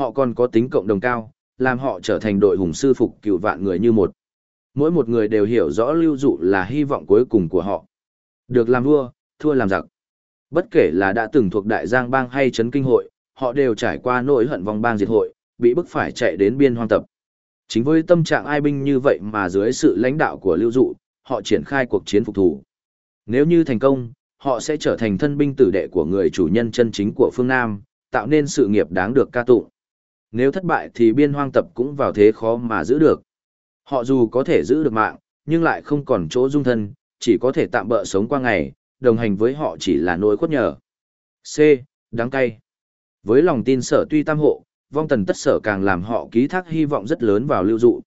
Họ còn có tính cộng đồng cao, làm họ trở thành đội hùng sư phục cựu vạn người như một. Mỗi một người đều hiểu rõ lưu dụ là hy vọng cuối cùng của họ. Được làm vua, thua làm giặc. Bất kể là đã từng thuộc đại giang bang hay trấn kinh hội, họ đều trải qua nỗi hận vong bang diệt hội, bị bức phải chạy đến biên hoang tập. Chính với tâm trạng ai binh như vậy mà dưới sự lãnh đạo của lưu dụ, họ triển khai cuộc chiến phục thủ. Nếu như thành công, họ sẽ trở thành thân binh tử đệ của người chủ nhân chân chính của phương Nam, tạo nên sự nghiệp đáng được ca tụng. Nếu thất bại thì biên hoang tập cũng vào thế khó mà giữ được. Họ dù có thể giữ được mạng, nhưng lại không còn chỗ dung thân, chỉ có thể tạm bỡ sống qua ngày, đồng hành với họ chỉ là nỗi khuất nhờ. C. Đáng cay. Với lòng tin sở tuy tam hộ, vong tần tất sở càng làm họ ký thác hy vọng rất lớn vào lưu dụ.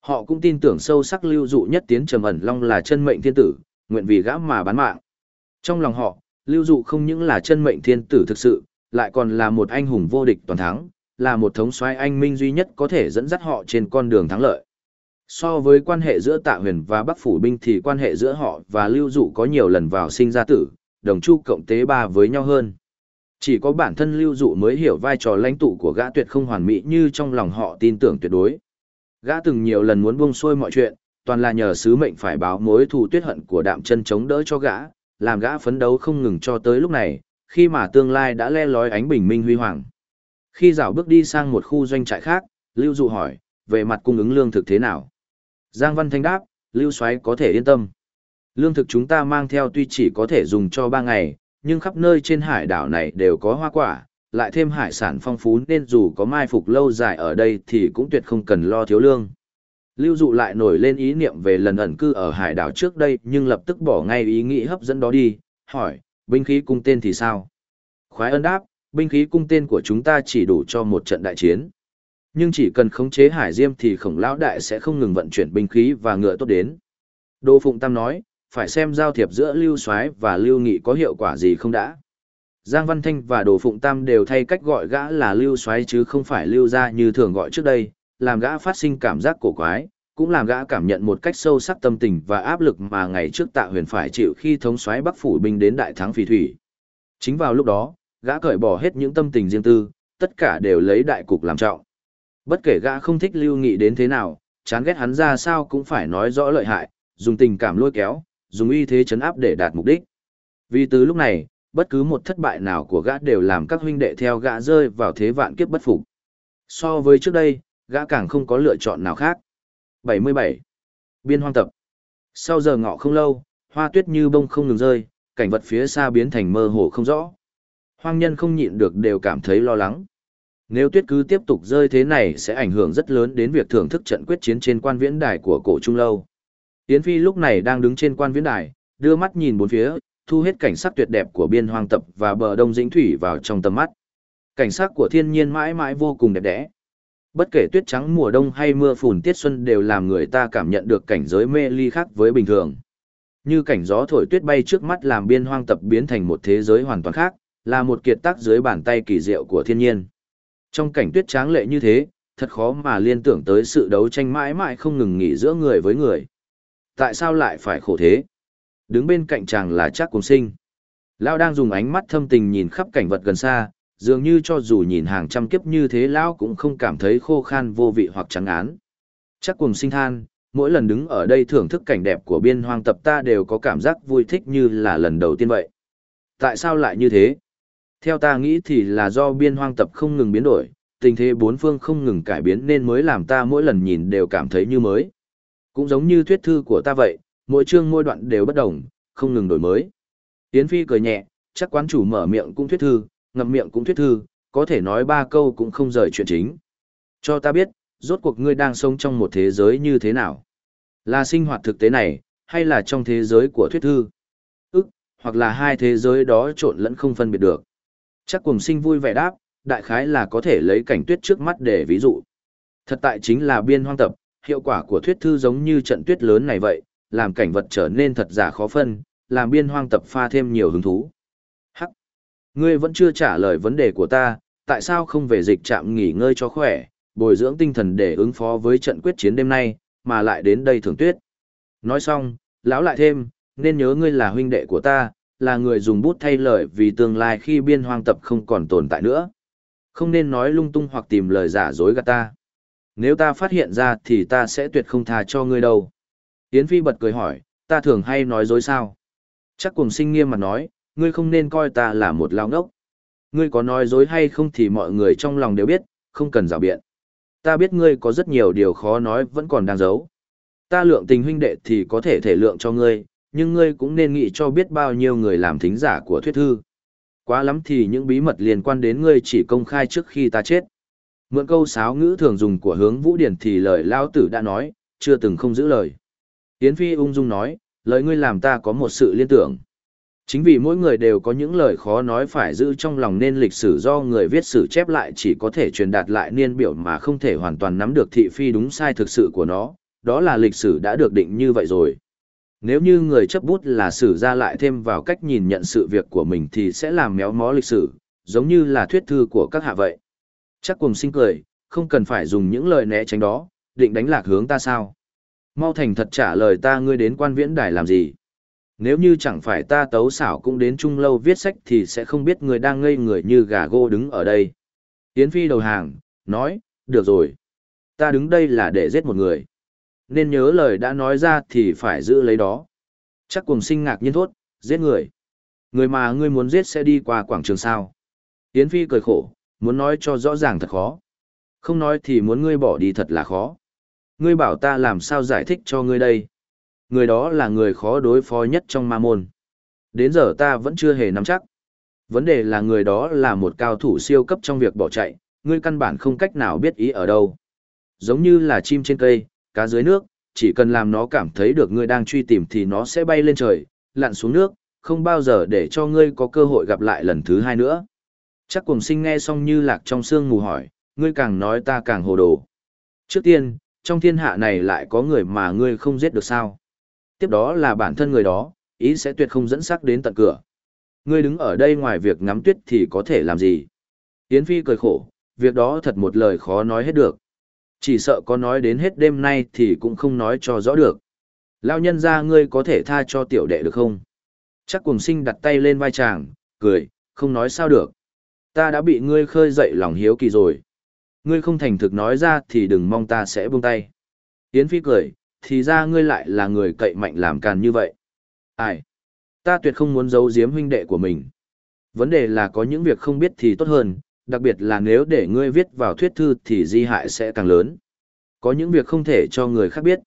Họ cũng tin tưởng sâu sắc lưu dụ nhất tiến trầm ẩn long là chân mệnh thiên tử, nguyện vì gã mà bán mạng. Trong lòng họ, lưu dụ không những là chân mệnh thiên tử thực sự, lại còn là một anh hùng vô địch toàn thắng, là một thống soái anh minh duy nhất có thể dẫn dắt họ trên con đường thắng lợi. So với quan hệ giữa Tạ Huyền và Bắc Phủ Binh thì quan hệ giữa họ và Lưu Dụ có nhiều lần vào sinh ra tử, đồng chu cộng tế ba với nhau hơn. Chỉ có bản thân Lưu Dụ mới hiểu vai trò lãnh tụ của gã tuyệt không hoàn mỹ như trong lòng họ tin tưởng tuyệt đối. Gã từng nhiều lần muốn buông xuôi mọi chuyện, toàn là nhờ sứ mệnh phải báo mối thù tuyết hận của đạm chân chống đỡ cho gã, làm gã phấn đấu không ngừng cho tới lúc này, khi mà tương lai đã le lói ánh bình minh huy hoàng. Khi rảo bước đi sang một khu doanh trại khác, Lưu Dụ hỏi, về mặt cung ứng lương thực thế nào? Giang Văn Thanh đáp, Lưu Soái có thể yên tâm. Lương thực chúng ta mang theo tuy chỉ có thể dùng cho 3 ngày, nhưng khắp nơi trên hải đảo này đều có hoa quả, lại thêm hải sản phong phú nên dù có mai phục lâu dài ở đây thì cũng tuyệt không cần lo thiếu lương. Lưu Dụ lại nổi lên ý niệm về lần ẩn cư ở hải đảo trước đây nhưng lập tức bỏ ngay ý nghĩ hấp dẫn đó đi, hỏi, binh khí cung tên thì sao? Khoái ân đáp, binh khí cung tên của chúng ta chỉ đủ cho một trận đại chiến. Nhưng chỉ cần khống chế hải diêm thì khổng lão đại sẽ không ngừng vận chuyển binh khí và ngựa tốt đến. Đô Phụng Tam nói, phải xem giao thiệp giữa Lưu Soái và Lưu Nghị có hiệu quả gì không đã. Giang Văn Thanh và Đồ Phụng Tam đều thay cách gọi gã là Lưu Soái chứ không phải Lưu gia như thường gọi trước đây, làm gã phát sinh cảm giác cổ quái, cũng làm gã cảm nhận một cách sâu sắc tâm tình và áp lực mà ngày trước Tạ Huyền phải chịu khi thống soái Bắc phủ binh đến đại thắng phỉ thủy. Chính vào lúc đó, gã cởi bỏ hết những tâm tình riêng tư, tất cả đều lấy đại cục làm trọng. Bất kể gã không thích Lưu Nghị đến thế nào, chán ghét hắn ra sao cũng phải nói rõ lợi hại, dùng tình cảm lôi kéo, dùng uy thế chấn áp để đạt mục đích. Vì từ lúc này, bất cứ một thất bại nào của gã đều làm các huynh đệ theo gã rơi vào thế vạn kiếp bất phục. So với trước đây, gã càng không có lựa chọn nào khác. 77. Biên hoang tập. Sau giờ ngọ không lâu, hoa tuyết như bông không ngừng rơi, cảnh vật phía xa biến thành mơ hồ không rõ. Hoang nhân không nhịn được đều cảm thấy lo lắng. Nếu tuyết cứ tiếp tục rơi thế này sẽ ảnh hưởng rất lớn đến việc thưởng thức trận quyết chiến trên quan viễn đài của cổ trung lâu. Yến Phi lúc này đang đứng trên quan viễn đài, đưa mắt nhìn bốn phía, thu hết cảnh sắc tuyệt đẹp của biên hoang tập và bờ đông dĩnh thủy vào trong tầm mắt. Cảnh sắc của thiên nhiên mãi mãi vô cùng đẹp đẽ. Bất kể tuyết trắng mùa đông hay mưa phùn tiết xuân đều làm người ta cảm nhận được cảnh giới mê ly khác với bình thường. Như cảnh gió thổi tuyết bay trước mắt làm biên hoang tập biến thành một thế giới hoàn toàn khác, là một kiệt tác dưới bàn tay kỳ diệu của thiên nhiên. Trong cảnh tuyết tráng lệ như thế, thật khó mà liên tưởng tới sự đấu tranh mãi mãi không ngừng nghỉ giữa người với người. Tại sao lại phải khổ thế? Đứng bên cạnh chàng là chắc cùng sinh. Lão đang dùng ánh mắt thâm tình nhìn khắp cảnh vật gần xa, dường như cho dù nhìn hàng trăm kiếp như thế Lão cũng không cảm thấy khô khan vô vị hoặc trắng án. Chắc cùng sinh than, mỗi lần đứng ở đây thưởng thức cảnh đẹp của biên hoang tập ta đều có cảm giác vui thích như là lần đầu tiên vậy. Tại sao lại như thế? Theo ta nghĩ thì là do biên hoang tập không ngừng biến đổi, tình thế bốn phương không ngừng cải biến nên mới làm ta mỗi lần nhìn đều cảm thấy như mới. Cũng giống như thuyết thư của ta vậy, mỗi chương mỗi đoạn đều bất đồng, không ngừng đổi mới. Yến Phi cười nhẹ, chắc quán chủ mở miệng cũng thuyết thư, ngậm miệng cũng thuyết thư, có thể nói ba câu cũng không rời chuyện chính. Cho ta biết, rốt cuộc ngươi đang sống trong một thế giới như thế nào? Là sinh hoạt thực tế này, hay là trong thế giới của thuyết thư? Ức, hoặc là hai thế giới đó trộn lẫn không phân biệt được. Chắc cùng sinh vui vẻ đáp, đại khái là có thể lấy cảnh tuyết trước mắt để ví dụ. Thật tại chính là biên hoang tập, hiệu quả của thuyết thư giống như trận tuyết lớn này vậy, làm cảnh vật trở nên thật giả khó phân, làm biên hoang tập pha thêm nhiều hứng thú. Hắc! Ngươi vẫn chưa trả lời vấn đề của ta, tại sao không về dịch trạm nghỉ ngơi cho khỏe, bồi dưỡng tinh thần để ứng phó với trận quyết chiến đêm nay, mà lại đến đây thưởng tuyết. Nói xong, lão lại thêm, nên nhớ ngươi là huynh đệ của ta, là người dùng bút thay lời vì tương lai khi biên hoang tập không còn tồn tại nữa. Không nên nói lung tung hoặc tìm lời giả dối gạt ta. Nếu ta phát hiện ra thì ta sẽ tuyệt không tha cho ngươi đâu. Yến Phi bật cười hỏi, ta thường hay nói dối sao? Chắc cùng sinh nghiêm mặt nói, ngươi không nên coi ta là một lao ngốc. Ngươi có nói dối hay không thì mọi người trong lòng đều biết, không cần rào biện. Ta biết ngươi có rất nhiều điều khó nói vẫn còn đang giấu. Ta lượng tình huynh đệ thì có thể thể lượng cho ngươi, nhưng ngươi cũng nên nghĩ cho biết bao nhiêu người làm thính giả của thuyết thư. Quá lắm thì những bí mật liên quan đến ngươi chỉ công khai trước khi ta chết. Mượn câu sáo ngữ thường dùng của hướng vũ điển thì lời lao tử đã nói, chưa từng không giữ lời. Yến Phi ung dung nói, lời ngươi làm ta có một sự liên tưởng. Chính vì mỗi người đều có những lời khó nói phải giữ trong lòng nên lịch sử do người viết sử chép lại chỉ có thể truyền đạt lại niên biểu mà không thể hoàn toàn nắm được thị phi đúng sai thực sự của nó, đó là lịch sử đã được định như vậy rồi. Nếu như người chấp bút là sử ra lại thêm vào cách nhìn nhận sự việc của mình thì sẽ làm méo mó lịch sử, giống như là thuyết thư của các hạ vậy. Chắc cùng sinh cười, không cần phải dùng những lời né tránh đó, định đánh lạc hướng ta sao. Mau thành thật trả lời ta ngươi đến quan viễn đài làm gì. Nếu như chẳng phải ta tấu xảo cũng đến trung lâu viết sách thì sẽ không biết người đang ngây người như gà gô đứng ở đây. Yến Phi đầu hàng, nói, được rồi. Ta đứng đây là để giết một người. Nên nhớ lời đã nói ra thì phải giữ lấy đó. Chắc cùng sinh ngạc nhiên thốt, giết người. Người mà ngươi muốn giết sẽ đi qua quảng trường sao. Yến Phi cười khổ, muốn nói cho rõ ràng thật khó. Không nói thì muốn ngươi bỏ đi thật là khó. Ngươi bảo ta làm sao giải thích cho ngươi đây. Người đó là người khó đối phó nhất trong ma môn. Đến giờ ta vẫn chưa hề nắm chắc. Vấn đề là người đó là một cao thủ siêu cấp trong việc bỏ chạy, ngươi căn bản không cách nào biết ý ở đâu. Giống như là chim trên cây, cá dưới nước, chỉ cần làm nó cảm thấy được ngươi đang truy tìm thì nó sẽ bay lên trời, lặn xuống nước, không bao giờ để cho ngươi có cơ hội gặp lại lần thứ hai nữa. Chắc cùng sinh nghe xong như lạc trong xương mù hỏi, ngươi càng nói ta càng hồ đồ. Trước tiên, trong thiên hạ này lại có người mà ngươi không giết được sao? Tiếp đó là bản thân người đó, ý sẽ tuyệt không dẫn sắc đến tận cửa. Ngươi đứng ở đây ngoài việc ngắm tuyết thì có thể làm gì? Yến Phi cười khổ, việc đó thật một lời khó nói hết được. Chỉ sợ có nói đến hết đêm nay thì cũng không nói cho rõ được. Lao nhân ra ngươi có thể tha cho tiểu đệ được không? Chắc cùng sinh đặt tay lên vai chàng, cười, không nói sao được. Ta đã bị ngươi khơi dậy lòng hiếu kỳ rồi. Ngươi không thành thực nói ra thì đừng mong ta sẽ buông tay. Yến Phi cười, thì ra ngươi lại là người cậy mạnh làm càn như vậy. Ai? Ta tuyệt không muốn giấu giếm huynh đệ của mình. Vấn đề là có những việc không biết thì tốt hơn, đặc biệt là nếu để ngươi viết vào thuyết thư thì di hại sẽ càng lớn. Có những việc không thể cho người khác biết.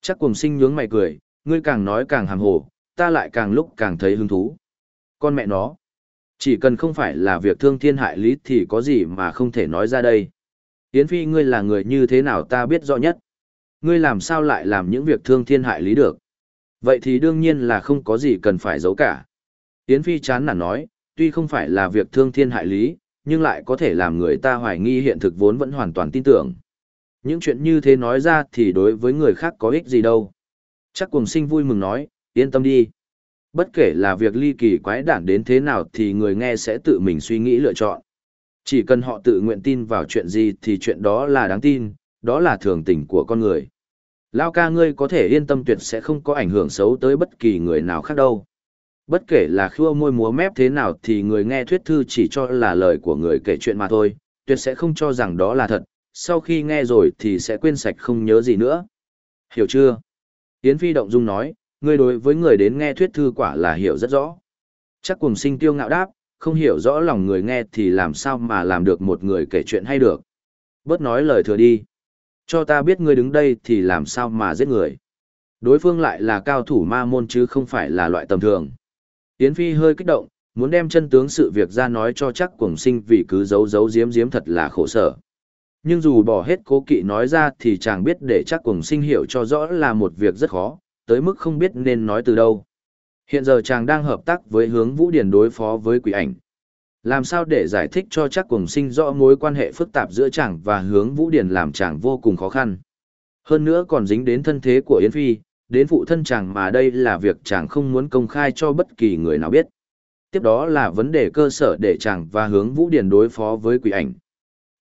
Chắc cùng sinh nhướng mày cười, ngươi càng nói càng hàm hồ, ta lại càng lúc càng thấy hứng thú. Con mẹ nó, chỉ cần không phải là việc thương thiên hại lý thì có gì mà không thể nói ra đây. Yến Phi ngươi là người như thế nào ta biết rõ nhất. Ngươi làm sao lại làm những việc thương thiên hại lý được. Vậy thì đương nhiên là không có gì cần phải giấu cả. Yến Phi chán nản nói, tuy không phải là việc thương thiên hại lý, nhưng lại có thể làm người ta hoài nghi hiện thực vốn vẫn hoàn toàn tin tưởng. Những chuyện như thế nói ra thì đối với người khác có ích gì đâu. Chắc cùng sinh vui mừng nói, yên tâm đi. Bất kể là việc ly kỳ quái đản đến thế nào thì người nghe sẽ tự mình suy nghĩ lựa chọn. Chỉ cần họ tự nguyện tin vào chuyện gì thì chuyện đó là đáng tin, đó là thường tình của con người. Lao ca ngươi có thể yên tâm tuyệt sẽ không có ảnh hưởng xấu tới bất kỳ người nào khác đâu. Bất kể là khua môi múa mép thế nào thì người nghe thuyết thư chỉ cho là lời của người kể chuyện mà thôi, tuyệt sẽ không cho rằng đó là thật, sau khi nghe rồi thì sẽ quên sạch không nhớ gì nữa. Hiểu chưa? Yến Phi động dung nói, ngươi đối với người đến nghe thuyết thư quả là hiểu rất rõ. Chắc cùng sinh tiêu ngạo đáp, không hiểu rõ lòng người nghe thì làm sao mà làm được một người kể chuyện hay được. Bớt nói lời thừa đi. Cho ta biết ngươi đứng đây thì làm sao mà giết người. Đối phương lại là cao thủ ma môn chứ không phải là loại tầm thường. Yến Phi hơi kích động, muốn đem chân tướng sự việc ra nói cho chắc cùng sinh vì cứ giấu giấu giếm giếm thật là khổ sở. Nhưng dù bỏ hết cố kỵ nói ra thì chàng biết để chắc cùng sinh hiểu cho rõ là một việc rất khó, tới mức không biết nên nói từ đâu. Hiện giờ chàng đang hợp tác với hướng Vũ Điển đối phó với quỷ ảnh. Làm sao để giải thích cho chắc cùng sinh rõ mối quan hệ phức tạp giữa chàng và hướng Vũ Điển làm chàng vô cùng khó khăn. Hơn nữa còn dính đến thân thế của Yến Phi, đến phụ thân chàng mà đây là việc chàng không muốn công khai cho bất kỳ người nào biết. Tiếp đó là vấn đề cơ sở để chàng và hướng Vũ Điển đối phó với quỷ ảnh.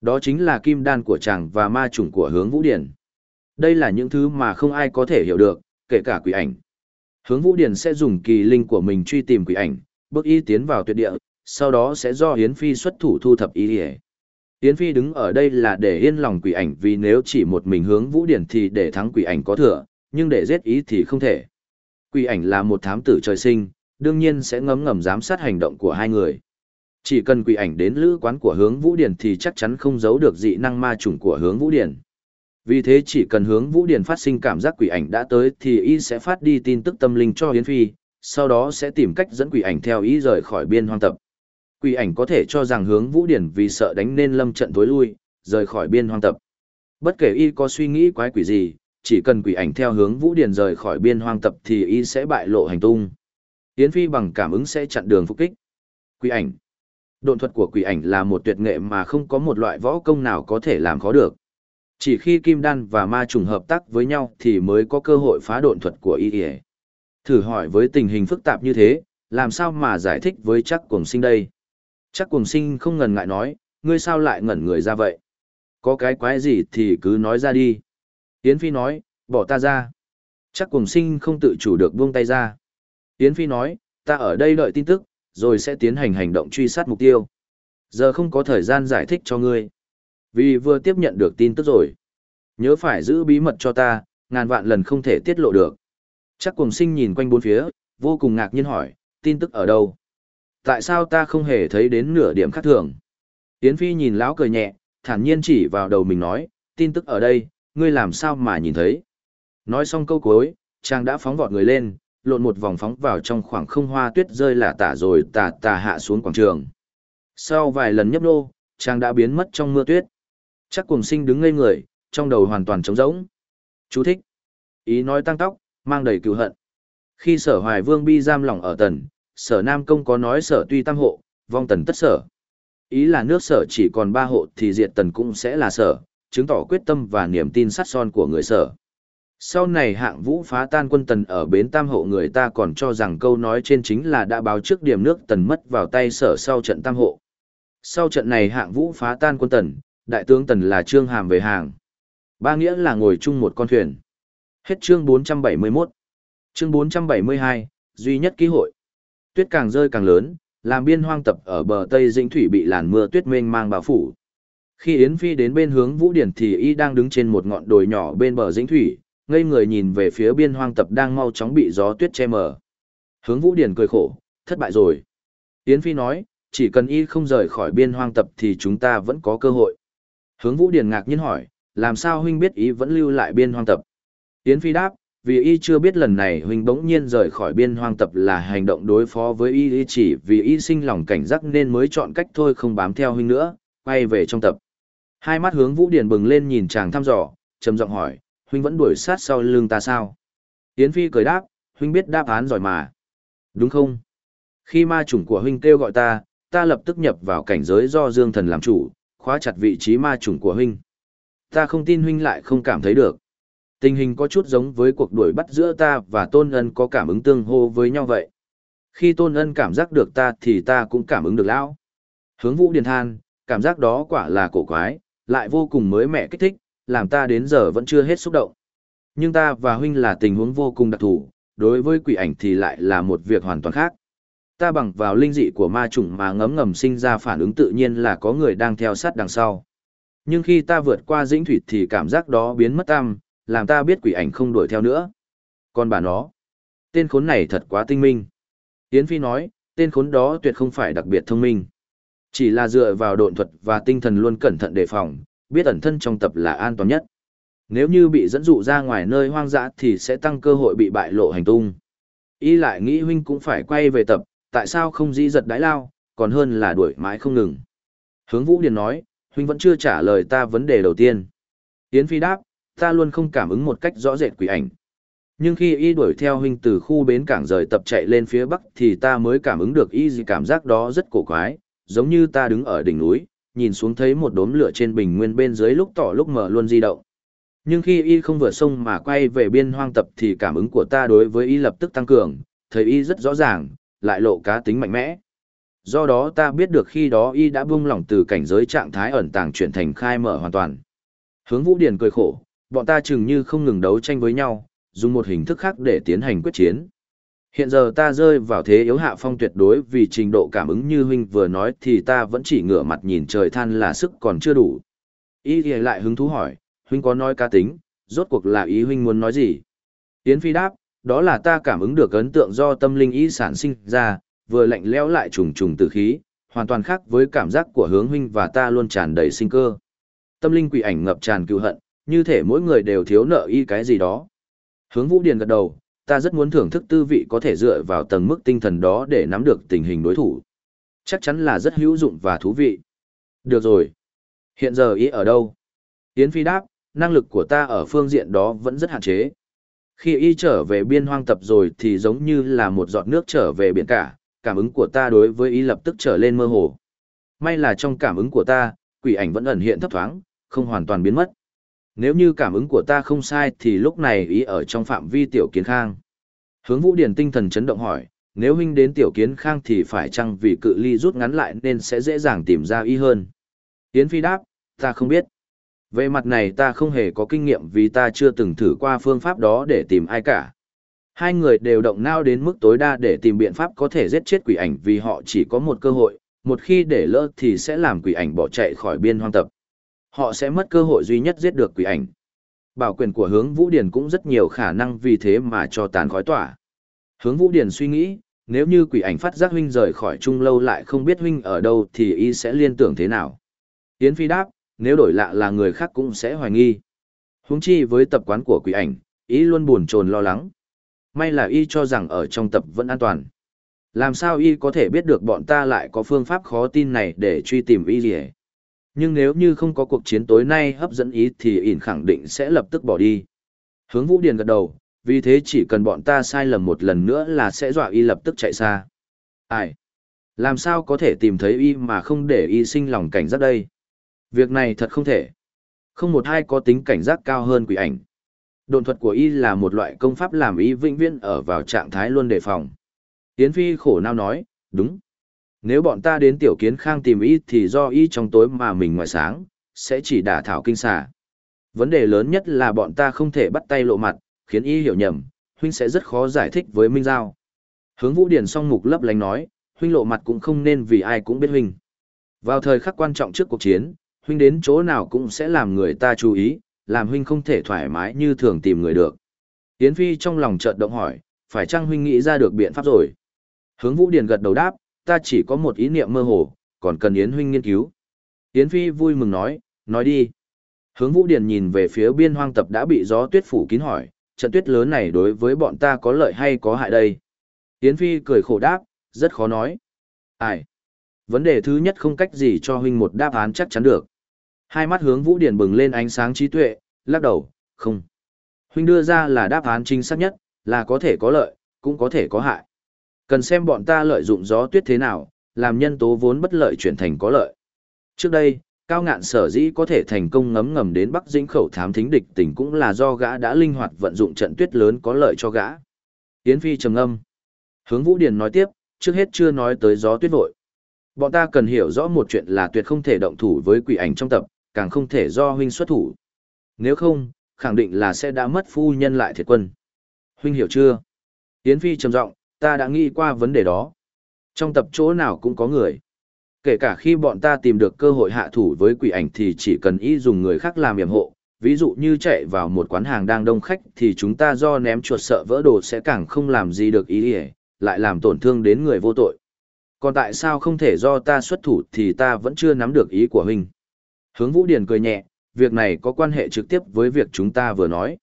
Đó chính là kim đan của chàng và ma chủng của hướng Vũ Điển. Đây là những thứ mà không ai có thể hiểu được, kể cả quỷ ảnh. Hướng Vũ Điển sẽ dùng kỳ linh của mình truy tìm quỷ ảnh, bước y tiến vào tuyệt địa, sau đó sẽ do Hiến Phi xuất thủ thu thập ý địa. Yến Phi đứng ở đây là để yên lòng quỷ ảnh vì nếu chỉ một mình hướng Vũ Điển thì để thắng quỷ ảnh có thừa, nhưng để giết ý thì không thể. Quỷ ảnh là một thám tử trời sinh, đương nhiên sẽ ngấm ngầm giám sát hành động của hai người. Chỉ cần quỷ ảnh đến lữ quán của hướng Vũ Điển thì chắc chắn không giấu được dị năng ma chủng của hướng Vũ Điển. Vì thế chỉ cần hướng Vũ Điển phát sinh cảm giác quỷ ảnh đã tới thì y sẽ phát đi tin tức tâm linh cho Yến Phi, sau đó sẽ tìm cách dẫn quỷ ảnh theo ý rời khỏi biên hoang tập. Quỷ ảnh có thể cho rằng hướng Vũ Điển vì sợ đánh nên lâm trận tối lui, rời khỏi biên hoang tập. Bất kể y có suy nghĩ quái quỷ gì, chỉ cần quỷ ảnh theo hướng Vũ điền rời khỏi biên hoang tập thì y sẽ bại lộ hành tung. Yến Phi bằng cảm ứng sẽ chặn đường phục kích. Quỷ ảnh. Độn thuật của quỷ ảnh là một tuyệt nghệ mà không có một loại võ công nào có thể làm khó được. Chỉ khi kim đan và ma trùng hợp tác với nhau thì mới có cơ hội phá độn thuật của y. Thử hỏi với tình hình phức tạp như thế, làm sao mà giải thích với chắc cuồng sinh đây? Chắc cuồng sinh không ngần ngại nói, ngươi sao lại ngẩn người ra vậy? Có cái quái gì thì cứ nói ra đi. Yến Phi nói, bỏ ta ra. Chắc cuồng sinh không tự chủ được buông tay ra. Yến Phi nói, ta ở đây đợi tin tức, rồi sẽ tiến hành hành động truy sát mục tiêu. Giờ không có thời gian giải thích cho ngươi. Vì vừa tiếp nhận được tin tức rồi. Nhớ phải giữ bí mật cho ta, ngàn vạn lần không thể tiết lộ được. Chắc cùng sinh nhìn quanh bốn phía, vô cùng ngạc nhiên hỏi, tin tức ở đâu? Tại sao ta không hề thấy đến nửa điểm khác thường? Yến Phi nhìn lão cười nhẹ, thản nhiên chỉ vào đầu mình nói, tin tức ở đây, ngươi làm sao mà nhìn thấy? Nói xong câu cuối, chàng đã phóng vọt người lên, lộn một vòng phóng vào trong khoảng không hoa tuyết rơi là tả rồi tà tà hạ xuống quảng trường. Sau vài lần nhấp nô, chàng đã biến mất trong mưa tuyết. Chắc cùng sinh đứng ngây người, trong đầu hoàn toàn trống rỗng. Chú thích. Ý nói tăng tóc, mang đầy cựu hận. Khi sở hoài vương bi giam lỏng ở tần, sở nam công có nói sở tuy tam hộ, vong tần tất sở. Ý là nước sở chỉ còn ba hộ thì diệt tần cũng sẽ là sở, chứng tỏ quyết tâm và niềm tin sắt son của người sở. Sau này hạng vũ phá tan quân tần ở bến tam hộ người ta còn cho rằng câu nói trên chính là đã báo trước điểm nước tần mất vào tay sở sau trận tam hộ. Sau trận này hạng vũ phá tan quân tần, đại tướng tần là trương hàm về hàng. Ba nghĩa là ngồi chung một con thuyền. Hết chương 471. Chương 472, duy nhất ký hội. Tuyết càng rơi càng lớn, làm biên hoang tập ở bờ Tây Dĩnh Thủy bị làn mưa tuyết mênh mang bao phủ. Khi Yến Phi đến bên hướng Vũ Điển thì y đang đứng trên một ngọn đồi nhỏ bên bờ Dĩnh Thủy, ngây người nhìn về phía biên hoang tập đang mau chóng bị gió tuyết che mờ. Hướng Vũ Điển cười khổ, thất bại rồi. Yến Phi nói, chỉ cần y không rời khỏi biên hoang tập thì chúng ta vẫn có cơ hội. Hướng Vũ Điển ngạc nhiên hỏi, làm sao huynh biết y vẫn lưu lại biên hoang tập? Yến Phi đáp, vì y chưa biết lần này huynh bỗng nhiên rời khỏi biên hoang tập là hành động đối phó với y chỉ vì y sinh lòng cảnh giác nên mới chọn cách thôi không bám theo huynh nữa, quay về trong tập. Hai mắt hướng Vũ Điển bừng lên nhìn chàng thăm dò, trầm giọng hỏi, huynh vẫn đuổi sát sau lưng ta sao? Yến Phi cười đáp, huynh biết đáp án rồi mà. Đúng không? Khi ma chủng của huynh kêu gọi ta, ta lập tức nhập vào cảnh giới do Dương Thần làm chủ, khóa chặt vị trí ma chủng của huynh. Ta không tin huynh lại không cảm thấy được. Tình hình có chút giống với cuộc đuổi bắt giữa ta và Tôn Ân có cảm ứng tương hô với nhau vậy. Khi Tôn Ân cảm giác được ta thì ta cũng cảm ứng được lão. Hướng Vũ Điền than, cảm giác đó quả là cổ quái, lại vô cùng mới mẻ kích thích, làm ta đến giờ vẫn chưa hết xúc động. Nhưng ta và huynh là tình huống vô cùng đặc thù, đối với quỷ ảnh thì lại là một việc hoàn toàn khác. Ta bằng vào linh dị của ma chủng mà ngấm ngầm sinh ra phản ứng tự nhiên là có người đang theo sát đằng sau. Nhưng khi ta vượt qua dĩnh thủy thì cảm giác đó biến mất tâm, làm ta biết quỷ ảnh không đuổi theo nữa. Còn bà nó, tên khốn này thật quá tinh minh. Yến Phi nói, tên khốn đó tuyệt không phải đặc biệt thông minh. Chỉ là dựa vào độn thuật và tinh thần luôn cẩn thận đề phòng, biết ẩn thân trong tập là an toàn nhất. Nếu như bị dẫn dụ ra ngoài nơi hoang dã thì sẽ tăng cơ hội bị bại lộ hành tung. Y lại nghĩ huynh cũng phải quay về tập, tại sao không dĩ giật đái lao, còn hơn là đuổi mãi không ngừng. Hướng Vũ Điền nói, huynh vẫn chưa trả lời ta vấn đề đầu tiên. Yến Phi đáp, ta luôn không cảm ứng một cách rõ rệt quỷ ảnh. Nhưng khi y đuổi theo huynh từ khu bến cảng rời tập chạy lên phía bắc thì ta mới cảm ứng được y gì cảm giác đó rất cổ quái, giống như ta đứng ở đỉnh núi, nhìn xuống thấy một đốm lửa trên bình nguyên bên dưới lúc tỏ lúc mở luôn di động. Nhưng khi y không vừa sông mà quay về biên hoang tập thì cảm ứng của ta đối với y lập tức tăng cường, thấy y rất rõ ràng, lại lộ cá tính mạnh mẽ. Do đó ta biết được khi đó y đã buông lỏng từ cảnh giới trạng thái ẩn tàng chuyển thành khai mở hoàn toàn. Hướng Vũ Điển cười khổ, bọn ta chừng như không ngừng đấu tranh với nhau, dùng một hình thức khác để tiến hành quyết chiến. Hiện giờ ta rơi vào thế yếu hạ phong tuyệt đối vì trình độ cảm ứng như huynh vừa nói thì ta vẫn chỉ ngửa mặt nhìn trời than là sức còn chưa đủ. Ý thì lại hứng thú hỏi, huynh có nói ca tính, rốt cuộc là ý huynh muốn nói gì? Yến Phi đáp, đó là ta cảm ứng được ấn tượng do tâm linh ý sản sinh ra, vừa lạnh lẽo lại trùng trùng từ khí, hoàn toàn khác với cảm giác của hướng huynh và ta luôn tràn đầy sinh cơ. Tâm linh quỷ ảnh ngập tràn cựu hận, như thể mỗi người đều thiếu nợ y cái gì đó. Hướng Vũ Điền gật đầu, ta rất muốn thưởng thức tư vị có thể dựa vào tầng mức tinh thần đó để nắm được tình hình đối thủ. Chắc chắn là rất hữu dụng và thú vị. Được rồi. Hiện giờ ý ở đâu? Yến Phi đáp, năng lực của ta ở phương diện đó vẫn rất hạn chế. Khi y trở về biên hoang tập rồi thì giống như là một giọt nước trở về biển cả, cảm ứng của ta đối với y lập tức trở lên mơ hồ. May là trong cảm ứng của ta, quỷ ảnh vẫn ẩn hiện thấp thoáng, không hoàn toàn biến mất. Nếu như cảm ứng của ta không sai thì lúc này ý ở trong phạm vi tiểu kiến khang. Hướng vũ điển tinh thần chấn động hỏi, nếu huynh đến tiểu kiến khang thì phải chăng vì cự ly rút ngắn lại nên sẽ dễ dàng tìm ra ý hơn. Yến Phi đáp, ta không biết. Về mặt này ta không hề có kinh nghiệm vì ta chưa từng thử qua phương pháp đó để tìm ai cả. Hai người đều động não đến mức tối đa để tìm biện pháp có thể giết chết quỷ ảnh vì họ chỉ có một cơ hội, một khi để lỡ thì sẽ làm quỷ ảnh bỏ chạy khỏi biên hoang tập. Họ sẽ mất cơ hội duy nhất giết được quỷ ảnh. Bảo quyền của hướng Vũ Điển cũng rất nhiều khả năng vì thế mà cho tàn khói tỏa. Hướng Vũ Điển suy nghĩ, nếu như quỷ ảnh phát giác huynh rời khỏi trung lâu lại không biết huynh ở đâu thì y sẽ liên tưởng thế nào. Yến Phi đáp, nếu đổi lạ là người khác cũng sẽ hoài nghi. Huống chi với tập quán của quỷ ảnh, y luôn buồn chồn lo lắng. May là y cho rằng ở trong tập vẫn an toàn. Làm sao y có thể biết được bọn ta lại có phương pháp khó tin này để truy tìm y gì nhưng nếu như không có cuộc chiến tối nay hấp dẫn ý thì ỉn khẳng định sẽ lập tức bỏ đi. Hướng Vũ Điền gật đầu, vì thế chỉ cần bọn ta sai lầm một lần nữa là sẽ dọa y lập tức chạy xa. Ai? Làm sao có thể tìm thấy y mà không để y sinh lòng cảnh giác đây? Việc này thật không thể. Không một ai có tính cảnh giác cao hơn quỷ ảnh. đồn thuật của y là một loại công pháp làm y vĩnh viễn ở vào trạng thái luôn đề phòng. Yến Phi khổ nao nói, đúng. Nếu bọn ta đến tiểu kiến khang tìm y thì do y trong tối mà mình ngoài sáng, sẽ chỉ đả thảo kinh xà. Vấn đề lớn nhất là bọn ta không thể bắt tay lộ mặt, khiến y hiểu nhầm, huynh sẽ rất khó giải thích với Minh Giao. Hướng Vũ Điển song mục lấp lánh nói, huynh lộ mặt cũng không nên vì ai cũng biết huynh. Vào thời khắc quan trọng trước cuộc chiến, huynh đến chỗ nào cũng sẽ làm người ta chú ý, làm huynh không thể thoải mái như thường tìm người được. Yến Phi trong lòng chợt động hỏi, phải chăng huynh nghĩ ra được biện pháp rồi? Hướng Vũ Điền gật đầu đáp, ta chỉ có một ý niệm mơ hồ, còn cần Yến huynh nghiên cứu. Yến Phi vui mừng nói, nói đi. Hướng Vũ Điền nhìn về phía biên hoang tập đã bị gió tuyết phủ kín hỏi, trận tuyết lớn này đối với bọn ta có lợi hay có hại đây? Yến Phi cười khổ đáp, rất khó nói. Ai? Vấn đề thứ nhất không cách gì cho huynh một đáp án chắc chắn được. Hai mắt hướng Vũ Điển bừng lên ánh sáng trí tuệ, lắc đầu, không. Huynh đưa ra là đáp án chính xác nhất, là có thể có lợi, cũng có thể có hại. Cần xem bọn ta lợi dụng gió tuyết thế nào, làm nhân tố vốn bất lợi chuyển thành có lợi. Trước đây, cao ngạn sở dĩ có thể thành công ngấm ngầm đến Bắc Dĩnh khẩu thám thính địch tình cũng là do gã đã linh hoạt vận dụng trận tuyết lớn có lợi cho gã. Yến Phi trầm âm. Hướng Vũ Điền nói tiếp, trước hết chưa nói tới gió tuyết vội. Bọn ta cần hiểu rõ một chuyện là tuyệt không thể động thủ với quỷ ảnh trong tập, càng không thể do huynh xuất thủ. Nếu không, khẳng định là sẽ đã mất phu nhân lại thiệt quân. Huynh hiểu chưa? Yến Phi trầm giọng, ta đã nghĩ qua vấn đề đó. Trong tập chỗ nào cũng có người. Kể cả khi bọn ta tìm được cơ hội hạ thủ với quỷ ảnh thì chỉ cần ý dùng người khác làm yểm hộ. Ví dụ như chạy vào một quán hàng đang đông khách thì chúng ta do ném chuột sợ vỡ đồ sẽ càng không làm gì được ý ý, lại làm tổn thương đến người vô tội. Còn tại sao không thể do ta xuất thủ thì ta vẫn chưa nắm được ý của huynh. Hướng Vũ Điền cười nhẹ, việc này có quan hệ trực tiếp với việc chúng ta vừa nói.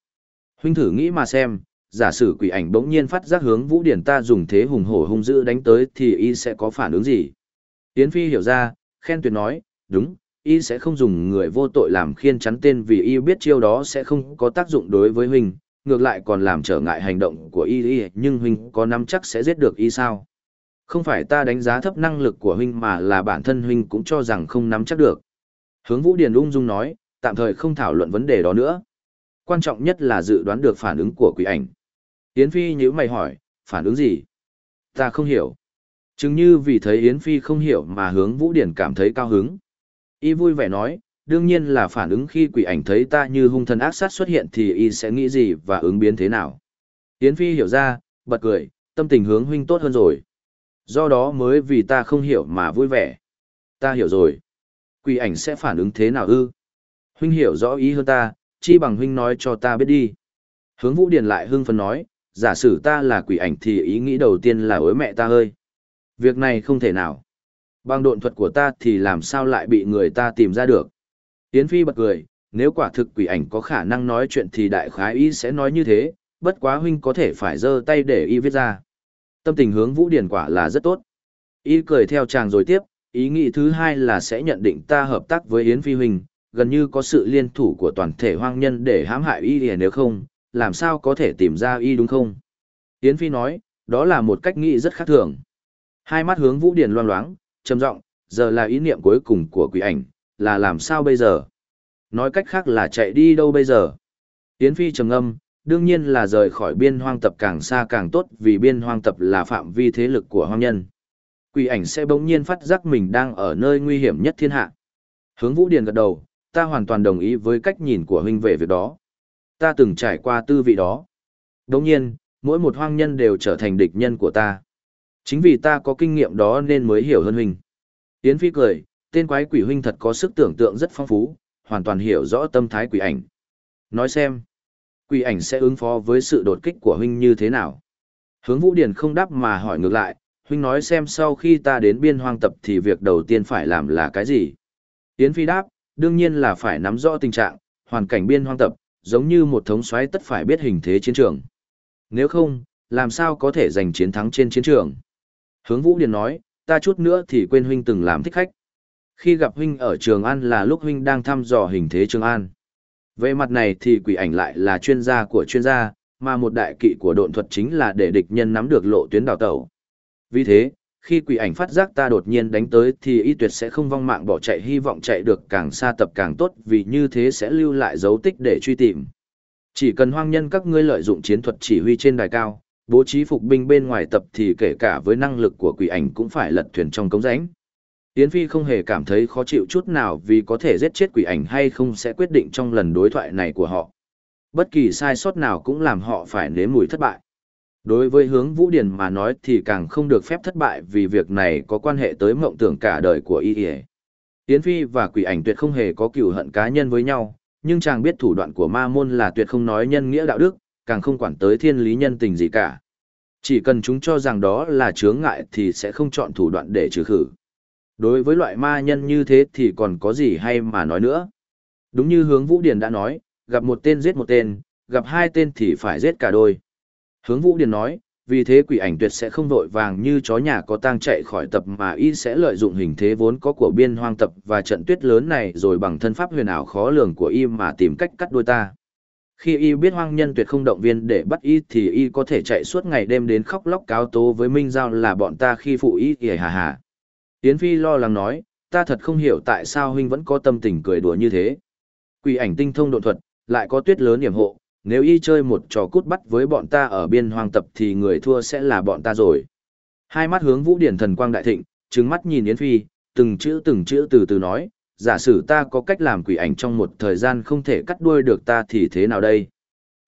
Huynh thử nghĩ mà xem, giả sử quỷ ảnh bỗng nhiên phát giác hướng Vũ Điền ta dùng thế hùng hổ hung dữ đánh tới thì y sẽ có phản ứng gì? Yến Phi hiểu ra, khen tuyệt nói, đúng, y sẽ không dùng người vô tội làm khiên chắn tên vì y biết chiêu đó sẽ không có tác dụng đối với huynh, ngược lại còn làm trở ngại hành động của y, nhưng huynh có nắm chắc sẽ giết được y sao? Không phải ta đánh giá thấp năng lực của huynh mà là bản thân huynh cũng cho rằng không nắm chắc được. Hướng Vũ Điền ung dung nói, tạm thời không thảo luận vấn đề đó nữa. Quan trọng nhất là dự đoán được phản ứng của quỷ ảnh. Yến Phi nhữ mày hỏi, phản ứng gì? Ta không hiểu. Chừng như vì thấy Yến Phi không hiểu mà hướng Vũ Điển cảm thấy cao hứng. Y vui vẻ nói, đương nhiên là phản ứng khi quỷ ảnh thấy ta như hung thần ác sát xuất hiện thì y sẽ nghĩ gì và ứng biến thế nào. Yến Phi hiểu ra, bật cười, Tâm tình hướng huynh tốt hơn rồi. Do đó mới vì ta không hiểu mà vui vẻ. Ta hiểu rồi. Quỷ ảnh sẽ phản ứng thế nào ư? Huynh hiểu rõ ý hơn ta, chi bằng huynh nói cho ta biết đi. Hướng Vũ Điền lại hưng phấn nói, giả sử ta là quỷ ảnh thì ý nghĩ đầu tiên là ối mẹ ta ơi. Việc này không thể nào. Bằng độn thuật của ta thì làm sao lại bị người ta tìm ra được. Yến Phi bật cười, nếu quả thực quỷ ảnh có khả năng nói chuyện thì đại khái y sẽ nói như thế, bất quá huynh có thể phải giơ tay để y viết ra. Tâm tình hướng Vũ Điển quả là rất tốt. Y cười theo chàng rồi tiếp, ý nghĩ thứ hai là sẽ nhận định ta hợp tác với Yến Phi huynh, gần như có sự liên thủ của toàn thể hoang nhân để hãm hại y nếu không, làm sao có thể tìm ra y đúng không? Yến Phi nói, đó là một cách nghĩ rất khác thường. Hai mắt hướng Vũ điền loang loáng, trầm giọng, giờ là ý niệm cuối cùng của quỷ ảnh, là làm sao bây giờ? Nói cách khác là chạy đi đâu bây giờ? Yến Phi trầm ngâm, đương nhiên là rời khỏi biên hoang tập càng xa càng tốt vì biên hoang tập là phạm vi thế lực của hoang nhân. Quỷ ảnh sẽ bỗng nhiên phát giác mình đang ở nơi nguy hiểm nhất thiên hạ. Hướng Vũ Điền gật đầu, ta hoàn toàn đồng ý với cách nhìn của huynh về việc đó. Ta từng trải qua tư vị đó. Đồng nhiên, mỗi một hoang nhân đều trở thành địch nhân của ta. Chính vì ta có kinh nghiệm đó nên mới hiểu hơn huynh. Yến Phi cười, tên quái quỷ huynh thật có sức tưởng tượng rất phong phú, hoàn toàn hiểu rõ tâm thái quỷ ảnh. Nói xem, quỷ ảnh sẽ ứng phó với sự đột kích của huynh như thế nào? Hướng Vũ Điền không đáp mà hỏi ngược lại, huynh nói xem sau khi ta đến biên hoang tập thì việc đầu tiên phải làm là cái gì? Yến Phi đáp, đương nhiên là phải nắm rõ tình trạng, hoàn cảnh biên hoang tập, giống như một thống soái tất phải biết hình thế chiến trường. Nếu không, làm sao có thể giành chiến thắng trên chiến trường? Hướng Vũ Điền nói, ta chút nữa thì quên huynh từng làm thích khách. Khi gặp huynh ở Trường An là lúc huynh đang thăm dò hình thế Trường An. Về mặt này thì quỷ ảnh lại là chuyên gia của chuyên gia, mà một đại kỵ của độn thuật chính là để địch nhân nắm được lộ tuyến đào tẩu. Vì thế, khi quỷ ảnh phát giác ta đột nhiên đánh tới thì y tuyệt sẽ không vong mạng bỏ chạy hy vọng chạy được càng xa tập càng tốt vì như thế sẽ lưu lại dấu tích để truy tìm. Chỉ cần hoang nhân các ngươi lợi dụng chiến thuật chỉ huy trên đài cao, bố trí phục binh bên ngoài tập thì kể cả với năng lực của quỷ ảnh cũng phải lật thuyền trong cống rãnh. Yến Phi không hề cảm thấy khó chịu chút nào vì có thể giết chết quỷ ảnh hay không sẽ quyết định trong lần đối thoại này của họ. Bất kỳ sai sót nào cũng làm họ phải nếm mùi thất bại. Đối với hướng Vũ Điền mà nói thì càng không được phép thất bại vì việc này có quan hệ tới mộng tưởng cả đời của y Yến Phi và quỷ ảnh tuyệt không hề có cừu hận cá nhân với nhau, nhưng chàng biết thủ đoạn của ma môn là tuyệt không nói nhân nghĩa đạo đức, càng không quản tới thiên lý nhân tình gì cả. Chỉ cần chúng cho rằng đó là chướng ngại thì sẽ không chọn thủ đoạn để trừ khử. Đối với loại ma nhân như thế thì còn có gì hay mà nói nữa. Đúng như hướng Vũ Điền đã nói, gặp một tên giết một tên, gặp hai tên thì phải giết cả đôi. Hướng Vũ Điền nói, vì thế quỷ ảnh tuyệt sẽ không vội vàng như chó nhà có tang chạy khỏi tập mà y sẽ lợi dụng hình thế vốn có của biên hoang tập và trận tuyết lớn này rồi bằng thân pháp huyền ảo khó lường của y mà tìm cách cắt đôi ta. Khi y biết hoang nhân tuyệt không động viên để bắt y thì y có thể chạy suốt ngày đêm đến khóc lóc cáo tố với Minh Giao là bọn ta khi phụ y kìa hà hà. Yến Phi lo lắng nói, ta thật không hiểu tại sao huynh vẫn có tâm tình cười đùa như thế. Quỷ ảnh tinh thông độ thuật, lại có tuyết lớn điểm hộ, nếu y chơi một trò cút bắt với bọn ta ở biên hoang tập thì người thua sẽ là bọn ta rồi. Hai mắt hướng vũ điển thần quang đại thịnh, trừng mắt nhìn Yến Phi, từng chữ từng chữ từ từ nói, giả sử ta có cách làm quỷ ảnh trong một thời gian không thể cắt đuôi được ta thì thế nào đây?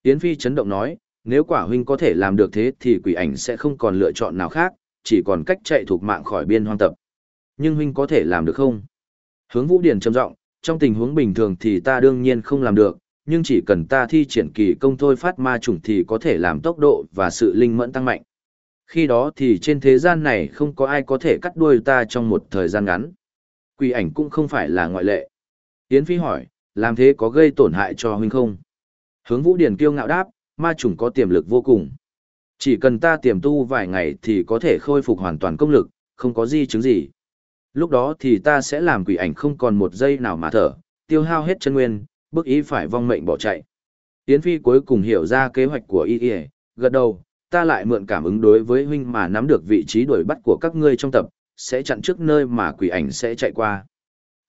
Yến Phi chấn động nói, nếu quả huynh có thể làm được thế thì quỷ ảnh sẽ không còn lựa chọn nào khác, chỉ còn cách chạy thuộc mạng khỏi biên hoang tập. Nhưng huynh có thể làm được không? Hướng Vũ Điển trầm giọng, trong tình huống bình thường thì ta đương nhiên không làm được, nhưng chỉ cần ta thi triển kỳ công thôi phát ma trùng thì có thể làm tốc độ và sự linh mẫn tăng mạnh. Khi đó thì trên thế gian này không có ai có thể cắt đuôi ta trong một thời gian ngắn. Quỷ ảnh cũng không phải là ngoại lệ. Yến Phi hỏi, làm thế có gây tổn hại cho huynh không? Hướng Vũ Điển kiêu ngạo đáp, ma trùng có tiềm lực vô cùng. Chỉ cần ta tiềm tu vài ngày thì có thể khôi phục hoàn toàn công lực, không có di chứng gì. Lúc đó thì ta sẽ làm quỷ ảnh không còn một giây nào mà thở, tiêu hao hết chân nguyên, bức ý phải vong mệnh bỏ chạy. Yến Phi cuối cùng hiểu ra kế hoạch của y y, gật đầu, ta lại mượn cảm ứng đối với huynh mà nắm được vị trí đuổi bắt của các ngươi trong tập, sẽ chặn trước nơi mà quỷ ảnh sẽ chạy qua.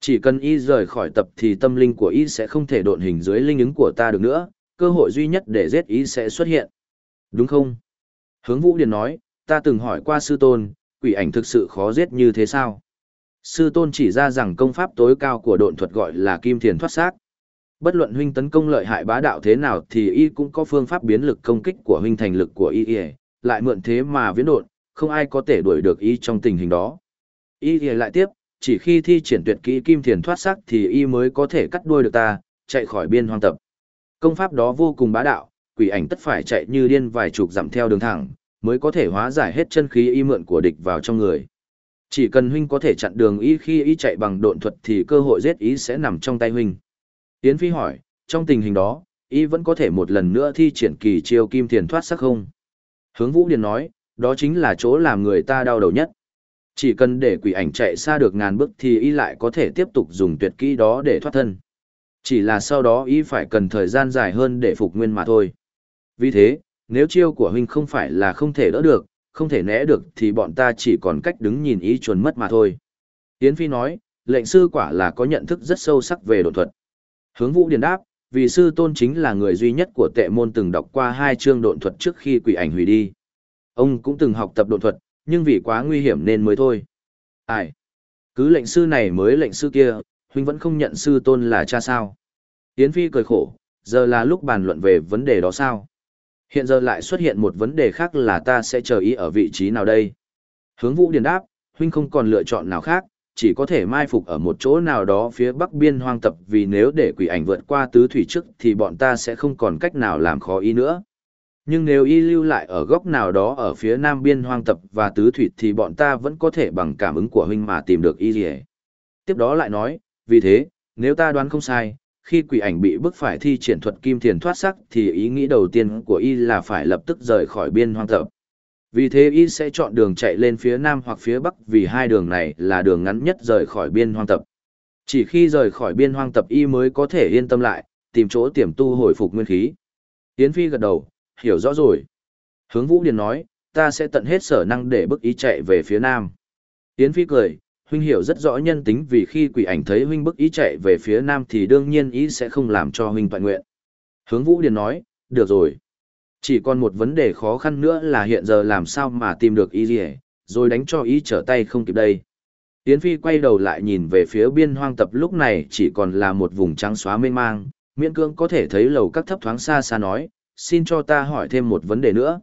Chỉ cần y rời khỏi tập thì tâm linh của y sẽ không thể độn hình dưới linh ứng của ta được nữa, cơ hội duy nhất để giết y sẽ xuất hiện. Đúng không? Hướng Vũ Điền nói, ta từng hỏi qua sư tôn, quỷ ảnh thực sự khó giết như thế sao? Sư tôn chỉ ra rằng công pháp tối cao của độn thuật gọi là kim thiền thoát xác. Bất luận huynh tấn công lợi hại bá đạo thế nào thì y cũng có phương pháp biến lực công kích của huynh thành lực của y, ỉa lại mượn thế mà viễn đột, không ai có thể đuổi được y trong tình hình đó. Y ỉa lại tiếp, chỉ khi thi triển tuyệt kỹ kim thiền thoát sắc thì y mới có thể cắt đuôi được ta, chạy khỏi biên hoang tập. Công pháp đó vô cùng bá đạo, quỷ ảnh tất phải chạy như điên vài chục dặm theo đường thẳng, mới có thể hóa giải hết chân khí y mượn của địch vào trong người. Chỉ cần huynh có thể chặn đường y khi y chạy bằng độn thuật thì cơ hội giết y sẽ nằm trong tay huynh. Yến Phi hỏi, trong tình hình đó, y vẫn có thể một lần nữa thi triển kỳ chiêu kim thiền thoát sắc không? Hướng Vũ Điền nói, đó chính là chỗ làm người ta đau đầu nhất. Chỉ cần để quỷ ảnh chạy xa được ngàn bước thì y lại có thể tiếp tục dùng tuyệt kỹ đó để thoát thân. Chỉ là sau đó y phải cần thời gian dài hơn để phục nguyên mà thôi. Vì thế, nếu chiêu của huynh không phải là không thể đỡ được, không thể né được thì bọn ta chỉ còn cách đứng nhìn y chuồn mất mà thôi. Yến Phi nói, lệnh sư quả là có nhận thức rất sâu sắc về độn thuật. Hướng Vũ Điền đáp, vì sư tôn chính là người duy nhất của tệ môn từng đọc qua hai chương độn thuật trước khi quỷ ảnh hủy đi. Ông cũng từng học tập độn thuật, nhưng vì quá nguy hiểm nên mới thôi. Ai? Cứ lệnh sư này mới lệnh sư kia, huynh vẫn không nhận sư tôn là cha sao? Yến Phi cười khổ, giờ là lúc bàn luận về vấn đề đó sao? Hiện giờ lại xuất hiện một vấn đề khác là ta sẽ chờ ý ở vị trí nào đây? Hướng Vũ Điền đáp, huynh không còn lựa chọn nào khác, chỉ có thể mai phục ở một chỗ nào đó phía bắc biên hoang tập vì nếu để quỷ ảnh vượt qua tứ thủy trước thì bọn ta sẽ không còn cách nào làm khó ý nữa. Nhưng nếu y lưu lại ở góc nào đó ở phía nam biên hoang tập và tứ thủy thì bọn ta vẫn có thể bằng cảm ứng của huynh mà tìm được y gì Tiếp đó lại nói, vì thế, nếu ta đoán không sai, khi quỷ ảnh bị bức phải thi triển thuật kim thiền thoát sắc thì ý nghĩ đầu tiên của y là phải lập tức rời khỏi biên hoang tập. Vì thế y sẽ chọn đường chạy lên phía nam hoặc phía bắc vì hai đường này là đường ngắn nhất rời khỏi biên hoang tập. Chỉ khi rời khỏi biên hoang tập y mới có thể yên tâm lại, tìm chỗ tiềm tu hồi phục nguyên khí. Yến Phi gật đầu, hiểu rõ rồi. Hướng Vũ Điền nói, ta sẽ tận hết sở năng để bức ý chạy về phía nam. Yến Phi cười, huynh hiểu rất rõ nhân tính vì khi quỷ ảnh thấy huynh bức ý chạy về phía nam thì đương nhiên ý sẽ không làm cho huynh toàn nguyện. Hướng Vũ Điền nói, được rồi. Chỉ còn một vấn đề khó khăn nữa là hiện giờ làm sao mà tìm được y gì rồi đánh cho y trở tay không kịp đây. Yến Phi quay đầu lại nhìn về phía biên hoang tập lúc này chỉ còn là một vùng trắng xóa mênh mang, miễn cương có thể thấy lầu các thấp thoáng xa xa nói, xin cho ta hỏi thêm một vấn đề nữa.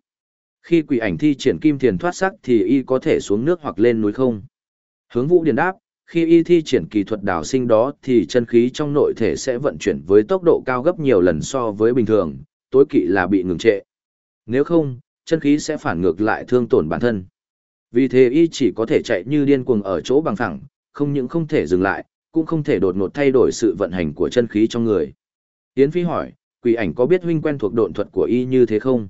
Khi quỷ ảnh thi triển kim thiền thoát sắc thì y có thể xuống nước hoặc lên núi không? Hướng vũ điền đáp, khi y thi triển kỳ thuật đảo sinh đó thì chân khí trong nội thể sẽ vận chuyển với tốc độ cao gấp nhiều lần so với bình thường, tối kỵ là bị ngừng trệ. Nếu không, chân khí sẽ phản ngược lại thương tổn bản thân. Vì thế y chỉ có thể chạy như điên cuồng ở chỗ bằng phẳng, không những không thể dừng lại, cũng không thể đột ngột thay đổi sự vận hành của chân khí trong người. Yến Phi hỏi, quỷ ảnh có biết huynh quen thuộc độn thuật của y như thế không?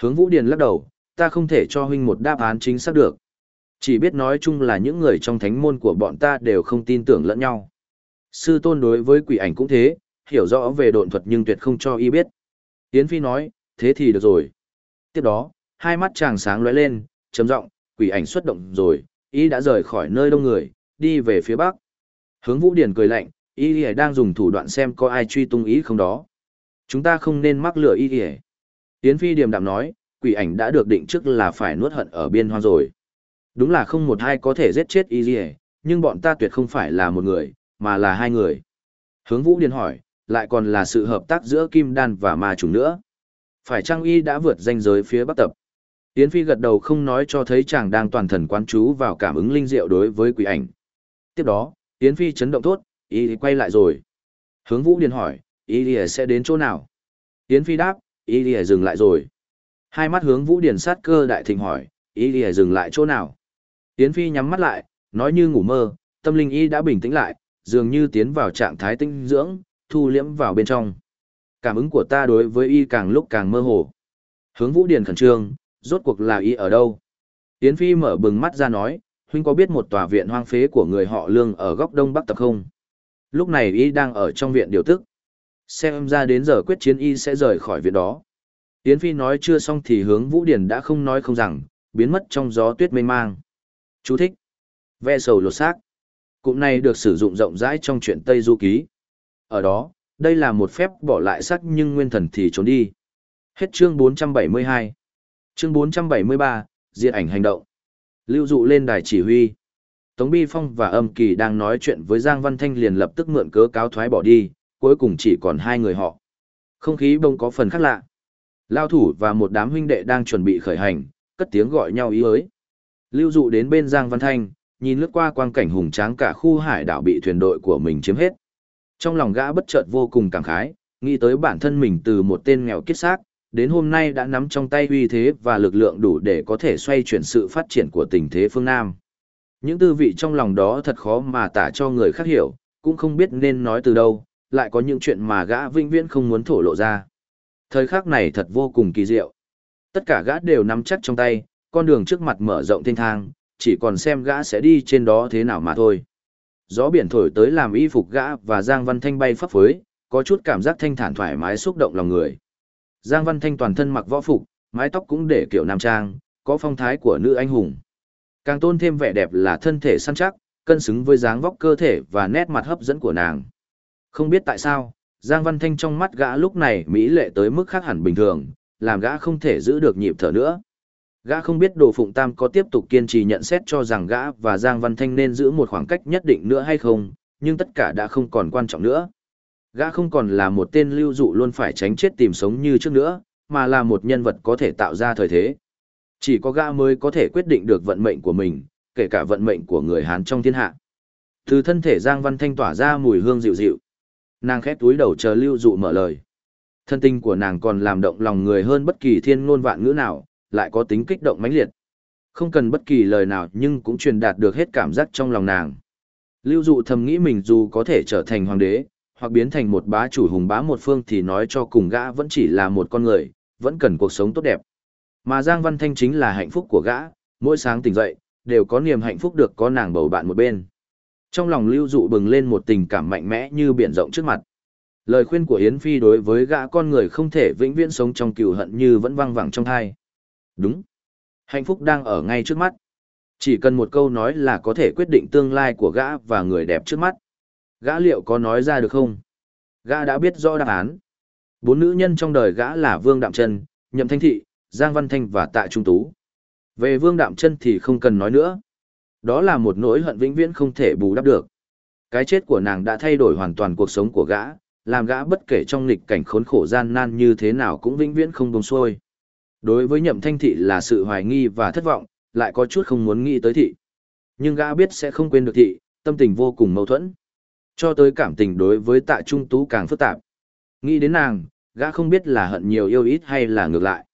Hướng Vũ Điền lắc đầu, ta không thể cho huynh một đáp án chính xác được. Chỉ biết nói chung là những người trong thánh môn của bọn ta đều không tin tưởng lẫn nhau. Sư tôn đối với quỷ ảnh cũng thế, hiểu rõ về độn thuật nhưng tuyệt không cho y biết. Yến Phi nói, thế thì được rồi. Tiếp đó, hai mắt chàng sáng lóe lên, trầm giọng, quỷ ảnh xuất động rồi, y đã rời khỏi nơi đông người, đi về phía bắc. Hướng Vũ Điển cười lạnh, y đang dùng thủ đoạn xem có ai truy tung ý không đó. Chúng ta không nên mắc lửa y ỉa. Yến Phi điềm đạm nói, quỷ ảnh đã được định trước là phải nuốt hận ở biên hoang rồi. Đúng là không một ai có thể giết chết y ỉa, nhưng bọn ta tuyệt không phải là một người, mà là hai người. Hướng Vũ Điền hỏi, lại còn là sự hợp tác giữa Kim Đan và Ma Trùng nữa. Phải Trang y đã vượt danh giới phía bắc tập? Yến Phi gật đầu không nói cho thấy chàng đang toàn thần quán chú vào cảm ứng linh diệu đối với quỷ ảnh. Tiếp đó, Yến Phi chấn động tốt, y quay lại rồi. Hướng Vũ Điền hỏi, Y Lìa sẽ đến chỗ nào? Yến Phi đáp, Y Lìa dừng lại rồi. Hai mắt hướng Vũ Điền sát cơ đại thịnh hỏi, Y Lìa dừng lại chỗ nào? Yến Phi nhắm mắt lại, nói như ngủ mơ, tâm linh Y đã bình tĩnh lại, dường như tiến vào trạng thái tinh dưỡng, thu liễm vào bên trong. Cảm ứng của ta đối với Y càng lúc càng mơ hồ. Hướng Vũ Điền khẩn trương, rốt cuộc là Y ở đâu? Yến Phi mở bừng mắt ra nói, huynh có biết một tòa viện hoang phế của người họ lương ở góc đông bắc tập không? Lúc này y đang ở trong viện điều tức xem ra đến giờ quyết chiến y sẽ rời khỏi viện đó. Yến Phi nói chưa xong thì hướng Vũ Điển đã không nói không rằng, biến mất trong gió tuyết mênh mang. Chú thích. Ve sầu lột xác. Cụm này được sử dụng rộng rãi trong truyện Tây Du Ký. Ở đó, đây là một phép bỏ lại sắc nhưng nguyên thần thì trốn đi. Hết chương 472. Chương 473, Diệt ảnh hành động. Lưu dụ lên đài chỉ huy. Tống Bi Phong và Âm Kỳ đang nói chuyện với Giang Văn Thanh liền lập tức mượn cớ cáo thoái bỏ đi, cuối cùng chỉ còn hai người họ. Không khí bông có phần khác lạ. Lao thủ và một đám huynh đệ đang chuẩn bị khởi hành, cất tiếng gọi nhau ý ới. Lưu dụ đến bên Giang Văn Thanh, nhìn lướt qua quang cảnh hùng tráng cả khu hải đảo bị thuyền đội của mình chiếm hết. Trong lòng gã bất chợt vô cùng cảm khái, nghĩ tới bản thân mình từ một tên nghèo kiết xác, đến hôm nay đã nắm trong tay uy thế và lực lượng đủ để có thể xoay chuyển sự phát triển của tình thế phương Nam. Những tư vị trong lòng đó thật khó mà tả cho người khác hiểu, cũng không biết nên nói từ đâu, lại có những chuyện mà gã vinh viễn không muốn thổ lộ ra. Thời khắc này thật vô cùng kỳ diệu. Tất cả gã đều nắm chắc trong tay, con đường trước mặt mở rộng thênh thang, chỉ còn xem gã sẽ đi trên đó thế nào mà thôi. Gió biển thổi tới làm y phục gã và Giang Văn Thanh bay phấp phới, có chút cảm giác thanh thản thoải mái xúc động lòng người. Giang Văn Thanh toàn thân mặc võ phục, mái tóc cũng để kiểu nam trang, có phong thái của nữ anh hùng. Càng tôn thêm vẻ đẹp là thân thể săn chắc, cân xứng với dáng vóc cơ thể và nét mặt hấp dẫn của nàng. Không biết tại sao, Giang Văn Thanh trong mắt gã lúc này mỹ lệ tới mức khác hẳn bình thường, làm gã không thể giữ được nhịp thở nữa. Gã không biết Đồ Phụng Tam có tiếp tục kiên trì nhận xét cho rằng gã và Giang Văn Thanh nên giữ một khoảng cách nhất định nữa hay không, nhưng tất cả đã không còn quan trọng nữa. Gã không còn là một tên lưu dụ luôn phải tránh chết tìm sống như trước nữa, mà là một nhân vật có thể tạo ra thời thế. Chỉ có gã mới có thể quyết định được vận mệnh của mình, kể cả vận mệnh của người Hán trong thiên hạ. Từ thân thể Giang Văn Thanh tỏa ra mùi hương dịu dịu. Nàng khép túi đầu chờ lưu dụ mở lời. Thân tình của nàng còn làm động lòng người hơn bất kỳ thiên ngôn vạn ngữ nào, lại có tính kích động mãnh liệt. Không cần bất kỳ lời nào nhưng cũng truyền đạt được hết cảm giác trong lòng nàng. Lưu dụ thầm nghĩ mình dù có thể trở thành hoàng đế, hoặc biến thành một bá chủ hùng bá một phương thì nói cho cùng gã vẫn chỉ là một con người, vẫn cần cuộc sống tốt đẹp. Mà Giang Văn Thanh chính là hạnh phúc của gã, mỗi sáng tỉnh dậy, đều có niềm hạnh phúc được có nàng bầu bạn một bên. Trong lòng lưu dụ bừng lên một tình cảm mạnh mẽ như biển rộng trước mặt. Lời khuyên của Yến Phi đối với gã con người không thể vĩnh viễn sống trong cừu hận như vẫn vang vẳng trong thai. Đúng. Hạnh phúc đang ở ngay trước mắt. Chỉ cần một câu nói là có thể quyết định tương lai của gã và người đẹp trước mắt. Gã liệu có nói ra được không? Gã đã biết rõ đáp án. Bốn nữ nhân trong đời gã là Vương Đạm Trân, Nhậm Thanh Thị, Giang Văn Thanh và Tạ Trung Tú. Về Vương Đạm Trân thì không cần nói nữa. Đó là một nỗi hận vĩnh viễn không thể bù đắp được. Cái chết của nàng đã thay đổi hoàn toàn cuộc sống của gã, làm gã bất kể trong nghịch cảnh khốn khổ gian nan như thế nào cũng vĩnh viễn không buông xuôi. Đối với Nhậm Thanh Thị là sự hoài nghi và thất vọng, lại có chút không muốn nghĩ tới thị. Nhưng gã biết sẽ không quên được thị, tâm tình vô cùng mâu thuẫn. Cho tới cảm tình đối với Tạ Trung Tú càng phức tạp. Nghĩ đến nàng, gã không biết là hận nhiều yêu ít hay là ngược lại.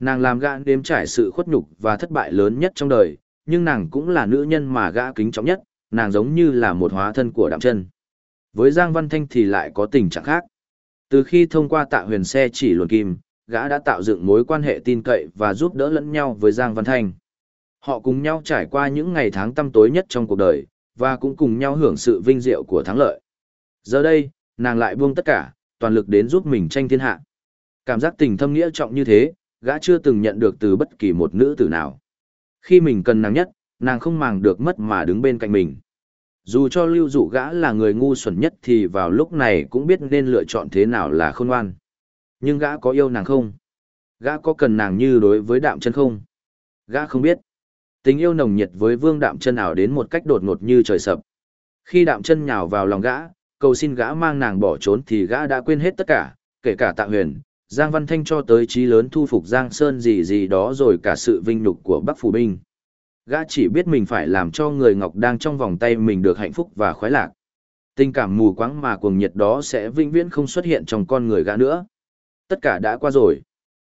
Nàng làm gã đếm trải sự khuất nhục và thất bại lớn nhất trong đời, nhưng nàng cũng là nữ nhân mà gã kính trọng nhất, nàng giống như là một hóa thân của đạm chân. Với Giang Văn Thanh thì lại có tình trạng khác. Từ khi thông qua tạ huyền xe chỉ luồn kim, gã đã tạo dựng mối quan hệ tin cậy và giúp đỡ lẫn nhau với Giang Văn Thanh. Họ cùng nhau trải qua những ngày tháng tăm tối nhất trong cuộc đời, và cũng cùng nhau hưởng sự vinh diệu của thắng lợi. Giờ đây, nàng lại buông tất cả, toàn lực đến giúp mình tranh thiên hạ. Cảm giác tình thâm nghĩa trọng như thế, gã chưa từng nhận được từ bất kỳ một nữ tử nào. Khi mình cần nàng nhất, nàng không màng được mất mà đứng bên cạnh mình. Dù cho lưu dụ gã là người ngu xuẩn nhất thì vào lúc này cũng biết nên lựa chọn thế nào là khôn ngoan. Nhưng gã có yêu nàng không? Gã có cần nàng như đối với đạm chân không? Gã không biết. Tình yêu nồng nhiệt với vương đạm chân ảo đến một cách đột ngột như trời sập. Khi đạm chân nhào vào lòng gã, cầu xin gã mang nàng bỏ trốn thì gã đã quên hết tất cả, kể cả tạ huyền, Giang Văn Thanh cho tới trí lớn thu phục Giang Sơn gì gì đó rồi cả sự vinh nhục của Bắc Phủ Binh. Gã chỉ biết mình phải làm cho người Ngọc đang trong vòng tay mình được hạnh phúc và khoái lạc. Tình cảm mù quáng mà cuồng nhiệt đó sẽ vĩnh viễn không xuất hiện trong con người gã nữa. Tất cả đã qua rồi.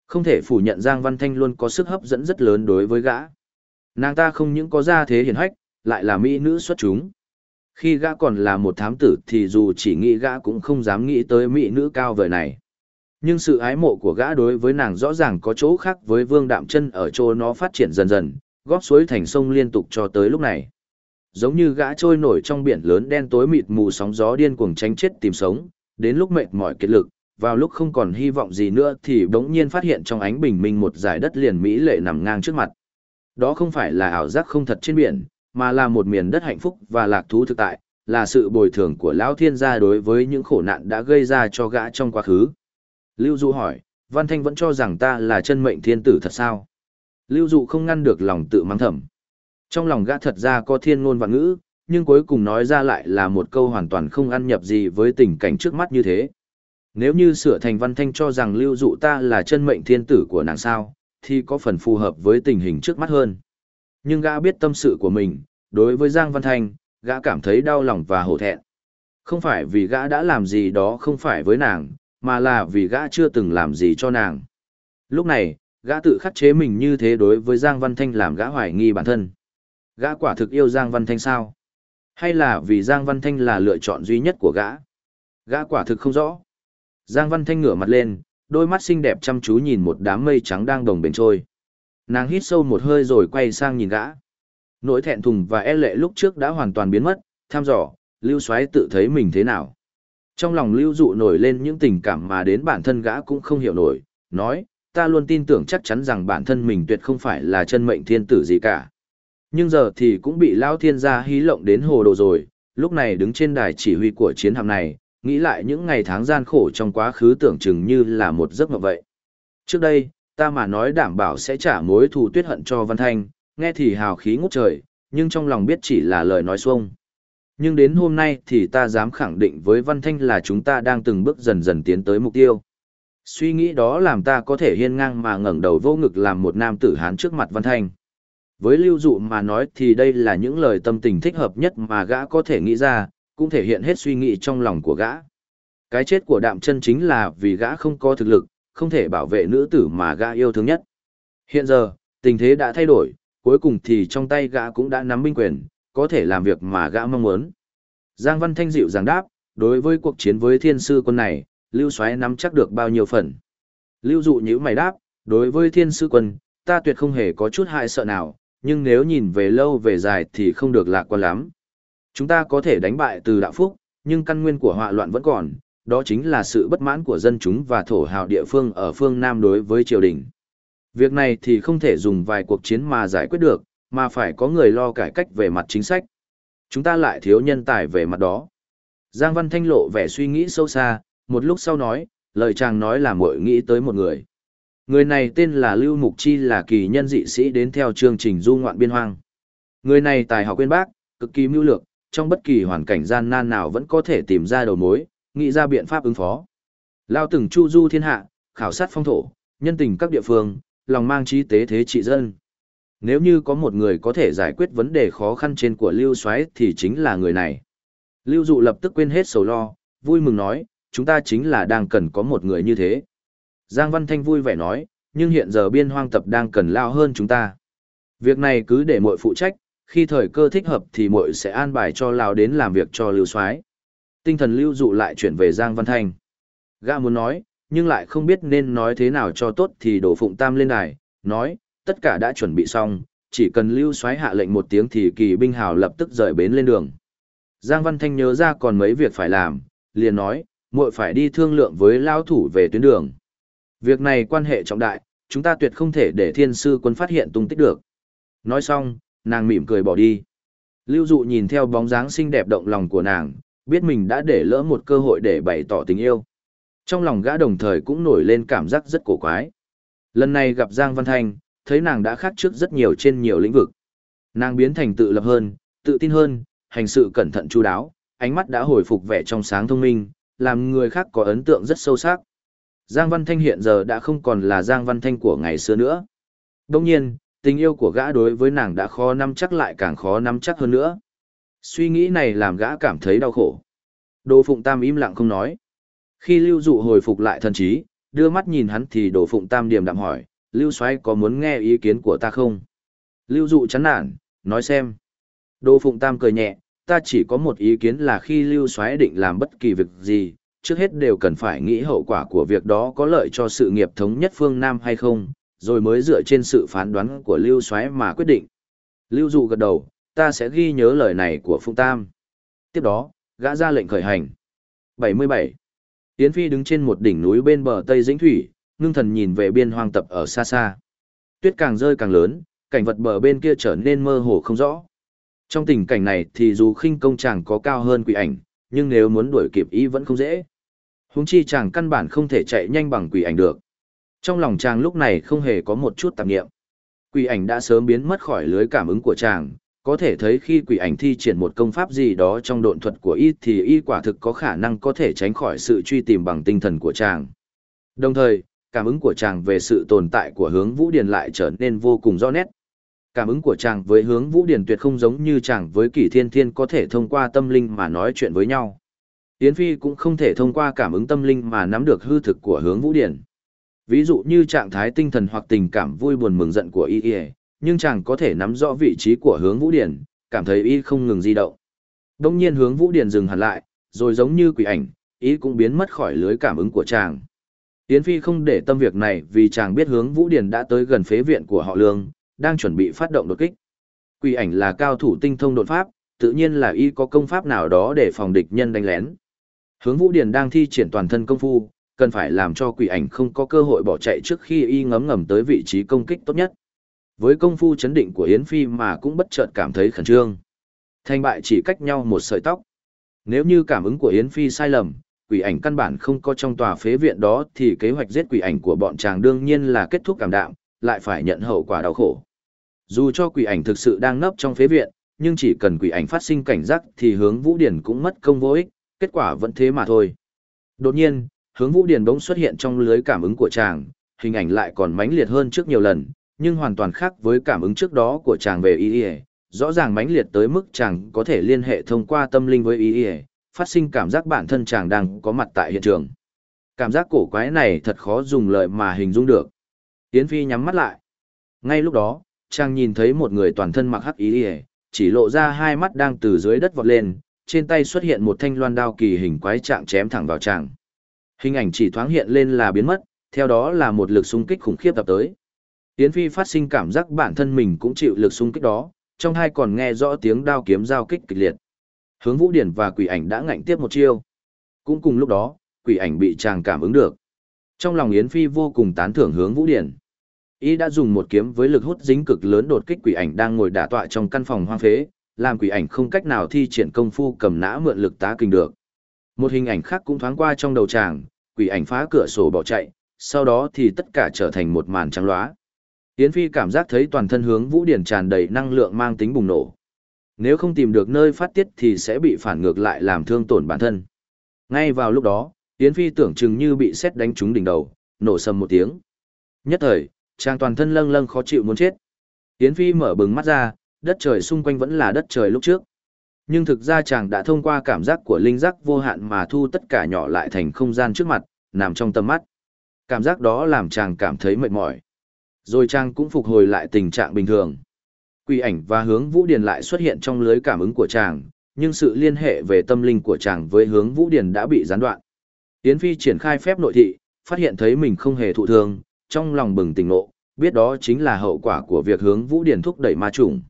Không thể phủ nhận Giang Văn Thanh luôn có sức hấp dẫn rất lớn đối với gã. Nàng ta không những có gia thế hiển hách, lại là mỹ nữ xuất chúng. Khi gã còn là một thám tử thì dù chỉ nghĩ gã cũng không dám nghĩ tới mỹ nữ cao vời này. Nhưng sự ái mộ của gã đối với nàng rõ ràng có chỗ khác với vương đạm chân ở chỗ nó phát triển dần dần, góp suối thành sông liên tục cho tới lúc này. Giống như gã trôi nổi trong biển lớn đen tối mịt mù sóng gió điên cuồng tránh chết tìm sống, đến lúc mệt mỏi kiệt lực, vào lúc không còn hy vọng gì nữa thì bỗng nhiên phát hiện trong ánh bình minh một dải đất liền mỹ lệ nằm ngang trước mặt. Đó không phải là ảo giác không thật trên biển, mà là một miền đất hạnh phúc và lạc thú thực tại, là sự bồi thường của lão thiên gia đối với những khổ nạn đã gây ra cho gã trong quá khứ. Lưu Du hỏi, Văn Thanh vẫn cho rằng ta là chân mệnh thiên tử thật sao? Lưu Dụ không ngăn được lòng tự mắng thầm. Trong lòng gã thật ra có thiên ngôn và ngữ, nhưng cuối cùng nói ra lại là một câu hoàn toàn không ăn nhập gì với tình cảnh trước mắt như thế. Nếu như sửa thành văn thanh cho rằng lưu dụ ta là chân mệnh thiên tử của nàng sao, thì có phần phù hợp với tình hình trước mắt hơn. Nhưng gã biết tâm sự của mình, đối với Giang Văn Thanh, gã cảm thấy đau lòng và hổ thẹn. Không phải vì gã đã làm gì đó không phải với nàng, mà là vì gã chưa từng làm gì cho nàng. Lúc này, gã tự khắc chế mình như thế đối với Giang Văn Thanh làm gã hoài nghi bản thân. Gã quả thực yêu Giang Văn Thanh sao? Hay là vì Giang Văn Thanh là lựa chọn duy nhất của gã? Gã quả thực không rõ. Giang Văn Thanh ngửa mặt lên, đôi mắt xinh đẹp chăm chú nhìn một đám mây trắng đang đồng bền trôi. Nàng hít sâu một hơi rồi quay sang nhìn gã. Nỗi thẹn thùng và e lệ lúc trước đã hoàn toàn biến mất, tham dò, Lưu Soái tự thấy mình thế nào. Trong lòng Lưu Dụ nổi lên những tình cảm mà đến bản thân gã cũng không hiểu nổi, nói, ta luôn tin tưởng chắc chắn rằng bản thân mình tuyệt không phải là chân mệnh thiên tử gì cả. Nhưng giờ thì cũng bị Lao Thiên gia hí lộng đến hồ đồ rồi, lúc này đứng trên đài chỉ huy của chiến hạm này, nghĩ lại những ngày tháng gian khổ trong quá khứ tưởng chừng như là một giấc mộng vậy. Trước đây, ta mà nói đảm bảo sẽ trả mối thù tuyết hận cho Văn Thanh, nghe thì hào khí ngút trời, nhưng trong lòng biết chỉ là lời nói xuông. Nhưng đến hôm nay thì ta dám khẳng định với Văn Thanh là chúng ta đang từng bước dần dần tiến tới mục tiêu. Suy nghĩ đó làm ta có thể hiên ngang mà ngẩng đầu vô ngực làm một nam tử hán trước mặt Văn Thanh. Với lưu dụ mà nói thì đây là những lời tâm tình thích hợp nhất mà gã có thể nghĩ ra, cũng thể hiện hết suy nghĩ trong lòng của gã. Cái chết của đạm chân chính là vì gã không có thực lực, không thể bảo vệ nữ tử mà gã yêu thương nhất. Hiện giờ, tình thế đã thay đổi, cuối cùng thì trong tay gã cũng đã nắm binh quyền, có thể làm việc mà gã mong muốn. Giang Văn Thanh dịu dàng đáp, đối với cuộc chiến với thiên sư quân này, Lưu Soái nắm chắc được bao nhiêu phần. Lưu dụ như mày đáp, đối với thiên sư quân, ta tuyệt không hề có chút hại sợ nào, nhưng nếu nhìn về lâu về dài thì không được lạc quan lắm. Chúng ta có thể đánh bại từ đạo phúc, nhưng căn nguyên của họa loạn vẫn còn, đó chính là sự bất mãn của dân chúng và thổ hào địa phương ở phương Nam đối với triều đình. Việc này thì không thể dùng vài cuộc chiến mà giải quyết được, mà phải có người lo cải cách về mặt chính sách. Chúng ta lại thiếu nhân tài về mặt đó. Giang Văn Thanh lộ vẻ suy nghĩ sâu xa, một lúc sau nói, lời chàng nói là muội nghĩ tới một người. Người này tên là Lưu Mục Chi là kỳ nhân dị sĩ đến theo chương trình du ngoạn biên hoang. Người này tài học quên bác, cực kỳ mưu lược, trong bất kỳ hoàn cảnh gian nan nào vẫn có thể tìm ra đầu mối, nghĩ ra biện pháp ứng phó. Lao từng chu du thiên hạ, khảo sát phong thổ, nhân tình các địa phương, lòng mang trí tế thế trị dân. Nếu như có một người có thể giải quyết vấn đề khó khăn trên của Lưu Soái thì chính là người này. Lưu Dụ lập tức quên hết sầu lo, vui mừng nói, chúng ta chính là đang cần có một người như thế. Giang Văn Thanh vui vẻ nói, nhưng hiện giờ biên hoang tập đang cần lao hơn chúng ta. Việc này cứ để muội phụ trách, khi thời cơ thích hợp thì muội sẽ an bài cho Lào đến làm việc cho Lưu Soái. Tinh thần Lưu dụ lại chuyển về Giang Văn Thanh. Gã muốn nói, nhưng lại không biết nên nói thế nào cho tốt thì đổ phụng tam lên đài, nói, tất cả đã chuẩn bị xong, chỉ cần Lưu Soái hạ lệnh một tiếng thì kỳ binh hào lập tức rời bến lên đường. Giang Văn Thanh nhớ ra còn mấy việc phải làm, liền nói, muội phải đi thương lượng với Lão thủ về tuyến đường. Việc này quan hệ trọng đại, chúng ta tuyệt không thể để thiên sư quân phát hiện tung tích được. Nói xong, nàng mỉm cười bỏ đi. Lưu dụ nhìn theo bóng dáng xinh đẹp động lòng của nàng, biết mình đã để lỡ một cơ hội để bày tỏ tình yêu. Trong lòng gã đồng thời cũng nổi lên cảm giác rất cổ quái. Lần này gặp Giang Văn Thanh, thấy nàng đã khác trước rất nhiều trên nhiều lĩnh vực. Nàng biến thành tự lập hơn, tự tin hơn, hành sự cẩn thận chu đáo, ánh mắt đã hồi phục vẻ trong sáng thông minh, làm người khác có ấn tượng rất sâu sắc. Giang Văn Thanh hiện giờ đã không còn là Giang Văn Thanh của ngày xưa nữa. Đồng nhiên, tình yêu của gã đối với nàng đã khó nắm chắc lại càng khó nắm chắc hơn nữa. Suy nghĩ này làm gã cảm thấy đau khổ. Đồ Phụng Tam im lặng không nói. Khi Lưu Dụ hồi phục lại thần trí, đưa mắt nhìn hắn thì Đồ Phụng Tam điềm đạm hỏi, Lưu Soái có muốn nghe ý kiến của ta không? Lưu Dụ chán nản, nói xem. Đồ Phụng Tam cười nhẹ, ta chỉ có một ý kiến là khi Lưu Soái định làm bất kỳ việc gì, trước hết đều cần phải nghĩ hậu quả của việc đó có lợi cho sự nghiệp thống nhất phương Nam hay không, rồi mới dựa trên sự phán đoán của Lưu Soái mà quyết định. Lưu Dụ gật đầu, ta sẽ ghi nhớ lời này của Phùng Tam. Tiếp đó, gã ra lệnh khởi hành. 77. Yến Phi đứng trên một đỉnh núi bên bờ Tây Dĩnh Thủy, ngưng thần nhìn về biên hoang tập ở xa xa. Tuyết càng rơi càng lớn, cảnh vật bờ bên kia trở nên mơ hồ không rõ. Trong tình cảnh này thì dù khinh công chàng có cao hơn quỷ ảnh, nhưng nếu muốn đuổi kịp ý vẫn không dễ. Húng chi chàng căn bản không thể chạy nhanh bằng quỷ ảnh được. Trong lòng chàng lúc này không hề có một chút tạp nghiệm. Quỷ ảnh đã sớm biến mất khỏi lưới cảm ứng của chàng, Có thể thấy khi quỷ ảnh thi triển một công pháp gì đó trong độn thuật của y thì y quả thực có khả năng có thể tránh khỏi sự truy tìm bằng tinh thần của chàng. Đồng thời, cảm ứng của chàng về sự tồn tại của hướng vũ điền lại trở nên vô cùng rõ nét. Cảm ứng của chàng với hướng vũ điền tuyệt không giống như chàng với kỷ thiên thiên có thể thông qua tâm linh mà nói chuyện với nhau. Yến Phi cũng không thể thông qua cảm ứng tâm linh mà nắm được hư thực của hướng vũ điền. Ví dụ như trạng thái tinh thần hoặc tình cảm vui buồn mừng giận của y y, nhưng chàng có thể nắm rõ vị trí của hướng vũ điển, cảm thấy y không ngừng di động. Đông nhiên hướng vũ điển dừng hẳn lại, rồi giống như quỷ ảnh, Y cũng biến mất khỏi lưới cảm ứng của chàng. Yến Phi không để tâm việc này vì chàng biết hướng Vũ Điển đã tới gần phế viện của họ Lương, đang chuẩn bị phát động đột kích. Quỷ ảnh là cao thủ tinh thông đột pháp, tự nhiên là y có công pháp nào đó để phòng địch nhân đánh lén. Hướng Vũ Điển đang thi triển toàn thân công phu, cần phải làm cho quỷ ảnh không có cơ hội bỏ chạy trước khi y ngấm ngầm tới vị trí công kích tốt nhất. Với công phu chấn định của Yến Phi mà cũng bất chợt cảm thấy khẩn trương. Thành bại chỉ cách nhau một sợi tóc. Nếu như cảm ứng của Yến Phi sai lầm, quỷ ảnh căn bản không có trong tòa phế viện đó thì kế hoạch giết quỷ ảnh của bọn chàng đương nhiên là kết thúc cảm đạm, lại phải nhận hậu quả đau khổ. Dù cho quỷ ảnh thực sự đang nấp trong phế viện, nhưng chỉ cần quỷ ảnh phát sinh cảnh giác thì hướng Vũ Điển cũng mất công vô ích, kết quả vẫn thế mà thôi. Đột nhiên, hướng Vũ điền bỗng xuất hiện trong lưới cảm ứng của chàng, hình ảnh lại còn mãnh liệt hơn trước nhiều lần, nhưng hoàn toàn khác với cảm ứng trước đó của chàng về ý ý, rõ ràng mãnh liệt tới mức chàng có thể liên hệ thông qua tâm linh với ý ý, phát sinh cảm giác bản thân chàng đang có mặt tại hiện trường. Cảm giác cổ quái này thật khó dùng lời mà hình dung được. Yến Phi nhắm mắt lại. Ngay lúc đó, chàng nhìn thấy một người toàn thân mặc hắc ý ý, chỉ lộ ra hai mắt đang từ dưới đất vọt lên, trên tay xuất hiện một thanh loan đao kỳ hình quái trạng chém thẳng vào chàng. Hình ảnh chỉ thoáng hiện lên là biến mất, theo đó là một lực xung kích khủng khiếp tập tới. Yến Phi phát sinh cảm giác bản thân mình cũng chịu lực xung kích đó, trong hai còn nghe rõ tiếng đao kiếm giao kích kịch liệt. Hướng Vũ Điển và quỷ ảnh đã ngạnh tiếp một chiêu. Cũng cùng lúc đó, quỷ ảnh bị chàng cảm ứng được. Trong lòng Yến Phi vô cùng tán thưởng hướng Vũ Điển. ý đã dùng một kiếm với lực hút dính cực lớn đột kích quỷ ảnh đang ngồi đả tọa trong căn phòng hoang phế, làm quỷ ảnh không cách nào thi triển công phu cầm nã mượn lực tá kinh được. Một hình ảnh khác cũng thoáng qua trong đầu chàng, quỷ ảnh phá cửa sổ bỏ chạy, sau đó thì tất cả trở thành một màn trắng loá. Yến Phi cảm giác thấy toàn thân hướng Vũ Điển tràn đầy năng lượng mang tính bùng nổ. Nếu không tìm được nơi phát tiết thì sẽ bị phản ngược lại làm thương tổn bản thân. Ngay vào lúc đó, Yến Phi tưởng chừng như bị xét đánh trúng đỉnh đầu, nổ sầm một tiếng. Nhất thời, chàng toàn thân lâng lâng khó chịu muốn chết. Yến Phi mở bừng mắt ra, đất trời xung quanh vẫn là đất trời lúc trước. Nhưng thực ra chàng đã thông qua cảm giác của linh giác vô hạn mà thu tất cả nhỏ lại thành không gian trước mặt, nằm trong tầm mắt. Cảm giác đó làm chàng cảm thấy mệt mỏi. Rồi chàng cũng phục hồi lại tình trạng bình thường. Quỷ ảnh và hướng vũ điền lại xuất hiện trong lưới cảm ứng của chàng, nhưng sự liên hệ về tâm linh của chàng với hướng vũ điền đã bị gián đoạn. Yến Phi triển khai phép nội thị, phát hiện thấy mình không hề thụ thương, trong lòng bừng tỉnh nộ, biết đó chính là hậu quả của việc hướng vũ điền thúc đẩy ma chủng.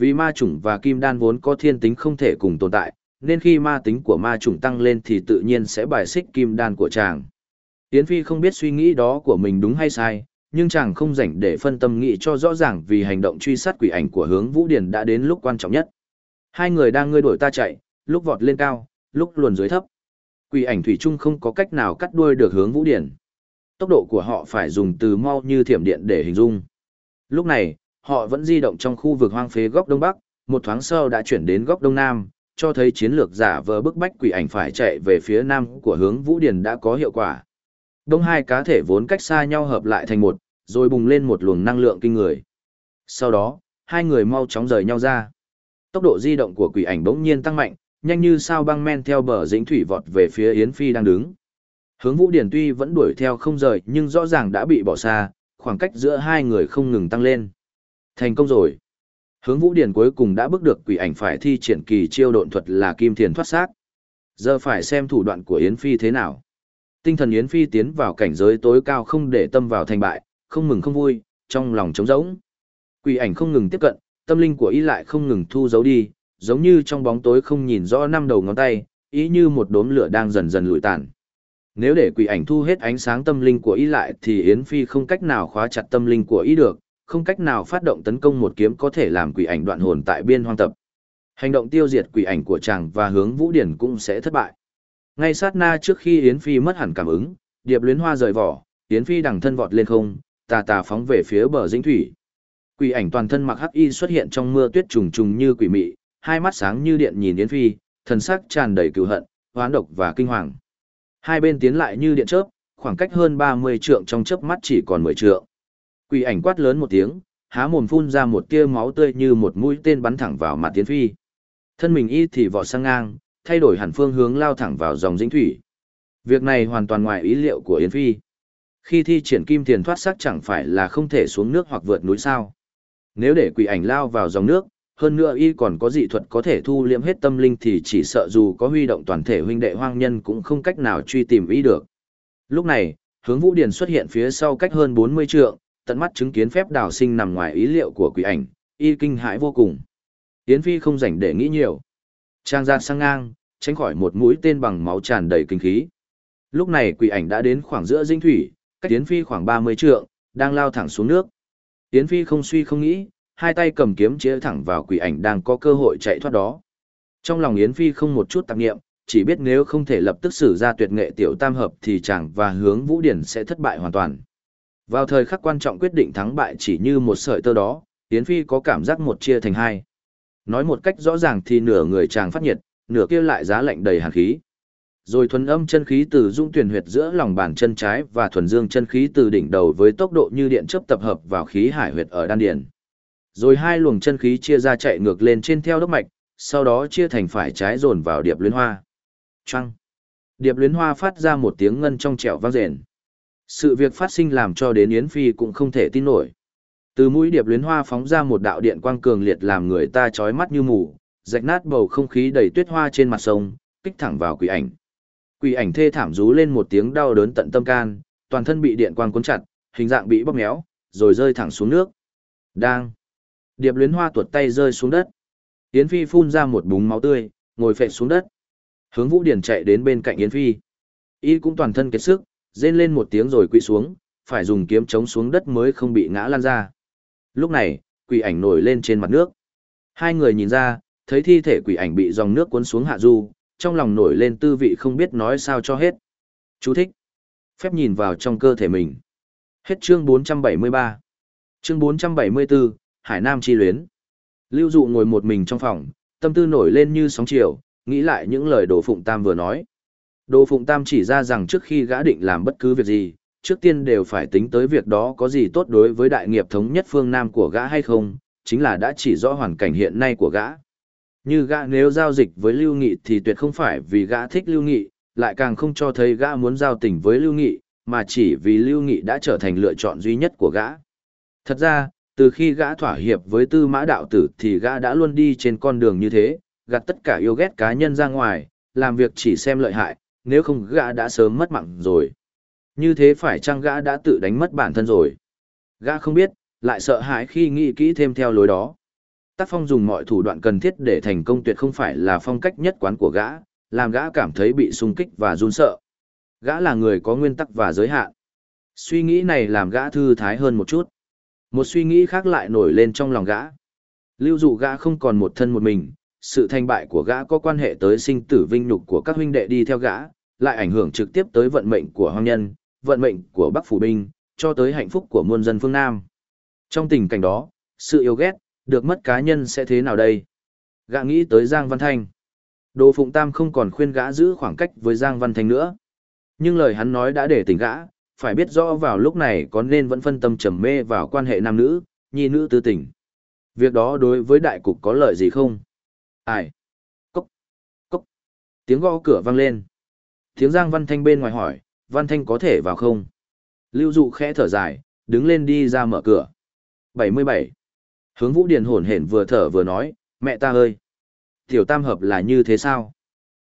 Vì ma chủng và kim đan vốn có thiên tính không thể cùng tồn tại, nên khi ma tính của ma chủng tăng lên thì tự nhiên sẽ bài xích kim đan của chàng. Yến Phi không biết suy nghĩ đó của mình đúng hay sai, nhưng chàng không rảnh để phân tâm nghĩ cho rõ ràng vì hành động truy sát quỷ ảnh của hướng Vũ Điền đã đến lúc quan trọng nhất. Hai người đang ngươi đổi ta chạy, lúc vọt lên cao, lúc luồn dưới thấp. Quỷ ảnh thủy chung không có cách nào cắt đuôi được hướng Vũ Điền. Tốc độ của họ phải dùng từ mau như thiểm điện để hình dung. Lúc này, họ vẫn di động trong khu vực hoang phế góc đông bắc, một thoáng sau đã chuyển đến góc đông nam, cho thấy chiến lược giả vờ bức bách quỷ ảnh phải chạy về phía nam của hướng Vũ Điền đã có hiệu quả. Đông hai cá thể vốn cách xa nhau hợp lại thành một, rồi bùng lên một luồng năng lượng kinh người. Sau đó, hai người mau chóng rời nhau ra. Tốc độ di động của quỷ ảnh bỗng nhiên tăng mạnh, nhanh như sao băng men theo bờ dĩnh thủy vọt về phía Yến Phi đang đứng. Hướng Vũ Điển tuy vẫn đuổi theo không rời nhưng rõ ràng đã bị bỏ xa, khoảng cách giữa hai người không ngừng tăng lên. Thành công rồi. Hướng Vũ Điển cuối cùng đã bước được quỷ ảnh phải thi triển kỳ chiêu độn thuật là kim thiền thoát xác. Giờ phải xem thủ đoạn của Yến Phi thế nào. Tinh thần Yến Phi tiến vào cảnh giới tối cao không để tâm vào thành bại, không mừng không vui, trong lòng trống rỗng. Quỷ ảnh không ngừng tiếp cận, tâm linh của y lại không ngừng thu giấu đi, giống như trong bóng tối không nhìn rõ năm đầu ngón tay, ý như một đốm lửa đang dần dần lụi tàn. Nếu để quỷ ảnh thu hết ánh sáng tâm linh của y lại thì Yến Phi không cách nào khóa chặt tâm linh của y được, không cách nào phát động tấn công một kiếm có thể làm quỷ ảnh đoạn hồn tại biên hoang tập. Hành động tiêu diệt quỷ ảnh của chàng và hướng vũ điển cũng sẽ thất bại. Ngay sát na trước khi Yến Phi mất hẳn cảm ứng, điệp luyến hoa rời vỏ, Yến Phi đằng thân vọt lên không, tà tà phóng về phía bờ dĩnh thủy. Quỷ ảnh toàn thân mặc hắc y xuất hiện trong mưa tuyết trùng trùng như quỷ mị, hai mắt sáng như điện nhìn Yến Phi, thần sắc tràn đầy cừu hận, hoán độc và kinh hoàng. Hai bên tiến lại như điện chớp, khoảng cách hơn 30 trượng trong chớp mắt chỉ còn 10 trượng. Quỷ ảnh quát lớn một tiếng, há mồm phun ra một tia máu tươi như một mũi tên bắn thẳng vào mặt Yến Phi. Thân mình y thì vọt sang ngang, thay đổi hẳn phương hướng lao thẳng vào dòng dĩnh thủy. Việc này hoàn toàn ngoài ý liệu của Yến Phi. Khi thi triển kim tiền thoát sắc chẳng phải là không thể xuống nước hoặc vượt núi sao. Nếu để quỷ ảnh lao vào dòng nước, hơn nữa y còn có dị thuật có thể thu liễm hết tâm linh thì chỉ sợ dù có huy động toàn thể huynh đệ hoang nhân cũng không cách nào truy tìm y được. Lúc này, hướng vũ điền xuất hiện phía sau cách hơn 40 trượng, tận mắt chứng kiến phép đào sinh nằm ngoài ý liệu của quỷ ảnh, y kinh hãi vô cùng. Yến Phi không rảnh để nghĩ nhiều. Trang ra sang ngang, tránh khỏi một mũi tên bằng máu tràn đầy kinh khí. Lúc này quỷ ảnh đã đến khoảng giữa dinh thủy, cách Yến Phi khoảng 30 trượng, đang lao thẳng xuống nước. Yến Phi không suy không nghĩ, hai tay cầm kiếm chĩa thẳng vào quỷ ảnh đang có cơ hội chạy thoát đó. Trong lòng Yến Phi không một chút tạp nghiệm, chỉ biết nếu không thể lập tức sử ra tuyệt nghệ tiểu tam hợp thì chàng và hướng vũ điển sẽ thất bại hoàn toàn. Vào thời khắc quan trọng quyết định thắng bại chỉ như một sợi tơ đó, Yến Phi có cảm giác một chia thành hai. Nói một cách rõ ràng thì nửa người chàng phát nhiệt, nửa kia lại giá lạnh đầy hàn khí. Rồi thuần âm chân khí từ dung tuyển huyệt giữa lòng bàn chân trái và thuần dương chân khí từ đỉnh đầu với tốc độ như điện chớp tập hợp vào khí hải huyệt ở đan điền. Rồi hai luồng chân khí chia ra chạy ngược lên trên theo đốc mạch, sau đó chia thành phải trái dồn vào điệp luyến hoa. Trăng. Điệp luyến hoa phát ra một tiếng ngân trong trẻo vang rền. Sự việc phát sinh làm cho đến Yến Phi cũng không thể tin nổi. Từ mũi điệp luyến hoa phóng ra một đạo điện quang cường liệt làm người ta chói mắt như mù, rạch nát bầu không khí đầy tuyết hoa trên mặt sông, kích thẳng vào quỷ ảnh. Quỷ ảnh thê thảm rú lên một tiếng đau đớn tận tâm can, toàn thân bị điện quang cuốn chặt, hình dạng bị bóp méo, rồi rơi thẳng xuống nước. Đang. Điệp luyến hoa tuột tay rơi xuống đất. Yến Phi phun ra một búng máu tươi, ngồi phệ xuống đất. Hướng Vũ Điển chạy đến bên cạnh Yến Phi. Y cũng toàn thân kiệt sức, rên lên một tiếng rồi quỵ xuống, phải dùng kiếm chống xuống đất mới không bị ngã lan ra. Lúc này, quỷ ảnh nổi lên trên mặt nước. Hai người nhìn ra, thấy thi thể quỷ ảnh bị dòng nước cuốn xuống hạ du, trong lòng nổi lên tư vị không biết nói sao cho hết. Chú thích. Phép nhìn vào trong cơ thể mình. Hết chương 473. Chương 474, Hải Nam chi luyến. Lưu dụ ngồi một mình trong phòng, tâm tư nổi lên như sóng chiều, nghĩ lại những lời Đồ Phụng Tam vừa nói. Đồ Phụng Tam chỉ ra rằng trước khi gã định làm bất cứ việc gì, trước tiên đều phải tính tới việc đó có gì tốt đối với đại nghiệp thống nhất phương Nam của gã hay không, chính là đã chỉ rõ hoàn cảnh hiện nay của gã. Như gã nếu giao dịch với Lưu Nghị thì tuyệt không phải vì gã thích Lưu Nghị, lại càng không cho thấy gã muốn giao tình với Lưu Nghị, mà chỉ vì Lưu Nghị đã trở thành lựa chọn duy nhất của gã. Thật ra, từ khi gã thỏa hiệp với tư mã đạo tử thì gã đã luôn đi trên con đường như thế, gạt tất cả yêu ghét cá nhân ra ngoài, làm việc chỉ xem lợi hại, nếu không gã đã sớm mất mạng rồi. Như thế phải chăng gã đã tự đánh mất bản thân rồi? Gã không biết, lại sợ hãi khi nghĩ kỹ thêm theo lối đó. Tác phong dùng mọi thủ đoạn cần thiết để thành công tuyệt không phải là phong cách nhất quán của gã, làm gã cảm thấy bị sung kích và run sợ. Gã là người có nguyên tắc và giới hạn. Suy nghĩ này làm gã thư thái hơn một chút. Một suy nghĩ khác lại nổi lên trong lòng gã. Lưu dụ gã không còn một thân một mình, sự thành bại của gã có quan hệ tới sinh tử vinh nhục của các huynh đệ đi theo gã, lại ảnh hưởng trực tiếp tới vận mệnh của hoang nhân, vận mệnh của Bắc Phủ Binh, cho tới hạnh phúc của muôn dân phương Nam. Trong tình cảnh đó, sự yêu ghét, được mất cá nhân sẽ thế nào đây? Gã nghĩ tới Giang Văn Thanh. Đồ Phụng Tam không còn khuyên gã giữ khoảng cách với Giang Văn Thanh nữa. Nhưng lời hắn nói đã để tỉnh gã, phải biết rõ vào lúc này có nên vẫn phân tâm trầm mê vào quan hệ nam nữ, nhi nữ tư tình. Việc đó đối với đại cục có lợi gì không? Ai? Cốc! Cốc! Tiếng gõ cửa vang lên. Tiếng Giang Văn Thanh bên ngoài hỏi, Văn Thanh có thể vào không? Lưu Dụ khẽ thở dài, đứng lên đi ra mở cửa. 77. Hướng Vũ Điền hổn hển vừa thở vừa nói, mẹ ta ơi! Tiểu tam hợp là như thế sao?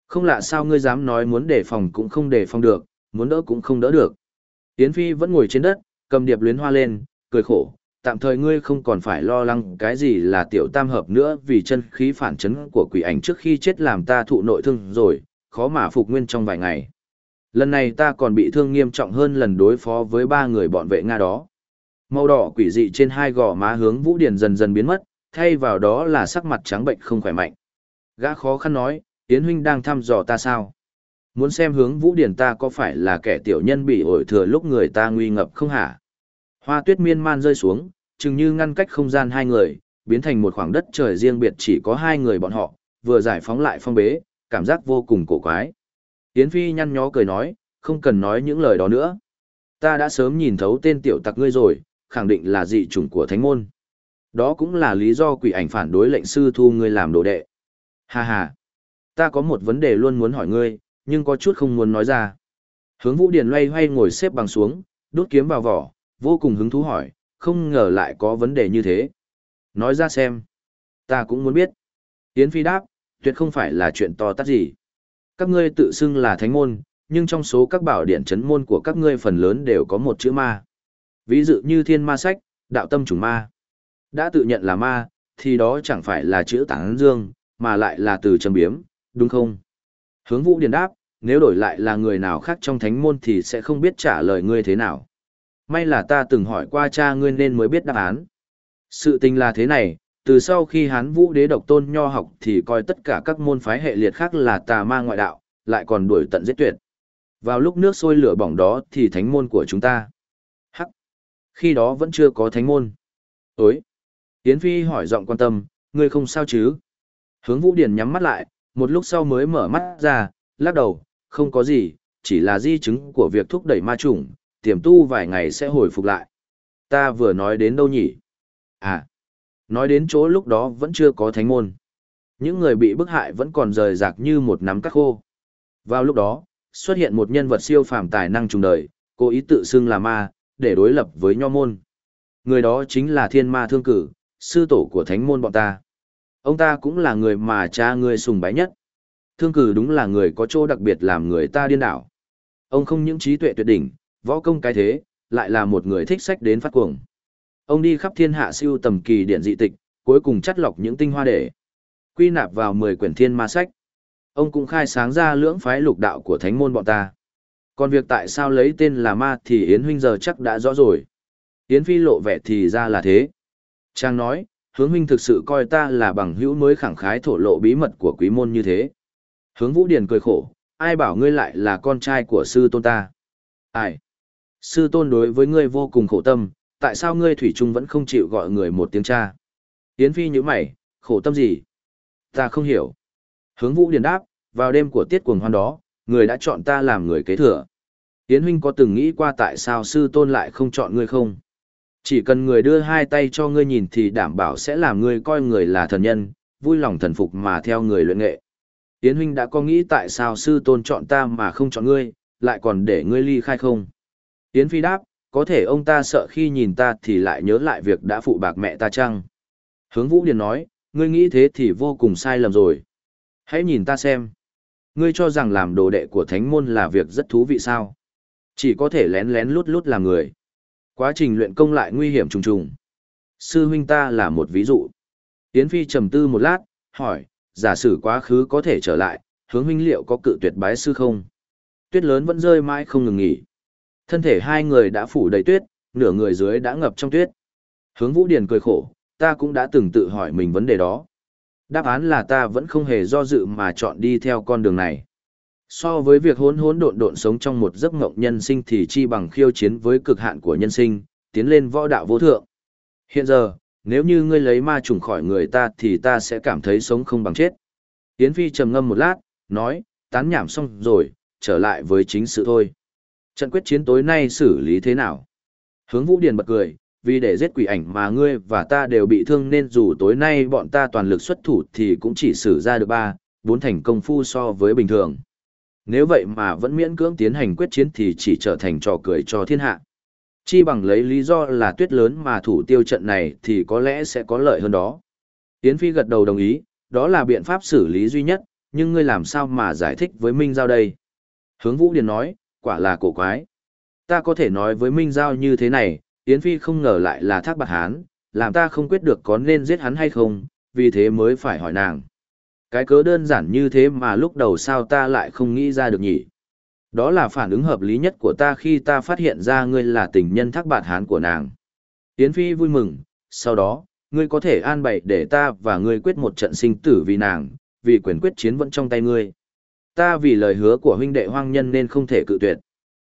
Không lạ sao ngươi dám nói muốn đề phòng cũng không đề phòng được, muốn đỡ cũng không đỡ được. Yến Phi vẫn ngồi trên đất, cầm điệp luyến hoa lên, cười khổ, tạm thời ngươi không còn phải lo lắng cái gì là tiểu tam hợp nữa vì chân khí phản chấn của quỷ ảnh trước khi chết làm ta thụ nội thương rồi, khó mà phục nguyên trong vài ngày. Lần này ta còn bị thương nghiêm trọng hơn lần đối phó với ba người bọn vệ Nga đó. Màu đỏ quỷ dị trên hai gò má hướng Vũ điển dần dần biến mất, thay vào đó là sắc mặt trắng bệnh không khỏe mạnh. Gã khó khăn nói, Yến huynh đang thăm dò ta sao? Muốn xem hướng Vũ điển ta có phải là kẻ tiểu nhân bị ổi thừa lúc người ta nguy ngập không hả? Hoa tuyết miên man rơi xuống, chừng như ngăn cách không gian hai người, biến thành một khoảng đất trời riêng biệt chỉ có hai người bọn họ, vừa giải phóng lại phong bế, cảm giác vô cùng cổ quái. Yến Phi nhăn nhó cười nói, không cần nói những lời đó nữa. Ta đã sớm nhìn thấu tên tiểu tặc ngươi rồi, khẳng định là dị chủng của thánh môn. Đó cũng là lý do quỷ ảnh phản đối lệnh sư thu ngươi làm đồ đệ. Hà hà. Ta có một vấn đề luôn muốn hỏi ngươi, nhưng có chút không muốn nói ra. Hướng Vũ Điền loay hoay ngồi xếp bằng xuống, đút kiếm vào vỏ, vô cùng hứng thú hỏi, không ngờ lại có vấn đề như thế. Nói ra xem. Ta cũng muốn biết. Yến Phi đáp, tuyệt không phải là chuyện to tát gì. Các ngươi tự xưng là thánh môn, nhưng trong số các bảo điện chấn môn của các ngươi phần lớn đều có một chữ ma. Ví dụ như thiên ma sách, đạo tâm chủng ma. Đã tự nhận là ma, thì đó chẳng phải là chữ tảng dương, mà lại là từ trầm biếm, đúng không? Hướng vũ điền đáp, nếu đổi lại là người nào khác trong thánh môn thì sẽ không biết trả lời ngươi thế nào. May là ta từng hỏi qua cha ngươi nên mới biết đáp án. Sự tình là thế này, từ sau khi hán vũ đế độc tôn nho học thì coi tất cả các môn phái hệ liệt khác là tà ma ngoại đạo, lại còn đuổi tận giết tuyệt. Vào lúc nước sôi lửa bỏng đó thì thánh môn của chúng ta. Hắc. Khi đó vẫn chưa có thánh môn. Ối. Yến Phi hỏi giọng quan tâm, ngươi không sao chứ? Hướng Vũ Điển nhắm mắt lại, một lúc sau mới mở mắt ra, lắc đầu, không có gì, chỉ là di chứng của việc thúc đẩy ma chủng, tiềm tu vài ngày sẽ hồi phục lại. Ta vừa nói đến đâu nhỉ? À, nói đến chỗ lúc đó vẫn chưa có thánh môn. Những người bị bức hại vẫn còn rời rạc như một nắm cát khô. Vào lúc đó, xuất hiện một nhân vật siêu phàm tài năng trùng đời, cố ý tự xưng là ma, để đối lập với nho môn. Người đó chính là thiên ma thương cử, sư tổ của thánh môn bọn ta. Ông ta cũng là người mà cha ngươi sùng bái nhất. Thương cử đúng là người có chỗ đặc biệt làm người ta điên đảo. Ông không những trí tuệ tuyệt đỉnh, võ công cái thế, lại là một người thích sách đến phát cuồng. Ông đi khắp thiên hạ siêu tầm kỳ điển dị tịch, cuối cùng chắt lọc những tinh hoa để quy nạp vào 10 quyển thiên ma sách. Ông cũng khai sáng ra lưỡng phái lục đạo của thánh môn bọn ta. Còn việc tại sao lấy tên là ma thì Yến huynh giờ chắc đã rõ rồi. Yến phi lộ vẻ thì ra là thế. Trang nói, hướng huynh thực sự coi ta là bằng hữu mới khẳng khái thổ lộ bí mật của quý môn như thế. Hướng vũ điền cười khổ, ai bảo ngươi lại là con trai của sư tôn ta. Ai? Sư tôn đối với ngươi vô cùng khổ tâm, tại sao ngươi thủy trung vẫn không chịu gọi người một tiếng cha? Yến phi như mày, khổ tâm gì? Ta không hiểu. Hướng vũ điền đáp, vào đêm của tiết cuồng hoan đó, người đã chọn ta làm người kế thừa. Yến huynh có từng nghĩ qua tại sao sư tôn lại không chọn ngươi không? Chỉ cần người đưa hai tay cho ngươi nhìn thì đảm bảo sẽ làm ngươi coi người là thần nhân, vui lòng thần phục mà theo người luyện nghệ. Yến huynh đã có nghĩ tại sao sư tôn chọn ta mà không chọn ngươi, lại còn để ngươi ly khai không? Yến phi đáp, có thể ông ta sợ khi nhìn ta thì lại nhớ lại việc đã phụ bạc mẹ ta chăng? Hướng Vũ Điền nói, ngươi nghĩ thế thì vô cùng sai lầm rồi. Hãy nhìn ta xem. Ngươi cho rằng làm đồ đệ của thánh môn là việc rất thú vị sao? Chỉ có thể lén lén lút lút làm người. Quá trình luyện công lại nguy hiểm trùng trùng. Sư huynh ta là một ví dụ. Yến Phi trầm tư một lát, hỏi, giả sử quá khứ có thể trở lại, hướng huynh liệu có cự tuyệt bái sư không? Tuyết lớn vẫn rơi mãi không ngừng nghỉ. Thân thể hai người đã phủ đầy tuyết, nửa người dưới đã ngập trong tuyết. Hướng Vũ Điền cười khổ, ta cũng đã từng tự hỏi mình vấn đề đó. Đáp án là ta vẫn không hề do dự mà chọn đi theo con đường này. So với việc hỗn hỗn độn độn sống trong một giấc mộng nhân sinh thì chi bằng khiêu chiến với cực hạn của nhân sinh, tiến lên võ đạo vô thượng. Hiện giờ, nếu như ngươi lấy ma trùng khỏi người ta thì ta sẽ cảm thấy sống không bằng chết. Yến Phi trầm ngâm một lát, nói, tán nhảm xong rồi, trở lại với chính sự thôi. Trận quyết chiến tối nay xử lý thế nào? Hướng Vũ Điền bật cười, vì để giết quỷ ảnh mà ngươi và ta đều bị thương nên dù tối nay bọn ta toàn lực xuất thủ thì cũng chỉ xử ra được ba, bốn thành công phu so với bình thường. Nếu vậy mà vẫn miễn cưỡng tiến hành quyết chiến thì chỉ trở thành trò cười cho thiên hạ. Chi bằng lấy lý do là tuyết lớn mà thủ tiêu trận này thì có lẽ sẽ có lợi hơn đó. Yến Phi gật đầu đồng ý, đó là biện pháp xử lý duy nhất, nhưng ngươi làm sao mà giải thích với Minh Giao đây? Hướng Vũ Điền nói, quả là cổ quái. Ta có thể nói với Minh Giao như thế này, Yến Phi không ngờ lại là thác bạc hán, làm ta không quyết được có nên giết hắn hay không, vì thế mới phải hỏi nàng. Cái cớ đơn giản như thế mà lúc đầu sao ta lại không nghĩ ra được nhỉ? Đó là phản ứng hợp lý nhất của ta khi ta phát hiện ra ngươi là tình nhân thác bạt hán của nàng. Yến Phi vui mừng, sau đó, ngươi có thể an bày để ta và ngươi quyết một trận sinh tử vì nàng, vì quyền quyết chiến vẫn trong tay ngươi. Ta vì lời hứa của huynh đệ hoang nhân nên không thể cự tuyệt.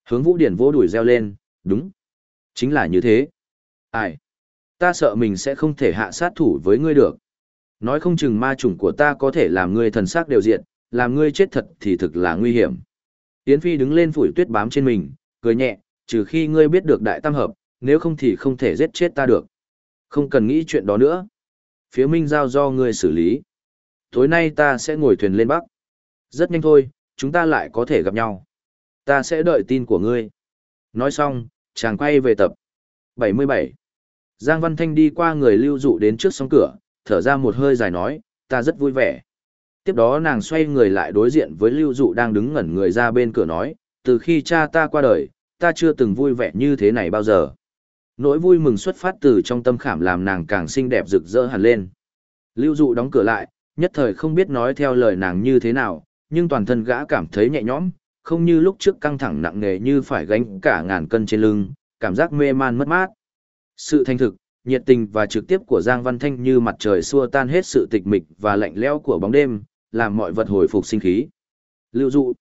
Hướng Vũ Điển vỗ đùi reo lên, đúng. Chính là như thế. Ai? Ta sợ mình sẽ không thể hạ sát thủ với ngươi được. Nói không chừng ma chủng của ta có thể làm ngươi thần xác đều diện, làm ngươi chết thật thì thực là nguy hiểm. Yến Phi đứng lên phủi tuyết bám trên mình, cười nhẹ, trừ khi ngươi biết được đại tam hợp, nếu không thì không thể giết chết ta được. Không cần nghĩ chuyện đó nữa. Phía Minh giao do ngươi xử lý. Tối nay ta sẽ ngồi thuyền lên Bắc. Rất nhanh thôi, chúng ta lại có thể gặp nhau. Ta sẽ đợi tin của ngươi. Nói xong, chàng quay về tập. 77. Giang Văn Thanh đi qua người lưu dụ đến trước sóng cửa, thở ra một hơi dài nói, ta rất vui vẻ. Tiếp đó nàng xoay người lại đối diện với lưu dụ đang đứng ngẩn người ra bên cửa nói, từ khi cha ta qua đời, ta chưa từng vui vẻ như thế này bao giờ. Nỗi vui mừng xuất phát từ trong tâm khảm làm nàng càng xinh đẹp rực rỡ hẳn lên. Lưu dụ đóng cửa lại, nhất thời không biết nói theo lời nàng như thế nào, nhưng toàn thân gã cảm thấy nhẹ nhõm, không như lúc trước căng thẳng nặng nề như phải gánh cả ngàn cân trên lưng, cảm giác mê man mất mát. Sự thành thực, nhiệt tình và trực tiếp của Giang Văn Thanh như mặt trời xua tan hết sự tịch mịch và lạnh lẽo của bóng đêm, làm mọi vật hồi phục sinh khí. Lưu dụ.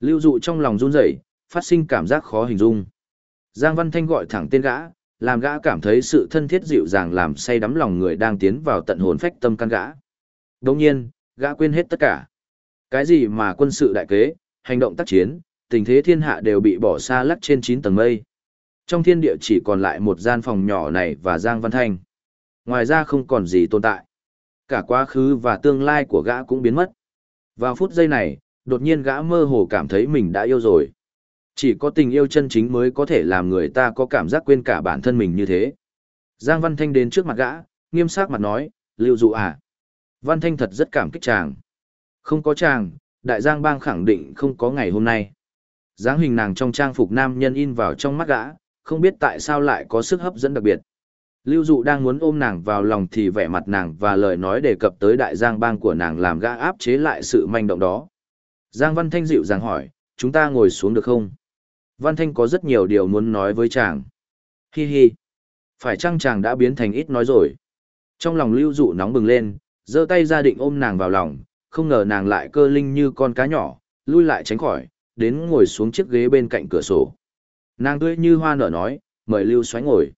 Lưu dụ trong lòng run rẩy, phát sinh cảm giác khó hình dung. Giang Văn Thanh gọi thẳng tên gã, làm gã cảm thấy sự thân thiết dịu dàng làm say đắm lòng người đang tiến vào tận hồn phách tâm căn gã. Đồng nhiên, gã quên hết tất cả. Cái gì mà quân sự đại kế, hành động tác chiến, tình thế thiên hạ đều bị bỏ xa lắc trên 9 tầng mây. Trong thiên địa chỉ còn lại một gian phòng nhỏ này và Giang Văn Thanh. Ngoài ra không còn gì tồn tại. Cả quá khứ và tương lai của gã cũng biến mất. Vào phút giây này, đột nhiên gã mơ hồ cảm thấy mình đã yêu rồi. Chỉ có tình yêu chân chính mới có thể làm người ta có cảm giác quên cả bản thân mình như thế. Giang Văn Thanh đến trước mặt gã, nghiêm sắc mặt nói, Lưu Dụ à. Văn Thanh thật rất cảm kích chàng. Không có chàng, Đại Giang Bang khẳng định không có ngày hôm nay. dáng hình nàng trong trang phục nam nhân in vào trong mắt gã, không biết tại sao lại có sức hấp dẫn đặc biệt. Lưu Dụ đang muốn ôm nàng vào lòng thì vẻ mặt nàng và lời nói đề cập tới đại giang bang của nàng làm gã áp chế lại sự manh động đó. Giang Văn Thanh dịu dàng hỏi, chúng ta ngồi xuống được không? Văn Thanh có rất nhiều điều muốn nói với chàng. Hi hi. Phải chăng chàng đã biến thành ít nói rồi? Trong lòng Lưu Dụ nóng bừng lên, giơ tay ra định ôm nàng vào lòng, không ngờ nàng lại cơ linh như con cá nhỏ, lui lại tránh khỏi, đến ngồi xuống chiếc ghế bên cạnh cửa sổ. Nàng tươi như hoa nở nói, mời Lưu xoáy ngồi.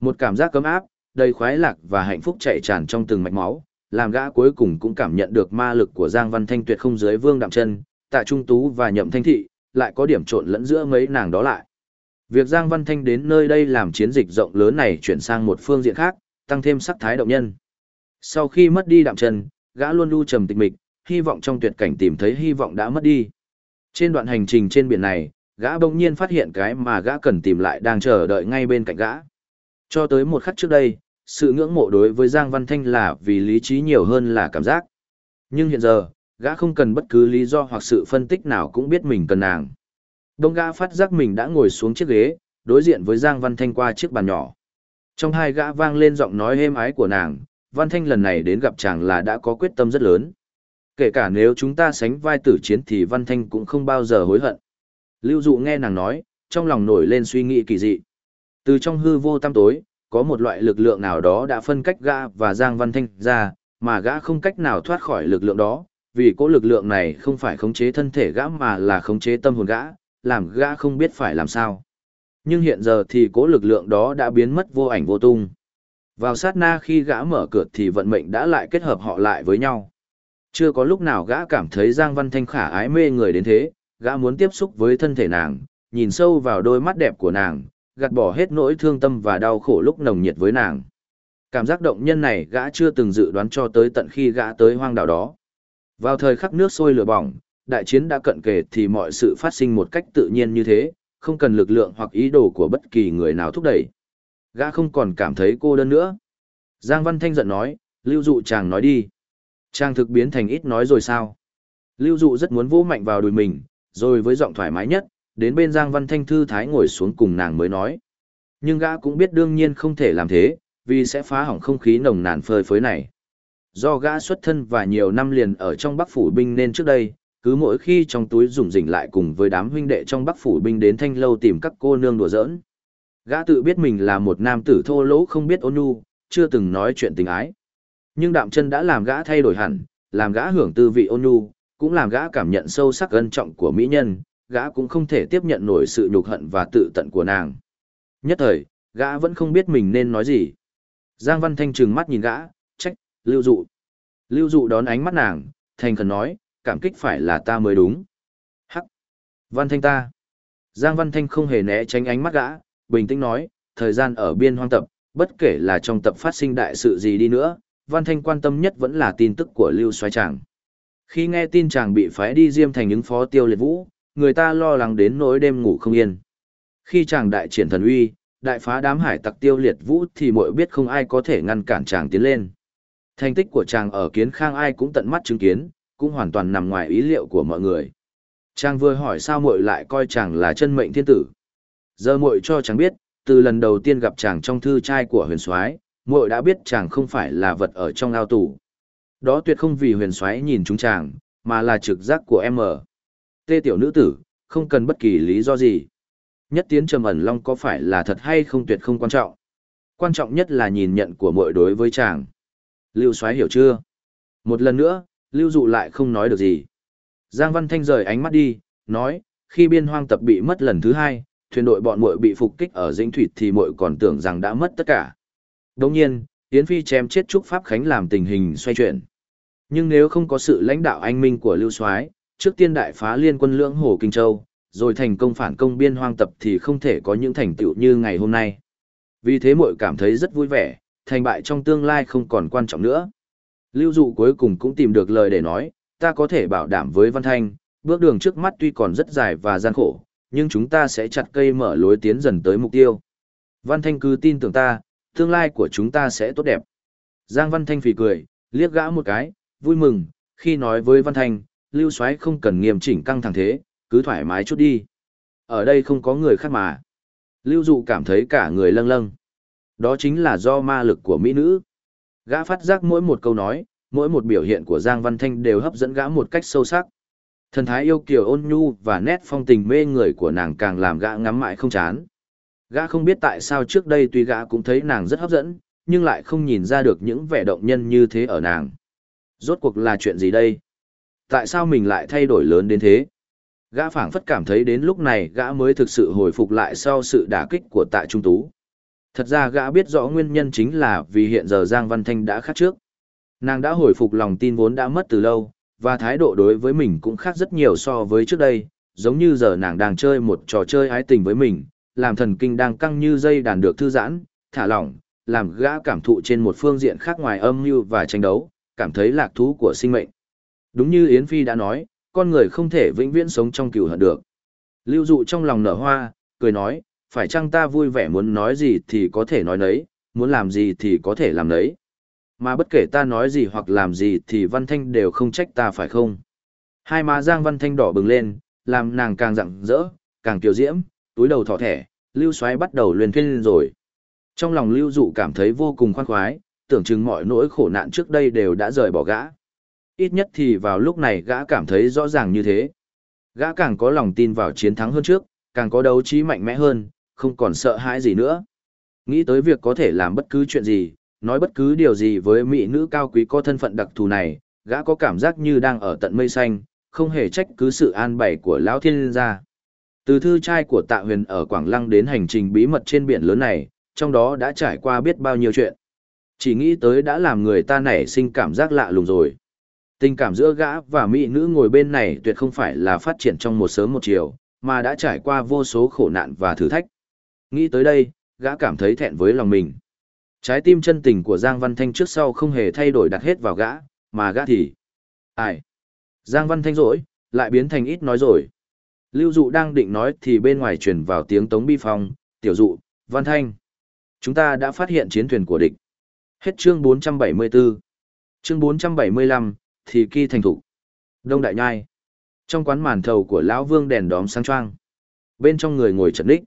Một cảm giác cấm áp, đầy khoái lạc và hạnh phúc chạy tràn trong từng mạch máu, làm gã cuối cùng cũng cảm nhận được ma lực của Giang Văn Thanh tuyệt không dưới vương đạm chân, tạ trung tú và nhậm thanh thị, lại có điểm trộn lẫn giữa mấy nàng đó lại. Việc Giang Văn Thanh đến nơi đây làm chiến dịch rộng lớn này chuyển sang một phương diện khác, tăng thêm sắc thái động nhân. Sau khi mất đi đạm chân, gã luôn lưu trầm tịch mịch, hy vọng trong tuyệt cảnh tìm thấy hy vọng đã mất đi. Trên đoạn hành trình trên biển này, gã bỗng nhiên phát hiện cái mà gã cần tìm lại đang chờ đợi ngay bên cạnh gã. Cho tới một khắc trước đây, sự ngưỡng mộ đối với Giang Văn Thanh là vì lý trí nhiều hơn là cảm giác. Nhưng hiện giờ, gã không cần bất cứ lý do hoặc sự phân tích nào cũng biết mình cần nàng. Đông gã phát giác mình đã ngồi xuống chiếc ghế, đối diện với Giang Văn Thanh qua chiếc bàn nhỏ. Trong hai gã vang lên giọng nói êm ái của nàng, Văn Thanh lần này đến gặp chàng là đã có quyết tâm rất lớn. Kể cả nếu chúng ta sánh vai tử chiến thì Văn Thanh cũng không bao giờ hối hận. Lưu dụ nghe nàng nói, trong lòng nổi lên suy nghĩ kỳ dị. Từ trong hư vô tăm tối, có một loại lực lượng nào đó đã phân cách gã và Giang Văn Thanh ra, mà gã không cách nào thoát khỏi lực lượng đó, vì cỗ lực lượng này không phải khống chế thân thể gã mà là khống chế tâm hồn gã, làm gã không biết phải làm sao. Nhưng hiện giờ thì cỗ lực lượng đó đã biến mất vô ảnh vô tung. Vào sát na khi gã mở cửa thì vận mệnh đã lại kết hợp họ lại với nhau. Chưa có lúc nào gã cảm thấy Giang Văn Thanh khả ái mê người đến thế, gã muốn tiếp xúc với thân thể nàng, nhìn sâu vào đôi mắt đẹp của nàng, gạt bỏ hết nỗi thương tâm và đau khổ lúc nồng nhiệt với nàng. Cảm giác động nhân này gã chưa từng dự đoán cho tới tận khi gã tới hoang đảo đó. Vào thời khắc nước sôi lửa bỏng, đại chiến đã cận kề thì mọi sự phát sinh một cách tự nhiên như thế, không cần lực lượng hoặc ý đồ của bất kỳ người nào thúc đẩy. Gã không còn cảm thấy cô đơn nữa. Giang Văn Thanh giận nói, lưu dụ chàng nói đi. Chàng thực biến thành ít nói rồi sao? Lưu dụ rất muốn vỗ mạnh vào đùi mình, rồi với giọng thoải mái nhất, đến bên Giang Văn Thanh thư thái ngồi xuống cùng nàng mới nói. Nhưng gã cũng biết đương nhiên không thể làm thế, vì sẽ phá hỏng không khí nồng nàn phơi phới này. Do gã xuất thân và nhiều năm liền ở trong Bắc phủ binh nên trước đây, cứ mỗi khi trong túi rủng rỉnh lại cùng với đám huynh đệ trong Bắc phủ binh đến thanh lâu tìm các cô nương đùa giỡn. Gã tự biết mình là một nam tử thô lỗ không biết ôn nhu, chưa từng nói chuyện tình ái. Nhưng đạm chân đã làm gã thay đổi hẳn, làm gã hưởng tư vị ôn nhu, cũng làm gã cảm nhận sâu sắc ân trọng của mỹ nhân, gã cũng không thể tiếp nhận nổi sự nhục hận và tự tận của nàng. Nhất thời, gã vẫn không biết mình nên nói gì. Giang Văn Thanh trừng mắt nhìn gã, trách, lưu dụ. Lưu dụ đón ánh mắt nàng, thành khẩn nói, cảm kích phải là ta mới đúng. Hắc! Văn Thanh ta! Giang Văn Thanh không hề né tránh ánh mắt gã, bình tĩnh nói, thời gian ở biên hoang tập, bất kể là trong tập phát sinh đại sự gì đi nữa, Văn Thanh quan tâm nhất vẫn là tin tức của Lưu Xoái Tràng. Khi nghe tin chàng bị phái đi Diêm Thành những phó tiêu liệt vũ, người ta lo lắng đến nỗi đêm ngủ không yên. Khi chàng đại triển thần uy, đại phá đám hải tặc tiêu liệt vũ thì mọi biết không ai có thể ngăn cản chàng tiến lên. Thành tích của chàng ở kiến khang ai cũng tận mắt chứng kiến, cũng hoàn toàn nằm ngoài ý liệu của mọi người. Chàng vừa hỏi sao muội lại coi chàng là chân mệnh thiên tử. Giờ muội cho chàng biết, từ lần đầu tiên gặp chàng trong thư trai của huyền soái, muội đã biết chàng không phải là vật ở trong ao tù. Đó tuyệt không vì huyền soái nhìn chúng chàng, mà là trực giác của em ở. Tê tiểu nữ tử, không cần bất kỳ lý do gì. Nhất tiến trầm ẩn long có phải là thật hay không tuyệt không quan trọng. Quan trọng nhất là nhìn nhận của muội đối với chàng. Lưu soái hiểu chưa? Một lần nữa, Lưu dụ lại không nói được gì. Giang Văn Thanh rời ánh mắt đi, nói, khi biên hoang tập bị mất lần thứ hai, thuyền đội bọn muội bị phục kích ở dĩnh thủy thì muội còn tưởng rằng đã mất tất cả. Đồng nhiên, Yến Phi chém chết Trúc Pháp Khánh làm tình hình xoay chuyển. Nhưng nếu không có sự lãnh đạo anh minh của Lưu Soái, trước tiên đại phá liên quân lưỡng hồ Kinh Châu, rồi thành công phản công biên hoang tập thì không thể có những thành tựu như ngày hôm nay. Vì thế muội cảm thấy rất vui vẻ, thành bại trong tương lai không còn quan trọng nữa. Lưu dụ cuối cùng cũng tìm được lời để nói, ta có thể bảo đảm với Văn Thanh, bước đường trước mắt tuy còn rất dài và gian khổ, nhưng chúng ta sẽ chặt cây mở lối tiến dần tới mục tiêu. Văn Thanh cứ tin tưởng ta, tương lai của chúng ta sẽ tốt đẹp. Giang Văn Thanh phì cười, liếc gã một cái, vui mừng, khi nói với Văn Thanh, Lưu Soái không cần nghiêm chỉnh căng thẳng thế, cứ thoải mái chút đi. Ở đây không có người khác mà. Lưu Dụ cảm thấy cả người lâng lâng. Đó chính là do ma lực của mỹ nữ. Gã phát giác mỗi một câu nói, mỗi một biểu hiện của Giang Văn Thanh đều hấp dẫn gã một cách sâu sắc. Thần thái yêu kiều ôn nhu và nét phong tình mê người của nàng càng làm gã ngắm mãi không chán. Gã không biết tại sao trước đây tuy gã cũng thấy nàng rất hấp dẫn, nhưng lại không nhìn ra được những vẻ động nhân như thế ở nàng. Rốt cuộc là chuyện gì đây? Tại sao mình lại thay đổi lớn đến thế? Gã phảng phất cảm thấy đến lúc này gã mới thực sự hồi phục lại sau sự đả kích của tạ trung tú. Thật ra gã biết rõ nguyên nhân chính là vì hiện giờ Giang Văn Thanh đã khác trước. Nàng đã hồi phục lòng tin vốn đã mất từ lâu, và thái độ đối với mình cũng khác rất nhiều so với trước đây, giống như giờ nàng đang chơi một trò chơi ái tình với mình, làm thần kinh đang căng như dây đàn được thư giãn, thả lỏng, làm gã cảm thụ trên một phương diện khác ngoài âm mưu và tranh đấu, cảm thấy lạc thú của sinh mệnh. Đúng như Yến Phi đã nói, con người không thể vĩnh viễn sống trong cừu hận được. Lưu dụ trong lòng nở hoa, cười nói, phải chăng ta vui vẻ muốn nói gì thì có thể nói nấy, muốn làm gì thì có thể làm nấy. Mà bất kể ta nói gì hoặc làm gì thì Văn Thanh đều không trách ta phải không? Hai má Giang Văn Thanh đỏ bừng lên, làm nàng càng rặng rỡ, càng kiều diễm, túi đầu thỏ thẻ, Lưu Soái bắt đầu luyện thuyên rồi. Trong lòng Lưu Dụ cảm thấy vô cùng khoan khoái, tưởng chừng mọi nỗi khổ nạn trước đây đều đã rời bỏ gã. Ít nhất thì vào lúc này gã cảm thấy rõ ràng như thế. Gã càng có lòng tin vào chiến thắng hơn trước, càng có đấu trí mạnh mẽ hơn, không còn sợ hãi gì nữa. Nghĩ tới việc có thể làm bất cứ chuyện gì, nói bất cứ điều gì với mỹ nữ cao quý có thân phận đặc thù này, gã có cảm giác như đang ở tận mây xanh, không hề trách cứ sự an bày của lão thiên gia. Từ thư trai của tạ huyền ở Quảng Lăng đến hành trình bí mật trên biển lớn này, trong đó đã trải qua biết bao nhiêu chuyện. Chỉ nghĩ tới đã làm người ta nảy sinh cảm giác lạ lùng rồi. Tình cảm giữa gã và mỹ nữ ngồi bên này tuyệt không phải là phát triển trong một sớm một chiều, mà đã trải qua vô số khổ nạn và thử thách. Nghĩ tới đây, gã cảm thấy thẹn với lòng mình. Trái tim chân tình của Giang Văn Thanh trước sau không hề thay đổi đặt hết vào gã, mà gã thì... Ai? Giang Văn Thanh rỗi, lại biến thành ít nói rồi. Lưu Dụ đang định nói thì bên ngoài truyền vào tiếng tống bi phong, tiểu dụ, Văn Thanh. Chúng ta đã phát hiện chiến thuyền của địch. Hết chương 474. Chương 475, thì kỳ thành thủ. Đông Đại Nhai. Trong quán màn thầu của Lão Vương đèn đóm sáng choang. Bên trong người ngồi trận đích.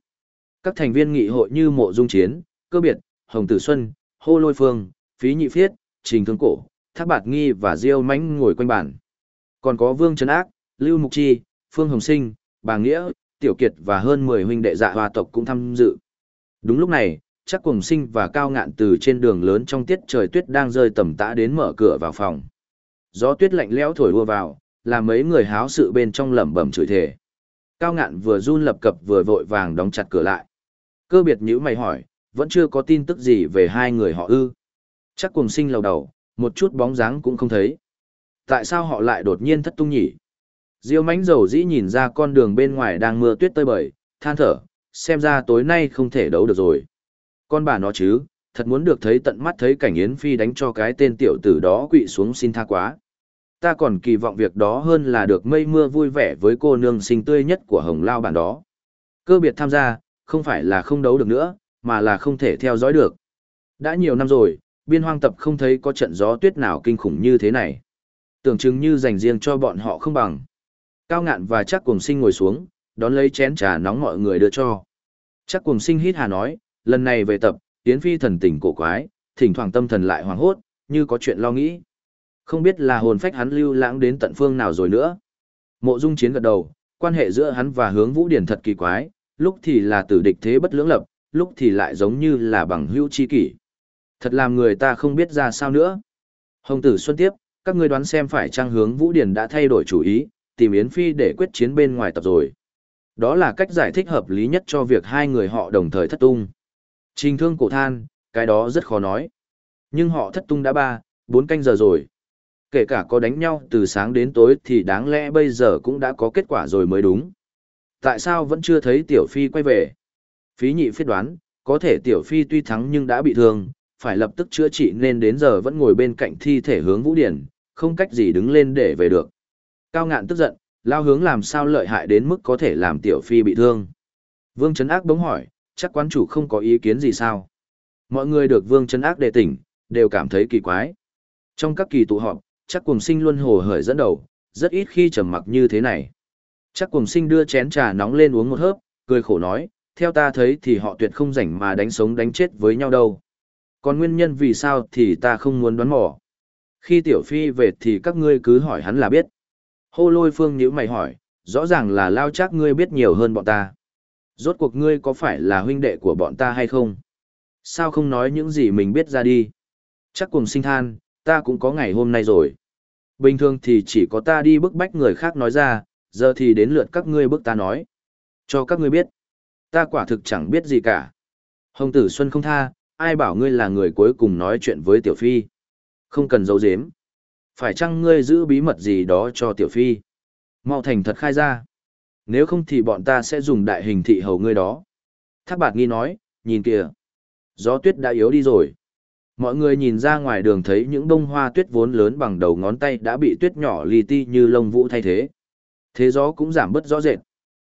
Các thành viên nghị hội như Mộ Dung Chiến, Cơ Biệt, Hồng Tử Xuân, Hô Lôi Phương, Phí Nhị Phiết, Trình Thương Cổ, Thác Bạt Nghi và Diêu Mánh ngồi quanh bàn. Còn có Vương Trấn Ác, Lưu Mục Chi, Phương Hồng Sinh, Bà Nghĩa, Tiểu Kiệt và hơn 10 huynh đệ dạ hòa tộc cũng tham dự. Đúng lúc này, chắc cùng sinh và cao ngạn từ trên đường lớn trong tiết trời tuyết đang rơi tầm tã đến mở cửa vào phòng. Gió tuyết lạnh lẽo thổi ùa vào, làm mấy người háo sự bên trong lẩm bẩm chửi thề. Cao ngạn vừa run lập cập vừa vội vàng đóng chặt cửa lại. Cơ biệt nhữ mày hỏi, vẫn chưa có tin tức gì về hai người họ ư. Chắc cùng sinh lầu đầu, một chút bóng dáng cũng không thấy. Tại sao họ lại đột nhiên thất tung nhỉ? Diêu mánh dầu dĩ nhìn ra con đường bên ngoài đang mưa tuyết tơi bời, than thở, xem ra tối nay không thể đấu được rồi. Con bà nó chứ, thật muốn được thấy tận mắt thấy cảnh Yến Phi đánh cho cái tên tiểu tử đó quỵ xuống xin tha quá. Ta còn kỳ vọng việc đó hơn là được mây mưa vui vẻ với cô nương xinh tươi nhất của hồng lao bản đó. Cơ biệt tham gia, không phải là không đấu được nữa, mà là không thể theo dõi được. Đã nhiều năm rồi, biên hoang tập không thấy có trận gió tuyết nào kinh khủng như thế này. Tưởng chừng như dành riêng cho bọn họ không bằng. Cao ngạn và chắc cùng sinh ngồi xuống, đón lấy chén trà nóng mọi người đưa cho. Chắc cùng sinh hít hà nói, lần này về tập, Yến Phi thần tình cổ quái, thỉnh thoảng tâm thần lại hoảng hốt, như có chuyện lo nghĩ. Không biết là hồn phách hắn lưu lãng đến tận phương nào rồi nữa. Mộ Dung Chiến gật đầu, quan hệ giữa hắn và Hướng Vũ Điển thật kỳ quái, lúc thì là tử địch thế bất lưỡng lập, lúc thì lại giống như là bằng hữu chi kỷ. Thật làm người ta không biết ra sao nữa. Hồng Tử Xuân tiếp, các ngươi đoán xem phải trang hướng Vũ Điển đã thay đổi chủ ý, tìm Yến Phi để quyết chiến bên ngoài tập rồi. Đó là cách giải thích hợp lý nhất cho việc hai người họ đồng thời thất tung. Trình thương cổ than, cái đó rất khó nói. Nhưng họ thất tung đã ba, bốn canh giờ rồi. Kể cả có đánh nhau từ sáng đến tối thì đáng lẽ bây giờ cũng đã có kết quả rồi mới đúng. Tại sao vẫn chưa thấy Tiểu Phi quay về? Phí nhị phiết đoán, có thể Tiểu Phi tuy thắng nhưng đã bị thương, phải lập tức chữa trị nên đến giờ vẫn ngồi bên cạnh thi thể hướng Vũ Điển, không cách gì đứng lên để về được. Cao ngạn tức giận, lao hướng làm sao lợi hại đến mức có thể làm Tiểu Phi bị thương. Vương Trấn Ác bỗng hỏi, chắc quán chủ không có ý kiến gì sao? Mọi người được Vương Trấn Ác đề tỉnh, đều cảm thấy kỳ quái. Trong các kỳ tụ họp, chắc cùng sinh luôn hồ hởi dẫn đầu, rất ít khi trầm mặc như thế này. Chắc cùng sinh đưa chén trà nóng lên uống một hớp, cười khổ nói, theo ta thấy thì họ tuyệt không rảnh mà đánh sống đánh chết với nhau đâu. Còn nguyên nhân vì sao thì ta không muốn đoán mò. Khi tiểu phi về thì các ngươi cứ hỏi hắn là biết. Hô lôi phương nhữ mày hỏi, rõ ràng là lao chắc ngươi biết nhiều hơn bọn ta. Rốt cuộc ngươi có phải là huynh đệ của bọn ta hay không? Sao không nói những gì mình biết ra đi? Chắc cùng sinh than, ta cũng có ngày hôm nay rồi. Bình thường thì chỉ có ta đi bức bách người khác nói ra, giờ thì đến lượt các ngươi bức ta nói. Cho các ngươi biết. Ta quả thực chẳng biết gì cả. Hồng tử Xuân không tha, ai bảo ngươi là người cuối cùng nói chuyện với Tiểu Phi. Không cần giấu giếm. Phải chăng ngươi giữ bí mật gì đó cho Tiểu Phi? Mau thành thật khai ra. Nếu không thì bọn ta sẽ dùng đại hình thị hầu ngươi đó. Thác bạt nghi nói, nhìn kìa. Gió tuyết đã yếu đi rồi. Mọi người nhìn ra ngoài đường thấy những bông hoa tuyết vốn lớn bằng đầu ngón tay đã bị tuyết nhỏ li ti như lông vũ thay thế. Thế gió cũng giảm bớt rõ rệt.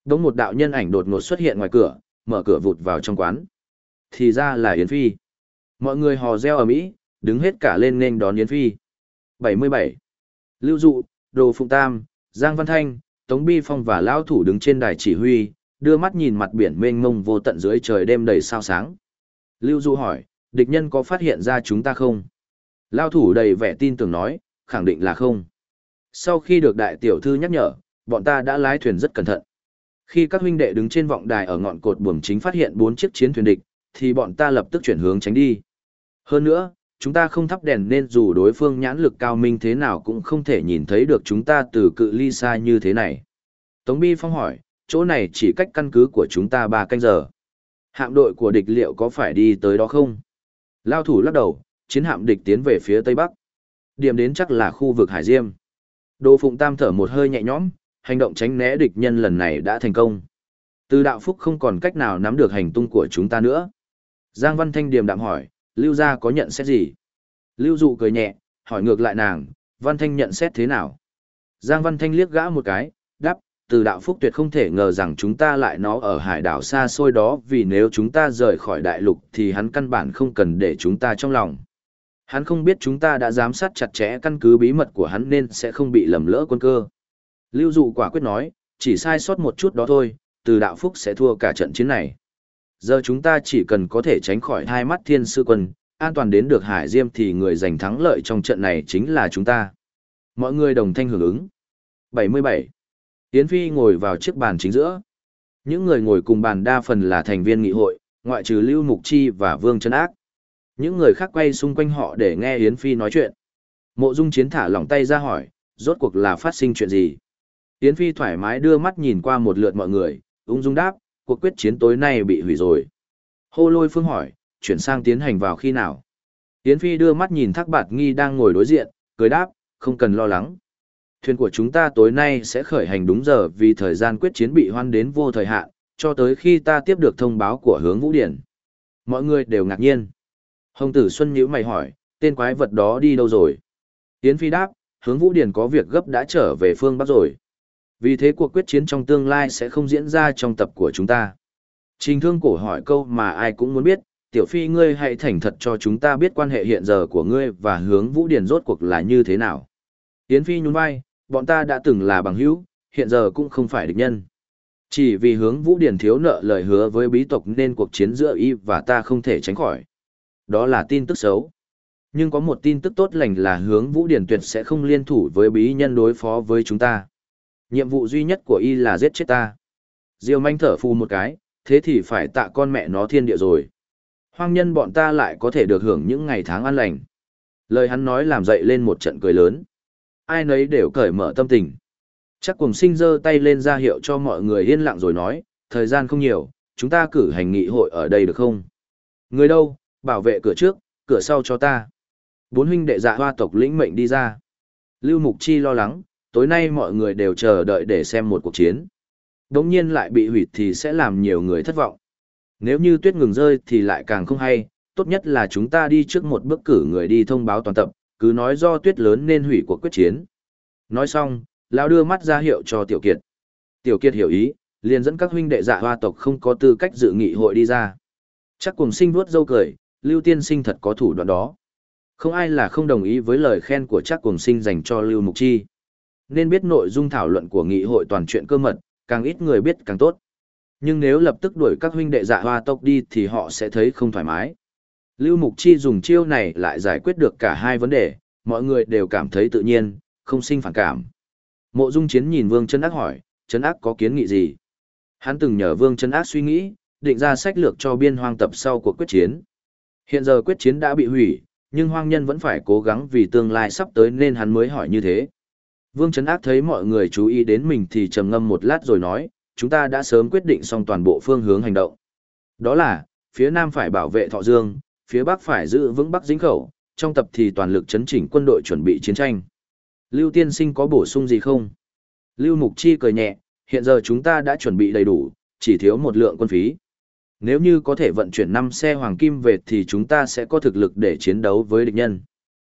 Đống một đạo nhân ảnh đột ngột xuất hiện ngoài cửa, mở cửa vụt vào trong quán. Thì ra là Yến Phi. Mọi người hò reo ở Mỹ, đứng hết cả lên nên đón Yến Phi. 77. Lưu Dụ, Đồ Phụng Tam, Giang Văn Thanh, Tống Bi Phong và Lão Thủ đứng trên đài chỉ huy, đưa mắt nhìn mặt biển mênh mông vô tận dưới trời đêm đầy sao sáng. Lưu Dụ hỏi, địch nhân có phát hiện ra chúng ta không? Lao thủ đầy vẻ tin tưởng nói, khẳng định là không. Sau khi được đại tiểu thư nhắc nhở, bọn ta đã lái thuyền rất cẩn thận. Khi các huynh đệ đứng trên vọng đài ở ngọn cột buồm chính phát hiện bốn chiếc chiến thuyền địch, thì bọn ta lập tức chuyển hướng tránh đi. Hơn nữa, chúng ta không thắp đèn nên dù đối phương nhãn lực cao minh thế nào cũng không thể nhìn thấy được chúng ta từ cự ly xa như thế này. Tống Bi Phong hỏi, chỗ này chỉ cách căn cứ của chúng ta ba canh giờ. Hạm đội của địch liệu có phải đi tới đó không? Lao thủ lắc đầu, chiến hạm địch tiến về phía tây bắc. Điểm đến chắc là khu vực Hải Diêm. Đỗ Phụng Tam thở một hơi nhẹ nhõm, hành động tránh né địch nhân lần này đã thành công. Từ đạo phúc không còn cách nào nắm được hành tung của chúng ta nữa. Giang Văn Thanh điềm đạm hỏi, Lưu gia có nhận xét gì? Lưu dụ cười nhẹ, hỏi ngược lại nàng, Văn Thanh nhận xét thế nào? Giang Văn Thanh liếc gã một cái, đáp, từ đạo phúc tuyệt không thể ngờ rằng chúng ta lại nó ở hải đảo xa xôi đó vì nếu chúng ta rời khỏi đại lục thì hắn căn bản không cần để chúng ta trong lòng. Hắn không biết chúng ta đã giám sát chặt chẽ căn cứ bí mật của hắn nên sẽ không bị lầm lỡ quân cơ. Lưu dụ quả quyết nói, chỉ sai sót một chút đó thôi, từ đạo phúc sẽ thua cả trận chiến này. Giờ chúng ta chỉ cần có thể tránh khỏi hai mắt thiên sư quân, an toàn đến được hải diêm thì người giành thắng lợi trong trận này chính là chúng ta. Mọi người đồng thanh hưởng ứng. 77. Yến Phi ngồi vào chiếc bàn chính giữa. Những người ngồi cùng bàn đa phần là thành viên nghị hội, ngoại trừ Lưu Mục Chi và Vương Trấn Ác. Những người khác quay xung quanh họ để nghe Yến Phi nói chuyện. Mộ Dung Chiến thả lỏng tay ra hỏi, rốt cuộc là phát sinh chuyện gì? Yến Phi thoải mái đưa mắt nhìn qua một lượt mọi người, ung dung đáp, cuộc quyết chiến tối nay bị hủy rồi. Hô lôi phương hỏi, chuyển sang tiến hành vào khi nào? Yến Phi đưa mắt nhìn Thác Bạt Nghi đang ngồi đối diện, cười đáp, không cần lo lắng. Thuyền của chúng ta tối nay sẽ khởi hành đúng giờ vì thời gian quyết chiến bị hoan đến vô thời hạn, cho tới khi ta tiếp được thông báo của hướng Vũ Điển. Mọi người đều ngạc nhiên. Hồng tử Xuân nhíu mày hỏi, tên quái vật đó đi đâu rồi? Yến Phi đáp, hướng Vũ Điển có việc gấp đã trở về phương Bắc rồi. Vì thế cuộc quyết chiến trong tương lai sẽ không diễn ra trong tập của chúng ta. Trình thương cổ hỏi câu mà ai cũng muốn biết, tiểu phi ngươi hãy thành thật cho chúng ta biết quan hệ hiện giờ của ngươi và hướng Vũ Điển rốt cuộc là như thế nào. Yến Phi nhún vai, bọn ta đã từng là bằng hữu, hiện giờ cũng không phải địch nhân. Chỉ vì hướng Vũ Điển thiếu nợ lời hứa với bí tộc nên cuộc chiến giữa y và ta không thể tránh khỏi. Đó là tin tức xấu. Nhưng có một tin tức tốt lành là hướng Vũ Điển tuyệt sẽ không liên thủ với bí nhân đối phó với chúng ta. Nhiệm vụ duy nhất của y là giết chết ta. Diêu manh thở phù một cái, thế thì phải tạ con mẹ nó thiên địa rồi. Hoang nhân bọn ta lại có thể được hưởng những ngày tháng an lành. Lời hắn nói làm dậy lên một trận cười lớn. Ai nấy đều cởi mở tâm tình. Chắc cùng sinh giơ tay lên ra hiệu cho mọi người yên lặng rồi nói, thời gian không nhiều, chúng ta cử hành nghị hội ở đây được không? Người đâu, bảo vệ cửa trước, cửa sau cho ta. Bốn huynh đệ dạ hoa tộc lĩnh mệnh đi ra. Lưu Mục Chi lo lắng, tối nay mọi người đều chờ đợi để xem một cuộc chiến. Đống nhiên lại bị hủy thì sẽ làm nhiều người thất vọng. Nếu như tuyết ngừng rơi thì lại càng không hay, tốt nhất là chúng ta đi trước một bước cử người đi thông báo toàn tập, cứ nói do tuyết lớn nên hủy cuộc quyết chiến. Nói xong, lão đưa mắt ra hiệu cho Tiểu Kiệt. Tiểu Kiệt hiểu ý, liền dẫn các huynh đệ dạ hoa tộc không có tư cách dự nghị hội đi ra. Chắc cùng sinh vuốt dâu cười, Lưu Tiên Sinh thật có thủ đoạn đó. Không ai là không đồng ý với lời khen của chắc cùng sinh dành cho Lưu Mục Chi. Nên biết nội dung thảo luận của nghị hội toàn chuyện cơ mật, càng ít người biết càng tốt. Nhưng nếu lập tức đuổi các huynh đệ dạ hoa tộc đi thì họ sẽ thấy không thoải mái. Lưu Mục Chi dùng chiêu này lại giải quyết được cả hai vấn đề, mọi người đều cảm thấy tự nhiên, không sinh phản cảm. Mộ Dung Chiến nhìn Vương Chân Ác hỏi, Chân Ác có kiến nghị gì? Hắn từng nhờ Vương Chân Ác suy nghĩ, định ra sách lược cho biên hoang tập sau cuộc quyết chiến. Hiện giờ quyết chiến đã bị hủy, nhưng hoang nhân vẫn phải cố gắng vì tương lai sắp tới nên hắn mới hỏi như thế. Vương Trấn Ác thấy mọi người chú ý đến mình thì trầm ngâm một lát rồi nói, chúng ta đã sớm quyết định xong toàn bộ phương hướng hành động. Đó là, phía Nam phải bảo vệ Thọ Dương, phía Bắc phải giữ vững Bắc Dĩnh Khẩu, trong tập thì toàn lực chấn chỉnh quân đội chuẩn bị chiến tranh. Lưu Tiên Sinh có bổ sung gì không? Lưu Mục Chi cười nhẹ, hiện giờ chúng ta đã chuẩn bị đầy đủ, chỉ thiếu một lượng quân phí. Nếu như có thể vận chuyển 5 xe hoàng kim về thì chúng ta sẽ có thực lực để chiến đấu với địch nhân.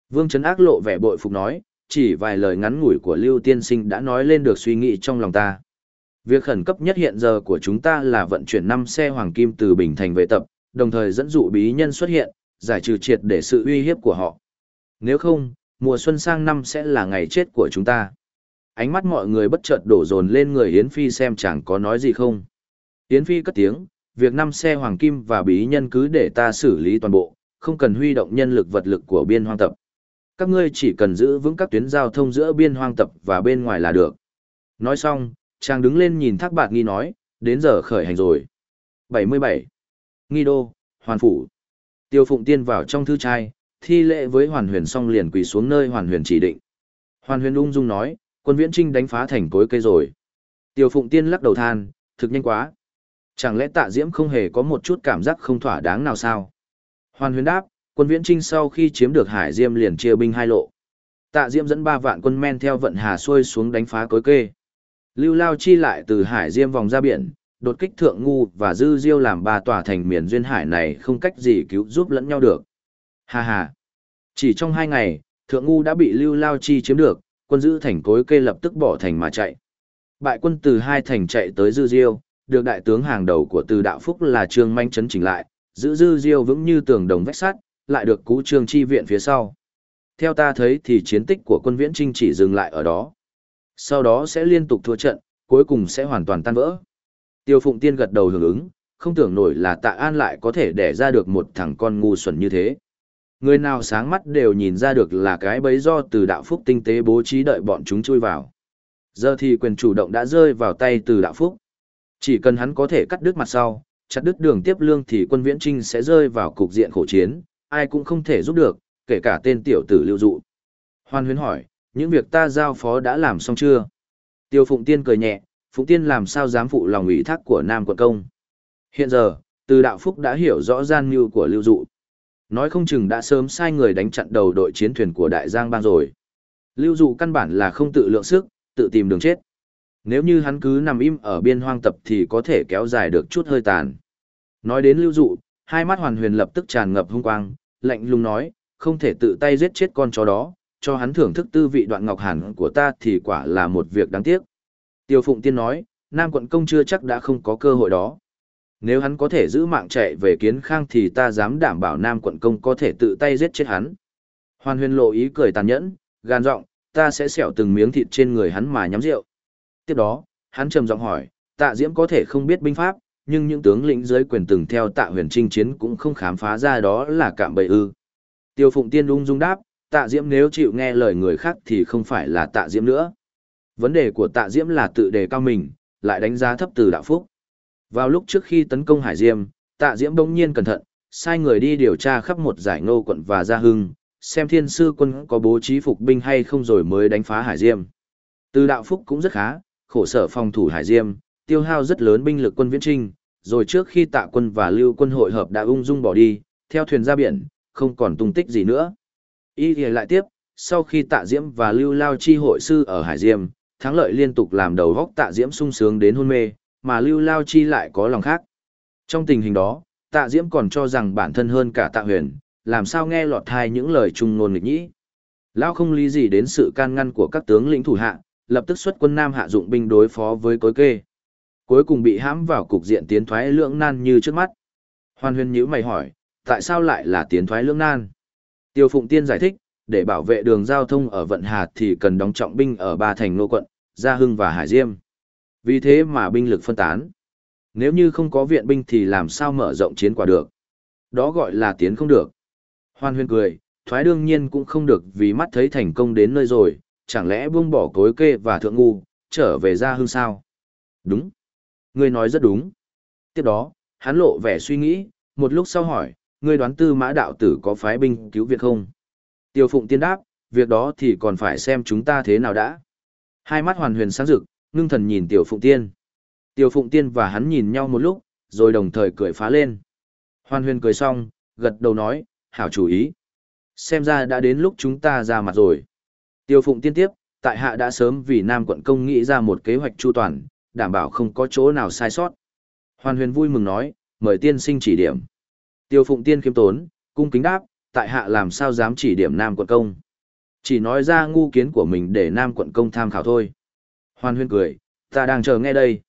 Vương Trấn Ác lộ vẻ bội phục nói, chỉ vài lời ngắn ngủi của Lưu Tiên Sinh đã nói lên được suy nghĩ trong lòng ta. Việc khẩn cấp nhất hiện giờ của chúng ta là vận chuyển 5 xe hoàng kim từ Bình Thành về tập, đồng thời dẫn dụ bí nhân xuất hiện, giải trừ triệt để sự uy hiếp của họ. Nếu không, mùa xuân sang năm sẽ là ngày chết của chúng ta. Ánh mắt mọi người bất chợt đổ dồn lên người Yến Phi xem chẳng có nói gì không. Yến Phi cất tiếng, việc năm xe hoàng kim và bí nhân cứ để ta xử lý toàn bộ, không cần huy động nhân lực vật lực của biên hoang tập. Các ngươi chỉ cần giữ vững các tuyến giao thông giữa biên hoang tập và bên ngoài là được. Nói xong, chàng đứng lên nhìn thác bạc nghi nói, đến giờ khởi hành rồi. 77. Nghi đô, hoàn phủ. Tiêu phụng tiên vào trong thư trai, thi lễ với hoàn huyền xong liền quỳ xuống nơi hoàn huyền chỉ định. Hoàn huyền ung dung nói, quân viễn trinh đánh phá thành cối cây rồi. Tiêu phụng tiên lắc đầu than, thực nhanh quá. Chẳng lẽ tạ diễm không hề có một chút cảm giác không thỏa đáng nào sao? Hoàn huyền đáp, quân viễn trinh sau khi chiếm được hải diêm liền chia binh hai lộ. Tạ Diêm dẫn ba vạn quân men theo vận hà xuôi xuống đánh phá cối kê. Lưu Lao chi lại từ hải diêm vòng ra biển, đột kích thượng ngu và dư diêu làm ba tòa thành miền duyên hải này không cách gì cứu giúp lẫn nhau được. Hà hà! Chỉ trong hai ngày, thượng ngu đã bị Lưu Lao chi chiếm được, quân giữ thành cối kê lập tức bỏ thành mà chạy. Bại quân từ hai thành chạy tới dư diêu, được đại tướng hàng đầu của từ đạo phúc là trương manh chấn chỉnh lại, giữ dư diêu vững như tường đồng vách sắt, lại được cú trương chi viện phía sau. Theo ta thấy thì chiến tích của quân viễn trinh chỉ dừng lại ở đó. Sau đó sẽ liên tục thua trận, cuối cùng sẽ hoàn toàn tan vỡ. Tiêu Phụng Tiên gật đầu hưởng ứng, không tưởng nổi là tạ an lại có thể đẻ ra được một thằng con ngu xuẩn như thế. Người nào sáng mắt đều nhìn ra được là cái bấy do từ đạo phúc tinh tế bố trí đợi bọn chúng chui vào. Giờ thì quyền chủ động đã rơi vào tay từ đạo phúc. Chỉ cần hắn có thể cắt đứt mặt sau, chặt đứt đường tiếp lương thì quân viễn trinh sẽ rơi vào cục diện khổ chiến, ai cũng không thể giúp được, kể cả tên tiểu tử lưu dụ. Hoan huyến hỏi, những việc ta giao phó đã làm xong chưa? Tiêu Phụng Tiên cười nhẹ, Phụng Tiên làm sao dám phụ lòng ủy thác của Nam quận công. Hiện giờ, từ đạo phúc đã hiểu rõ gian mưu của lưu dụ. Nói không chừng đã sớm sai người đánh chặn đầu đội chiến thuyền của đại giang bang rồi. Lưu dụ căn bản là không tự lượng sức, tự tìm đường chết. Nếu như hắn cứ nằm im ở biên hoang tập thì có thể kéo dài được chút hơi tàn. Nói đến lưu dụ, hai mắt hoàn huyền lập tức tràn ngập hung quang, lạnh lùng nói, không thể tự tay giết chết con chó đó, cho hắn thưởng thức tư vị đoạn ngọc hàn của ta thì quả là một việc đáng tiếc. Tiêu Phụng Tiên nói, Nam quận công chưa chắc đã không có cơ hội đó. Nếu hắn có thể giữ mạng chạy về kiến khang thì ta dám đảm bảo Nam quận công có thể tự tay giết chết hắn. Hoàn huyền lộ ý cười tàn nhẫn, gan giọng, ta sẽ xẻo từng miếng thịt trên người hắn mà nhắm rượu. Tiếp đó, hắn trầm giọng hỏi, tạ diễm có thể không biết binh pháp, nhưng những tướng lĩnh dưới quyền từng theo tạ huyền trinh chiến cũng không khám phá ra đó là cạm bẫy ư. Tiêu Phụng Tiên ung dung đáp, tạ diễm nếu chịu nghe lời người khác thì không phải là tạ diễm nữa. Vấn đề của tạ diễm là tự đề cao mình, lại đánh giá thấp từ đạo phúc. Vào lúc trước khi tấn công Hải Diêm, tạ diễm bỗng nhiên cẩn thận, sai người đi điều tra khắp một giải ngô quận và gia hưng, xem thiên sư quân có bố trí phục binh hay không rồi mới đánh phá Hải Diêm. Từ đạo phúc cũng rất khá, khổ sở phòng thủ Hải Diêm, tiêu hao rất lớn binh lực quân viễn trinh, rồi trước khi tạ quân và lưu quân hội hợp đã ung dung bỏ đi, theo thuyền ra biển, không còn tung tích gì nữa. Y thì lại tiếp, sau khi tạ diễm và lưu lao chi hội sư ở Hải Diêm, thắng lợi liên tục làm đầu góc tạ diễm sung sướng đến hôn mê, mà lưu lao chi lại có lòng khác. Trong tình hình đó, tạ diễm còn cho rằng bản thân hơn cả tạ huyền, làm sao nghe lọt thai những lời trung ngôn nghịch nhĩ. Lao không lý gì đến sự can ngăn của các tướng lĩnh thủ hạ, lập tức xuất quân Nam hạ dụng binh đối phó với cối kê. Cuối cùng bị hãm vào cục diện tiến thoái lưỡng nan như trước mắt. Hoàn huyền nhữ mày hỏi, tại sao lại là tiến thoái lưỡng nan? Tiêu Phụng Tiên giải thích, để bảo vệ đường giao thông ở Vận Hà thì cần đóng trọng binh ở ba thành nô quận, Gia Hưng và Hải Diêm. Vì thế mà binh lực phân tán. Nếu như không có viện binh thì làm sao mở rộng chiến quả được? Đó gọi là tiến không được. Hoan huyên cười, thoái đương nhiên cũng không được vì mắt thấy thành công đến nơi rồi, chẳng lẽ buông bỏ cối kê và thượng ngu, trở về Gia Hưng sao? Đúng. Ngươi nói rất đúng. Tiếp đó, hắn lộ vẻ suy nghĩ, một lúc sau hỏi, ngươi đoán tư mã đạo tử có phái binh cứu viện không? Tiêu Phụng tiên đáp, việc đó thì còn phải xem chúng ta thế nào đã. Hai mắt hoàn huyền sáng rực, ngưng thần nhìn Tiểu Phụng tiên. Tiểu Phụng tiên và hắn nhìn nhau một lúc, rồi đồng thời cười phá lên. Hoàn huyền cười xong, gật đầu nói, hảo chủ ý. Xem ra đã đến lúc chúng ta ra mặt rồi. Tiêu Phụng tiên tiếp, tại hạ đã sớm vì Nam quận công nghĩ ra một kế hoạch chu toàn, đảm bảo không có chỗ nào sai sót. Hoàn huyền vui mừng nói, mời tiên sinh chỉ điểm. Tiêu Phụng tiên khiêm tốn, cung kính đáp, tại hạ làm sao dám chỉ điểm Nam quận công. Chỉ nói ra ngu kiến của mình để Nam quận công tham khảo thôi. Hoàn Huyền cười, ta đang chờ nghe đây.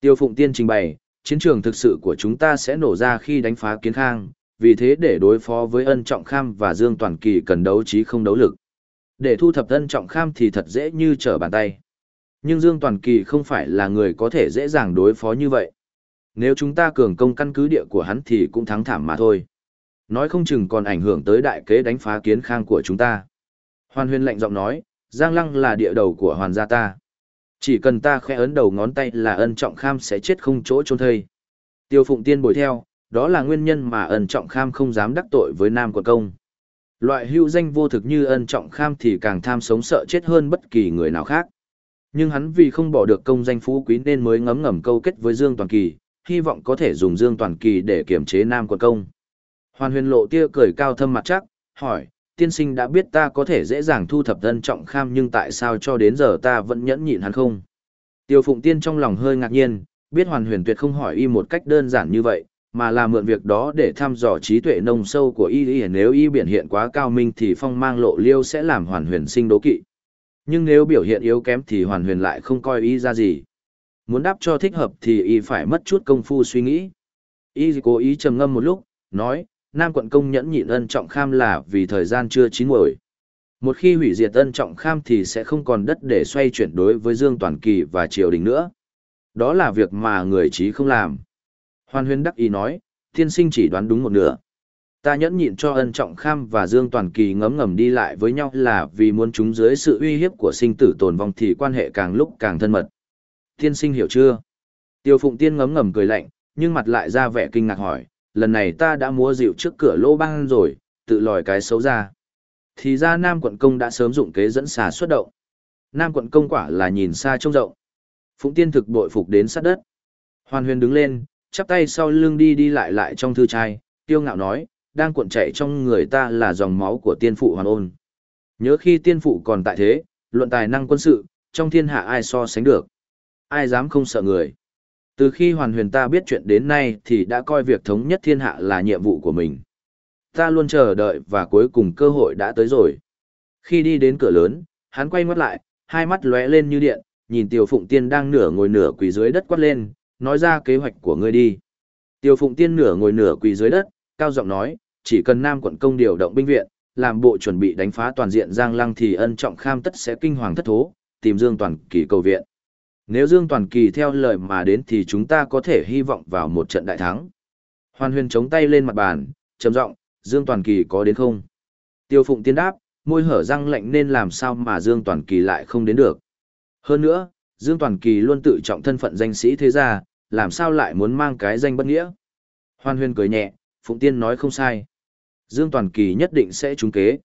Tiêu Phụng Tiên trình bày, chiến trường thực sự của chúng ta sẽ nổ ra khi đánh phá kiến khang, vì thế để đối phó với ân trọng kham và Dương Toàn Kỳ cần đấu trí không đấu lực. Để thu thập ân trọng kham thì thật dễ như trở bàn tay. Nhưng Dương Toàn Kỳ không phải là người có thể dễ dàng đối phó như vậy. Nếu chúng ta cường công căn cứ địa của hắn thì cũng thắng thảm mà thôi. Nói không chừng còn ảnh hưởng tới đại kế đánh phá kiến khang của chúng ta. Hoàn huyền lạnh giọng nói, Giang Lăng là địa đầu của hoàn gia ta. Chỉ cần ta khẽ ấn đầu ngón tay là ân trọng kham sẽ chết không chỗ trôn thây. Tiêu Phụng Tiên bồi theo, đó là nguyên nhân mà ân trọng kham không dám đắc tội với Nam Quận Công. Loại hữu danh vô thực như ân trọng kham thì càng tham sống sợ chết hơn bất kỳ người nào khác. Nhưng hắn vì không bỏ được công danh phú quý nên mới ngấm ngầm câu kết với Dương Toàn Kỳ, hy vọng có thể dùng Dương Toàn Kỳ để kiểm chế Nam Quận Công. Hoàn huyền lộ tia cười cao thâm mặt chắc, hỏi, tiên sinh đã biết ta có thể dễ dàng thu thập thân trọng kham nhưng tại sao cho đến giờ ta vẫn nhẫn nhịn hắn không? Tiêu phụng tiên trong lòng hơi ngạc nhiên, biết hoàn huyền tuyệt không hỏi y một cách đơn giản như vậy, mà là mượn việc đó để thăm dò trí tuệ nông sâu của y y nếu y biểu hiện quá cao minh thì phong mang lộ liêu sẽ làm hoàn huyền sinh đố kỵ. Nhưng nếu biểu hiện yếu kém thì hoàn huyền lại không coi ý ra gì. Muốn đáp cho thích hợp thì y phải mất chút công phu suy nghĩ. Y cố ý trầm ngâm một lúc, nói, Nam quận công nhẫn nhịn ân trọng kham là vì thời gian chưa chín muồi. Một khi hủy diệt ân trọng kham thì sẽ không còn đất để xoay chuyển đối với Dương Toàn Kỳ và triều đình nữa. Đó là việc mà người trí không làm. hoàn huyền đắc ý nói, thiên sinh chỉ đoán đúng một nửa. Ta nhẫn nhịn cho ân trọng kham và Dương Toàn Kỳ ngấm ngầm đi lại với nhau là vì muốn chúng dưới sự uy hiếp của sinh tử tồn vong thì quan hệ càng lúc càng thân mật. Thiên sinh hiểu chưa? Tiêu Phụng Tiên ngấm ngầm cười lạnh, nhưng mặt lại ra vẻ kinh ngạc hỏi, lần này ta đã múa dịu trước cửa lô băng rồi, tự lòi cái xấu ra. Thì ra Nam quận công đã sớm dụng kế dẫn xà xuất động. Nam quận công quả là nhìn xa trông rộng. Phụng tiên thực bội phục đến sát đất. Hoàn huyền đứng lên, chắp tay sau lưng đi đi lại lại trong thư trai, tiêu ngạo nói, đang cuộn chạy trong người ta là dòng máu của tiên phụ hoàn ôn. Nhớ khi tiên phụ còn tại thế, luận tài năng quân sự, trong thiên hạ ai so sánh được. Ai dám không sợ người. Từ khi hoàn huyền ta biết chuyện đến nay thì đã coi việc thống nhất thiên hạ là nhiệm vụ của mình. Ta luôn chờ đợi và cuối cùng cơ hội đã tới rồi. Khi đi đến cửa lớn, hắn quay mắt lại, hai mắt lóe lên như điện, nhìn Tiêu Phụng Tiên đang nửa ngồi nửa quỳ dưới đất quát lên, nói ra kế hoạch của ngươi đi. Tiêu Phụng Tiên nửa ngồi nửa quỳ dưới đất, cao giọng nói, chỉ cần Nam quận công điều động binh viện, làm bộ chuẩn bị đánh phá toàn diện Giang Lăng thì ân trọng kham tất sẽ kinh hoàng thất thố, tìm Dương Toàn Kỳ cầu viện. Nếu Dương Toàn Kỳ theo lời mà đến thì chúng ta có thể hy vọng vào một trận đại thắng. Hoàn huyền chống tay lên mặt bàn, trầm giọng, Dương Toàn Kỳ có đến không? Tiêu Phụng Tiên đáp, môi hở răng lạnh nên làm sao mà Dương Toàn Kỳ lại không đến được. Hơn nữa, Dương Toàn Kỳ luôn tự trọng thân phận danh sĩ thế gia, làm sao lại muốn mang cái danh bất nghĩa. Hoan huyên cười nhẹ, Phụng Tiên nói không sai. Dương Toàn Kỳ nhất định sẽ trúng kế.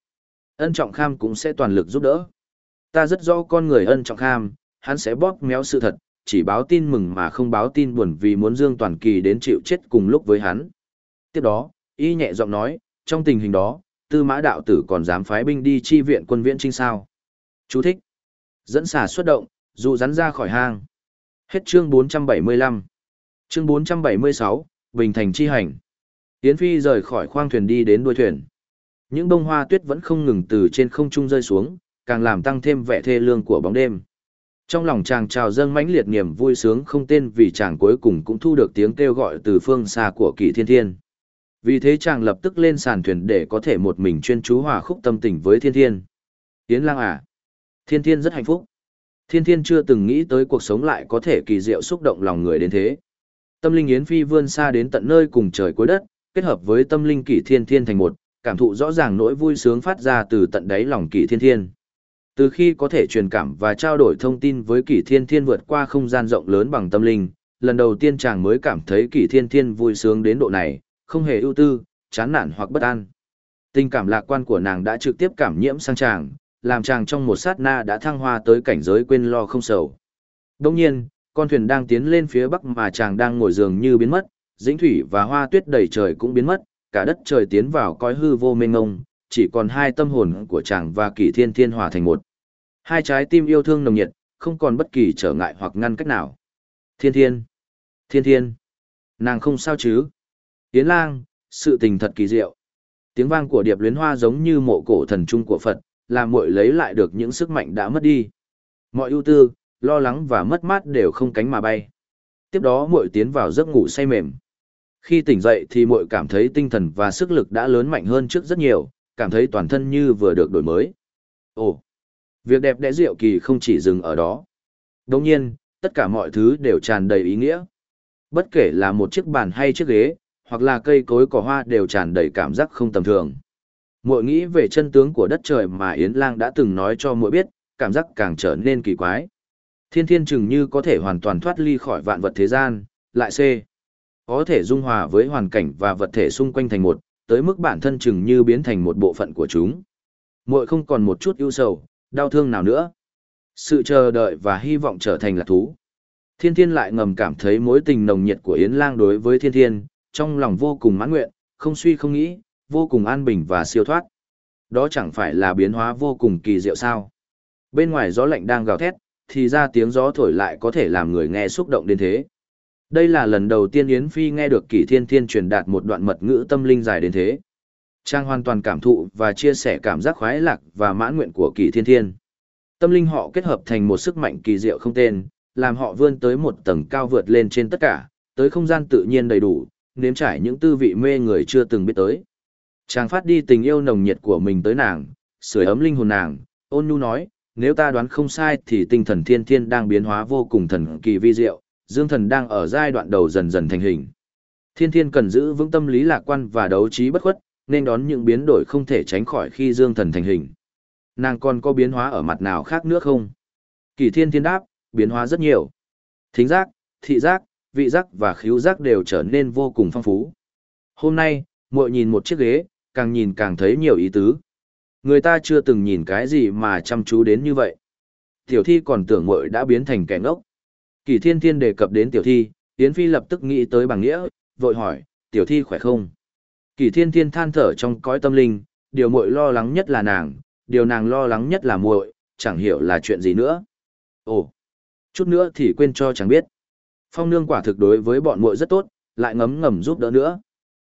Ân Trọng Kham cũng sẽ toàn lực giúp đỡ. Ta rất rõ con người Ân Trọng Kham, hắn sẽ bóp méo sự thật, chỉ báo tin mừng mà không báo tin buồn vì muốn Dương Toàn Kỳ đến chịu chết cùng lúc với hắn. Tiếp đó, y nhẹ giọng nói, trong tình hình đó, tư mã đạo tử còn dám phái binh đi chi viện quân viễn trinh sao. Chú thích. Dẫn xả xuất động, dụ rắn ra khỏi hang. Hết chương 475. Chương 476, Bình Thành chi hành. Yến Phi rời khỏi khoang thuyền đi đến đuôi thuyền. Những bông hoa tuyết vẫn không ngừng từ trên không trung rơi xuống, càng làm tăng thêm vẻ thê lương của bóng đêm. Trong lòng chàng trào dâng mãnh liệt niềm vui sướng không tên vì chàng cuối cùng cũng thu được tiếng kêu gọi từ phương xa của kỳ thiên thiên. Vì thế chàng lập tức lên sàn thuyền để có thể một mình chuyên chú hòa khúc tâm tình với thiên thiên. Yến lang à. Thiên thiên rất hạnh phúc. Thiên thiên chưa từng nghĩ tới cuộc sống lại có thể kỳ diệu xúc động lòng người đến thế. Tâm linh Yến Phi vươn xa đến tận nơi cùng trời cuối đất, kết hợp với tâm linh kỷ thiên thiên thành một, cảm thụ rõ ràng nỗi vui sướng phát ra từ tận đáy lòng kỷ thiên thiên. Từ khi có thể truyền cảm và trao đổi thông tin với kỷ thiên thiên vượt qua không gian rộng lớn bằng tâm linh, lần đầu tiên chàng mới cảm thấy kỷ thiên thiên vui sướng đến độ này, không hề ưu tư, chán nản hoặc bất an. Tình cảm lạc quan của nàng đã trực tiếp cảm nhiễm sang chàng, làm chàng trong một sát na đã thăng hoa tới cảnh giới quên lo không sầu. Đồng nhiên, con thuyền đang tiến lên phía bắc mà chàng đang ngồi giường như biến mất, dĩnh thủy và hoa tuyết đầy trời cũng biến mất, cả đất trời tiến vào coi hư vô mênh ngông, chỉ còn hai tâm hồn của chàng và kỷ thiên thiên hòa thành một. Hai trái tim yêu thương nồng nhiệt, không còn bất kỳ trở ngại hoặc ngăn cách nào. Thiên thiên, thiên thiên, nàng không sao chứ? Yến lang, sự tình thật kỳ diệu. Tiếng vang của điệp luyến hoa giống như mộ cổ thần trung của Phật, làm muội lấy lại được những sức mạnh đã mất đi. Mọi ưu tư, lo lắng và mất mát đều không cánh mà bay. Tiếp đó muội tiến vào giấc ngủ say mềm. Khi tỉnh dậy thì muội cảm thấy tinh thần và sức lực đã lớn mạnh hơn trước rất nhiều, cảm thấy toàn thân như vừa được đổi mới. Ồ, việc đẹp đẽ diệu kỳ không chỉ dừng ở đó. Đồng nhiên, tất cả mọi thứ đều tràn đầy ý nghĩa. Bất kể là một chiếc bàn hay chiếc ghế, hoặc là cây cối cỏ hoa đều tràn đầy cảm giác không tầm thường. Muội nghĩ về chân tướng của đất trời mà Yến Lang đã từng nói cho muội biết, cảm giác càng trở nên kỳ quái. Thiên thiên chừng như có thể hoàn toàn thoát ly khỏi vạn vật thế gian, lại C. Có thể dung hòa với hoàn cảnh và vật thể xung quanh thành một, tới mức bản thân chừng như biến thành một bộ phận của chúng. Muội không còn một chút ưu sầu, đau thương nào nữa. Sự chờ đợi và hy vọng trở thành là thú. Thiên thiên lại ngầm cảm thấy mối tình nồng nhiệt của Yến Lang đối với thiên thiên, trong lòng vô cùng mãn nguyện, không suy không nghĩ, vô cùng an bình và siêu thoát. Đó chẳng phải là biến hóa vô cùng kỳ diệu sao. Bên ngoài gió lạnh đang gào thét, thì ra tiếng gió thổi lại có thể làm người nghe xúc động đến thế. Đây là lần đầu tiên Yến Phi nghe được Kỷ Thiên Thiên truyền đạt một đoạn mật ngữ tâm linh dài đến thế. Trang hoàn toàn cảm thụ và chia sẻ cảm giác khoái lạc và mãn nguyện của Kỷ Thiên Thiên. Tâm linh họ kết hợp thành một sức mạnh kỳ diệu không tên, làm họ vươn tới một tầng cao vượt lên trên tất cả, tới không gian tự nhiên đầy đủ, nếm trải những tư vị mê người chưa từng biết tới. Chàng phát đi tình yêu nồng nhiệt của mình tới nàng, sưởi ấm linh hồn nàng, ôn nhu nói, nếu ta đoán không sai thì tinh thần thiên thiên đang biến hóa vô cùng thần kỳ vi diệu, dương thần đang ở giai đoạn đầu dần dần thành hình. Thiên thiên cần giữ vững tâm lý lạc quan và đấu trí bất khuất, nên đón những biến đổi không thể tránh khỏi khi dương thần thành hình. Nàng còn có biến hóa ở mặt nào khác nữa không? Kỳ thiên thiên đáp, biến hóa rất nhiều. Thính giác, thị giác, vị giác và khíu giác đều trở nên vô cùng phong phú. Hôm nay, muội nhìn một chiếc ghế, càng nhìn càng thấy nhiều ý tứ. Người ta chưa từng nhìn cái gì mà chăm chú đến như vậy. Tiểu thi còn tưởng muội đã biến thành kẻ ngốc. Kỳ thiên thiên đề cập đến tiểu thi, Yến Phi lập tức nghĩ tới bằng nghĩa, vội hỏi, tiểu thi khỏe không? Kỳ thiên thiên than thở trong cõi tâm linh, điều muội lo lắng nhất là nàng, điều nàng lo lắng nhất là muội, chẳng hiểu là chuyện gì nữa. Ồ, chút nữa thì quên cho chẳng biết. Phong nương quả thực đối với bọn muội rất tốt, lại ngấm ngầm giúp đỡ nữa.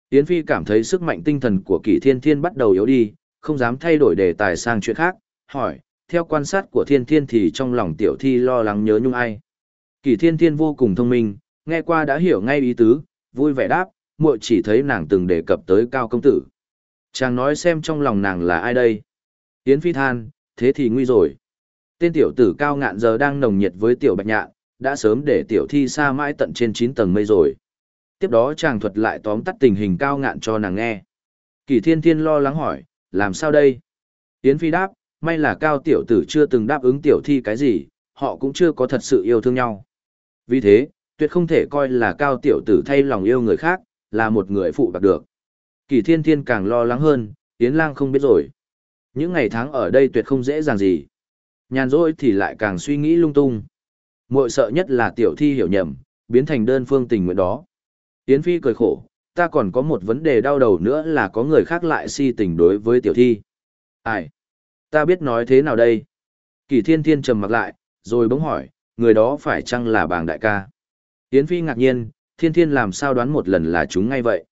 Yến Phi cảm thấy sức mạnh tinh thần của Kỷ Thiên Thiên bắt đầu yếu đi, không dám thay đổi đề tài sang chuyện khác, hỏi, theo quan sát của Thiên Thiên thì trong lòng tiểu thi lo lắng nhớ nhung ai. Kỳ Thiên Thiên vô cùng thông minh, nghe qua đã hiểu ngay ý tứ, vui vẻ đáp, muội chỉ thấy nàng từng đề cập tới cao công tử. Chàng nói xem trong lòng nàng là ai đây? Yến Phi than, thế thì nguy rồi. Tên tiểu tử cao ngạn giờ đang nồng nhiệt với tiểu bạch nhạn, đã sớm để tiểu thi xa mãi tận trên 9 tầng mây rồi. Tiếp đó chàng thuật lại tóm tắt tình hình cao ngạn cho nàng nghe. Kỳ thiên thiên lo lắng hỏi, làm sao đây? Yến Phi đáp, may là cao tiểu tử chưa từng đáp ứng tiểu thi cái gì, họ cũng chưa có thật sự yêu thương nhau. Vì thế, tuyệt không thể coi là cao tiểu tử thay lòng yêu người khác, là một người phụ bạc được. Kỳ thiên thiên càng lo lắng hơn, Yến lang không biết rồi. Những ngày tháng ở đây tuyệt không dễ dàng gì. Nhàn rỗi thì lại càng suy nghĩ lung tung. Muội sợ nhất là tiểu thi hiểu nhầm, biến thành đơn phương tình nguyện đó. Yến Phi cười khổ, ta còn có một vấn đề đau đầu nữa là có người khác lại si tình đối với tiểu thi. Ai? Ta biết nói thế nào đây? Kỳ thiên thiên trầm mặc lại, rồi bỗng hỏi, người đó phải chăng là bàng đại ca? Yến Phi ngạc nhiên, thiên thiên làm sao đoán một lần là chúng ngay vậy?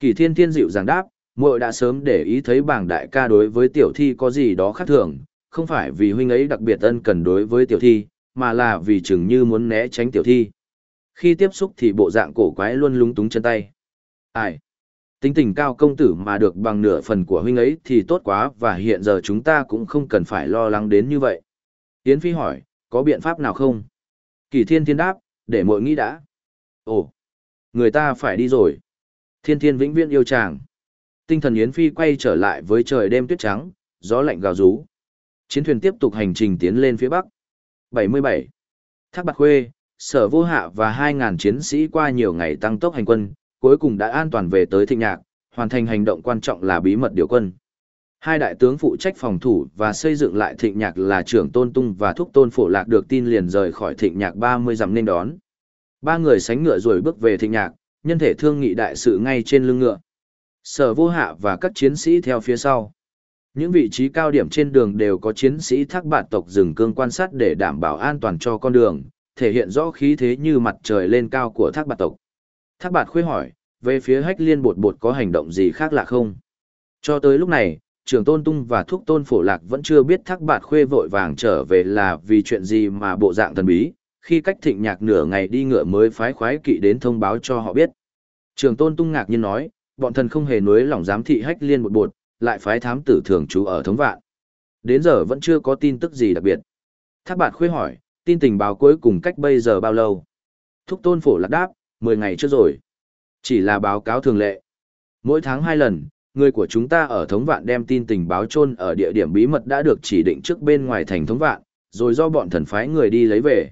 Kỳ thiên thiên dịu dàng đáp, muội đã sớm để ý thấy bàng đại ca đối với tiểu thi có gì đó khác thường, không phải vì huynh ấy đặc biệt ân cần đối với tiểu thi, mà là vì chừng như muốn né tránh tiểu thi. Khi tiếp xúc thì bộ dạng cổ quái luôn lúng túng chân tay. Ai? Tính tình cao công tử mà được bằng nửa phần của huynh ấy thì tốt quá và hiện giờ chúng ta cũng không cần phải lo lắng đến như vậy. Yến Phi hỏi, có biện pháp nào không? Kỳ thiên thiên đáp, để mội nghĩ đã. Ồ, người ta phải đi rồi. Thiên thiên vĩnh viễn yêu chàng. Tinh thần Yến Phi quay trở lại với trời đêm tuyết trắng, gió lạnh gào rú. Chiến thuyền tiếp tục hành trình tiến lên phía bắc. 77. Thác Bạc Khuê, Sở Vô Hạ và 2.000 chiến sĩ qua nhiều ngày tăng tốc hành quân, cuối cùng đã an toàn về tới Thịnh Nhạc, hoàn thành hành động quan trọng là bí mật điều quân. Hai đại tướng phụ trách phòng thủ và xây dựng lại Thịnh Nhạc là trưởng Tôn Tung và Thúc Tôn Phổ Lạc được tin liền rời khỏi Thịnh Nhạc 30 dặm nên đón. Ba người sánh ngựa rồi bước về Thịnh Nhạc, nhân thể thương nghị đại sự ngay trên lưng ngựa. Sở Vô Hạ và các chiến sĩ theo phía sau. Những vị trí cao điểm trên đường đều có chiến sĩ thác bạt tộc rừng cương quan sát để đảm bảo an toàn cho con đường, thể hiện rõ khí thế như mặt trời lên cao của thác bạt tộc. Thác bạt khuê hỏi, về phía hách liên bột bột có hành động gì khác lạ không? Cho tới lúc này, trưởng tôn tung và thúc tôn phổ lạc vẫn chưa biết thác bạt khuê vội vàng trở về là vì chuyện gì mà bộ dạng thần bí, khi cách thịnh nhạc nửa ngày đi ngựa mới phái khoái kỵ đến thông báo cho họ biết. Trường tôn tung ngạc nhiên nói, bọn thần không hề nuối lòng giám thị hách liên một bột, lại phái thám tử thường trú ở thống vạn. Đến giờ vẫn chưa có tin tức gì đặc biệt. Thác bạt khuê hỏi, tin tình báo cuối cùng cách bây giờ bao lâu? Thúc tôn phổ lạc đáp, 10 ngày trước rồi. Chỉ là báo cáo thường lệ. Mỗi tháng hai lần, người của chúng ta ở thống vạn đem tin tình báo chôn ở địa điểm bí mật đã được chỉ định trước bên ngoài thành thống vạn, rồi do bọn thần phái người đi lấy về.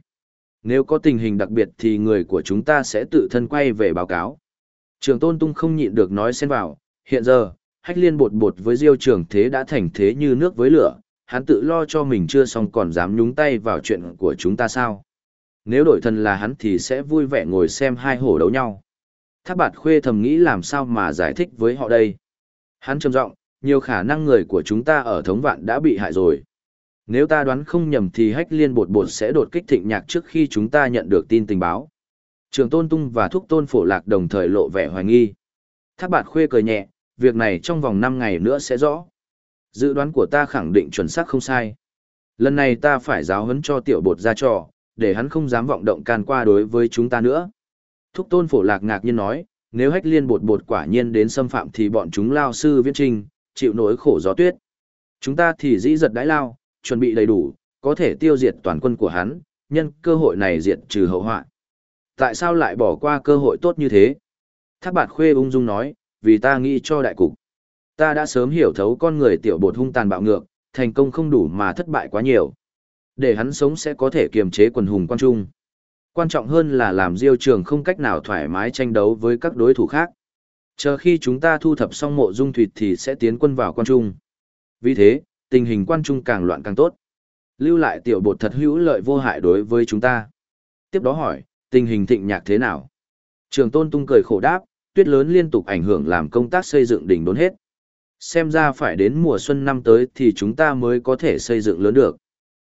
Nếu có tình hình đặc biệt thì người của chúng ta sẽ tự thân quay về báo cáo. Trường tôn tung không nhịn được nói xen vào, hiện giờ, hách liên bột bột với diêu trường thế đã thành thế như nước với lửa, hắn tự lo cho mình chưa xong còn dám nhúng tay vào chuyện của chúng ta sao. Nếu đổi thần là hắn thì sẽ vui vẻ ngồi xem hai hổ đấu nhau. Thác bạt khuê thầm nghĩ làm sao mà giải thích với họ đây. Hắn trầm giọng, nhiều khả năng người của chúng ta ở thống vạn đã bị hại rồi. Nếu ta đoán không nhầm thì hách liên bột bột sẽ đột kích thịnh nhạc trước khi chúng ta nhận được tin tình báo. Trường tôn tung và thúc tôn phổ lạc đồng thời lộ vẻ hoài nghi. Thác bạt khuê cười nhẹ, việc này trong vòng 5 ngày nữa sẽ rõ. Dự đoán của ta khẳng định chuẩn xác không sai. Lần này ta phải giáo huấn cho tiểu bột ra trò, để hắn không dám vọng động can qua đối với chúng ta nữa. Thúc tôn phổ lạc ngạc nhiên nói, nếu hách liên bột bột quả nhiên đến xâm phạm thì bọn chúng lao sư viễn trinh, chịu nỗi khổ gió tuyết. Chúng ta thì dĩ giật đãi lao, chuẩn bị đầy đủ, có thể tiêu diệt toàn quân của hắn, nhân cơ hội này diệt trừ hậu họa. Tại sao lại bỏ qua cơ hội tốt như thế? Thác bạt khuê ung dung nói, vì ta nghĩ cho đại cục. Ta đã sớm hiểu thấu con người tiểu bột hung tàn bạo ngược, thành công không đủ mà thất bại quá nhiều. Để hắn sống sẽ có thể kiềm chế quần hùng quan trung. Quan trọng hơn là làm diêu trường không cách nào thoải mái tranh đấu với các đối thủ khác. Chờ khi chúng ta thu thập xong mộ dung thủy thì sẽ tiến quân vào quan trung. Vì thế, tình hình quan trung càng loạn càng tốt. Lưu lại tiểu bột thật hữu lợi vô hại đối với chúng ta. Tiếp đó hỏi, tình hình thịnh nhạc thế nào? Trường tôn tung cười khổ đáp, tuyết lớn liên tục ảnh hưởng làm công tác xây dựng đỉnh đốn hết. Xem ra phải đến mùa xuân năm tới thì chúng ta mới có thể xây dựng lớn được.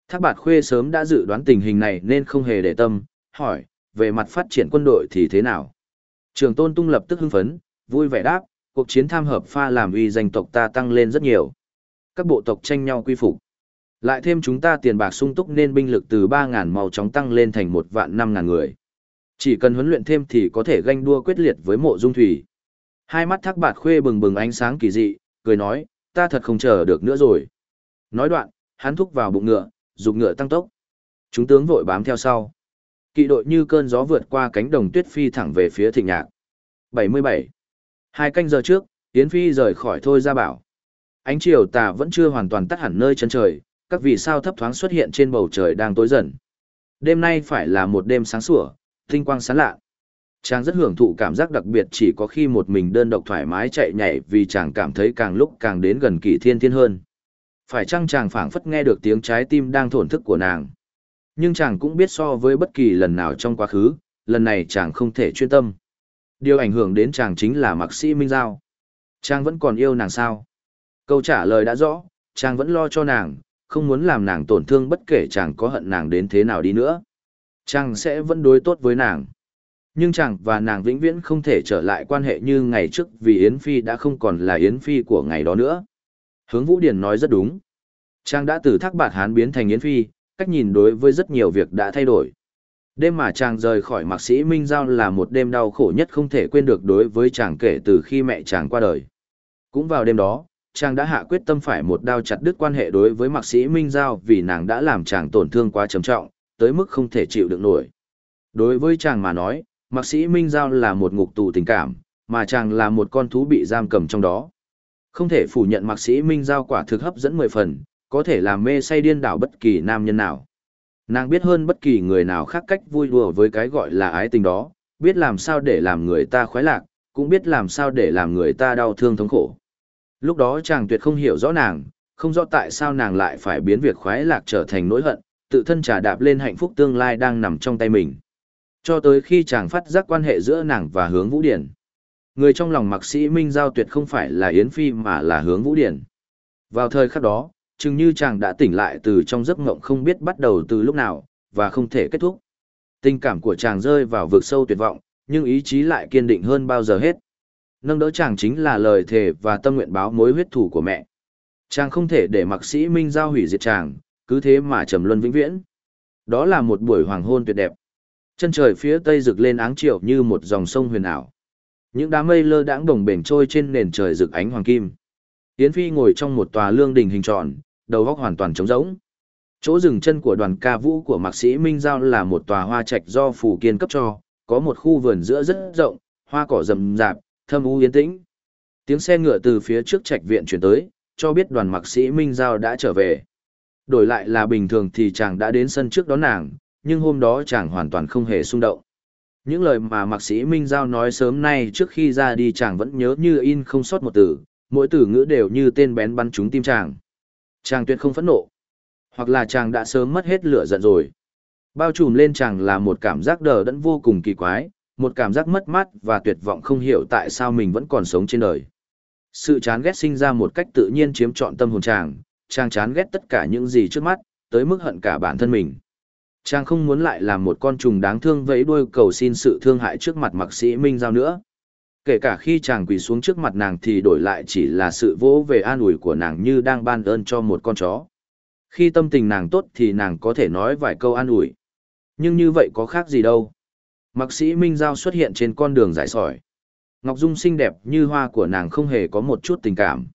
Thác bạt khuê sớm đã dự đoán tình hình này nên không hề để tâm, hỏi, về mặt phát triển quân đội thì thế nào? Trường tôn tung lập tức hưng phấn, vui vẻ đáp, cuộc chiến tham hợp pha làm uy danh tộc ta tăng lên rất nhiều. Các bộ tộc tranh nhau quy phục. Lại thêm chúng ta tiền bạc sung túc nên binh lực từ 3.000 màu chóng tăng lên thành một vạn 5.000 người. Chỉ cần huấn luyện thêm thì có thể ganh đua quyết liệt với mộ dung thủy. Hai mắt thác bạt khuê bừng bừng ánh sáng kỳ dị, cười nói, ta thật không chờ được nữa rồi. Nói đoạn, hắn thúc vào bụng ngựa, dục ngựa tăng tốc. Chúng tướng vội bám theo sau. Kỵ đội như cơn gió vượt qua cánh đồng tuyết phi thẳng về phía thịnh nhạc. 77. Hai canh giờ trước, Yến Phi rời khỏi thôi ra bảo. Ánh chiều tà vẫn chưa hoàn toàn tắt hẳn nơi chân trời, các vì sao thấp thoáng xuất hiện trên bầu trời đang tối dần. Đêm nay phải là một đêm sáng sủa, tinh quang sáng lạ. Chàng rất hưởng thụ cảm giác đặc biệt chỉ có khi một mình đơn độc thoải mái chạy nhảy vì chàng cảm thấy càng lúc càng đến gần kỳ thiên thiên hơn. Phải chăng chàng phảng phất nghe được tiếng trái tim đang thổn thức của nàng. Nhưng chàng cũng biết so với bất kỳ lần nào trong quá khứ, lần này chàng không thể chuyên tâm. Điều ảnh hưởng đến chàng chính là mạc sĩ Minh Giao. Chàng vẫn còn yêu nàng sao? Câu trả lời đã rõ, chàng vẫn lo cho nàng, không muốn làm nàng tổn thương bất kể chàng có hận nàng đến thế nào đi nữa. Chàng sẽ vẫn đối tốt với nàng. Nhưng chàng và nàng vĩnh viễn không thể trở lại quan hệ như ngày trước vì Yến Phi đã không còn là Yến Phi của ngày đó nữa. Hướng Vũ Điển nói rất đúng. Chàng đã từ thác bạt hán biến thành Yến Phi, cách nhìn đối với rất nhiều việc đã thay đổi. Đêm mà chàng rời khỏi mạc sĩ Minh Giao là một đêm đau khổ nhất không thể quên được đối với chàng kể từ khi mẹ chàng qua đời. Cũng vào đêm đó, chàng đã hạ quyết tâm phải một đao chặt đứt quan hệ đối với mạc sĩ Minh Giao vì nàng đã làm chàng tổn thương quá trầm trọng, tới mức không thể chịu đựng nổi. Đối với chàng mà nói, mạc sĩ Minh Giao là một ngục tù tình cảm, mà chàng là một con thú bị giam cầm trong đó. Không thể phủ nhận mạc sĩ Minh Giao quả thực hấp dẫn mười phần, có thể làm mê say điên đảo bất kỳ nam nhân nào. Nàng biết hơn bất kỳ người nào khác cách vui đùa với cái gọi là ái tình đó, biết làm sao để làm người ta khoái lạc, cũng biết làm sao để làm người ta đau thương thống khổ. Lúc đó chàng tuyệt không hiểu rõ nàng, không rõ tại sao nàng lại phải biến việc khoái lạc trở thành nỗi hận, tự thân trà đạp lên hạnh phúc tương lai đang nằm trong tay mình. Cho tới khi chàng phát giác quan hệ giữa nàng và hướng vũ điển. Người trong lòng mặc sĩ Minh Giao tuyệt không phải là Yến Phi mà là hướng vũ điển. Vào thời khắc đó, chừng như chàng đã tỉnh lại từ trong giấc ngộng không biết bắt đầu từ lúc nào, và không thể kết thúc. Tình cảm của chàng rơi vào vực sâu tuyệt vọng, nhưng ý chí lại kiên định hơn bao giờ hết. Nâng đỡ chàng chính là lời thề và tâm nguyện báo mối huyết thủ của mẹ. Chàng không thể để mặc sĩ Minh Giao hủy diệt chàng, cứ thế mà trầm luân vĩnh viễn. Đó là một buổi hoàng hôn tuyệt đẹp. Chân trời phía tây rực lên áng chiều như một dòng sông huyền ảo. Những đám mây lơ đãng đồng bền trôi trên nền trời rực ánh hoàng kim. Yến Phi ngồi trong một tòa lương đình hình tròn, đầu góc hoàn toàn trống rỗng. Chỗ dừng chân của đoàn ca vũ của mạc sĩ Minh Giao là một tòa hoa trạch do phủ kiên cấp cho, có một khu vườn giữa rất rộng, hoa cỏ rậm rạp, thâm u yên tĩnh. Tiếng xe ngựa từ phía trước trạch viện chuyển tới, cho biết đoàn mạc sĩ Minh Giao đã trở về. Đổi lại là bình thường thì chàng đã đến sân trước đón nàng, nhưng hôm đó chàng hoàn toàn không hề xung động. Những lời mà mạc sĩ Minh Giao nói sớm nay trước khi ra đi chàng vẫn nhớ như in không sót một từ, mỗi từ ngữ đều như tên bén bắn trúng tim chàng. Chàng tuyệt không phẫn nộ, hoặc là chàng đã sớm mất hết lửa giận rồi. Bao trùm lên chàng là một cảm giác đờ đẫn vô cùng kỳ quái, một cảm giác mất mát và tuyệt vọng không hiểu tại sao mình vẫn còn sống trên đời. Sự chán ghét sinh ra một cách tự nhiên chiếm trọn tâm hồn chàng, chàng chán ghét tất cả những gì trước mắt, tới mức hận cả bản thân mình. Chàng không muốn lại làm một con trùng đáng thương vẫy đuôi cầu xin sự thương hại trước mặt mạc sĩ Minh Giao nữa. Kể cả khi chàng quỳ xuống trước mặt nàng thì đổi lại chỉ là sự vỗ về an ủi của nàng như đang ban ơn cho một con chó. Khi tâm tình nàng tốt thì nàng có thể nói vài câu an ủi. Nhưng như vậy có khác gì đâu. Mạc sĩ Minh Giao xuất hiện trên con đường giải sỏi. Ngọc Dung xinh đẹp như hoa của nàng không hề có một chút tình cảm.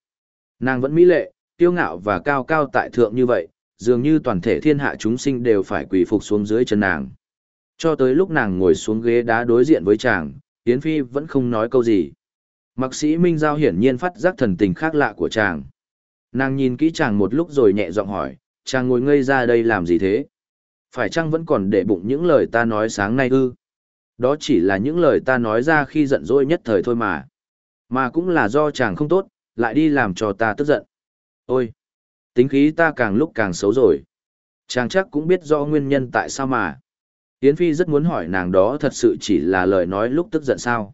Nàng vẫn mỹ lệ, tiêu ngạo và cao cao tại thượng như vậy, dường như toàn thể thiên hạ chúng sinh đều phải quỳ phục xuống dưới chân nàng. Cho tới lúc nàng ngồi xuống ghế đá đối diện với chàng, Yến Phi vẫn không nói câu gì. Mạc sĩ Minh Giao hiển nhiên phát giác thần tình khác lạ của chàng. Nàng nhìn kỹ chàng một lúc rồi nhẹ giọng hỏi, chàng ngồi ngây ra đây làm gì thế? Phải chăng vẫn còn để bụng những lời ta nói sáng nay ư? Đó chỉ là những lời ta nói ra khi giận dỗi nhất thời thôi mà. Mà cũng là do chàng không tốt, lại đi làm cho ta tức giận. Ôi! Tính khí ta càng lúc càng xấu rồi. Chàng chắc cũng biết rõ nguyên nhân tại sao mà. Yến Phi rất muốn hỏi nàng đó thật sự chỉ là lời nói lúc tức giận sao.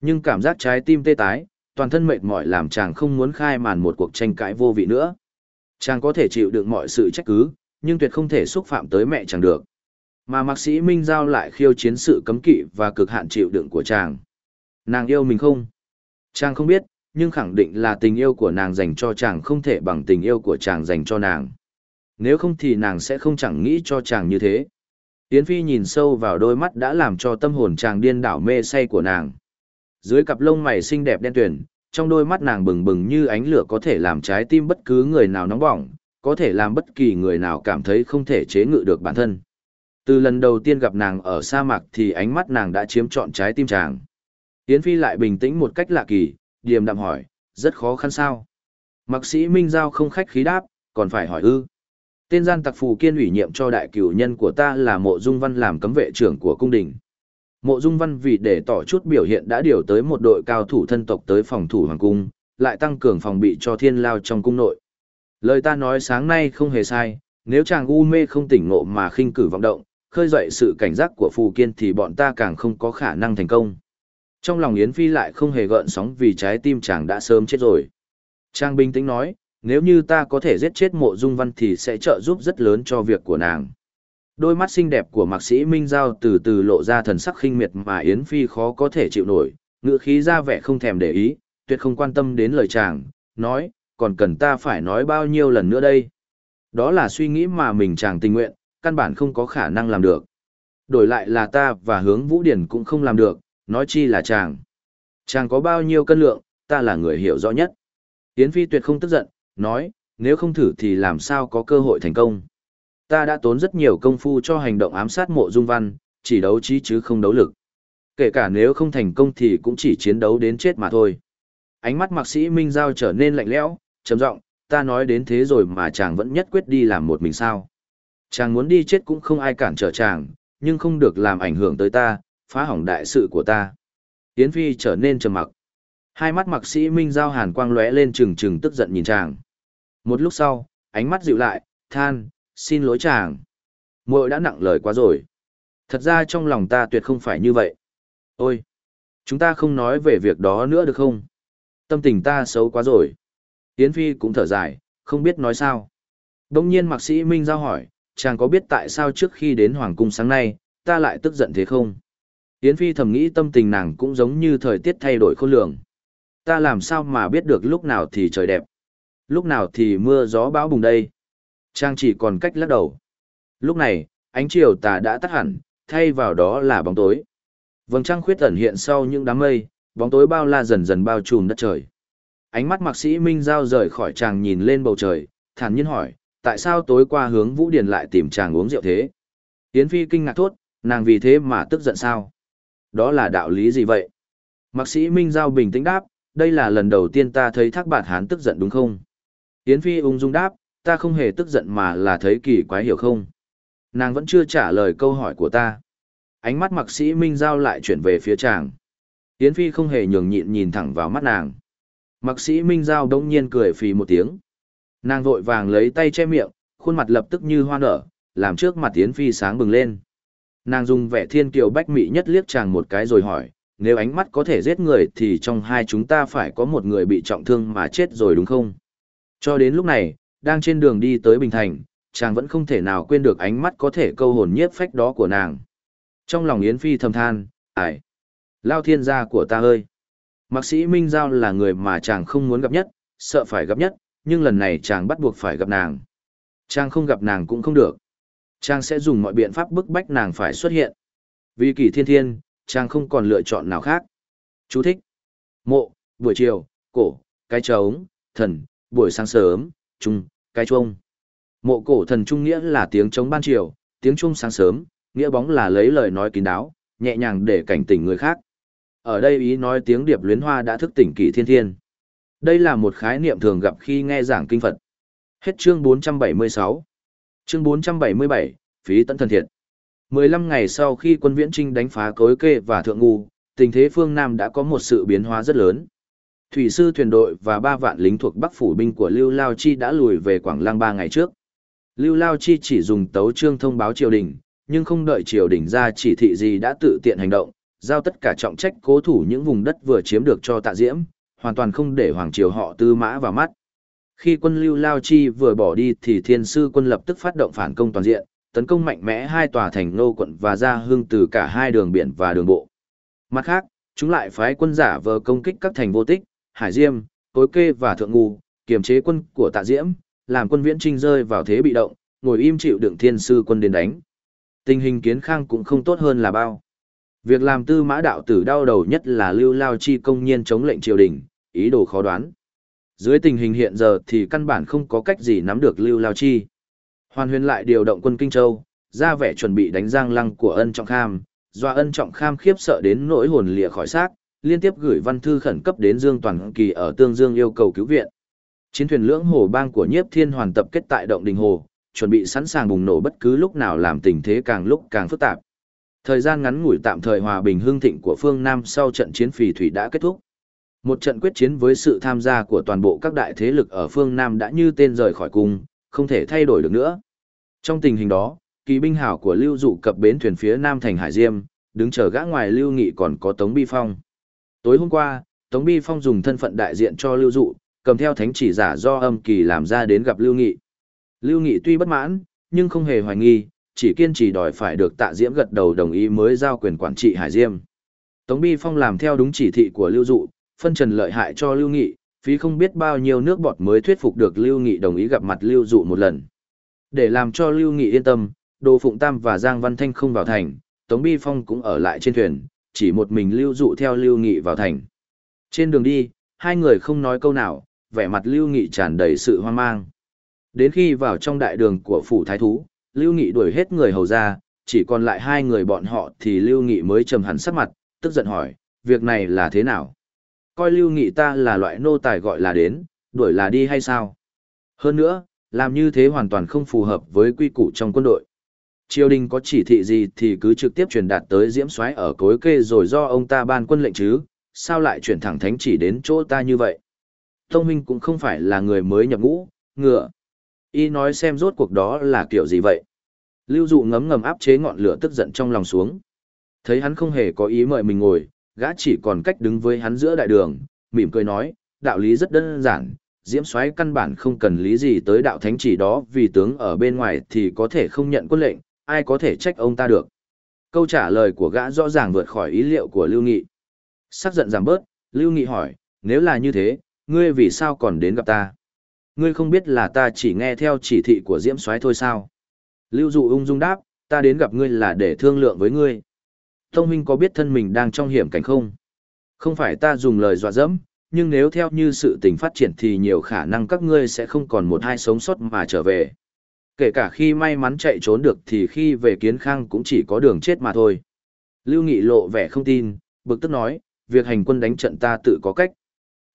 Nhưng cảm giác trái tim tê tái, toàn thân mệt mỏi làm chàng không muốn khai màn một cuộc tranh cãi vô vị nữa. Chàng có thể chịu được mọi sự trách cứ, nhưng tuyệt không thể xúc phạm tới mẹ chàng được. Mà mạc sĩ Minh Giao lại khiêu chiến sự cấm kỵ và cực hạn chịu đựng của chàng. Nàng yêu mình không? Chàng không biết, nhưng khẳng định là tình yêu của nàng dành cho chàng không thể bằng tình yêu của chàng dành cho nàng. Nếu không thì nàng sẽ không chẳng nghĩ cho chàng như thế. Yến Phi nhìn sâu vào đôi mắt đã làm cho tâm hồn chàng điên đảo mê say của nàng. Dưới cặp lông mày xinh đẹp đen tuyền, trong đôi mắt nàng bừng bừng như ánh lửa có thể làm trái tim bất cứ người nào nóng bỏng, có thể làm bất kỳ người nào cảm thấy không thể chế ngự được bản thân. Từ lần đầu tiên gặp nàng ở sa mạc thì ánh mắt nàng đã chiếm trọn trái tim chàng. Yến Phi lại bình tĩnh một cách lạ kỳ, điềm đạm hỏi, rất khó khăn sao? Mạc sĩ Minh Giao không khách khí đáp, còn phải hỏi ư. Tên gian tặc phù kiên ủy nhiệm cho đại cửu nhân của ta là mộ dung văn làm cấm vệ trưởng của cung đình. Mộ dung văn vì để tỏ chút biểu hiện đã điều tới một đội cao thủ thân tộc tới phòng thủ hoàng cung, lại tăng cường phòng bị cho thiên lao trong cung nội. Lời ta nói sáng nay không hề sai, nếu chàng u mê không tỉnh ngộ mà khinh cử vọng động, khơi dậy sự cảnh giác của phù kiên thì bọn ta càng không có khả năng thành công. Trong lòng Yến Phi lại không hề gợn sóng vì trái tim chàng đã sớm chết rồi. Trang bình tĩnh nói, nếu như ta có thể giết chết mộ dung văn thì sẽ trợ giúp rất lớn cho việc của nàng. Đôi mắt xinh đẹp của mạc sĩ Minh Giao từ từ lộ ra thần sắc khinh miệt mà Yến Phi khó có thể chịu nổi, ngữ khí ra vẻ không thèm để ý, tuyệt không quan tâm đến lời chàng, nói, còn cần ta phải nói bao nhiêu lần nữa đây. Đó là suy nghĩ mà mình chàng tình nguyện, căn bản không có khả năng làm được. Đổi lại là ta và hướng Vũ Điển cũng không làm được, nói chi là chàng. Chàng có bao nhiêu cân lượng, ta là người hiểu rõ nhất. Yến Phi tuyệt không tức giận, nói, nếu không thử thì làm sao có cơ hội thành công. Ta đã tốn rất nhiều công phu cho hành động ám sát mộ dung văn, chỉ đấu trí chứ không đấu lực. Kể cả nếu không thành công thì cũng chỉ chiến đấu đến chết mà thôi. Ánh mắt mạc sĩ Minh Giao trở nên lạnh lẽo, trầm giọng, ta nói đến thế rồi mà chàng vẫn nhất quyết đi làm một mình sao. Chàng muốn đi chết cũng không ai cản trở chàng, nhưng không được làm ảnh hưởng tới ta, phá hỏng đại sự của ta. Yến Phi trở nên trầm mặc. Hai mắt mạc sĩ Minh Giao hàn quang lóe lên trừng trừng tức giận nhìn chàng. Một lúc sau, ánh mắt dịu lại, than, xin lỗi chàng. Muội đã nặng lời quá rồi. Thật ra trong lòng ta tuyệt không phải như vậy. Ôi! Chúng ta không nói về việc đó nữa được không? Tâm tình ta xấu quá rồi. Yến Phi cũng thở dài, không biết nói sao. Đông nhiên mạc sĩ Minh Giao hỏi, chàng có biết tại sao trước khi đến Hoàng Cung sáng nay, ta lại tức giận thế không? Yến Phi thầm nghĩ tâm tình nàng cũng giống như thời tiết thay đổi khôn lường. Ta làm sao mà biết được lúc nào thì trời đẹp, lúc nào thì mưa gió bão bùng đây. Trang chỉ còn cách lắc đầu. Lúc này, ánh chiều tà đã tắt hẳn, thay vào đó là bóng tối. Vầng trăng khuyết ẩn hiện sau những đám mây, bóng tối bao la dần dần bao trùm đất trời. Ánh mắt mạc sĩ Minh Giao rời khỏi chàng nhìn lên bầu trời, thản nhiên hỏi, tại sao tối qua hướng Vũ Điền lại tìm chàng uống rượu thế? Yến Phi kinh ngạc thốt, nàng vì thế mà tức giận sao? Đó là đạo lý gì vậy? Mạc sĩ Minh Giao bình tĩnh đáp, đây là lần đầu tiên ta thấy thác bạt hán tức giận đúng không? Yến Phi ung dung đáp, ta không hề tức giận mà là thấy kỳ quái hiểu không? Nàng vẫn chưa trả lời câu hỏi của ta. Ánh mắt Mặc sĩ Minh Giao lại chuyển về phía chàng. Yến Phi không hề nhường nhịn nhìn thẳng vào mắt nàng. Mặc sĩ Minh Giao đông nhiên cười phì một tiếng. Nàng vội vàng lấy tay che miệng, khuôn mặt lập tức như hoa nở, làm trước mặt Yến Phi sáng bừng lên. Nàng dùng vẻ thiên kiều bách mị nhất liếc chàng một cái rồi hỏi, nếu ánh mắt có thể giết người thì trong hai chúng ta phải có một người bị trọng thương mà chết rồi đúng không? Cho đến lúc này, đang trên đường đi tới Bình Thành, chàng vẫn không thể nào quên được ánh mắt có thể câu hồn nhiếp phách đó của nàng. Trong lòng Yến Phi thầm than, ải, lao thiên gia của ta ơi. Mạc sĩ Minh Giao là người mà chàng không muốn gặp nhất, sợ phải gặp nhất, nhưng lần này chàng bắt buộc phải gặp nàng. Chàng không gặp nàng cũng không được. Chàng sẽ dùng mọi biện pháp bức bách nàng phải xuất hiện. Vì kỳ thiên thiên, chàng không còn lựa chọn nào khác. Chú thích. Mộ, buổi chiều, cổ, cái trống, thần, buổi sáng sớm, trung, cái chuông. Mộ cổ thần trung nghĩa là tiếng trống ban chiều, tiếng trung sáng sớm, nghĩa bóng là lấy lời nói kín đáo, nhẹ nhàng để cảnh tỉnh người khác. Ở đây ý nói tiếng điệp luyến hoa đã thức tỉnh kỳ thiên thiên. Đây là một khái niệm thường gặp khi nghe giảng kinh Phật. Hết chương 476. Chương 477, phí tận thần thiện. 15 ngày sau khi quân viễn trinh đánh phá cối kê và thượng ngu, tình thế phương Nam đã có một sự biến hóa rất lớn. Thủy sư thuyền đội và ba vạn lính thuộc Bắc phủ binh của Lưu Lao Chi đã lùi về Quảng Lăng ba ngày trước. Lưu Lao Chi chỉ dùng tấu trương thông báo triều đình, nhưng không đợi triều đình ra chỉ thị gì đã tự tiện hành động, giao tất cả trọng trách cố thủ những vùng đất vừa chiếm được cho tạ diễm, hoàn toàn không để hoàng triều họ tư mã vào mắt. Khi quân lưu Lao Chi vừa bỏ đi thì thiên sư quân lập tức phát động phản công toàn diện, tấn công mạnh mẽ hai tòa thành nô quận và Gia hương từ cả hai đường biển và đường bộ. Mặt khác, chúng lại phái quân giả vờ công kích các thành vô tích, Hải Diêm, Tối Kê và Thượng Ngu, kiềm chế quân của Tạ Diễm, làm quân viễn trinh rơi vào thế bị động, ngồi im chịu đựng thiên sư quân đến đánh. Tình hình kiến khang cũng không tốt hơn là bao. Việc làm tư mã đạo tử đau đầu nhất là lưu lao chi công nhiên chống lệnh triều đình, ý đồ khó đoán. Dưới tình hình hiện giờ thì căn bản không có cách gì nắm được lưu lao chi. Hoàn huyền lại điều động quân Kinh Châu, ra vẻ chuẩn bị đánh giang lăng của ân trọng kham, do ân trọng kham khiếp sợ đến nỗi hồn lìa khỏi xác, liên tiếp gửi văn thư khẩn cấp đến Dương Toàn Kỳ ở Tương Dương yêu cầu cứu viện. Chiến thuyền lưỡng hồ bang của Nhiếp Thiên hoàn tập kết tại động đình hồ, chuẩn bị sẵn sàng bùng nổ bất cứ lúc nào làm tình thế càng lúc càng phức tạp. Thời gian ngắn ngủi tạm thời hòa bình hương thịnh của phương Nam sau trận chiến phì thủy đã kết thúc. Một trận quyết chiến với sự tham gia của toàn bộ các đại thế lực ở phương Nam đã như tên rời khỏi cung, không thể thay đổi được nữa. Trong tình hình đó, kỳ binh hảo của Lưu Dụ cập bến thuyền phía Nam thành Hải Diêm, đứng chờ gã ngoài Lưu Nghị còn có Tống Bi Phong. Tối hôm qua, Tống Bi Phong dùng thân phận đại diện cho Lưu Dụ, cầm theo thánh chỉ giả do âm kỳ làm ra đến gặp Lưu Nghị. Lưu Nghị tuy bất mãn, nhưng không hề hoài nghi, chỉ kiên trì đòi phải được tạ diễm gật đầu đồng ý mới giao quyền quản trị Hải Diêm. Tống Bi Phong làm theo đúng chỉ thị của Lưu Dụ, phân trần lợi hại cho Lưu Nghị, phí không biết bao nhiêu nước bọt mới thuyết phục được Lưu Nghị đồng ý gặp mặt Lưu Dụ một lần. Để làm cho Lưu Nghị yên tâm, Đồ Phụng Tam và Giang Văn Thanh không vào thành, Tống Bi Phong cũng ở lại trên thuyền, chỉ một mình Lưu Dụ theo Lưu Nghị vào thành. Trên đường đi, hai người không nói câu nào, vẻ mặt Lưu Nghị tràn đầy sự hoang mang. Đến khi vào trong đại đường của phủ thái thú, Lưu Nghị đuổi hết người hầu ra, chỉ còn lại hai người bọn họ thì Lưu Nghị mới trầm hẳn sắc mặt, tức giận hỏi, việc này là thế nào? Coi Lưu Nghị ta là loại nô tài gọi là đến, đuổi là đi hay sao? Hơn nữa, làm như thế hoàn toàn không phù hợp với quy củ trong quân đội. Triều đình có chỉ thị gì thì cứ trực tiếp truyền đạt tới Diễm Soái ở cối kê rồi do ông ta ban quân lệnh chứ, sao lại chuyển thẳng thánh chỉ đến chỗ ta như vậy? Tông Minh cũng không phải là người mới nhập ngũ, ngựa. Y nói xem rốt cuộc đó là kiểu gì vậy? Lưu dụ ngấm ngầm áp chế ngọn lửa tức giận trong lòng xuống. Thấy hắn không hề có ý mời mình ngồi, gã chỉ còn cách đứng với hắn giữa đại đường, mỉm cười nói, đạo lý rất đơn giản, diễm soái căn bản không cần lý gì tới đạo thánh chỉ đó vì tướng ở bên ngoài thì có thể không nhận quân lệnh, ai có thể trách ông ta được. Câu trả lời của gã rõ ràng vượt khỏi ý liệu của Lưu Nghị. Sắc giận giảm bớt, Lưu Nghị hỏi, nếu là như thế, ngươi vì sao còn đến gặp ta? Ngươi không biết là ta chỉ nghe theo chỉ thị của Diễm Soái thôi sao? Lưu Dụ ung dung đáp, ta đến gặp ngươi là để thương lượng với ngươi. Tông Minh có biết thân mình đang trong hiểm cảnh không? Không phải ta dùng lời dọa dẫm, nhưng nếu theo như sự tình phát triển thì nhiều khả năng các ngươi sẽ không còn một hai sống sót mà trở về. Kể cả khi may mắn chạy trốn được thì khi về kiến khang cũng chỉ có đường chết mà thôi. Lưu Nghị lộ vẻ không tin, bực tức nói, việc hành quân đánh trận ta tự có cách.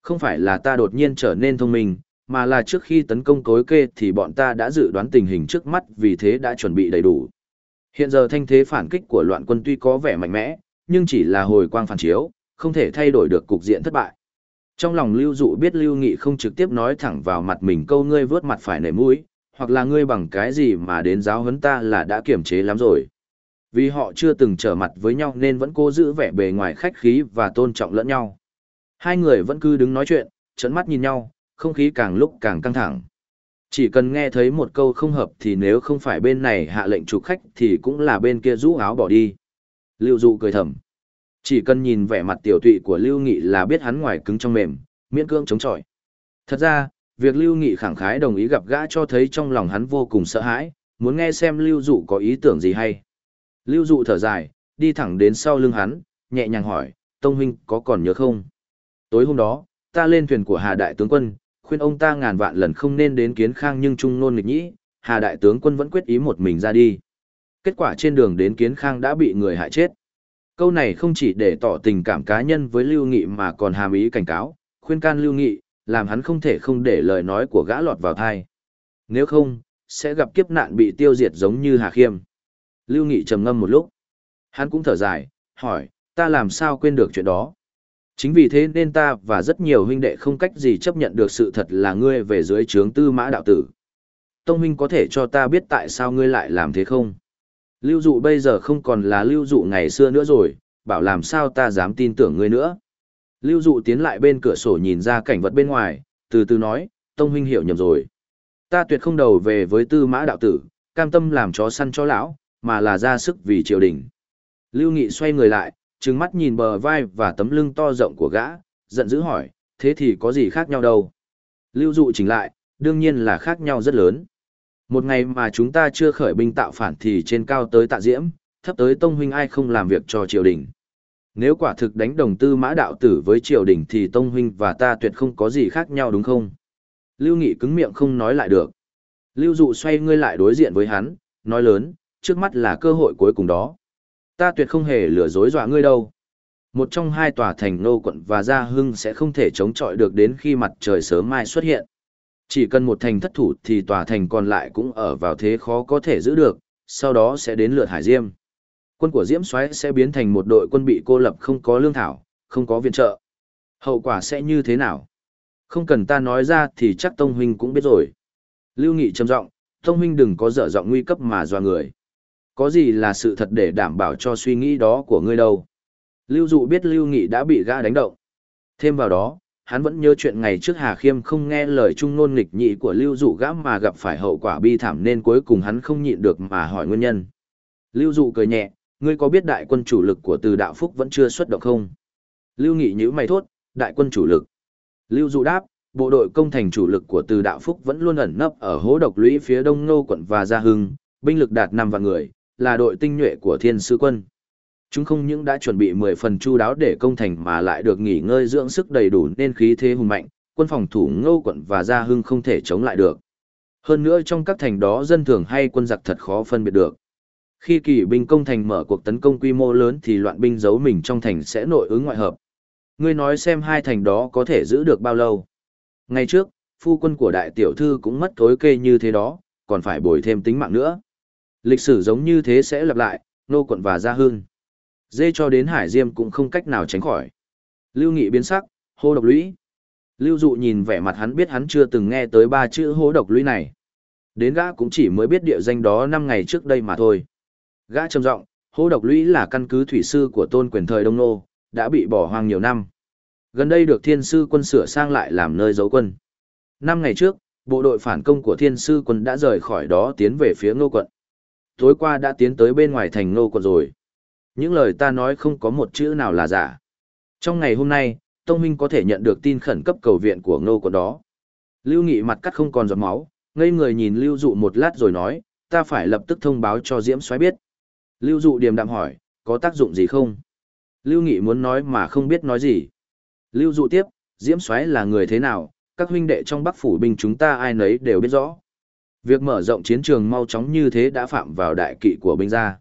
Không phải là ta đột nhiên trở nên thông minh, mà là trước khi tấn công cối kê thì bọn ta đã dự đoán tình hình trước mắt vì thế đã chuẩn bị đầy đủ. Hiện giờ thanh thế phản kích của loạn quân tuy có vẻ mạnh mẽ, nhưng chỉ là hồi quang phản chiếu, không thể thay đổi được cục diện thất bại. Trong lòng Lưu Dụ biết Lưu Nghị không trực tiếp nói thẳng vào mặt mình câu ngươi vớt mặt phải nảy mũi, hoặc là ngươi bằng cái gì mà đến giáo huấn ta là đã kiểm chế lắm rồi. Vì họ chưa từng trở mặt với nhau nên vẫn cố giữ vẻ bề ngoài khách khí và tôn trọng lẫn nhau. Hai người vẫn cứ đứng nói chuyện, trấn mắt nhìn nhau, không khí càng lúc càng căng thẳng. Chỉ cần nghe thấy một câu không hợp thì nếu không phải bên này hạ lệnh trục khách thì cũng là bên kia rũ áo bỏ đi. Lưu Dụ cười thầm. Chỉ cần nhìn vẻ mặt tiểu tụy của Lưu Nghị là biết hắn ngoài cứng trong mềm, miễn cưỡng chống chọi. Thật ra, việc Lưu Nghị khẳng khái đồng ý gặp gã cho thấy trong lòng hắn vô cùng sợ hãi, muốn nghe xem Lưu Dụ có ý tưởng gì hay. Lưu Dụ thở dài, đi thẳng đến sau lưng hắn, nhẹ nhàng hỏi, Tông Huynh có còn nhớ không? Tối hôm đó, ta lên thuyền của Hà Đại Tướng Quân, khuyên ông ta ngàn vạn lần không nên đến kiến khang nhưng trung nôn nghịch nhĩ, Hà Đại Tướng Quân vẫn quyết ý một mình ra đi. Kết quả trên đường đến kiến khang đã bị người hại chết. Câu này không chỉ để tỏ tình cảm cá nhân với Lưu Nghị mà còn hàm ý cảnh cáo, khuyên can Lưu Nghị, làm hắn không thể không để lời nói của gã lọt vào thai. Nếu không, sẽ gặp kiếp nạn bị tiêu diệt giống như Hà Khiêm. Lưu Nghị trầm ngâm một lúc. Hắn cũng thở dài, hỏi, ta làm sao quên được chuyện đó? Chính vì thế nên ta và rất nhiều huynh đệ không cách gì chấp nhận được sự thật là ngươi về dưới trướng tư mã đạo tử. Tông huynh có thể cho ta biết tại sao ngươi lại làm thế không? Lưu dụ bây giờ không còn là lưu dụ ngày xưa nữa rồi, bảo làm sao ta dám tin tưởng ngươi nữa. Lưu dụ tiến lại bên cửa sổ nhìn ra cảnh vật bên ngoài, từ từ nói, Tông huynh hiểu nhầm rồi. Ta tuyệt không đầu về với tư mã đạo tử, cam tâm làm chó săn cho lão, mà là ra sức vì triều đình. Lưu Nghị xoay người lại, trừng mắt nhìn bờ vai và tấm lưng to rộng của gã, giận dữ hỏi, thế thì có gì khác nhau đâu? Lưu dụ chỉnh lại, đương nhiên là khác nhau rất lớn. Một ngày mà chúng ta chưa khởi binh tạo phản thì trên cao tới tạ diễm, thấp tới tông huynh ai không làm việc cho triều đình. Nếu quả thực đánh đồng tư mã đạo tử với triều đình thì tông huynh và ta tuyệt không có gì khác nhau đúng không? Lưu Nghị cứng miệng không nói lại được. Lưu Dụ xoay ngươi lại đối diện với hắn, nói lớn, trước mắt là cơ hội cuối cùng đó. Ta tuyệt không hề lừa dối dọa ngươi đâu. Một trong hai tòa thành nô quận và gia hưng sẽ không thể chống chọi được đến khi mặt trời sớm mai xuất hiện. Chỉ cần một thành thất thủ thì tòa thành còn lại cũng ở vào thế khó có thể giữ được, sau đó sẽ đến lượt Hải Diêm. Quân của Diễm Soái sẽ biến thành một đội quân bị cô lập không có lương thảo, không có viện trợ. Hậu quả sẽ như thế nào? Không cần ta nói ra thì chắc Tông Huynh cũng biết rồi. Lưu Nghị trầm giọng, Tông Huynh đừng có dở giọng nguy cấp mà dọa người. Có gì là sự thật để đảm bảo cho suy nghĩ đó của ngươi đâu. Lưu Dụ biết Lưu Nghị đã bị gã đánh động. Thêm vào đó, hắn vẫn nhớ chuyện ngày trước Hà Khiêm không nghe lời trung nôn nghịch nhị của Lưu Dụ gã mà gặp phải hậu quả bi thảm nên cuối cùng hắn không nhịn được mà hỏi nguyên nhân. Lưu Dụ cười nhẹ, ngươi có biết đại quân chủ lực của từ đạo phúc vẫn chưa xuất động không? Lưu Nghị nhữ mày thốt, đại quân chủ lực. Lưu Dụ đáp, bộ đội công thành chủ lực của từ đạo phúc vẫn luôn ẩn nấp ở hố độc lũy phía đông nô quận và gia hưng, binh lực đạt năm vạn người, là đội tinh nhuệ của thiên sư quân. Chúng không những đã chuẩn bị 10 phần chu đáo để công thành mà lại được nghỉ ngơi dưỡng sức đầy đủ nên khí thế hùng mạnh, quân phòng thủ ngô quận và gia hưng không thể chống lại được. Hơn nữa trong các thành đó dân thường hay quân giặc thật khó phân biệt được. Khi kỵ binh công thành mở cuộc tấn công quy mô lớn thì loạn binh giấu mình trong thành sẽ nội ứng ngoại hợp. Ngươi nói xem hai thành đó có thể giữ được bao lâu. Ngày trước, phu quân của đại tiểu thư cũng mất tối kê như thế đó, còn phải bồi thêm tính mạng nữa. Lịch sử giống như thế sẽ lặp lại, nô quận và gia hương. Dê cho đến hải diêm cũng không cách nào tránh khỏi. Lưu Nghị biến sắc, hô độc lũy. Lưu Dụ nhìn vẻ mặt hắn biết hắn chưa từng nghe tới ba chữ hô độc lũy này. Đến gã cũng chỉ mới biết địa danh đó năm ngày trước đây mà thôi. Gã trầm giọng, hô độc lũy là căn cứ thủy sư của tôn quyền thời Đông Nô, đã bị bỏ hoang nhiều năm. Gần đây được thiên sư quân sửa sang lại làm nơi giấu quân. Năm ngày trước, bộ đội phản công của thiên sư quân đã rời khỏi đó tiến về phía ngô quận. Tối qua đã tiến tới bên ngoài thành ngô quận rồi. Những lời ta nói không có một chữ nào là giả. Trong ngày hôm nay, Tông Minh có thể nhận được tin khẩn cấp cầu viện của ngô quận đó. Lưu Nghị mặt cắt không còn giọt máu, ngây người nhìn Lưu Dụ một lát rồi nói, ta phải lập tức thông báo cho Diễm Soái biết. Lưu Dụ điềm đạm hỏi, có tác dụng gì không? Lưu Nghị muốn nói mà không biết nói gì. Lưu Dụ tiếp, Diễm Soái là người thế nào, các huynh đệ trong Bắc phủ binh chúng ta ai nấy đều biết rõ. Việc mở rộng chiến trường mau chóng như thế đã phạm vào đại kỵ của binh gia.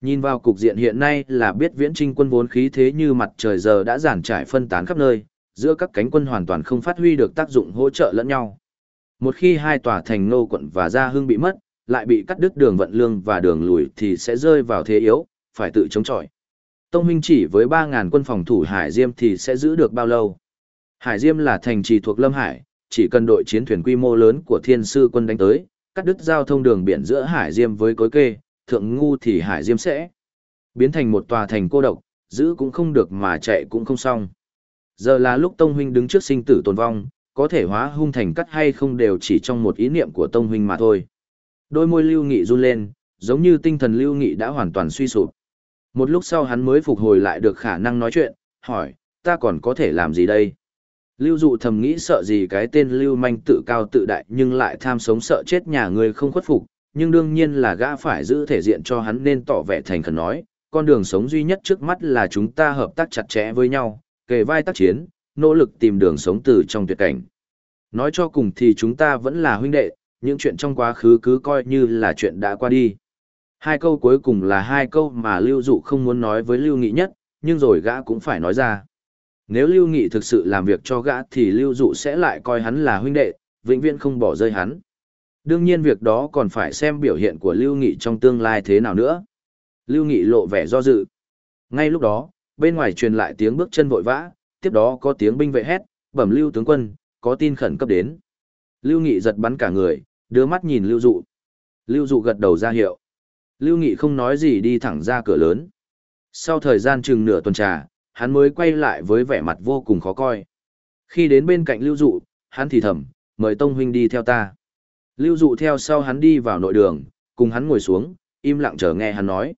Nhìn vào cục diện hiện nay là biết viễn trinh quân vốn khí thế như mặt trời giờ đã giản trải phân tán khắp nơi, giữa các cánh quân hoàn toàn không phát huy được tác dụng hỗ trợ lẫn nhau. Một khi hai tòa thành nô quận và gia Hương bị mất, lại bị cắt đứt đường vận lương và đường lùi thì sẽ rơi vào thế yếu, phải tự chống chọi. Tông Minh chỉ với 3.000 quân phòng thủ Hải Diêm thì sẽ giữ được bao lâu? Hải Diêm là thành trì thuộc Lâm Hải, chỉ cần đội chiến thuyền quy mô lớn của thiên sư quân đánh tới, cắt đứt giao thông đường biển giữa Hải Diêm với cối kê, thượng ngu thì Hải Diêm sẽ biến thành một tòa thành cô độc, giữ cũng không được mà chạy cũng không xong. Giờ là lúc Tông Huynh đứng trước sinh tử tồn vong, có thể hóa hung thành cắt hay không đều chỉ trong một ý niệm của Tông Huynh mà thôi. Đôi môi Lưu Nghị run lên, giống như tinh thần Lưu Nghị đã hoàn toàn suy sụp. Một lúc sau hắn mới phục hồi lại được khả năng nói chuyện, hỏi, ta còn có thể làm gì đây? Lưu dụ thầm nghĩ sợ gì cái tên Lưu manh tự cao tự đại nhưng lại tham sống sợ chết nhà người không khuất phục, nhưng đương nhiên là gã phải giữ thể diện cho hắn nên tỏ vẻ thành khẩn nói, con đường sống duy nhất trước mắt là chúng ta hợp tác chặt chẽ với nhau, kề vai tác chiến, nỗ lực tìm đường sống từ trong tuyệt cảnh. Nói cho cùng thì chúng ta vẫn là huynh đệ, những chuyện trong quá khứ cứ coi như là chuyện đã qua đi. Hai câu cuối cùng là hai câu mà Lưu Dụ không muốn nói với Lưu Nghị nhất, nhưng rồi gã cũng phải nói ra. Nếu Lưu Nghị thực sự làm việc cho gã thì Lưu Dụ sẽ lại coi hắn là huynh đệ, vĩnh viễn không bỏ rơi hắn. Đương nhiên việc đó còn phải xem biểu hiện của Lưu Nghị trong tương lai thế nào nữa. Lưu Nghị lộ vẻ do dự. Ngay lúc đó, bên ngoài truyền lại tiếng bước chân vội vã, tiếp đó có tiếng binh vệ hét, bẩm Lưu tướng quân, có tin khẩn cấp đến. Lưu Nghị giật bắn cả người, đưa mắt nhìn Lưu Dụ. Lưu Dụ gật đầu ra hiệu. Lưu Nghị không nói gì đi thẳng ra cửa lớn. Sau thời gian chừng nửa tuần trà, hắn mới quay lại với vẻ mặt vô cùng khó coi. Khi đến bên cạnh Lưu Dụ, hắn thì thầm, mời Tông Huynh đi theo ta. Lưu Dụ theo sau hắn đi vào nội đường, cùng hắn ngồi xuống, im lặng chờ nghe hắn nói.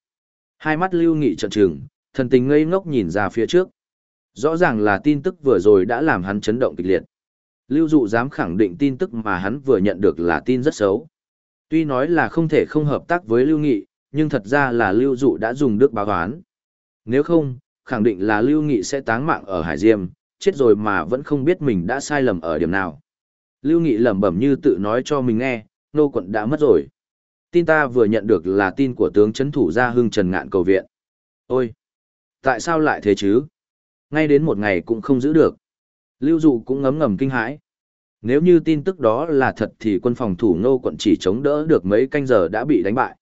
Hai mắt Lưu Nghị trợn trừng, thần tình ngây ngốc nhìn ra phía trước. Rõ ràng là tin tức vừa rồi đã làm hắn chấn động kịch liệt. Lưu Dụ dám khẳng định tin tức mà hắn vừa nhận được là tin rất xấu. Tuy nói là không thể không hợp tác với Lưu Nghị, nhưng thật ra là Lưu Dụ đã dùng đức báo toán. Nếu không, khẳng định là Lưu Nghị sẽ táng mạng ở Hải Diêm, chết rồi mà vẫn không biết mình đã sai lầm ở điểm nào. Lưu Nghị lẩm bẩm như tự nói cho mình nghe, nô quận đã mất rồi. Tin ta vừa nhận được là tin của tướng chấn thủ gia hưng Trần Ngạn cầu viện. Ôi! Tại sao lại thế chứ? Ngay đến một ngày cũng không giữ được. Lưu Dụ cũng ngấm ngầm kinh hãi. Nếu như tin tức đó là thật thì quân phòng thủ ngô quận chỉ chống đỡ được mấy canh giờ đã bị đánh bại.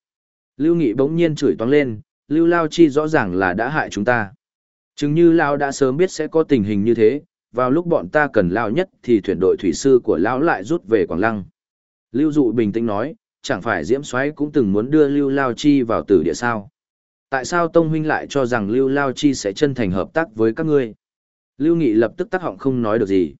Lưu Nghị bỗng nhiên chửi toáng lên, Lưu Lao Chi rõ ràng là đã hại chúng ta. Chừng như Lao đã sớm biết sẽ có tình hình như thế, vào lúc bọn ta cần Lao nhất thì thuyền đội thủy sư của Lão lại rút về Quảng Lăng. Lưu Dụ bình tĩnh nói, chẳng phải Diễm Xoáy cũng từng muốn đưa Lưu Lao Chi vào tử địa sao. Tại sao Tông Huynh lại cho rằng Lưu Lao Chi sẽ chân thành hợp tác với các ngươi? Lưu Nghị lập tức tắc họng không nói được gì.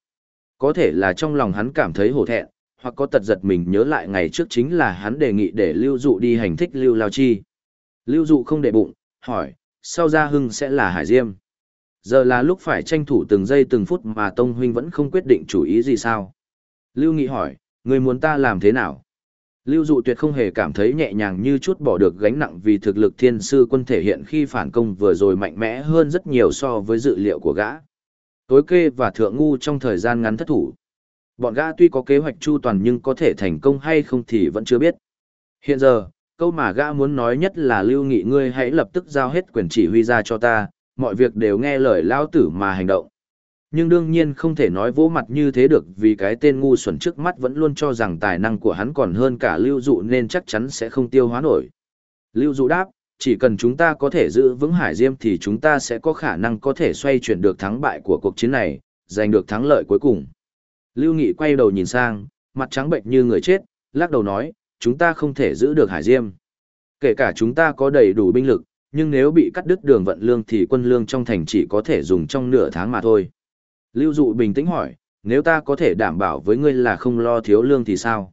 Có thể là trong lòng hắn cảm thấy hổ thẹn, hoặc có tật giật mình nhớ lại ngày trước chính là hắn đề nghị để Lưu Dụ đi hành thích Lưu Lao Chi. Lưu Dụ không để bụng, hỏi, sau ra hưng sẽ là Hải Diêm. Giờ là lúc phải tranh thủ từng giây từng phút mà Tông Huynh vẫn không quyết định chủ ý gì sao. Lưu Nghị hỏi, người muốn ta làm thế nào? Lưu Dụ tuyệt không hề cảm thấy nhẹ nhàng như chút bỏ được gánh nặng vì thực lực thiên sư quân thể hiện khi phản công vừa rồi mạnh mẽ hơn rất nhiều so với dự liệu của gã. Tối kê và thượng ngu trong thời gian ngắn thất thủ. Bọn gã tuy có kế hoạch chu toàn nhưng có thể thành công hay không thì vẫn chưa biết. Hiện giờ, câu mà gã muốn nói nhất là lưu nghị ngươi hãy lập tức giao hết quyền chỉ huy ra cho ta, mọi việc đều nghe lời lao tử mà hành động. Nhưng đương nhiên không thể nói vỗ mặt như thế được vì cái tên ngu xuẩn trước mắt vẫn luôn cho rằng tài năng của hắn còn hơn cả lưu dụ nên chắc chắn sẽ không tiêu hóa nổi. Lưu dụ đáp, chỉ cần chúng ta có thể giữ vững Hải Diêm thì chúng ta sẽ có khả năng có thể xoay chuyển được thắng bại của cuộc chiến này, giành được thắng lợi cuối cùng. Lưu Nghị quay đầu nhìn sang, mặt trắng bệnh như người chết, lắc đầu nói, chúng ta không thể giữ được Hải Diêm. Kể cả chúng ta có đầy đủ binh lực, nhưng nếu bị cắt đứt đường vận lương thì quân lương trong thành chỉ có thể dùng trong nửa tháng mà thôi. Lưu Dụ bình tĩnh hỏi, nếu ta có thể đảm bảo với ngươi là không lo thiếu lương thì sao?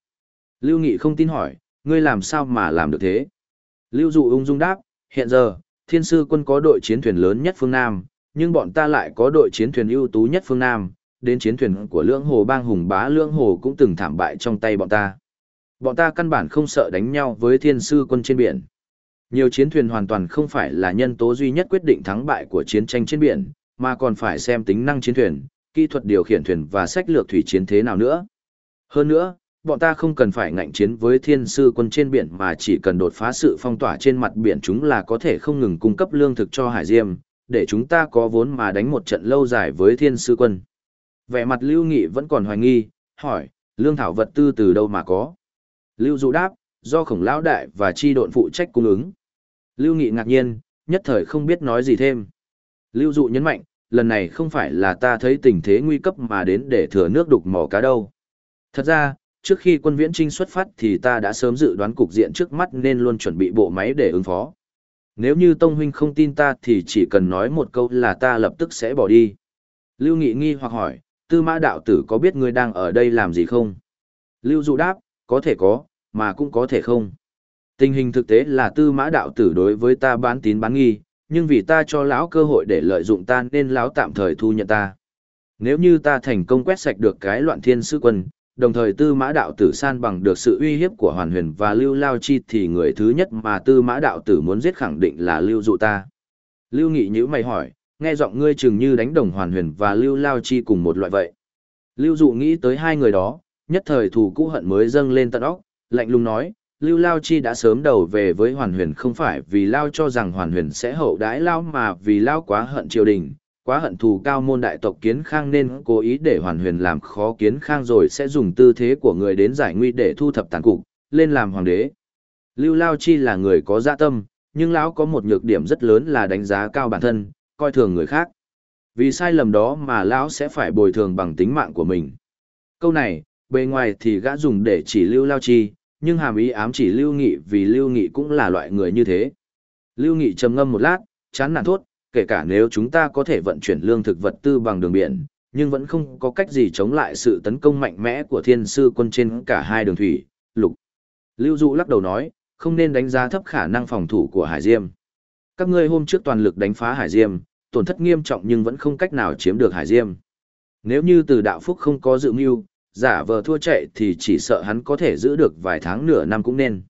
Lưu Nghị không tin hỏi, ngươi làm sao mà làm được thế? Lưu Dụ ung dung đáp, hiện giờ, thiên sư quân có đội chiến thuyền lớn nhất phương Nam, nhưng bọn ta lại có đội chiến thuyền ưu tú nhất phương Nam, đến chiến thuyền của lưỡng hồ bang hùng bá lưỡng hồ cũng từng thảm bại trong tay bọn ta. Bọn ta căn bản không sợ đánh nhau với thiên sư quân trên biển. Nhiều chiến thuyền hoàn toàn không phải là nhân tố duy nhất quyết định thắng bại của chiến tranh trên biển, mà còn phải xem tính năng chiến thuyền, kỹ thuật điều khiển thuyền và sách lược thủy chiến thế nào nữa. Hơn nữa, bọn ta không cần phải ngạnh chiến với thiên sư quân trên biển mà chỉ cần đột phá sự phong tỏa trên mặt biển chúng là có thể không ngừng cung cấp lương thực cho Hải Diêm, để chúng ta có vốn mà đánh một trận lâu dài với thiên sư quân. Vẻ mặt Lưu Nghị vẫn còn hoài nghi, hỏi, lương thảo vật tư từ đâu mà có? Lưu Dụ đáp, do khổng lão đại và chi độn phụ trách cung ứng. Lưu Nghị ngạc nhiên, nhất thời không biết nói gì thêm. Lưu Dụ nhấn mạnh, lần này không phải là ta thấy tình thế nguy cấp mà đến để thừa nước đục mỏ cá đâu. Thật ra, trước khi quân viễn trinh xuất phát thì ta đã sớm dự đoán cục diện trước mắt nên luôn chuẩn bị bộ máy để ứng phó. Nếu như Tông Huynh không tin ta thì chỉ cần nói một câu là ta lập tức sẽ bỏ đi. Lưu Nghị nghi hoặc hỏi, tư mã đạo tử có biết ngươi đang ở đây làm gì không? Lưu Dụ đáp, có thể có, mà cũng có thể không. Tình hình thực tế là tư mã đạo tử đối với ta bán tín bán nghi, nhưng vì ta cho lão cơ hội để lợi dụng ta nên lão tạm thời thu nhận ta. Nếu như ta thành công quét sạch được cái loạn thiên sư quân, đồng thời tư mã đạo tử san bằng được sự uy hiếp của hoàn huyền và lưu lao chi thì người thứ nhất mà tư mã đạo tử muốn giết khẳng định là lưu dụ ta. Lưu nghị nhữ mày hỏi, nghe giọng ngươi chừng như đánh đồng hoàn huyền và lưu lao chi cùng một loại vậy. Lưu dụ nghĩ tới hai người đó, nhất thời thù cũ hận mới dâng lên tận óc, lạnh lùng nói, Lưu Lao Chi đã sớm đầu về với Hoàn Huyền không phải vì Lao cho rằng Hoàn Huyền sẽ hậu đãi Lao mà vì Lao quá hận triều đình, quá hận thù cao môn đại tộc Kiến Khang nên cố ý để Hoàn Huyền làm khó Kiến Khang rồi sẽ dùng tư thế của người đến giải nguy để thu thập tàn cục, lên làm hoàng đế. Lưu Lao Chi là người có dạ tâm, nhưng lão có một nhược điểm rất lớn là đánh giá cao bản thân, coi thường người khác. Vì sai lầm đó mà lão sẽ phải bồi thường bằng tính mạng của mình. Câu này, bề ngoài thì gã dùng để chỉ Lưu Lao Chi, nhưng hàm ý ám chỉ Lưu Nghị vì Lưu Nghị cũng là loại người như thế. Lưu Nghị trầm ngâm một lát, chán nản thốt, kể cả nếu chúng ta có thể vận chuyển lương thực vật tư bằng đường biển, nhưng vẫn không có cách gì chống lại sự tấn công mạnh mẽ của thiên sư quân trên cả hai đường thủy, lục. Lưu Dụ lắc đầu nói, không nên đánh giá thấp khả năng phòng thủ của Hải Diêm. Các ngươi hôm trước toàn lực đánh phá Hải Diêm, tổn thất nghiêm trọng nhưng vẫn không cách nào chiếm được Hải Diêm. Nếu như từ đạo phúc không có dự mưu, giả vờ thua chạy thì chỉ sợ hắn có thể giữ được vài tháng nửa năm cũng nên.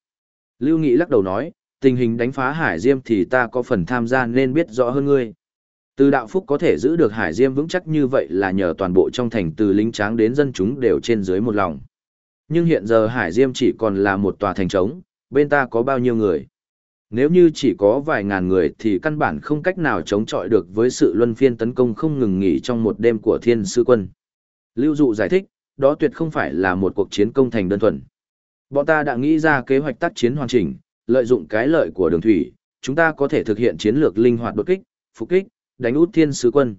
Lưu Nghị lắc đầu nói, tình hình đánh phá Hải Diêm thì ta có phần tham gia nên biết rõ hơn ngươi. Từ đạo phúc có thể giữ được Hải Diêm vững chắc như vậy là nhờ toàn bộ trong thành từ lính tráng đến dân chúng đều trên dưới một lòng. Nhưng hiện giờ Hải Diêm chỉ còn là một tòa thành trống, bên ta có bao nhiêu người. Nếu như chỉ có vài ngàn người thì căn bản không cách nào chống chọi được với sự luân phiên tấn công không ngừng nghỉ trong một đêm của thiên sư quân. Lưu Dụ giải thích, đó tuyệt không phải là một cuộc chiến công thành đơn thuần. Bọn ta đã nghĩ ra kế hoạch tác chiến hoàn chỉnh, lợi dụng cái lợi của đường thủy, chúng ta có thể thực hiện chiến lược linh hoạt đột kích, phục kích, đánh út thiên sư quân.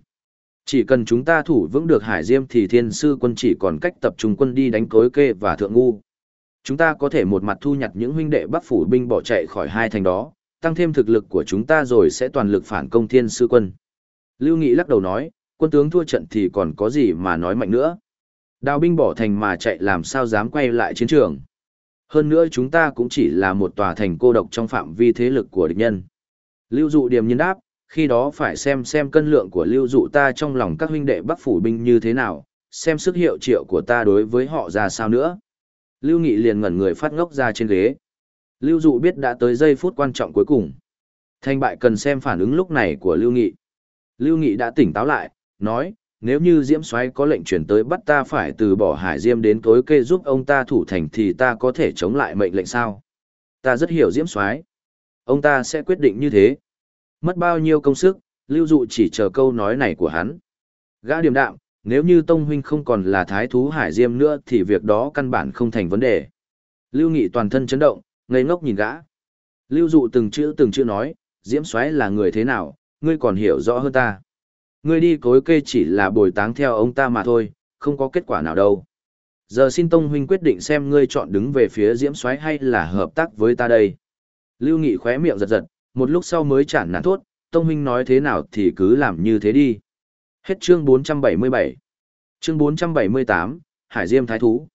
Chỉ cần chúng ta thủ vững được Hải Diêm thì thiên sư quân chỉ còn cách tập trung quân đi đánh cối kê và thượng ngu. Chúng ta có thể một mặt thu nhặt những huynh đệ bắc phủ binh bỏ chạy khỏi hai thành đó, tăng thêm thực lực của chúng ta rồi sẽ toàn lực phản công thiên sư quân. Lưu Nghị lắc đầu nói, quân tướng thua trận thì còn có gì mà nói mạnh nữa. Đào binh bỏ thành mà chạy làm sao dám quay lại chiến trường. Hơn nữa chúng ta cũng chỉ là một tòa thành cô độc trong phạm vi thế lực của địch nhân. Lưu dụ điểm nhiên đáp, khi đó phải xem xem cân lượng của lưu dụ ta trong lòng các huynh đệ bắc phủ binh như thế nào, xem sức hiệu triệu của ta đối với họ ra sao nữa. Lưu Nghị liền ngẩn người phát ngốc ra trên ghế. Lưu dụ biết đã tới giây phút quan trọng cuối cùng. Thành bại cần xem phản ứng lúc này của Lưu Nghị. Lưu Nghị đã tỉnh táo lại, nói, nếu như Diễm Soái có lệnh chuyển tới bắt ta phải từ bỏ Hải Diêm đến tối kê giúp ông ta thủ thành thì ta có thể chống lại mệnh lệnh sao? Ta rất hiểu Diễm Soái. Ông ta sẽ quyết định như thế. Mất bao nhiêu công sức, lưu dụ chỉ chờ câu nói này của hắn. Gã điềm đạm, nếu như Tông Huynh không còn là thái thú Hải Diêm nữa thì việc đó căn bản không thành vấn đề. Lưu Nghị toàn thân chấn động, ngây ngốc nhìn gã. Lưu dụ từng chữ từng chữ nói, Diễm Soái là người thế nào, ngươi còn hiểu rõ hơn ta. Ngươi đi cối kê chỉ là bồi táng theo ông ta mà thôi, không có kết quả nào đâu. Giờ xin Tông Huynh quyết định xem ngươi chọn đứng về phía Diễm Soái hay là hợp tác với ta đây. Lưu Nghị khóe miệng giật giật, một lúc sau mới chản nản thốt, Tông Huynh nói thế nào thì cứ làm như thế đi. Hết chương 477. Chương 478, Hải Diêm Thái Thú.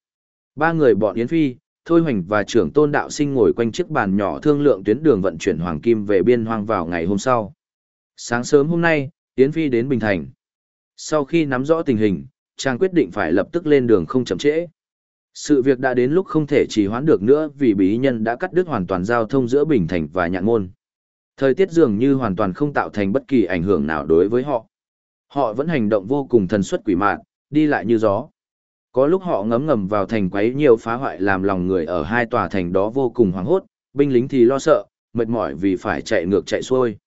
Ba người bọn Yến Phi, Thôi Hoành và trưởng tôn đạo sinh ngồi quanh chiếc bàn nhỏ thương lượng tuyến đường vận chuyển hoàng kim về biên hoang vào ngày hôm sau. Sáng sớm hôm nay, Yến Phi đến Bình Thành. Sau khi nắm rõ tình hình, chàng quyết định phải lập tức lên đường không chậm trễ. Sự việc đã đến lúc không thể trì hoãn được nữa vì bí nhân đã cắt đứt hoàn toàn giao thông giữa Bình Thành và Nhạn Môn. Thời tiết dường như hoàn toàn không tạo thành bất kỳ ảnh hưởng nào đối với họ. Họ vẫn hành động vô cùng thần suất quỷ mạn, đi lại như gió. Có lúc họ ngấm ngầm vào thành quấy nhiều phá hoại làm lòng người ở hai tòa thành đó vô cùng hoảng hốt, binh lính thì lo sợ, mệt mỏi vì phải chạy ngược chạy xuôi.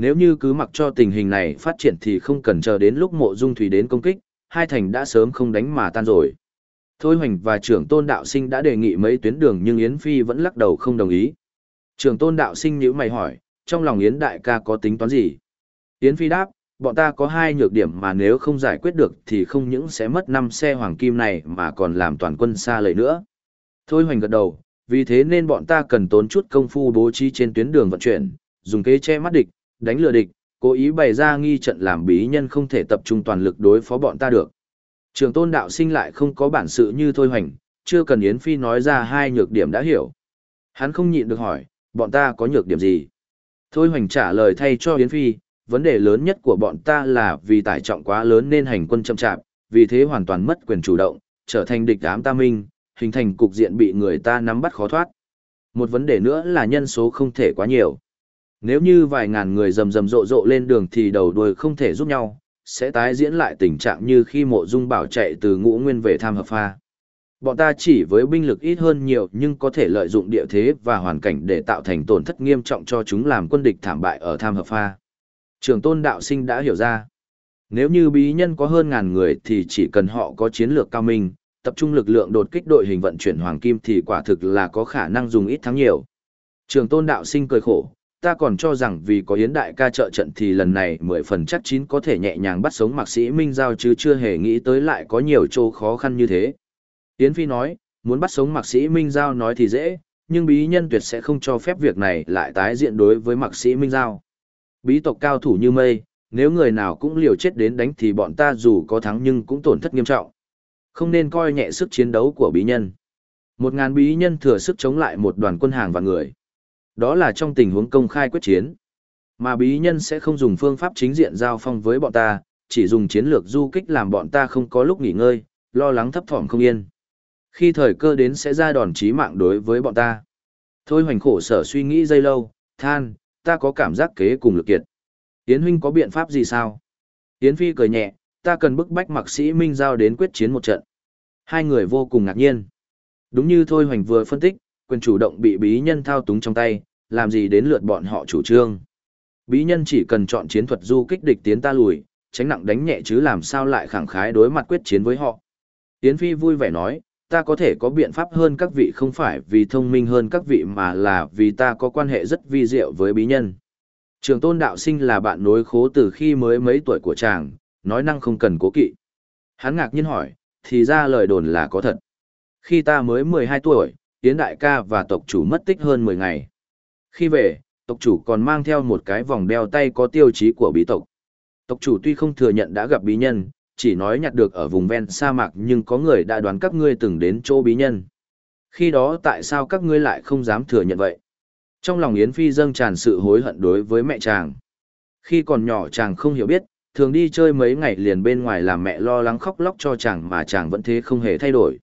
Nếu như cứ mặc cho tình hình này phát triển thì không cần chờ đến lúc mộ dung thủy đến công kích, hai thành đã sớm không đánh mà tan rồi. Thôi Hoành và trưởng tôn đạo sinh đã đề nghị mấy tuyến đường nhưng Yến Phi vẫn lắc đầu không đồng ý. Trưởng tôn đạo sinh nhíu mày hỏi, trong lòng Yến đại ca có tính toán gì? Yến Phi đáp, bọn ta có hai nhược điểm mà nếu không giải quyết được thì không những sẽ mất năm xe hoàng kim này mà còn làm toàn quân xa lầy nữa. Thôi Hoành gật đầu, vì thế nên bọn ta cần tốn chút công phu bố trí trên tuyến đường vận chuyển, dùng kế che mắt địch, đánh lừa địch, cố ý bày ra nghi trận làm bí nhân không thể tập trung toàn lực đối phó bọn ta được. Trường tôn đạo sinh lại không có bản sự như thôi hoành, chưa cần Yến Phi nói ra hai nhược điểm đã hiểu. Hắn không nhịn được hỏi, bọn ta có nhược điểm gì? Thôi hoành trả lời thay cho Yến Phi, vấn đề lớn nhất của bọn ta là vì tải trọng quá lớn nên hành quân chậm chạp, vì thế hoàn toàn mất quyền chủ động, trở thành địch ám ta minh, hình thành cục diện bị người ta nắm bắt khó thoát. Một vấn đề nữa là nhân số không thể quá nhiều. Nếu như vài ngàn người rầm rầm rộ rộ lên đường thì đầu đuôi không thể giúp nhau, sẽ tái diễn lại tình trạng như khi mộ dung bảo chạy từ ngũ nguyên về tham hợp pha. Bọn ta chỉ với binh lực ít hơn nhiều nhưng có thể lợi dụng địa thế và hoàn cảnh để tạo thành tổn thất nghiêm trọng cho chúng làm quân địch thảm bại ở tham hợp pha. Trường tôn đạo sinh đã hiểu ra. Nếu như bí nhân có hơn ngàn người thì chỉ cần họ có chiến lược cao minh, tập trung lực lượng đột kích đội hình vận chuyển hoàng kim thì quả thực là có khả năng dùng ít thắng nhiều. Trường tôn đạo sinh cười khổ, ta còn cho rằng vì có Yến đại ca trợ trận thì lần này mười phần chắc chín có thể nhẹ nhàng bắt sống mạc sĩ Minh Giao chứ chưa hề nghĩ tới lại có nhiều chỗ khó khăn như thế. Yến Phi nói, muốn bắt sống mạc sĩ Minh Giao nói thì dễ, nhưng bí nhân tuyệt sẽ không cho phép việc này lại tái diện đối với mạc sĩ Minh Giao. Bí tộc cao thủ như mây, nếu người nào cũng liều chết đến đánh thì bọn ta dù có thắng nhưng cũng tổn thất nghiêm trọng. Không nên coi nhẹ sức chiến đấu của bí nhân. Một ngàn bí nhân thừa sức chống lại một đoàn quân hàng và người. Đó là trong tình huống công khai quyết chiến. Mà bí nhân sẽ không dùng phương pháp chính diện giao phong với bọn ta, chỉ dùng chiến lược du kích làm bọn ta không có lúc nghỉ ngơi, lo lắng thấp thỏm không yên. Khi thời cơ đến sẽ ra đòn chí mạng đối với bọn ta. Thôi hoành khổ sở suy nghĩ dây lâu, than, ta có cảm giác kế cùng lực kiệt. Yến huynh có biện pháp gì sao? Yến phi cười nhẹ, ta cần bức bách mặc sĩ Minh Giao đến quyết chiến một trận. Hai người vô cùng ngạc nhiên. Đúng như Thôi Hoành vừa phân tích, quyền chủ động bị bí nhân thao túng trong tay, làm gì đến lượt bọn họ chủ trương. Bí nhân chỉ cần chọn chiến thuật du kích địch tiến ta lùi, tránh nặng đánh nhẹ chứ làm sao lại khẳng khái đối mặt quyết chiến với họ. Tiến Phi vui vẻ nói, ta có thể có biện pháp hơn các vị không phải vì thông minh hơn các vị mà là vì ta có quan hệ rất vi diệu với bí nhân. Trường tôn đạo sinh là bạn nối khố từ khi mới mấy tuổi của chàng, nói năng không cần cố kỵ. Hắn ngạc nhiên hỏi, thì ra lời đồn là có thật. Khi ta mới 12 tuổi, Yến Đại ca và tộc chủ mất tích hơn 10 ngày. Khi về, tộc chủ còn mang theo một cái vòng đeo tay có tiêu chí của bí tộc. Tộc chủ tuy không thừa nhận đã gặp bí nhân, chỉ nói nhặt được ở vùng ven sa mạc nhưng có người đã đoán các ngươi từng đến chỗ bí nhân. Khi đó tại sao các ngươi lại không dám thừa nhận vậy? Trong lòng Yến Phi dâng tràn sự hối hận đối với mẹ chàng. Khi còn nhỏ chàng không hiểu biết, thường đi chơi mấy ngày liền bên ngoài làm mẹ lo lắng khóc lóc cho chàng mà chàng vẫn thế không hề thay đổi.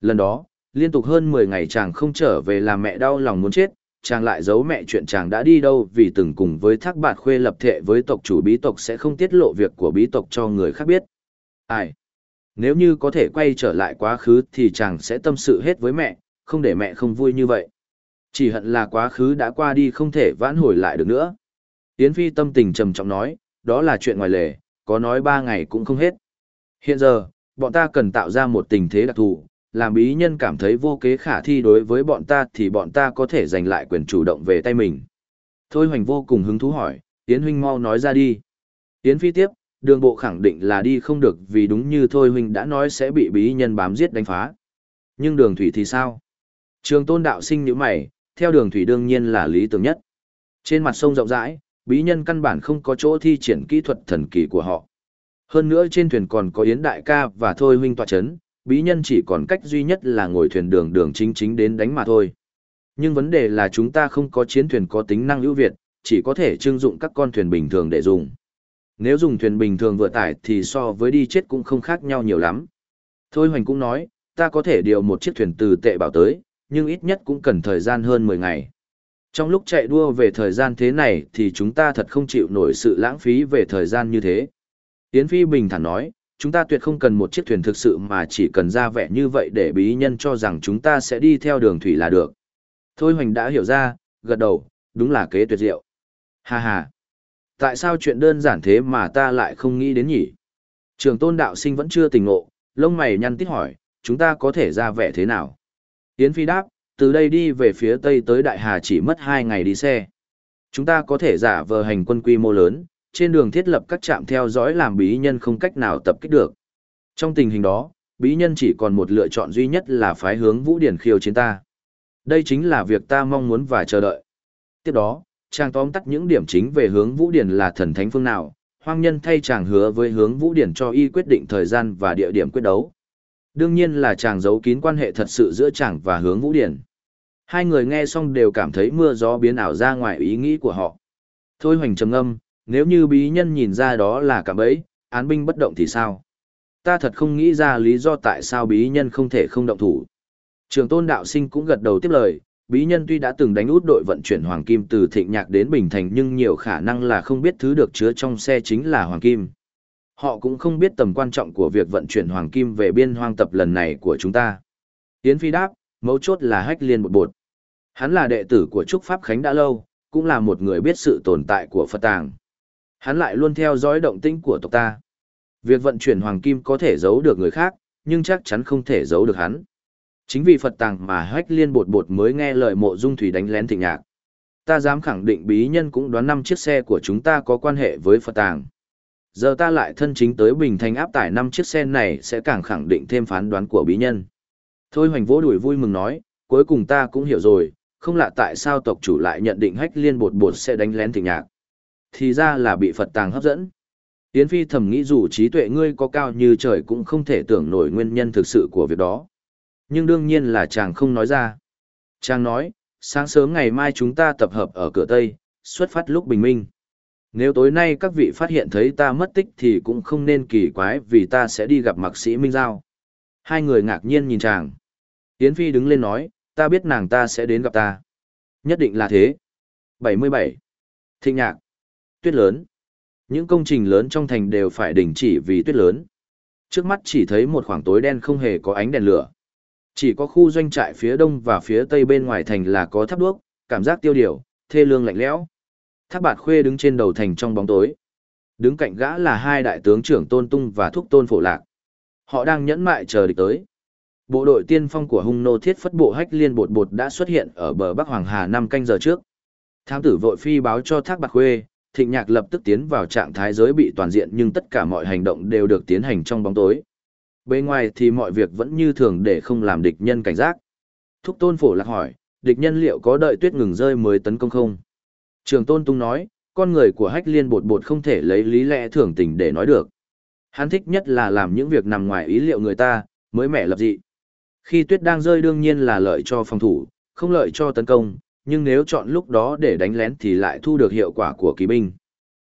Lần đó, liên tục hơn 10 ngày chàng không trở về làm mẹ đau lòng muốn chết, chàng lại giấu mẹ chuyện chàng đã đi đâu vì từng cùng với thác bạt khuê lập thệ với tộc chủ bí tộc sẽ không tiết lộ việc của bí tộc cho người khác biết. Ai? Nếu như có thể quay trở lại quá khứ thì chàng sẽ tâm sự hết với mẹ, không để mẹ không vui như vậy. Chỉ hận là quá khứ đã qua đi không thể vãn hồi lại được nữa. Yến Phi tâm tình trầm trọng nói, đó là chuyện ngoài lề, có nói ba ngày cũng không hết. Hiện giờ, bọn ta cần tạo ra một tình thế đặc thù, làm bí nhân cảm thấy vô kế khả thi đối với bọn ta thì bọn ta có thể giành lại quyền chủ động về tay mình. Thôi hoành vô cùng hứng thú hỏi, Yến huynh mau nói ra đi. Yến phi tiếp, đường bộ khẳng định là đi không được vì đúng như Thôi huynh đã nói sẽ bị bí nhân bám giết đánh phá. Nhưng đường thủy thì sao? Trường tôn đạo sinh như mày, theo đường thủy đương nhiên là lý tưởng nhất. Trên mặt sông rộng rãi, bí nhân căn bản không có chỗ thi triển kỹ thuật thần kỳ của họ. Hơn nữa trên thuyền còn có Yến Đại ca và Thôi huynh tọa chấn, bí nhân chỉ còn cách duy nhất là ngồi thuyền đường đường chính chính đến đánh mà thôi. Nhưng vấn đề là chúng ta không có chiến thuyền có tính năng ưu việt, chỉ có thể trưng dụng các con thuyền bình thường để dùng. Nếu dùng thuyền bình thường vừa tải thì so với đi chết cũng không khác nhau nhiều lắm. Thôi Hoành cũng nói, ta có thể điều một chiếc thuyền từ tệ bảo tới, nhưng ít nhất cũng cần thời gian hơn 10 ngày. Trong lúc chạy đua về thời gian thế này thì chúng ta thật không chịu nổi sự lãng phí về thời gian như thế. Yến Phi bình thản nói, chúng ta tuyệt không cần một chiếc thuyền thực sự mà chỉ cần ra vẻ như vậy để bí nhân cho rằng chúng ta sẽ đi theo đường thủy là được. Thôi Hoành đã hiểu ra, gật đầu, đúng là kế tuyệt diệu. ha ha, Tại sao chuyện đơn giản thế mà ta lại không nghĩ đến nhỉ? Trường tôn đạo sinh vẫn chưa tỉnh ngộ, lông mày nhăn tít hỏi, chúng ta có thể ra vẻ thế nào? Yến Phi đáp, từ đây đi về phía tây tới Đại Hà chỉ mất 2 ngày đi xe. Chúng ta có thể giả vờ hành quân quy mô lớn, trên đường thiết lập các trạm theo dõi làm bí nhân không cách nào tập kích được. Trong tình hình đó, bí nhân chỉ còn một lựa chọn duy nhất là phái hướng Vũ Điển khiêu chiến ta. Đây chính là việc ta mong muốn và chờ đợi. Tiếp đó, chàng tóm tắt những điểm chính về hướng Vũ Điển là thần thánh phương nào, hoang nhân thay chàng hứa với hướng Vũ Điển cho y quyết định thời gian và địa điểm quyết đấu. Đương nhiên là chàng giấu kín quan hệ thật sự giữa chàng và hướng Vũ Điển. Hai người nghe xong đều cảm thấy mưa gió biến ảo ra ngoài ý nghĩ của họ. Thôi hoành trầm âm, nếu như bí nhân nhìn ra đó là cả bẫy, án binh bất động thì sao? Ta thật không nghĩ ra lý do tại sao bí nhân không thể không động thủ. Trường tôn đạo sinh cũng gật đầu tiếp lời, bí nhân tuy đã từng đánh út đội vận chuyển hoàng kim từ thịnh nhạc đến bình thành nhưng nhiều khả năng là không biết thứ được chứa trong xe chính là hoàng kim. Họ cũng không biết tầm quan trọng của việc vận chuyển hoàng kim về biên hoang tập lần này của chúng ta. Tiến Phi đáp, mấu chốt là hách liên một bột. Hắn là đệ tử của Trúc Pháp Khánh đã lâu, cũng là một người biết sự tồn tại của Phật Tàng. Hắn lại luôn theo dõi động tĩnh của tộc ta. Việc vận chuyển hoàng kim có thể giấu được người khác, nhưng chắc chắn không thể giấu được hắn. Chính vì Phật tàng mà hách liên bột bột mới nghe lời mộ dung thủy đánh lén thịnh nhạc. Ta dám khẳng định bí nhân cũng đoán năm chiếc xe của chúng ta có quan hệ với Phật tàng. Giờ ta lại thân chính tới Bình Thành áp tải năm chiếc xe này sẽ càng khẳng định thêm phán đoán của bí nhân. Thôi hoành vỗ đuổi vui mừng nói, cuối cùng ta cũng hiểu rồi, không lạ tại sao tộc chủ lại nhận định hách liên bột bột sẽ đánh lén thịnh nhạc thì ra là bị Phật tàng hấp dẫn. Yến Phi thầm nghĩ dù trí tuệ ngươi có cao như trời cũng không thể tưởng nổi nguyên nhân thực sự của việc đó. Nhưng đương nhiên là chàng không nói ra. Chàng nói, sáng sớm ngày mai chúng ta tập hợp ở cửa Tây, xuất phát lúc bình minh. Nếu tối nay các vị phát hiện thấy ta mất tích thì cũng không nên kỳ quái vì ta sẽ đi gặp mạc sĩ Minh Giao. Hai người ngạc nhiên nhìn chàng. Yến Phi đứng lên nói, ta biết nàng ta sẽ đến gặp ta. Nhất định là thế. 77. Thịnh nhạc. Tuyết lớn. Những công trình lớn trong thành đều phải đình chỉ vì tuyết lớn. Trước mắt chỉ thấy một khoảng tối đen không hề có ánh đèn lửa. Chỉ có khu doanh trại phía đông và phía tây bên ngoài thành là có tháp đuốc, cảm giác tiêu điều, thê lương lạnh lẽo. Thác bạt khuê đứng trên đầu thành trong bóng tối. Đứng cạnh gã là hai đại tướng trưởng Tôn Tung và Thúc Tôn Phổ Lạc. Họ đang nhẫn mại chờ địch tới. Bộ đội tiên phong của hung nô thiết phất bộ hách liên bột bột đã xuất hiện ở bờ Bắc Hoàng Hà năm canh giờ trước. Thám tử vội phi báo cho Thác Bạc Khuê, Thịnh Nhạc lập tức tiến vào trạng thái giới bị toàn diện nhưng tất cả mọi hành động đều được tiến hành trong bóng tối. Bên ngoài thì mọi việc vẫn như thường để không làm địch nhân cảnh giác. Thúc Tôn Phổ lạc hỏi, địch nhân liệu có đợi tuyết ngừng rơi mới tấn công không? Trường Tôn Tung nói, con người của hách liên bột bột không thể lấy lý lẽ thường tình để nói được. Hắn thích nhất là làm những việc nằm ngoài ý liệu người ta, mới mẻ lập dị. Khi tuyết đang rơi đương nhiên là lợi cho phòng thủ, không lợi cho tấn công, nhưng nếu chọn lúc đó để đánh lén thì lại thu được hiệu quả của kỳ binh.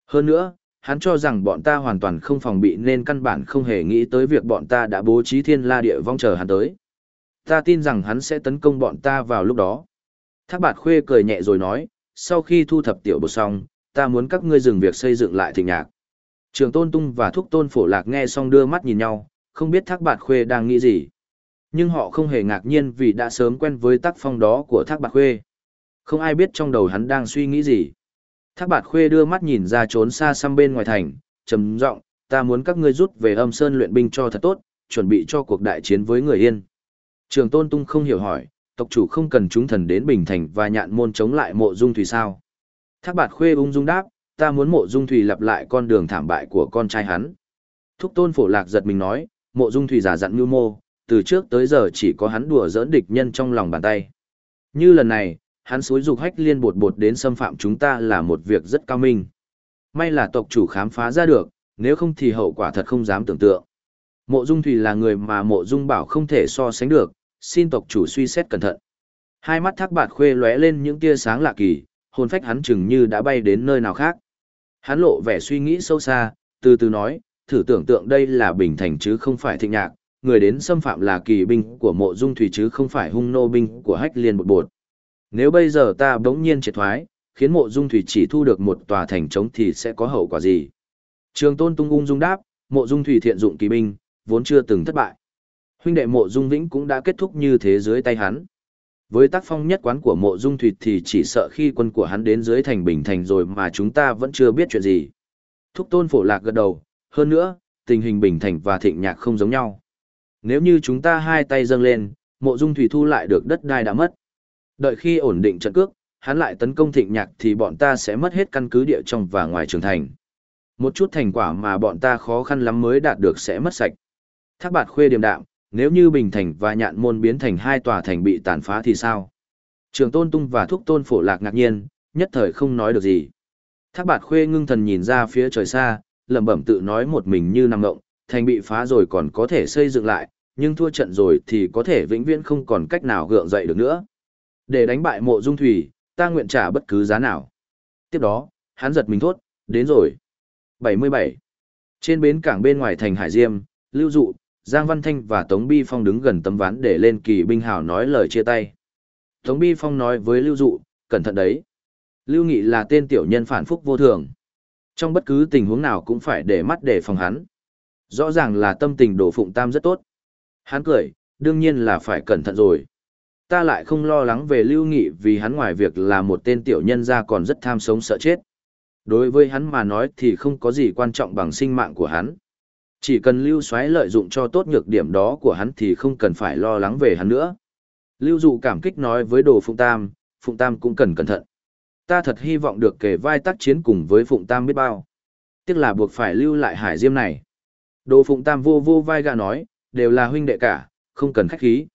Hơn nữa, hắn cho rằng bọn ta hoàn toàn không phòng bị nên căn bản không hề nghĩ tới việc bọn ta đã bố trí thiên la địa vong chờ hắn tới. Ta tin rằng hắn sẽ tấn công bọn ta vào lúc đó. Thác bạt khuê cười nhẹ rồi nói, sau khi thu thập tiểu bột xong, ta muốn các ngươi dừng việc xây dựng lại thịnh nhạc. Trường tôn tung và thúc tôn phổ lạc nghe xong đưa mắt nhìn nhau, không biết thác bạt khuê đang nghĩ gì. Nhưng họ không hề ngạc nhiên vì đã sớm quen với tác phong đó của thác bạt khuê. Không ai biết trong đầu hắn đang suy nghĩ gì. Thác bạt khuê đưa mắt nhìn ra trốn xa xăm bên ngoài thành, trầm giọng, ta muốn các ngươi rút về âm sơn luyện binh cho thật tốt, chuẩn bị cho cuộc đại chiến với người yên. Trường tôn tung không hiểu hỏi, tộc chủ không cần chúng thần đến Bình Thành và nhạn môn chống lại mộ dung thủy sao. Thác bạt khuê ung dung đáp, ta muốn mộ dung thủy lặp lại con đường thảm bại của con trai hắn. Thúc tôn phổ lạc giật mình nói, mộ dung thủy giả dặn mưu mô, từ trước tới giờ chỉ có hắn đùa giỡn địch nhân trong lòng bàn tay. Như lần này, hắn xúi dục hách liên bột bột đến xâm phạm chúng ta là một việc rất cao minh. May là tộc chủ khám phá ra được, nếu không thì hậu quả thật không dám tưởng tượng. Mộ Dung Thủy là người mà Mộ Dung Bảo không thể so sánh được, xin tộc chủ suy xét cẩn thận. Hai mắt thác bạt khuê lóe lên những tia sáng lạ kỳ, hồn phách hắn chừng như đã bay đến nơi nào khác. Hắn lộ vẻ suy nghĩ sâu xa, từ từ nói, thử tưởng tượng đây là bình thành chứ không phải thịnh nhạc, người đến xâm phạm là kỳ binh của mộ dung thủy chứ không phải hung nô binh của hách liên bột bột. Nếu bây giờ ta bỗng nhiên triệt thoái, khiến mộ dung thủy chỉ thu được một tòa thành trống thì sẽ có hậu quả gì? Trường tôn tung ung dung đáp, mộ dung thủy thiện dụng kỳ binh, vốn chưa từng thất bại. Huynh đệ mộ dung vĩnh cũng đã kết thúc như thế dưới tay hắn. Với tác phong nhất quán của mộ dung thủy thì chỉ sợ khi quân của hắn đến dưới thành bình thành rồi mà chúng ta vẫn chưa biết chuyện gì. Thúc tôn phổ lạc gật đầu, hơn nữa, tình hình bình thành và thịnh nhạc không giống nhau. Nếu như chúng ta hai tay dâng lên, mộ dung thủy thu lại được đất đai đã mất. Đợi khi ổn định trận cước, hắn lại tấn công thịnh nhạc thì bọn ta sẽ mất hết căn cứ địa trong và ngoài trường thành. Một chút thành quả mà bọn ta khó khăn lắm mới đạt được sẽ mất sạch. Thác bạt khuê điềm đạm, nếu như Bình Thành và Nhạn Môn biến thành hai tòa thành bị tàn phá thì sao? Trường Tôn Tung và Thúc Tôn Phổ Lạc ngạc nhiên, nhất thời không nói được gì. Thác bạt khuê ngưng thần nhìn ra phía trời xa, lẩm bẩm tự nói một mình như nằm ngộng, thành bị phá rồi còn có thể xây dựng lại, nhưng thua trận rồi thì có thể vĩnh viễn không còn cách nào gượng dậy được nữa. Để đánh bại mộ dung thủy, ta nguyện trả bất cứ giá nào. Tiếp đó, hắn giật mình thốt, đến rồi. 77. Trên bến cảng bên ngoài thành Hải Diêm, Lưu Dụ, Giang Văn Thanh và Tống Bi Phong đứng gần tấm ván để lên kỳ binh hào nói lời chia tay. Tống Bi Phong nói với Lưu Dụ, cẩn thận đấy. Lưu Nghị là tên tiểu nhân phản phúc vô thường. Trong bất cứ tình huống nào cũng phải để mắt để phòng hắn. Rõ ràng là tâm tình đổ phụng tam rất tốt. Hắn cười, đương nhiên là phải cẩn thận rồi. Ta lại không lo lắng về Lưu Nghị vì hắn ngoài việc là một tên tiểu nhân ra còn rất tham sống sợ chết. Đối với hắn mà nói thì không có gì quan trọng bằng sinh mạng của hắn. Chỉ cần Lưu xoáy lợi dụng cho tốt nhược điểm đó của hắn thì không cần phải lo lắng về hắn nữa. Lưu Dụ cảm kích nói với Đồ Phụng Tam, Phụng Tam cũng cần cẩn thận. Ta thật hy vọng được kể vai tác chiến cùng với Phụng Tam biết bao. Tiếc là buộc phải lưu lại hải diêm này. Đồ Phụng Tam vô vô vai gà nói, đều là huynh đệ cả, không cần khách khí.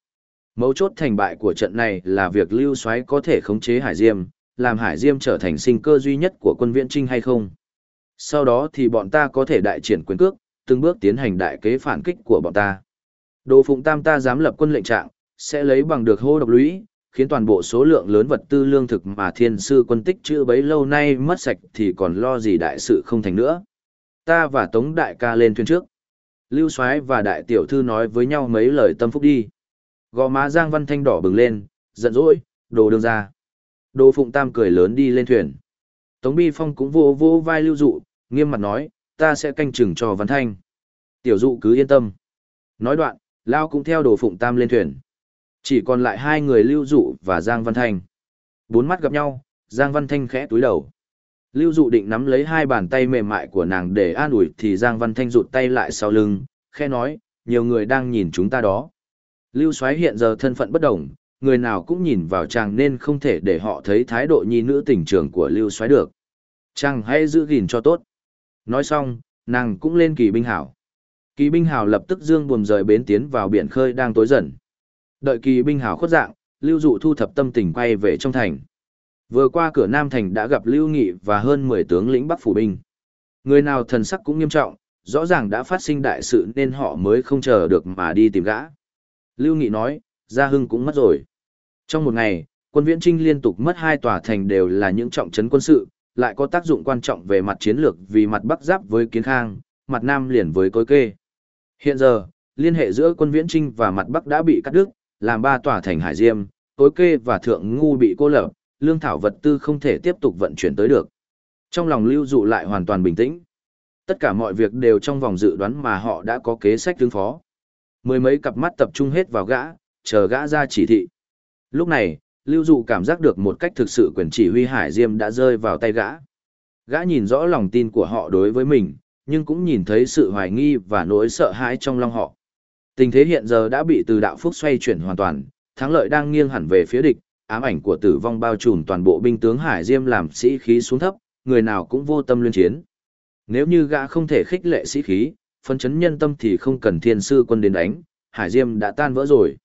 Mấu chốt thành bại của trận này là việc Lưu Soái có thể khống chế hải diêm, làm Hải Diêm trở thành sinh cơ duy nhất của quân viễn trinh hay không. Sau đó thì bọn ta có thể đại triển quyền cước, từng bước tiến hành đại kế phản kích của bọn ta. Đồ Phụng Tam ta dám lập quân lệnh trạng, sẽ lấy bằng được hô độc lũy, khiến toàn bộ số lượng lớn vật tư lương thực mà thiên sư quân tích chữ bấy lâu nay mất sạch thì còn lo gì đại sự không thành nữa. Ta và Tống Đại ca lên thuyền trước. Lưu Soái và Đại Tiểu Thư nói với nhau mấy lời tâm phúc đi. Gò má Giang Văn Thanh đỏ bừng lên, giận dỗi, đồ đường ra. Đồ Phụng Tam cười lớn đi lên thuyền. Tống Bi Phong cũng vô vô vai lưu dụ, nghiêm mặt nói, ta sẽ canh chừng cho Văn Thanh. Tiểu dụ cứ yên tâm. Nói đoạn, Lao cũng theo đồ Phụng Tam lên thuyền. Chỉ còn lại hai người lưu dụ và Giang Văn Thanh. Bốn mắt gặp nhau, Giang Văn Thanh khẽ túi đầu. Lưu dụ định nắm lấy hai bàn tay mềm mại của nàng để an ủi thì Giang Văn Thanh rụt tay lại sau lưng, khẽ nói, nhiều người đang nhìn chúng ta đó. Lưu Soái hiện giờ thân phận bất đồng, người nào cũng nhìn vào chàng nên không thể để họ thấy thái độ nhi nữ tình trường của Lưu Soái được. Chàng hãy giữ gìn cho tốt. Nói xong, nàng cũng lên kỳ binh hảo. Kỳ binh hảo lập tức dương buồm rời bến tiến vào biển khơi đang tối dần. Đợi kỳ binh hảo khuất dạng, Lưu Dụ thu thập tâm tình quay về trong thành. Vừa qua cửa Nam thành đã gặp Lưu Nghị và hơn 10 tướng lĩnh Bắc phủ binh. Người nào thần sắc cũng nghiêm trọng, rõ ràng đã phát sinh đại sự nên họ mới không chờ được mà đi tìm gã. Lưu Nghị nói, Gia Hưng cũng mất rồi. Trong một ngày, quân viễn trinh liên tục mất hai tòa thành đều là những trọng trấn quân sự, lại có tác dụng quan trọng về mặt chiến lược vì mặt Bắc giáp với Kiến Khang, mặt Nam liền với Cối Kê. Hiện giờ, liên hệ giữa quân viễn trinh và mặt Bắc đã bị cắt đứt, làm ba tòa thành Hải Diêm, Cối Kê và Thượng Ngu bị cô lập, lương thảo vật tư không thể tiếp tục vận chuyển tới được. Trong lòng lưu dụ lại hoàn toàn bình tĩnh. Tất cả mọi việc đều trong vòng dự đoán mà họ đã có kế sách tương phó. Mười mấy cặp mắt tập trung hết vào gã, chờ gã ra chỉ thị. Lúc này, lưu dụ cảm giác được một cách thực sự quyền chỉ huy Hải Diêm đã rơi vào tay gã. Gã nhìn rõ lòng tin của họ đối với mình, nhưng cũng nhìn thấy sự hoài nghi và nỗi sợ hãi trong lòng họ. Tình thế hiện giờ đã bị từ đạo phúc xoay chuyển hoàn toàn, thắng lợi đang nghiêng hẳn về phía địch, ám ảnh của tử vong bao trùm toàn bộ binh tướng Hải Diêm làm sĩ khí xuống thấp, người nào cũng vô tâm liên chiến. Nếu như gã không thể khích lệ sĩ khí, phân chấn nhân tâm thì không cần thiên sư quân đến đánh, Hải Diêm đã tan vỡ rồi.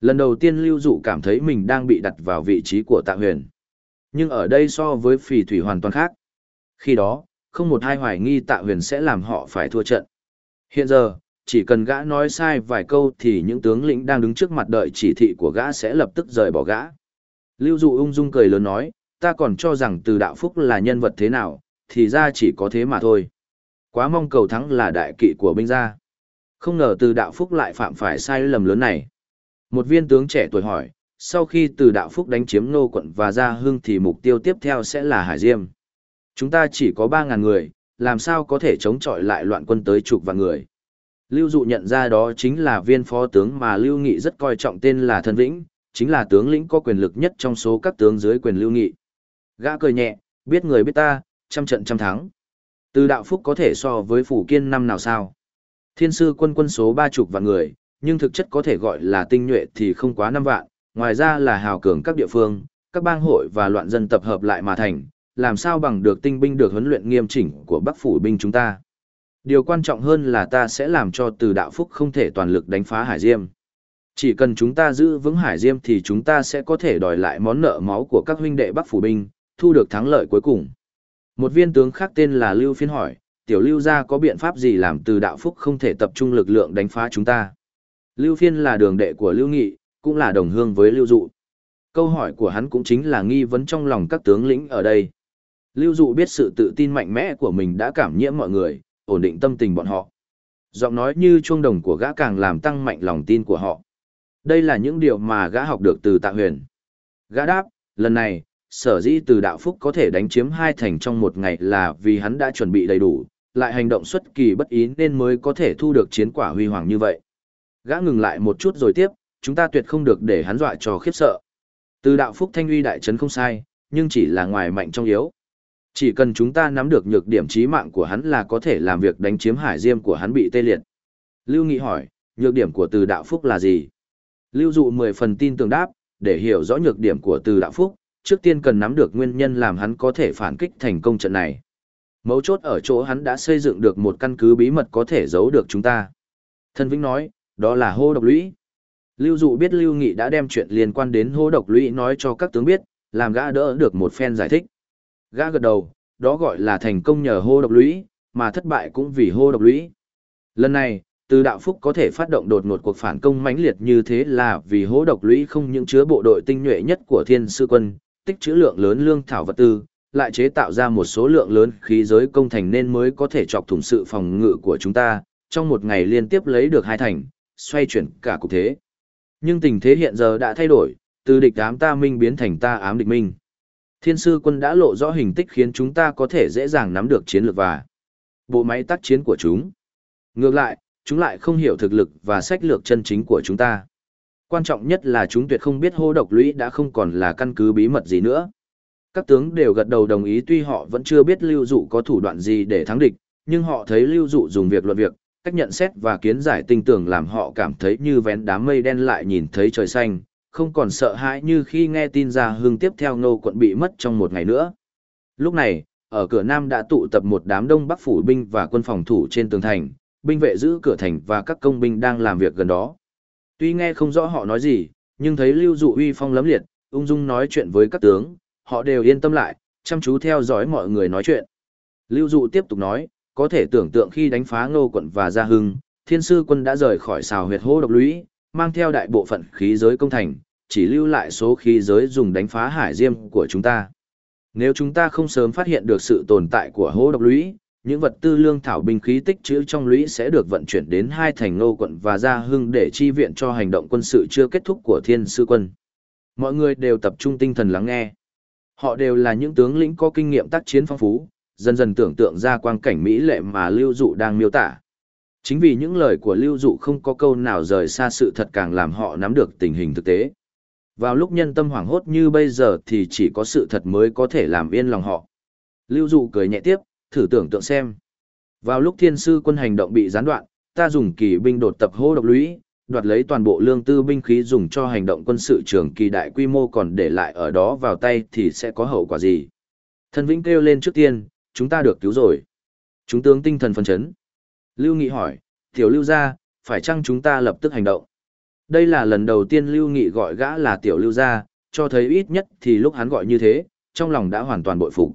Lần đầu tiên Lưu Dụ cảm thấy mình đang bị đặt vào vị trí của Tạ Huyền. Nhưng ở đây so với phỉ thủy hoàn toàn khác. Khi đó, không một ai hoài nghi Tạ Huyền sẽ làm họ phải thua trận. Hiện giờ, chỉ cần gã nói sai vài câu thì những tướng lĩnh đang đứng trước mặt đợi chỉ thị của gã sẽ lập tức rời bỏ gã. Lưu Dụ ung dung cười lớn nói, ta còn cho rằng từ đạo phúc là nhân vật thế nào, thì ra chỉ có thế mà thôi. Quá mong cầu thắng là đại kỵ của binh gia. Không ngờ từ đạo phúc lại phạm phải sai lầm lớn này. Một viên tướng trẻ tuổi hỏi, sau khi từ đạo phúc đánh chiếm nô quận và gia hưng thì mục tiêu tiếp theo sẽ là Hải Diêm. Chúng ta chỉ có 3.000 người, làm sao có thể chống chọi lại loạn quân tới chục vạn người. Lưu Dụ nhận ra đó chính là viên phó tướng mà Lưu Nghị rất coi trọng tên là Thân Vĩnh, chính là tướng lĩnh có quyền lực nhất trong số các tướng dưới quyền Lưu Nghị. Gã cười nhẹ, biết người biết ta, trăm trận trăm thắng. Từ đạo phúc có thể so với phủ kiên năm nào sao? Thiên sư quân quân số ba chục vạn người, nhưng thực chất có thể gọi là tinh nhuệ thì không quá năm vạn, ngoài ra là hào cường các địa phương, các bang hội và loạn dân tập hợp lại mà thành, làm sao bằng được tinh binh được huấn luyện nghiêm chỉnh của Bắc phủ binh chúng ta. Điều quan trọng hơn là ta sẽ làm cho từ đạo phúc không thể toàn lực đánh phá Hải Diêm. Chỉ cần chúng ta giữ vững Hải Diêm thì chúng ta sẽ có thể đòi lại món nợ máu của các huynh đệ Bắc phủ binh, thu được thắng lợi cuối cùng. Một viên tướng khác tên là Lưu Phiên hỏi, tiểu Lưu gia có biện pháp gì làm từ đạo phúc không thể tập trung lực lượng đánh phá chúng ta? Lưu Phiên là đường đệ của Lưu Nghị, cũng là đồng hương với Lưu Dụ. Câu hỏi của hắn cũng chính là nghi vấn trong lòng các tướng lĩnh ở đây. Lưu Dụ biết sự tự tin mạnh mẽ của mình đã cảm nhiễm mọi người, ổn định tâm tình bọn họ. Giọng nói như chuông đồng của gã càng làm tăng mạnh lòng tin của họ. Đây là những điều mà gã học được từ Tạ Huyền. Gã đáp, lần này, sở dĩ từ đạo phúc có thể đánh chiếm hai thành trong một ngày là vì hắn đã chuẩn bị đầy đủ, lại hành động xuất kỳ bất ý nên mới có thể thu được chiến quả huy hoàng như vậy. Gã ngừng lại một chút rồi tiếp, chúng ta tuyệt không được để hắn dọa cho khiếp sợ. Từ đạo phúc thanh uy đại trấn không sai, nhưng chỉ là ngoài mạnh trong yếu. Chỉ cần chúng ta nắm được nhược điểm trí mạng của hắn là có thể làm việc đánh chiếm hải diêm của hắn bị tê liệt. Lưu Nghị hỏi, nhược điểm của từ đạo phúc là gì? Lưu dụ mười phần tin tưởng đáp, để hiểu rõ nhược điểm của từ đạo phúc, trước tiên cần nắm được nguyên nhân làm hắn có thể phản kích thành công trận này. Mấu chốt ở chỗ hắn đã xây dựng được một căn cứ bí mật có thể giấu được chúng ta. Thân Vĩnh nói, đó là hô độc lũy. Lưu Dụ biết Lưu Nghị đã đem chuyện liên quan đến hô độc lũy nói cho các tướng biết, làm gã đỡ được một phen giải thích. Gã gật đầu, đó gọi là thành công nhờ hô độc lũy, mà thất bại cũng vì hô độc lũy. Lần này, từ đạo phúc có thể phát động đột ngột cuộc phản công mãnh liệt như thế là vì hố độc lũy không những chứa bộ đội tinh nhuệ nhất của thiên sư quân, tích trữ lượng lớn lương thảo vật tư, lại chế tạo ra một số lượng lớn khí giới công thành nên mới có thể chọc thủng sự phòng ngự của chúng ta, trong một ngày liên tiếp lấy được hai thành, xoay chuyển cả cục thế. Nhưng tình thế hiện giờ đã thay đổi, từ địch ám ta minh biến thành ta ám địch minh. Thiên sư quân đã lộ rõ hình tích khiến chúng ta có thể dễ dàng nắm được chiến lược và bộ máy tác chiến của chúng. Ngược lại, chúng lại không hiểu thực lực và sách lược chân chính của chúng ta. Quan trọng nhất là chúng tuyệt không biết hô độc lũy đã không còn là căn cứ bí mật gì nữa. Các tướng đều gật đầu đồng ý tuy họ vẫn chưa biết lưu dụ có thủ đoạn gì để thắng địch, nhưng họ thấy lưu dụ dùng việc luận việc, cách nhận xét và kiến giải tinh tưởng làm họ cảm thấy như vén đám mây đen lại nhìn thấy trời xanh, không còn sợ hãi như khi nghe tin ra hương tiếp theo ngô quận bị mất trong một ngày nữa. Lúc này, ở cửa Nam đã tụ tập một đám đông bắc phủ binh và quân phòng thủ trên tường thành, binh vệ giữ cửa thành và các công binh đang làm việc gần đó. Tuy nghe không rõ họ nói gì, nhưng thấy lưu dụ uy phong lấm liệt, ung dung nói chuyện với các tướng, họ đều yên tâm lại, chăm chú theo dõi mọi người nói chuyện. Lưu dụ tiếp tục nói, có thể tưởng tượng khi đánh phá ngô quận và gia hưng, thiên sư quân đã rời khỏi xào huyệt hô độc lũy, mang theo đại bộ phận khí giới công thành, chỉ lưu lại số khí giới dùng đánh phá hải diêm của chúng ta. Nếu chúng ta không sớm phát hiện được sự tồn tại của hố độc lũy, những vật tư lương thảo binh khí tích trữ trong lũy sẽ được vận chuyển đến hai thành ngô quận và gia hưng để chi viện cho hành động quân sự chưa kết thúc của thiên sư quân. Mọi người đều tập trung tinh thần lắng nghe. Họ đều là những tướng lĩnh có kinh nghiệm tác chiến phong phú, dần dần tưởng tượng ra quang cảnh mỹ lệ mà Lưu Dụ đang miêu tả. Chính vì những lời của Lưu Dụ không có câu nào rời xa sự thật càng làm họ nắm được tình hình thực tế. Vào lúc nhân tâm hoảng hốt như bây giờ thì chỉ có sự thật mới có thể làm yên lòng họ. Lưu Dụ cười nhẹ tiếp, thử tưởng tượng xem. Vào lúc thiên sư quân hành động bị gián đoạn, ta dùng kỳ binh đột tập hô độc lũy, đoạt lấy toàn bộ lương tư binh khí dùng cho hành động quân sự trường kỳ đại quy mô còn để lại ở đó vào tay thì sẽ có hậu quả gì. Thần Vĩnh kêu lên trước tiên, chúng ta được cứu rồi. Chúng tướng tinh thần phấn chấn. Lưu Nghị hỏi, tiểu lưu gia, phải chăng chúng ta lập tức hành động? Đây là lần đầu tiên Lưu Nghị gọi gã là tiểu lưu gia, cho thấy ít nhất thì lúc hắn gọi như thế, trong lòng đã hoàn toàn bội phục.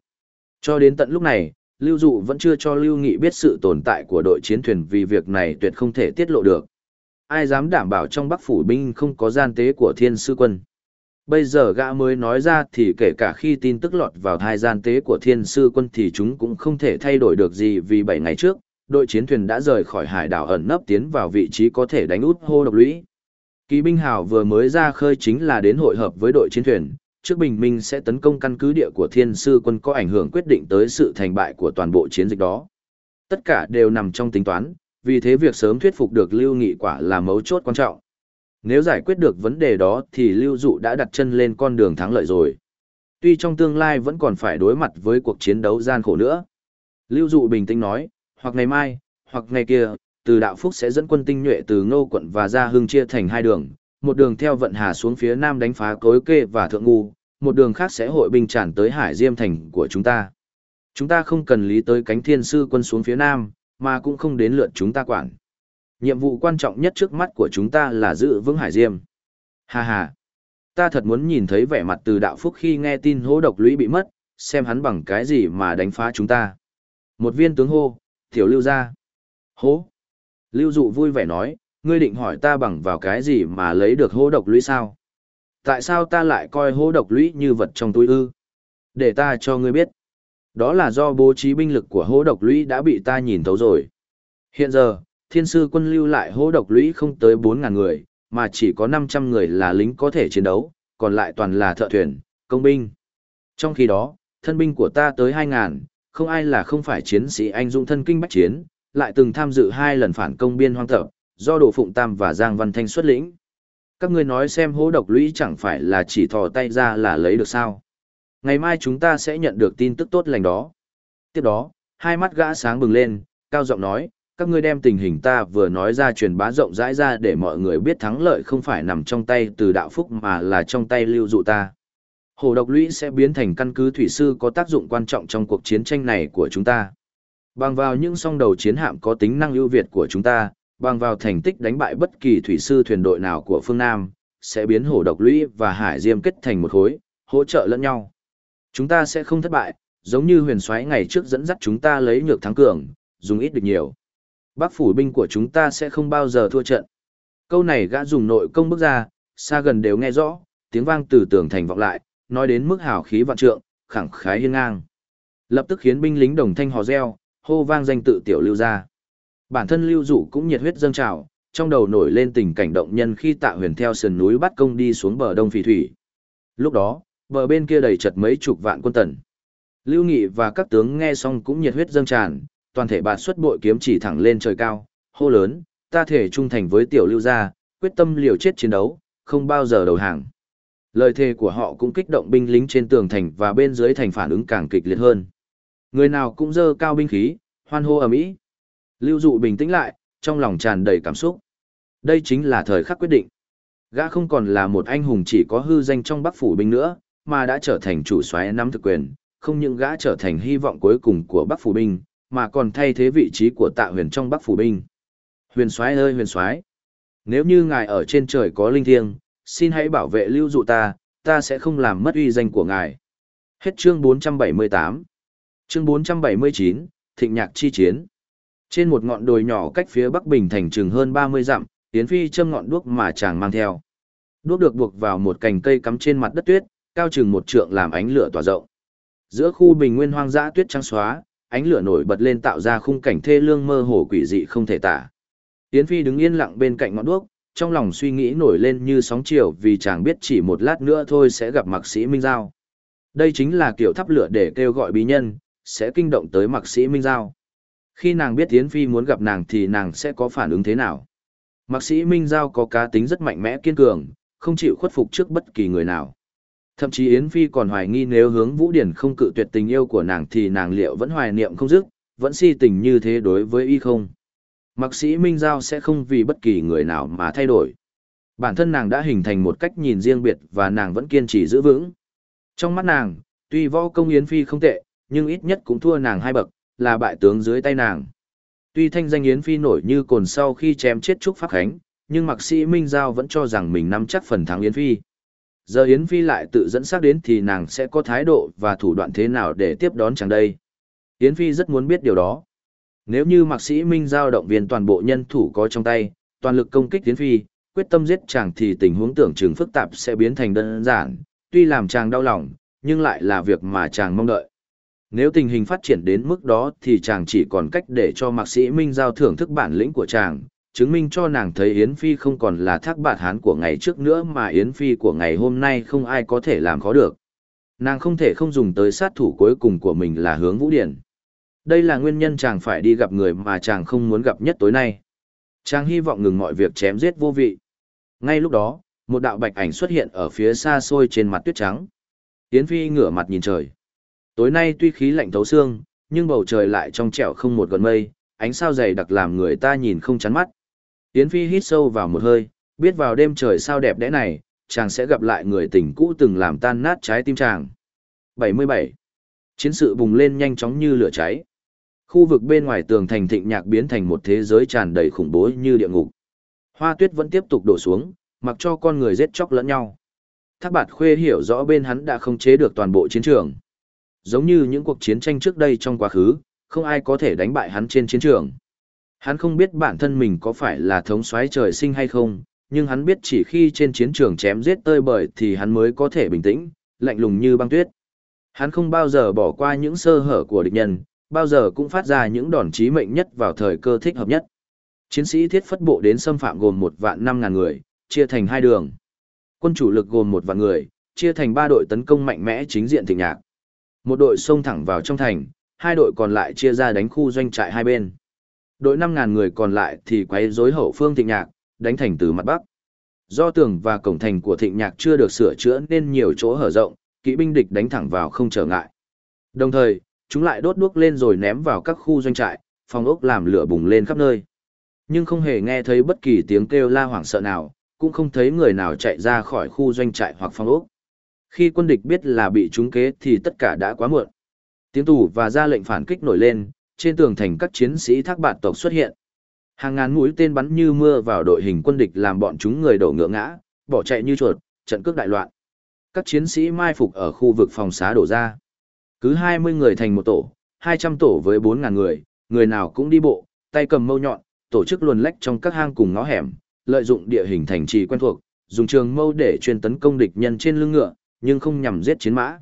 Cho đến tận lúc này, Lưu Dụ vẫn chưa cho Lưu Nghị biết sự tồn tại của đội chiến thuyền vì việc này tuyệt không thể tiết lộ được. Ai dám đảm bảo trong Bắc phủ binh không có gian tế của Thiên sư quân? Bây giờ gã mới nói ra thì kể cả khi tin tức lọt vào thai gian tế của Thiên sư quân thì chúng cũng không thể thay đổi được gì vì 7 ngày trước, đội chiến thuyền đã rời khỏi hải đảo ẩn nấp tiến vào vị trí có thể đánh út hô độc lũy. Kỳ binh hào vừa mới ra khơi chính là đến hội hợp với đội chiến thuyền, trước bình minh sẽ tấn công căn cứ địa của thiên sư quân có ảnh hưởng quyết định tới sự thành bại của toàn bộ chiến dịch đó. Tất cả đều nằm trong tính toán, vì thế việc sớm thuyết phục được Lưu Nghị quả là mấu chốt quan trọng. Nếu giải quyết được vấn đề đó thì Lưu Dụ đã đặt chân lên con đường thắng lợi rồi. Tuy trong tương lai vẫn còn phải đối mặt với cuộc chiến đấu gian khổ nữa. Lưu Dụ bình tĩnh nói, hoặc ngày mai, hoặc ngày kia, từ đạo phúc sẽ dẫn quân tinh nhuệ từ ngô quận và ra hưng chia thành hai đường, một đường theo vận hà xuống phía nam đánh phá cối kê và thượng ngu, một đường khác sẽ hội binh tràn tới hải diêm thành của chúng ta. Chúng ta không cần lý tới cánh thiên sư quân xuống phía nam, mà cũng không đến lượt chúng ta quản. Nhiệm vụ quan trọng nhất trước mắt của chúng ta là giữ vững hải diêm. Hà hà. Ta thật muốn nhìn thấy vẻ mặt từ đạo phúc khi nghe tin hố độc lũy bị mất, xem hắn bằng cái gì mà đánh phá chúng ta. Một viên tướng hô, tiểu lưu ra. Hố. Lưu dụ vui vẻ nói, ngươi định hỏi ta bằng vào cái gì mà lấy được hô độc lũy sao? Tại sao ta lại coi hô độc lũy như vật trong túi ư? Để ta cho ngươi biết. Đó là do bố trí binh lực của hô độc lũy đã bị ta nhìn thấu rồi. Hiện giờ, thiên sư quân lưu lại hô độc lũy không tới 4.000 người, mà chỉ có 500 người là lính có thể chiến đấu, còn lại toàn là thợ thuyền, công binh. Trong khi đó, thân binh của ta tới 2.000, không ai là không phải chiến sĩ anh dũng thân kinh bách chiến, lại từng tham dự hai lần phản công biên hoang tập, do Đỗ Phụng Tam và Giang Văn Thanh xuất lĩnh. Các ngươi nói xem hố độc lũy chẳng phải là chỉ thò tay ra là lấy được sao. Ngày mai chúng ta sẽ nhận được tin tức tốt lành đó. Tiếp đó, hai mắt gã sáng bừng lên, cao giọng nói, các ngươi đem tình hình ta vừa nói ra truyền bá rộng rãi ra để mọi người biết thắng lợi không phải nằm trong tay từ đạo phúc mà là trong tay lưu dụ ta. Hồ độc lũy sẽ biến thành căn cứ thủy sư có tác dụng quan trọng trong cuộc chiến tranh này của chúng ta. Bằng vào những song đầu chiến hạm có tính năng ưu việt của chúng ta, bằng vào thành tích đánh bại bất kỳ thủy sư thuyền đội nào của phương Nam, sẽ biến hồ độc lũy và hải diêm kết thành một khối, hỗ trợ lẫn nhau. Chúng ta sẽ không thất bại, giống như huyền soái ngày trước dẫn dắt chúng ta lấy nhược thắng cường, dùng ít được nhiều. Bắc phủ binh của chúng ta sẽ không bao giờ thua trận. Câu này gã dùng nội công bước ra, xa gần đều nghe rõ, tiếng vang từ tường thành vọng lại, nói đến mức hào khí vạn trượng, khẳng khái hiên ngang. Lập tức khiến binh lính đồng thanh hò reo, hô vang danh tự tiểu lưu ra. Bản thân lưu dụ cũng nhiệt huyết dâng trào, trong đầu nổi lên tình cảnh động nhân khi tạ huyền theo sườn núi bắt công đi xuống bờ đông phì thủy. Lúc đó, bờ bên kia đầy chật mấy chục vạn quân tần. Lưu Nghị và các tướng nghe xong cũng nhiệt huyết dâng tràn, toàn thể bạt xuất bội kiếm chỉ thẳng lên trời cao, hô lớn, ta thể trung thành với tiểu lưu gia, quyết tâm liều chết chiến đấu, không bao giờ đầu hàng. Lời thề của họ cũng kích động binh lính trên tường thành và bên dưới thành phản ứng càng kịch liệt hơn. Người nào cũng dơ cao binh khí, hoan hô ầm ĩ. Lưu Dụ bình tĩnh lại, trong lòng tràn đầy cảm xúc. Đây chính là thời khắc quyết định. Gã không còn là một anh hùng chỉ có hư danh trong Bắc phủ binh nữa, mà đã trở thành chủ soái nắm thực quyền, không những gã trở thành hy vọng cuối cùng của Bắc phủ binh, mà còn thay thế vị trí của Tạ Huyền trong Bắc phủ binh. Huyền soái ơi huyền soái, nếu như ngài ở trên trời có linh thiêng, xin hãy bảo vệ lưu dụ ta, ta sẽ không làm mất uy danh của ngài. Hết chương 478. Chương 479, Thịnh nhạc chi chiến. Trên một ngọn đồi nhỏ cách phía Bắc Bình thành chừng hơn 30 dặm, Yến Phi châm ngọn đuốc mà chàng mang theo. Đuốc được buộc vào một cành cây cắm trên mặt đất tuyết, cao chừng một trượng làm ánh lửa tỏa rộng. Giữa khu bình nguyên hoang dã tuyết trắng xóa, ánh lửa nổi bật lên tạo ra khung cảnh thê lương mơ hồ quỷ dị không thể tả. Yến Phi đứng yên lặng bên cạnh ngọn đuốc, trong lòng suy nghĩ nổi lên như sóng chiều vì chàng biết chỉ một lát nữa thôi sẽ gặp mạc sĩ Minh Giao. Đây chính là kiểu thắp lửa để kêu gọi bí nhân, sẽ kinh động tới mạc sĩ Minh Giao. Khi nàng biết Yến Phi muốn gặp nàng thì nàng sẽ có phản ứng thế nào? Mạc sĩ Minh Giao có cá tính rất mạnh mẽ kiên cường, không chịu khuất phục trước bất kỳ người nào. Thậm chí Yến Phi còn hoài nghi nếu hướng Vũ Điển không cự tuyệt tình yêu của nàng thì nàng liệu vẫn hoài niệm không dứt, vẫn si tình như thế đối với y không. Mạc sĩ Minh Giao sẽ không vì bất kỳ người nào mà thay đổi. Bản thân nàng đã hình thành một cách nhìn riêng biệt và nàng vẫn kiên trì giữ vững. Trong mắt nàng, tuy võ công Yến Phi không tệ, nhưng ít nhất cũng thua nàng hai bậc, là bại tướng dưới tay nàng. Tuy thanh danh Yến Phi nổi như cồn sau khi chém chết Trúc Pháp Khánh, nhưng Mạc sĩ Minh Giao vẫn cho rằng mình nắm chắc phần thắng Yến Phi. Giờ Yến Phi lại tự dẫn xác đến thì nàng sẽ có thái độ và thủ đoạn thế nào để tiếp đón chàng đây. Yến Phi rất muốn biết điều đó. Nếu như Mạc sĩ Minh Giao động viên toàn bộ nhân thủ có trong tay, toàn lực công kích Yến Phi, quyết tâm giết chàng thì tình huống tưởng chừng phức tạp sẽ biến thành đơn giản, tuy làm chàng đau lòng, nhưng lại là việc mà chàng mong đợi. Nếu tình hình phát triển đến mức đó thì chàng chỉ còn cách để cho mạc sĩ Minh Giao thưởng thức bản lĩnh của chàng, chứng minh cho nàng thấy Yến Phi không còn là thác bạt hán của ngày trước nữa mà Yến Phi của ngày hôm nay không ai có thể làm khó được. Nàng không thể không dùng tới sát thủ cuối cùng của mình là hướng vũ điển. Đây là nguyên nhân chàng phải đi gặp người mà chàng không muốn gặp nhất tối nay. Chàng hy vọng ngừng mọi việc chém giết vô vị. Ngay lúc đó, một đạo bạch ảnh xuất hiện ở phía xa xôi trên mặt tuyết trắng. Yến Phi ngửa mặt nhìn trời. Tối nay tuy khí lạnh thấu xương, nhưng bầu trời lại trong trẻo không một gợn mây, ánh sao dày đặc làm người ta nhìn không chán mắt. Yến Phi hít sâu vào một hơi, biết vào đêm trời sao đẹp đẽ này, chàng sẽ gặp lại người tình cũ từng làm tan nát trái tim chàng. 77. Chiến sự bùng lên nhanh chóng như lửa cháy. Khu vực bên ngoài tường thành thịnh nhạc biến thành một thế giới tràn đầy khủng bố như địa ngục. Hoa tuyết vẫn tiếp tục đổ xuống, mặc cho con người giết chóc lẫn nhau. Thác bạt khuê hiểu rõ bên hắn đã không chế được toàn bộ chiến trường. Giống như những cuộc chiến tranh trước đây trong quá khứ, không ai có thể đánh bại hắn trên chiến trường. Hắn không biết bản thân mình có phải là thống soái trời sinh hay không, nhưng hắn biết chỉ khi trên chiến trường chém giết tơi bời thì hắn mới có thể bình tĩnh, lạnh lùng như băng tuyết. Hắn không bao giờ bỏ qua những sơ hở của địch nhân, bao giờ cũng phát ra những đòn chí mệnh nhất vào thời cơ thích hợp nhất. Chiến sĩ thiết phất bộ đến xâm phạm gồm một vạn năm ngàn người, chia thành hai đường. Quân chủ lực gồm một vạn người, chia thành ba đội tấn công mạnh mẽ chính diện thịnh nhạc. Một đội xông thẳng vào trong thành, hai đội còn lại chia ra đánh khu doanh trại hai bên. Đội 5.000 người còn lại thì quấy rối hậu phương thịnh nhạc, đánh thành từ mặt bắc. Do tường và cổng thành của thịnh nhạc chưa được sửa chữa nên nhiều chỗ hở rộng, kỵ binh địch đánh thẳng vào không trở ngại. Đồng thời, chúng lại đốt đuốc lên rồi ném vào các khu doanh trại, phòng ốc làm lửa bùng lên khắp nơi. Nhưng không hề nghe thấy bất kỳ tiếng kêu la hoảng sợ nào, cũng không thấy người nào chạy ra khỏi khu doanh trại hoặc phòng ốc. Khi quân địch biết là bị trúng kế thì tất cả đã quá muộn. Tiếng tù và ra lệnh phản kích nổi lên, trên tường thành các chiến sĩ thác bạt tộc xuất hiện. Hàng ngàn mũi tên bắn như mưa vào đội hình quân địch làm bọn chúng người đổ ngựa ngã, bỏ chạy như chuột, trận cước đại loạn. Các chiến sĩ mai phục ở khu vực phòng xá đổ ra. Cứ 20 người thành một tổ, 200 tổ với 4.000 người, người nào cũng đi bộ, tay cầm mâu nhọn, tổ chức luồn lách trong các hang cùng ngõ hẻm, lợi dụng địa hình thành trì quen thuộc, dùng trường mâu để chuyên tấn công địch nhân trên lưng ngựa, nhưng không nhằm giết chiến mã.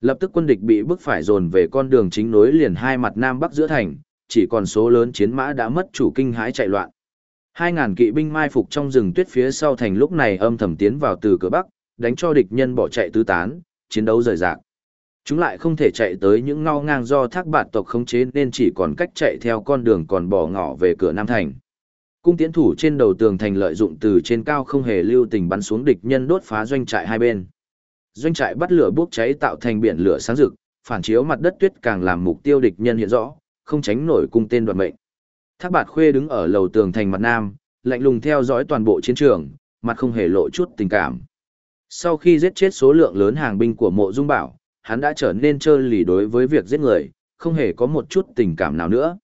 Lập tức quân địch bị bức phải dồn về con đường chính nối liền hai mặt nam bắc giữa thành, chỉ còn số lớn chiến mã đã mất chủ kinh hãi chạy loạn. Hai ngàn kỵ binh mai phục trong rừng tuyết phía sau thành lúc này âm thầm tiến vào từ cửa bắc, đánh cho địch nhân bỏ chạy tứ tán, chiến đấu rời rạc. Chúng lại không thể chạy tới những ngao ngang do thác bạt tộc khống chế nên chỉ còn cách chạy theo con đường còn bỏ ngỏ về cửa Nam Thành. Cung tiễn thủ trên đầu tường thành lợi dụng từ trên cao không hề lưu tình bắn xuống địch nhân đốt phá doanh trại hai bên. Doanh trại bắt lửa bốc cháy tạo thành biển lửa sáng rực, phản chiếu mặt đất tuyết càng làm mục tiêu địch nhân hiện rõ, không tránh nổi cung tên đoạt mệnh. Thác Bạt Khuê đứng ở lầu tường thành mặt nam, lạnh lùng theo dõi toàn bộ chiến trường, mặt không hề lộ chút tình cảm. Sau khi giết chết số lượng lớn hàng binh của Mộ Dung Bảo, hắn đã trở nên trơ lì đối với việc giết người, không hề có một chút tình cảm nào nữa.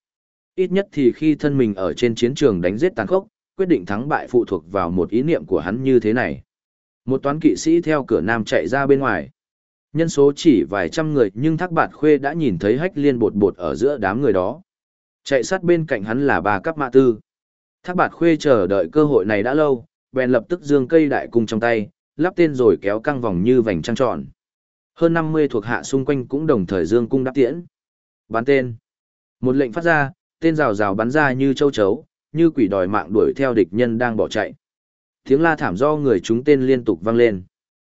Ít nhất thì khi thân mình ở trên chiến trường đánh giết tàn khốc, quyết định thắng bại phụ thuộc vào một ý niệm của hắn như thế này. Một toán kỵ sĩ theo cửa nam chạy ra bên ngoài. Nhân số chỉ vài trăm người nhưng Thác Bạt Khuê đã nhìn thấy hách liên bột bột ở giữa đám người đó. Chạy sát bên cạnh hắn là ba cắp mạ tư. Thác Bạt Khuê chờ đợi cơ hội này đã lâu, bèn lập tức dương cây đại cung trong tay, lắp tên rồi kéo căng vòng như vành trăng tròn. Hơn 50 thuộc hạ xung quanh cũng đồng thời dương cung đáp tiễn. Bắn tên. Một lệnh phát ra, tên rào rào bắn ra như châu chấu, như quỷ đòi mạng đuổi theo địch nhân đang bỏ chạy. Tiếng la thảm do người chúng tên liên tục vang lên.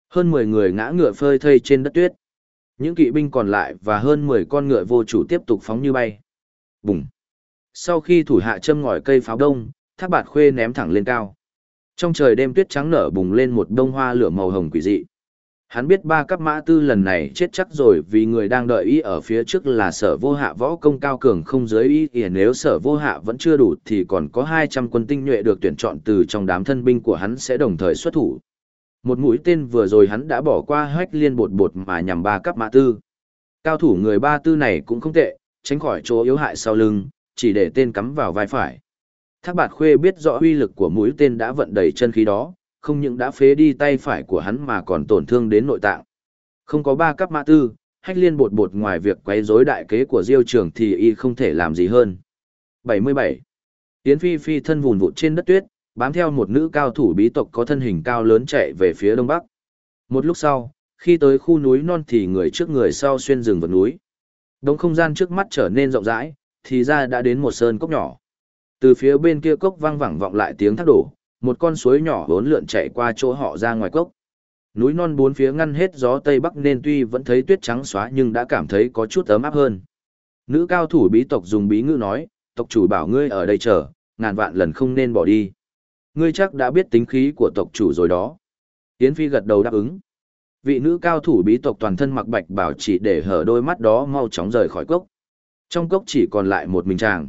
Hơn 10 người ngã ngựa phơi thây trên đất tuyết. Những kỵ binh còn lại và hơn 10 con ngựa vô chủ tiếp tục phóng như bay. Bùng. Sau khi thủ hạ châm ngòi cây pháo đông, thác bạt khuê ném thẳng lên cao. Trong trời đêm tuyết trắng nở bùng lên một đông hoa lửa màu hồng quỷ dị. Hắn biết ba cấp mã tư lần này chết chắc rồi vì người đang đợi ý ở phía trước là sở vô hạ võ công cao cường không giới ý kìa nếu sở vô hạ vẫn chưa đủ thì còn có 200 quân tinh nhuệ được tuyển chọn từ trong đám thân binh của hắn sẽ đồng thời xuất thủ. Một mũi tên vừa rồi hắn đã bỏ qua hách liên bột bột mà nhằm ba cấp mã tư. Cao thủ người ba tư này cũng không tệ, tránh khỏi chỗ yếu hại sau lưng, chỉ để tên cắm vào vai phải. Thác bạt khuê biết rõ uy lực của mũi tên đã vận đầy chân khí đó, không những đã phế đi tay phải của hắn mà còn tổn thương đến nội tạng. Không có ba cấp mã tư, hách liên bột bột ngoài việc quấy rối đại kế của diêu trường thì y không thể làm gì hơn. 77. Yến Phi Phi thân vùn vụt trên đất tuyết, bám theo một nữ cao thủ bí tộc có thân hình cao lớn chạy về phía đông bắc. Một lúc sau, khi tới khu núi non thì người trước người sau xuyên rừng vượt núi. Đống không gian trước mắt trở nên rộng rãi, thì ra đã đến một sơn cốc nhỏ. Từ phía bên kia cốc vang vẳng vọng lại tiếng thác đổ, một con suối nhỏ hốn lượn chạy qua chỗ họ ra ngoài cốc. Núi non bốn phía ngăn hết gió tây bắc nên tuy vẫn thấy tuyết trắng xóa nhưng đã cảm thấy có chút ấm áp hơn. Nữ cao thủ bí tộc dùng bí ngữ nói, tộc chủ bảo ngươi ở đây chờ, ngàn vạn lần không nên bỏ đi. Ngươi chắc đã biết tính khí của tộc chủ rồi đó. Yến Phi gật đầu đáp ứng. Vị nữ cao thủ bí tộc toàn thân mặc bạch bảo chỉ để hở đôi mắt đó mau chóng rời khỏi cốc. Trong cốc chỉ còn lại một mình chàng.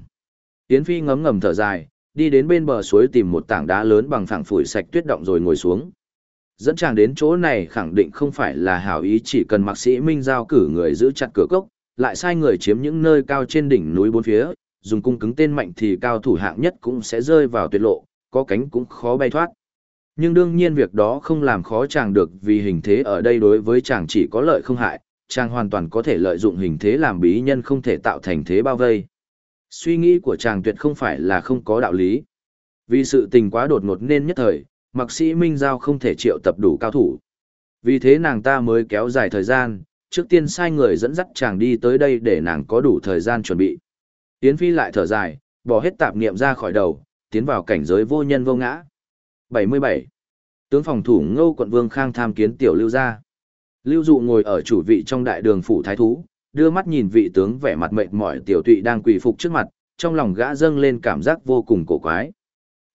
Yến Phi ngấm ngầm thở dài, đi đến bên bờ suối tìm một tảng đá lớn bằng phẳng phủi sạch tuyết động rồi ngồi xuống. Dẫn chàng đến chỗ này khẳng định không phải là hảo ý chỉ cần mạc sĩ Minh giao cử người giữ chặt cửa cốc, lại sai người chiếm những nơi cao trên đỉnh núi bốn phía, dùng cung cứng tên mạnh thì cao thủ hạng nhất cũng sẽ rơi vào tuyệt lộ, có cánh cũng khó bay thoát. Nhưng đương nhiên việc đó không làm khó chàng được vì hình thế ở đây đối với chàng chỉ có lợi không hại, chàng hoàn toàn có thể lợi dụng hình thế làm bí nhân không thể tạo thành thế bao vây. Suy nghĩ của chàng tuyệt không phải là không có đạo lý. Vì sự tình quá đột ngột nên nhất thời, mặc sĩ Minh Giao không thể triệu tập đủ cao thủ. Vì thế nàng ta mới kéo dài thời gian, trước tiên sai người dẫn dắt chàng đi tới đây để nàng có đủ thời gian chuẩn bị. Tiến Phi lại thở dài, bỏ hết tạp niệm ra khỏi đầu, tiến vào cảnh giới vô nhân vô ngã. 77. Tướng phòng thủ Ngô quận Vương Khang tham kiến tiểu lưu gia. Lưu dụ ngồi ở chủ vị trong đại đường phủ thái thú, đưa mắt nhìn vị tướng vẻ mặt mệt mỏi tiểu tụy đang quỳ phục trước mặt, trong lòng gã dâng lên cảm giác vô cùng cổ quái.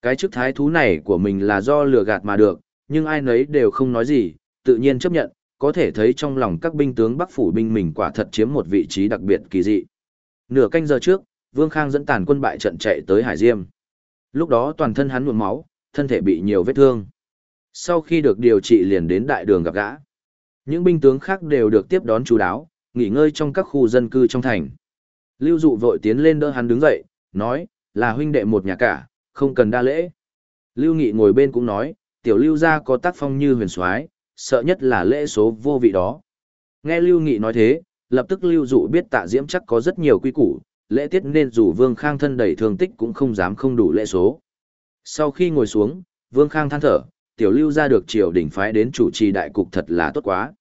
Cái chức thái thú này của mình là do lừa gạt mà được, nhưng ai nấy đều không nói gì, tự nhiên chấp nhận, có thể thấy trong lòng các binh tướng Bắc phủ binh mình quả thật chiếm một vị trí đặc biệt kỳ dị. Nửa canh giờ trước, Vương Khang dẫn tàn quân bại trận chạy tới Hải Diêm. Lúc đó toàn thân hắn nhuộm máu, thân thể bị nhiều vết thương. Sau khi được điều trị liền đến đại đường gặp gã. Những binh tướng khác đều được tiếp đón chú đáo, nghỉ ngơi trong các khu dân cư trong thành. Lưu dụ vội tiến lên đỡ hắn đứng dậy, nói, là huynh đệ một nhà cả, không cần đa lễ. Lưu Nghị ngồi bên cũng nói, tiểu lưu gia có tác phong như huyền soái, sợ nhất là lễ số vô vị đó. Nghe Lưu Nghị nói thế, lập tức Lưu Dụ biết tạ diễm chắc có rất nhiều quy củ, lễ tiết nên dù Vương Khang thân đầy thương tích cũng không dám không đủ lễ số. Sau khi ngồi xuống, Vương Khang than thở, tiểu Lưu ra được triều đình phái đến chủ trì đại cục thật là tốt quá.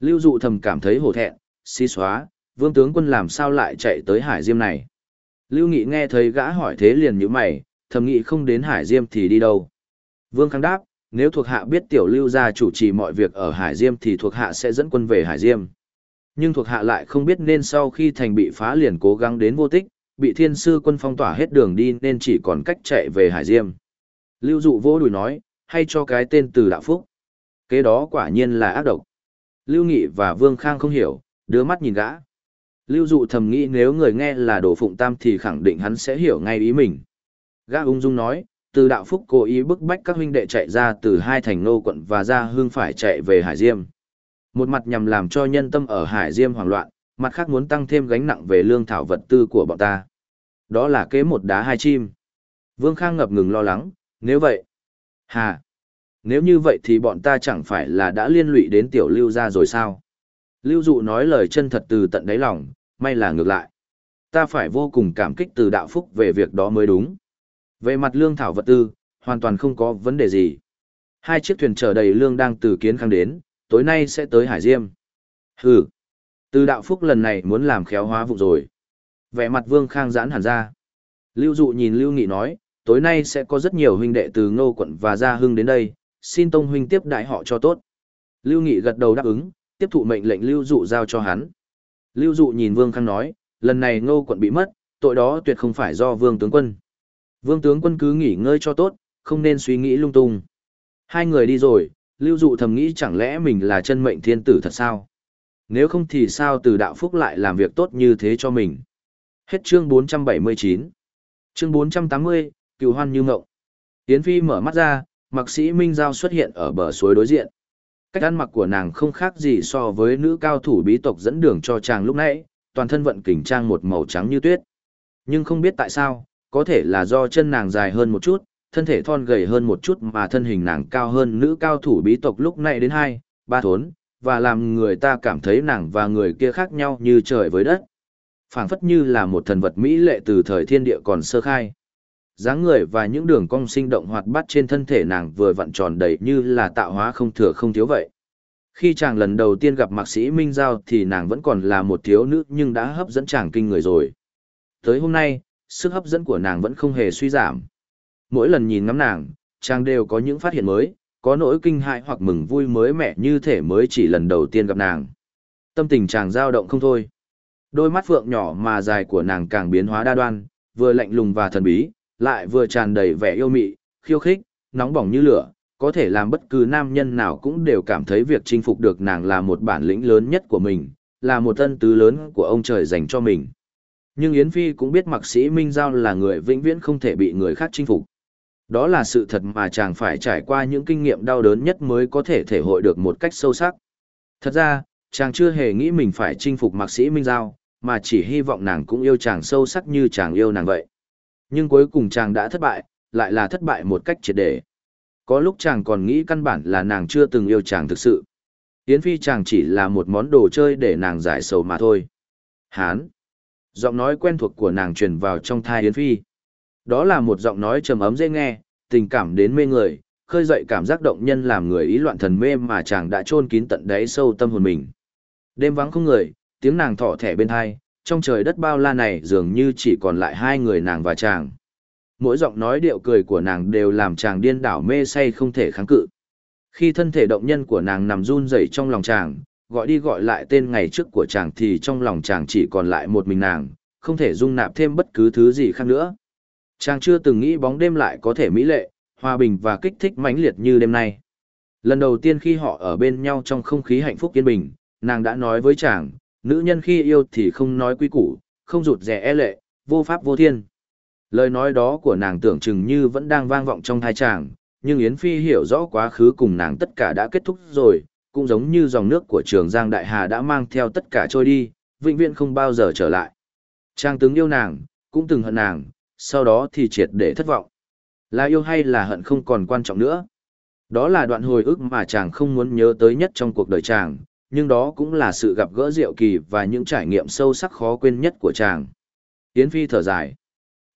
Lưu Dụ thầm cảm thấy hổ thẹn, xí xóa, Vương tướng quân làm sao lại chạy tới Hải Diêm này. Lưu Nghị nghe thấy gã hỏi thế liền như mày, thầm nghị không đến Hải Diêm thì đi đâu. Vương Khang đáp, nếu thuộc hạ biết tiểu lưu gia chủ trì mọi việc ở Hải Diêm thì thuộc hạ sẽ dẫn quân về Hải Diêm. Nhưng thuộc hạ lại không biết nên sau khi thành bị phá liền cố gắng đến vô tích, bị thiên sư quân phong tỏa hết đường đi nên chỉ còn cách chạy về Hải Diêm. Lưu dụ vô đùi nói, hay cho cái tên từ đạo phúc. Kế đó quả nhiên là ác độc. Lưu Nghị và Vương Khang không hiểu, đưa mắt nhìn gã. Lưu dụ thầm nghĩ nếu người nghe là đồ phụng tam thì khẳng định hắn sẽ hiểu ngay ý mình. Gã ung dung nói, từ đạo phúc cố ý bức bách các huynh đệ chạy ra từ hai thành nô quận và ra hương phải chạy về Hải Diêm. Một mặt nhằm làm cho nhân tâm ở Hải Diêm hoảng loạn, mặt khác muốn tăng thêm gánh nặng về lương thảo vật tư của bọn ta. Đó là kế một đá hai chim. Vương Khang ngập ngừng lo lắng, nếu vậy. Hà! Nếu như vậy thì bọn ta chẳng phải là đã liên lụy đến tiểu lưu ra rồi sao? Lưu dụ nói lời chân thật từ tận đáy lòng, may là ngược lại. Ta phải vô cùng cảm kích từ đạo phúc về việc đó mới đúng. Về mặt lương thảo vật tư, hoàn toàn không có vấn đề gì. Hai chiếc thuyền chở đầy lương đang từ kiến khang đến, tối nay sẽ tới Hải Diêm. Hừ, từ đạo phúc lần này muốn làm khéo hóa vụ rồi. Vẻ mặt vương khang giãn hẳn ra. Lưu dụ nhìn Lưu Nghị nói, tối nay sẽ có rất nhiều huynh đệ từ ngô quận và gia hưng đến đây, xin tông huynh tiếp đại họ cho tốt. Lưu Nghị gật đầu đáp ứng, tiếp thụ mệnh lệnh Lưu dụ giao cho hắn. Lưu dụ nhìn vương khang nói, lần này ngô quận bị mất, tội đó tuyệt không phải do vương tướng quân. Vương tướng quân cứ nghỉ ngơi cho tốt, không nên suy nghĩ lung tung. Hai người đi rồi, lưu dụ thầm nghĩ chẳng lẽ mình là chân mệnh thiên tử thật sao? Nếu không thì sao từ đạo phúc lại làm việc tốt như thế cho mình? Hết chương 479. Chương 480, cựu hoan như ngộng. Yến Phi mở mắt ra, mặc sĩ Minh Giao xuất hiện ở bờ suối đối diện. Cách ăn mặc của nàng không khác gì so với nữ cao thủ bí tộc dẫn đường cho chàng lúc nãy, toàn thân vận kình trang một màu trắng như tuyết. Nhưng không biết tại sao, có thể là do chân nàng dài hơn một chút, thân thể thon gầy hơn một chút mà thân hình nàng cao hơn nữ cao thủ bí tộc lúc nãy đến hai, ba thốn, và làm người ta cảm thấy nàng và người kia khác nhau như trời với đất. phảng phất như là một thần vật mỹ lệ từ thời thiên địa còn sơ khai dáng người và những đường cong sinh động hoạt bát trên thân thể nàng vừa vặn tròn đầy như là tạo hóa không thừa không thiếu vậy. Khi chàng lần đầu tiên gặp mạc sĩ Minh Giao thì nàng vẫn còn là một thiếu nữ nhưng đã hấp dẫn chàng kinh người rồi. Tới hôm nay, sức hấp dẫn của nàng vẫn không hề suy giảm. Mỗi lần nhìn ngắm nàng, chàng đều có những phát hiện mới, có nỗi kinh hại hoặc mừng vui mới mẻ như thể mới chỉ lần đầu tiên gặp nàng. Tâm tình chàng dao động không thôi. Đôi mắt phượng nhỏ mà dài của nàng càng biến hóa đa đoan, vừa lạnh lùng và thần bí, lại vừa tràn đầy vẻ yêu mị, khiêu khích, nóng bỏng như lửa, có thể làm bất cứ nam nhân nào cũng đều cảm thấy việc chinh phục được nàng là một bản lĩnh lớn nhất của mình, là một ân tứ lớn của ông trời dành cho mình. Nhưng Yến Phi cũng biết Mạc Sĩ Minh Giao là người vĩnh viễn không thể bị người khác chinh phục. Đó là sự thật mà chàng phải trải qua những kinh nghiệm đau đớn nhất mới có thể thể hội được một cách sâu sắc. Thật ra, chàng chưa hề nghĩ mình phải chinh phục Mạc Sĩ Minh Giao, mà chỉ hy vọng nàng cũng yêu chàng sâu sắc như chàng yêu nàng vậy. Nhưng cuối cùng chàng đã thất bại, lại là thất bại một cách triệt để. Có lúc chàng còn nghĩ căn bản là nàng chưa từng yêu chàng thực sự. Yến Phi chàng chỉ là một món đồ chơi để nàng giải sầu mà thôi. Hán! Giọng nói quen thuộc của nàng truyền vào trong thai Yến Phi. Đó là một giọng nói trầm ấm dễ nghe, tình cảm đến mê người, khơi dậy cảm giác động nhân làm người ý loạn thần mê mà chàng đã chôn kín tận đáy sâu tâm hồn mình. Đêm vắng không người, tiếng nàng thỏ thẻ bên thai, trong trời đất bao la này dường như chỉ còn lại hai người nàng và chàng. Mỗi giọng nói điệu cười của nàng đều làm chàng điên đảo mê say không thể kháng cự. Khi thân thể động nhân của nàng nằm run rẩy trong lòng chàng, gọi đi gọi lại tên ngày trước của chàng thì trong lòng chàng chỉ còn lại một mình nàng, không thể dung nạp thêm bất cứ thứ gì khác nữa. Chàng chưa từng nghĩ bóng đêm lại có thể mỹ lệ, hòa bình và kích thích mãnh liệt như đêm nay. Lần đầu tiên khi họ ở bên nhau trong không khí hạnh phúc yên bình, nàng đã nói với chàng, nữ nhân khi yêu thì không nói quý củ, không rụt rẻ e lệ, vô pháp vô thiên. Lời nói đó của nàng tưởng chừng như vẫn đang vang vọng trong thai chàng, nhưng Yến Phi hiểu rõ quá khứ cùng nàng tất cả đã kết thúc rồi, cũng giống như dòng nước của trường Giang Đại Hà đã mang theo tất cả trôi đi, vĩnh viễn không bao giờ trở lại. Chàng từng yêu nàng, cũng từng hận nàng, sau đó thì triệt để thất vọng. Là yêu hay là hận không còn quan trọng nữa. Đó là đoạn hồi ức mà chàng không muốn nhớ tới nhất trong cuộc đời chàng, nhưng đó cũng là sự gặp gỡ diệu kỳ và những trải nghiệm sâu sắc khó quên nhất của chàng. Yến Phi thở dài.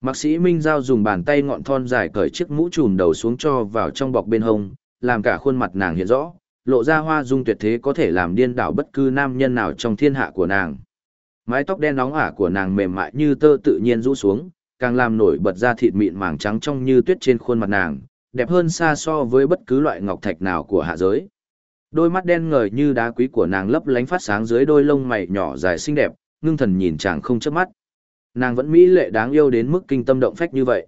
Mạc sĩ Minh Giao dùng bàn tay ngọn thon dài cởi chiếc mũ trùm đầu xuống cho vào trong bọc bên hông, làm cả khuôn mặt nàng hiện rõ, lộ ra hoa dung tuyệt thế có thể làm điên đảo bất cứ nam nhân nào trong thiên hạ của nàng. Mái tóc đen nóng ả của nàng mềm mại như tơ tự nhiên rũ xuống, càng làm nổi bật ra thịt mịn màng trắng trong như tuyết trên khuôn mặt nàng, đẹp hơn xa so với bất cứ loại ngọc thạch nào của hạ giới. Đôi mắt đen ngời như đá quý của nàng lấp lánh phát sáng dưới đôi lông mày nhỏ dài xinh đẹp, ngưng thần nhìn chàng không chớp mắt. Nàng vẫn mỹ lệ đáng yêu đến mức kinh tâm động phách như vậy.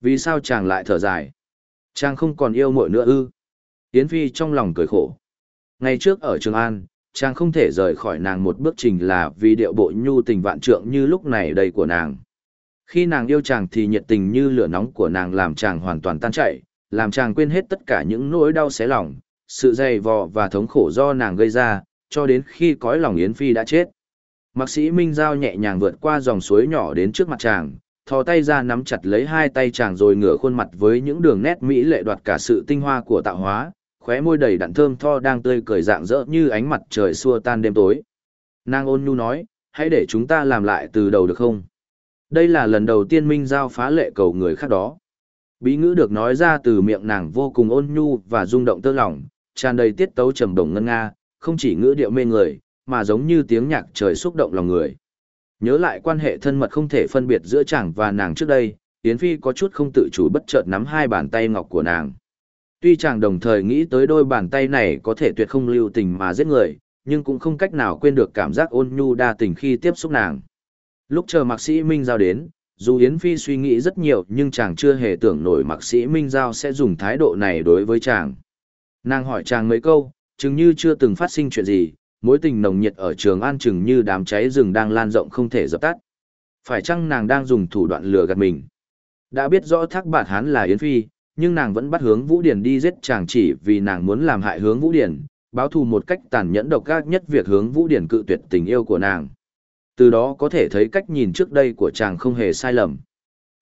Vì sao chàng lại thở dài? Chàng không còn yêu muội nữa ư? Yến Phi trong lòng cười khổ. Ngày trước ở Trường An, chàng không thể rời khỏi nàng một bước trình là vì điệu bộ nhu tình vạn trượng như lúc này đây của nàng. Khi nàng yêu chàng thì nhiệt tình như lửa nóng của nàng làm chàng hoàn toàn tan chảy, làm chàng quên hết tất cả những nỗi đau xé lòng, sự dày vò và thống khổ do nàng gây ra, cho đến khi cõi lòng Yến Phi đã chết. Mạc sĩ Minh Giao nhẹ nhàng vượt qua dòng suối nhỏ đến trước mặt chàng, thò tay ra nắm chặt lấy hai tay chàng rồi ngửa khuôn mặt với những đường nét mỹ lệ đoạt cả sự tinh hoa của tạo hóa, khóe môi đầy đặn thơm tho đang tươi cười dạng dỡ như ánh mặt trời xua tan đêm tối. Nàng ôn nhu nói, hãy để chúng ta làm lại từ đầu được không? Đây là lần đầu tiên Minh Giao phá lệ cầu người khác đó. Bí ngữ được nói ra từ miệng nàng vô cùng ôn nhu và rung động tơ lòng, tràn đầy tiết tấu trầm đồng ngân nga, không chỉ ngữ điệu mê người, mà giống như tiếng nhạc trời xúc động lòng người. Nhớ lại quan hệ thân mật không thể phân biệt giữa chàng và nàng trước đây, Yến Phi có chút không tự chủ bất chợt nắm hai bàn tay ngọc của nàng. Tuy chàng đồng thời nghĩ tới đôi bàn tay này có thể tuyệt không lưu tình mà giết người, nhưng cũng không cách nào quên được cảm giác ôn nhu đa tình khi tiếp xúc nàng. Lúc chờ mạc sĩ Minh Giao đến, dù Yến Phi suy nghĩ rất nhiều nhưng chàng chưa hề tưởng nổi mạc sĩ Minh Giao sẽ dùng thái độ này đối với chàng. Nàng hỏi chàng mấy câu, chừng như chưa từng phát sinh chuyện gì, mối tình nồng nhiệt ở trường an chừng như đám cháy rừng đang lan rộng không thể dập tắt. Phải chăng nàng đang dùng thủ đoạn lừa gạt mình? Đã biết rõ thác bạt hán là Yến Phi, nhưng nàng vẫn bắt hướng Vũ Điển đi giết chàng chỉ vì nàng muốn làm hại hướng Vũ Điển, báo thù một cách tàn nhẫn độc ác nhất việc hướng Vũ Điển cự tuyệt tình yêu của nàng. Từ đó có thể thấy cách nhìn trước đây của chàng không hề sai lầm.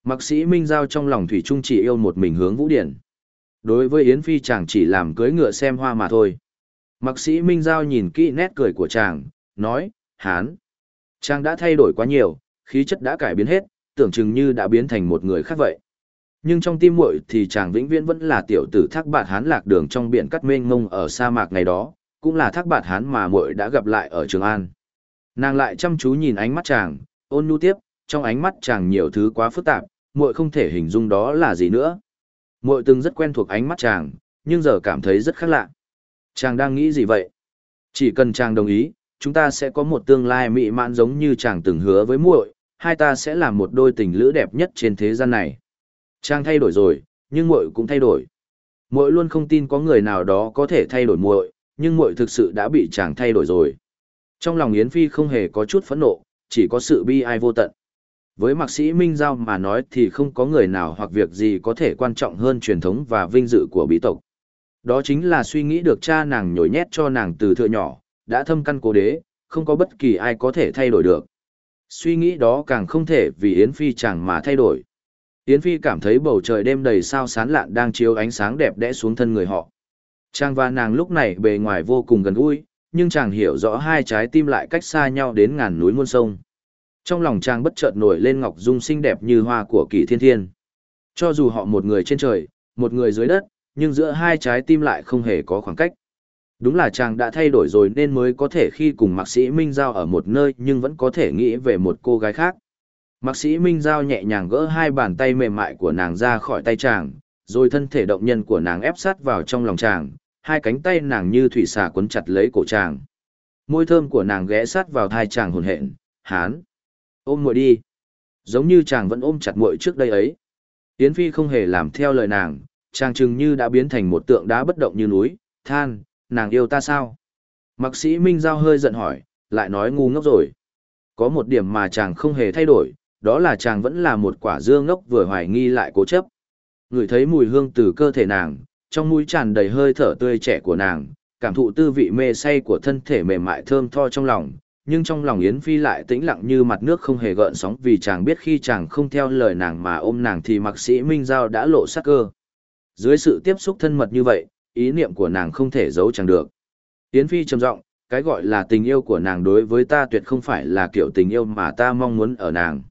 Mạc sĩ Minh Giao trong lòng Thủy Trung chỉ yêu một mình hướng Vũ Điển. Đối với Yến Phi chàng chỉ làm cưới ngựa xem hoa mà thôi. Mạc sĩ Minh Giao nhìn kỹ nét cười của chàng, nói, hán. Chàng đã thay đổi quá nhiều, khí chất đã cải biến hết, tưởng chừng như đã biến thành một người khác vậy. Nhưng trong tim muội thì chàng vĩnh viễn vẫn là tiểu tử thác bạt hán lạc đường trong biển cắt mênh mông ở sa mạc ngày đó, cũng là thác bạt hán mà muội đã gặp lại ở Trường An. Nàng lại chăm chú nhìn ánh mắt chàng, ôn nhu tiếp, trong ánh mắt chàng nhiều thứ quá phức tạp, muội không thể hình dung đó là gì nữa. Muội từng rất quen thuộc ánh mắt chàng, nhưng giờ cảm thấy rất khác lạ. Chàng đang nghĩ gì vậy? Chỉ cần chàng đồng ý, chúng ta sẽ có một tương lai mỹ mãn giống như chàng từng hứa với muội, hai ta sẽ làm một đôi tình lữ đẹp nhất trên thế gian này. Chàng thay đổi rồi, nhưng muội cũng thay đổi. Muội luôn không tin có người nào đó có thể thay đổi muội, nhưng muội thực sự đã bị chàng thay đổi rồi. Trong lòng Yến Phi không hề có chút phẫn nộ, chỉ có sự bi ai vô tận. Với mạc sĩ Minh Giao mà nói thì không có người nào hoặc việc gì có thể quan trọng hơn truyền thống và vinh dự của bí tộc. Đó chính là suy nghĩ được cha nàng nhồi nhét cho nàng từ thợ nhỏ, đã thâm căn cố đế, không có bất kỳ ai có thể thay đổi được. Suy nghĩ đó càng không thể vì Yến Phi chẳng mà thay đổi. Yến Phi cảm thấy bầu trời đêm đầy sao sán lạn đang chiếu ánh sáng đẹp đẽ xuống thân người họ. Chàng và nàng lúc này bề ngoài vô cùng gần gũi, nhưng chàng hiểu rõ hai trái tim lại cách xa nhau đến ngàn núi muôn sông. Trong lòng chàng bất chợt nổi lên ngọc dung xinh đẹp như hoa của kỳ thiên thiên. Cho dù họ một người trên trời, một người dưới đất, nhưng giữa hai trái tim lại không hề có khoảng cách. Đúng là chàng đã thay đổi rồi nên mới có thể khi cùng mạc sĩ Minh Giao ở một nơi nhưng vẫn có thể nghĩ về một cô gái khác. Mạc sĩ Minh Giao nhẹ nhàng gỡ hai bàn tay mềm mại của nàng ra khỏi tay chàng, rồi thân thể động nhân của nàng ép sát vào trong lòng chàng, hai cánh tay nàng như thủy xà quấn chặt lấy cổ chàng. Môi thơm của nàng ghé sát vào thai chàng hồn hện, hán. Ôm muội đi. Giống như chàng vẫn ôm chặt muội trước đây ấy. Yến Phi không hề làm theo lời nàng, chàng chừng như đã biến thành một tượng đá bất động như núi, than, nàng yêu ta sao? Mạc sĩ Minh Giao hơi giận hỏi, lại nói ngu ngốc rồi. Có một điểm mà chàng không hề thay đổi, đó là chàng vẫn là một quả dưa ngốc vừa hoài nghi lại cố chấp. Ngửi thấy mùi hương từ cơ thể nàng, trong mũi tràn đầy hơi thở tươi trẻ của nàng, cảm thụ tư vị mê say của thân thể mềm mại thơm tho trong lòng, nhưng trong lòng Yến Phi lại tĩnh lặng như mặt nước không hề gợn sóng vì chàng biết khi chàng không theo lời nàng mà ôm nàng thì mạc sĩ Minh Giao đã lộ sắc cơ. Dưới sự tiếp xúc thân mật như vậy, ý niệm của nàng không thể giấu chàng được. Yến Phi trầm giọng, cái gọi là tình yêu của nàng đối với ta tuyệt không phải là kiểu tình yêu mà ta mong muốn ở nàng.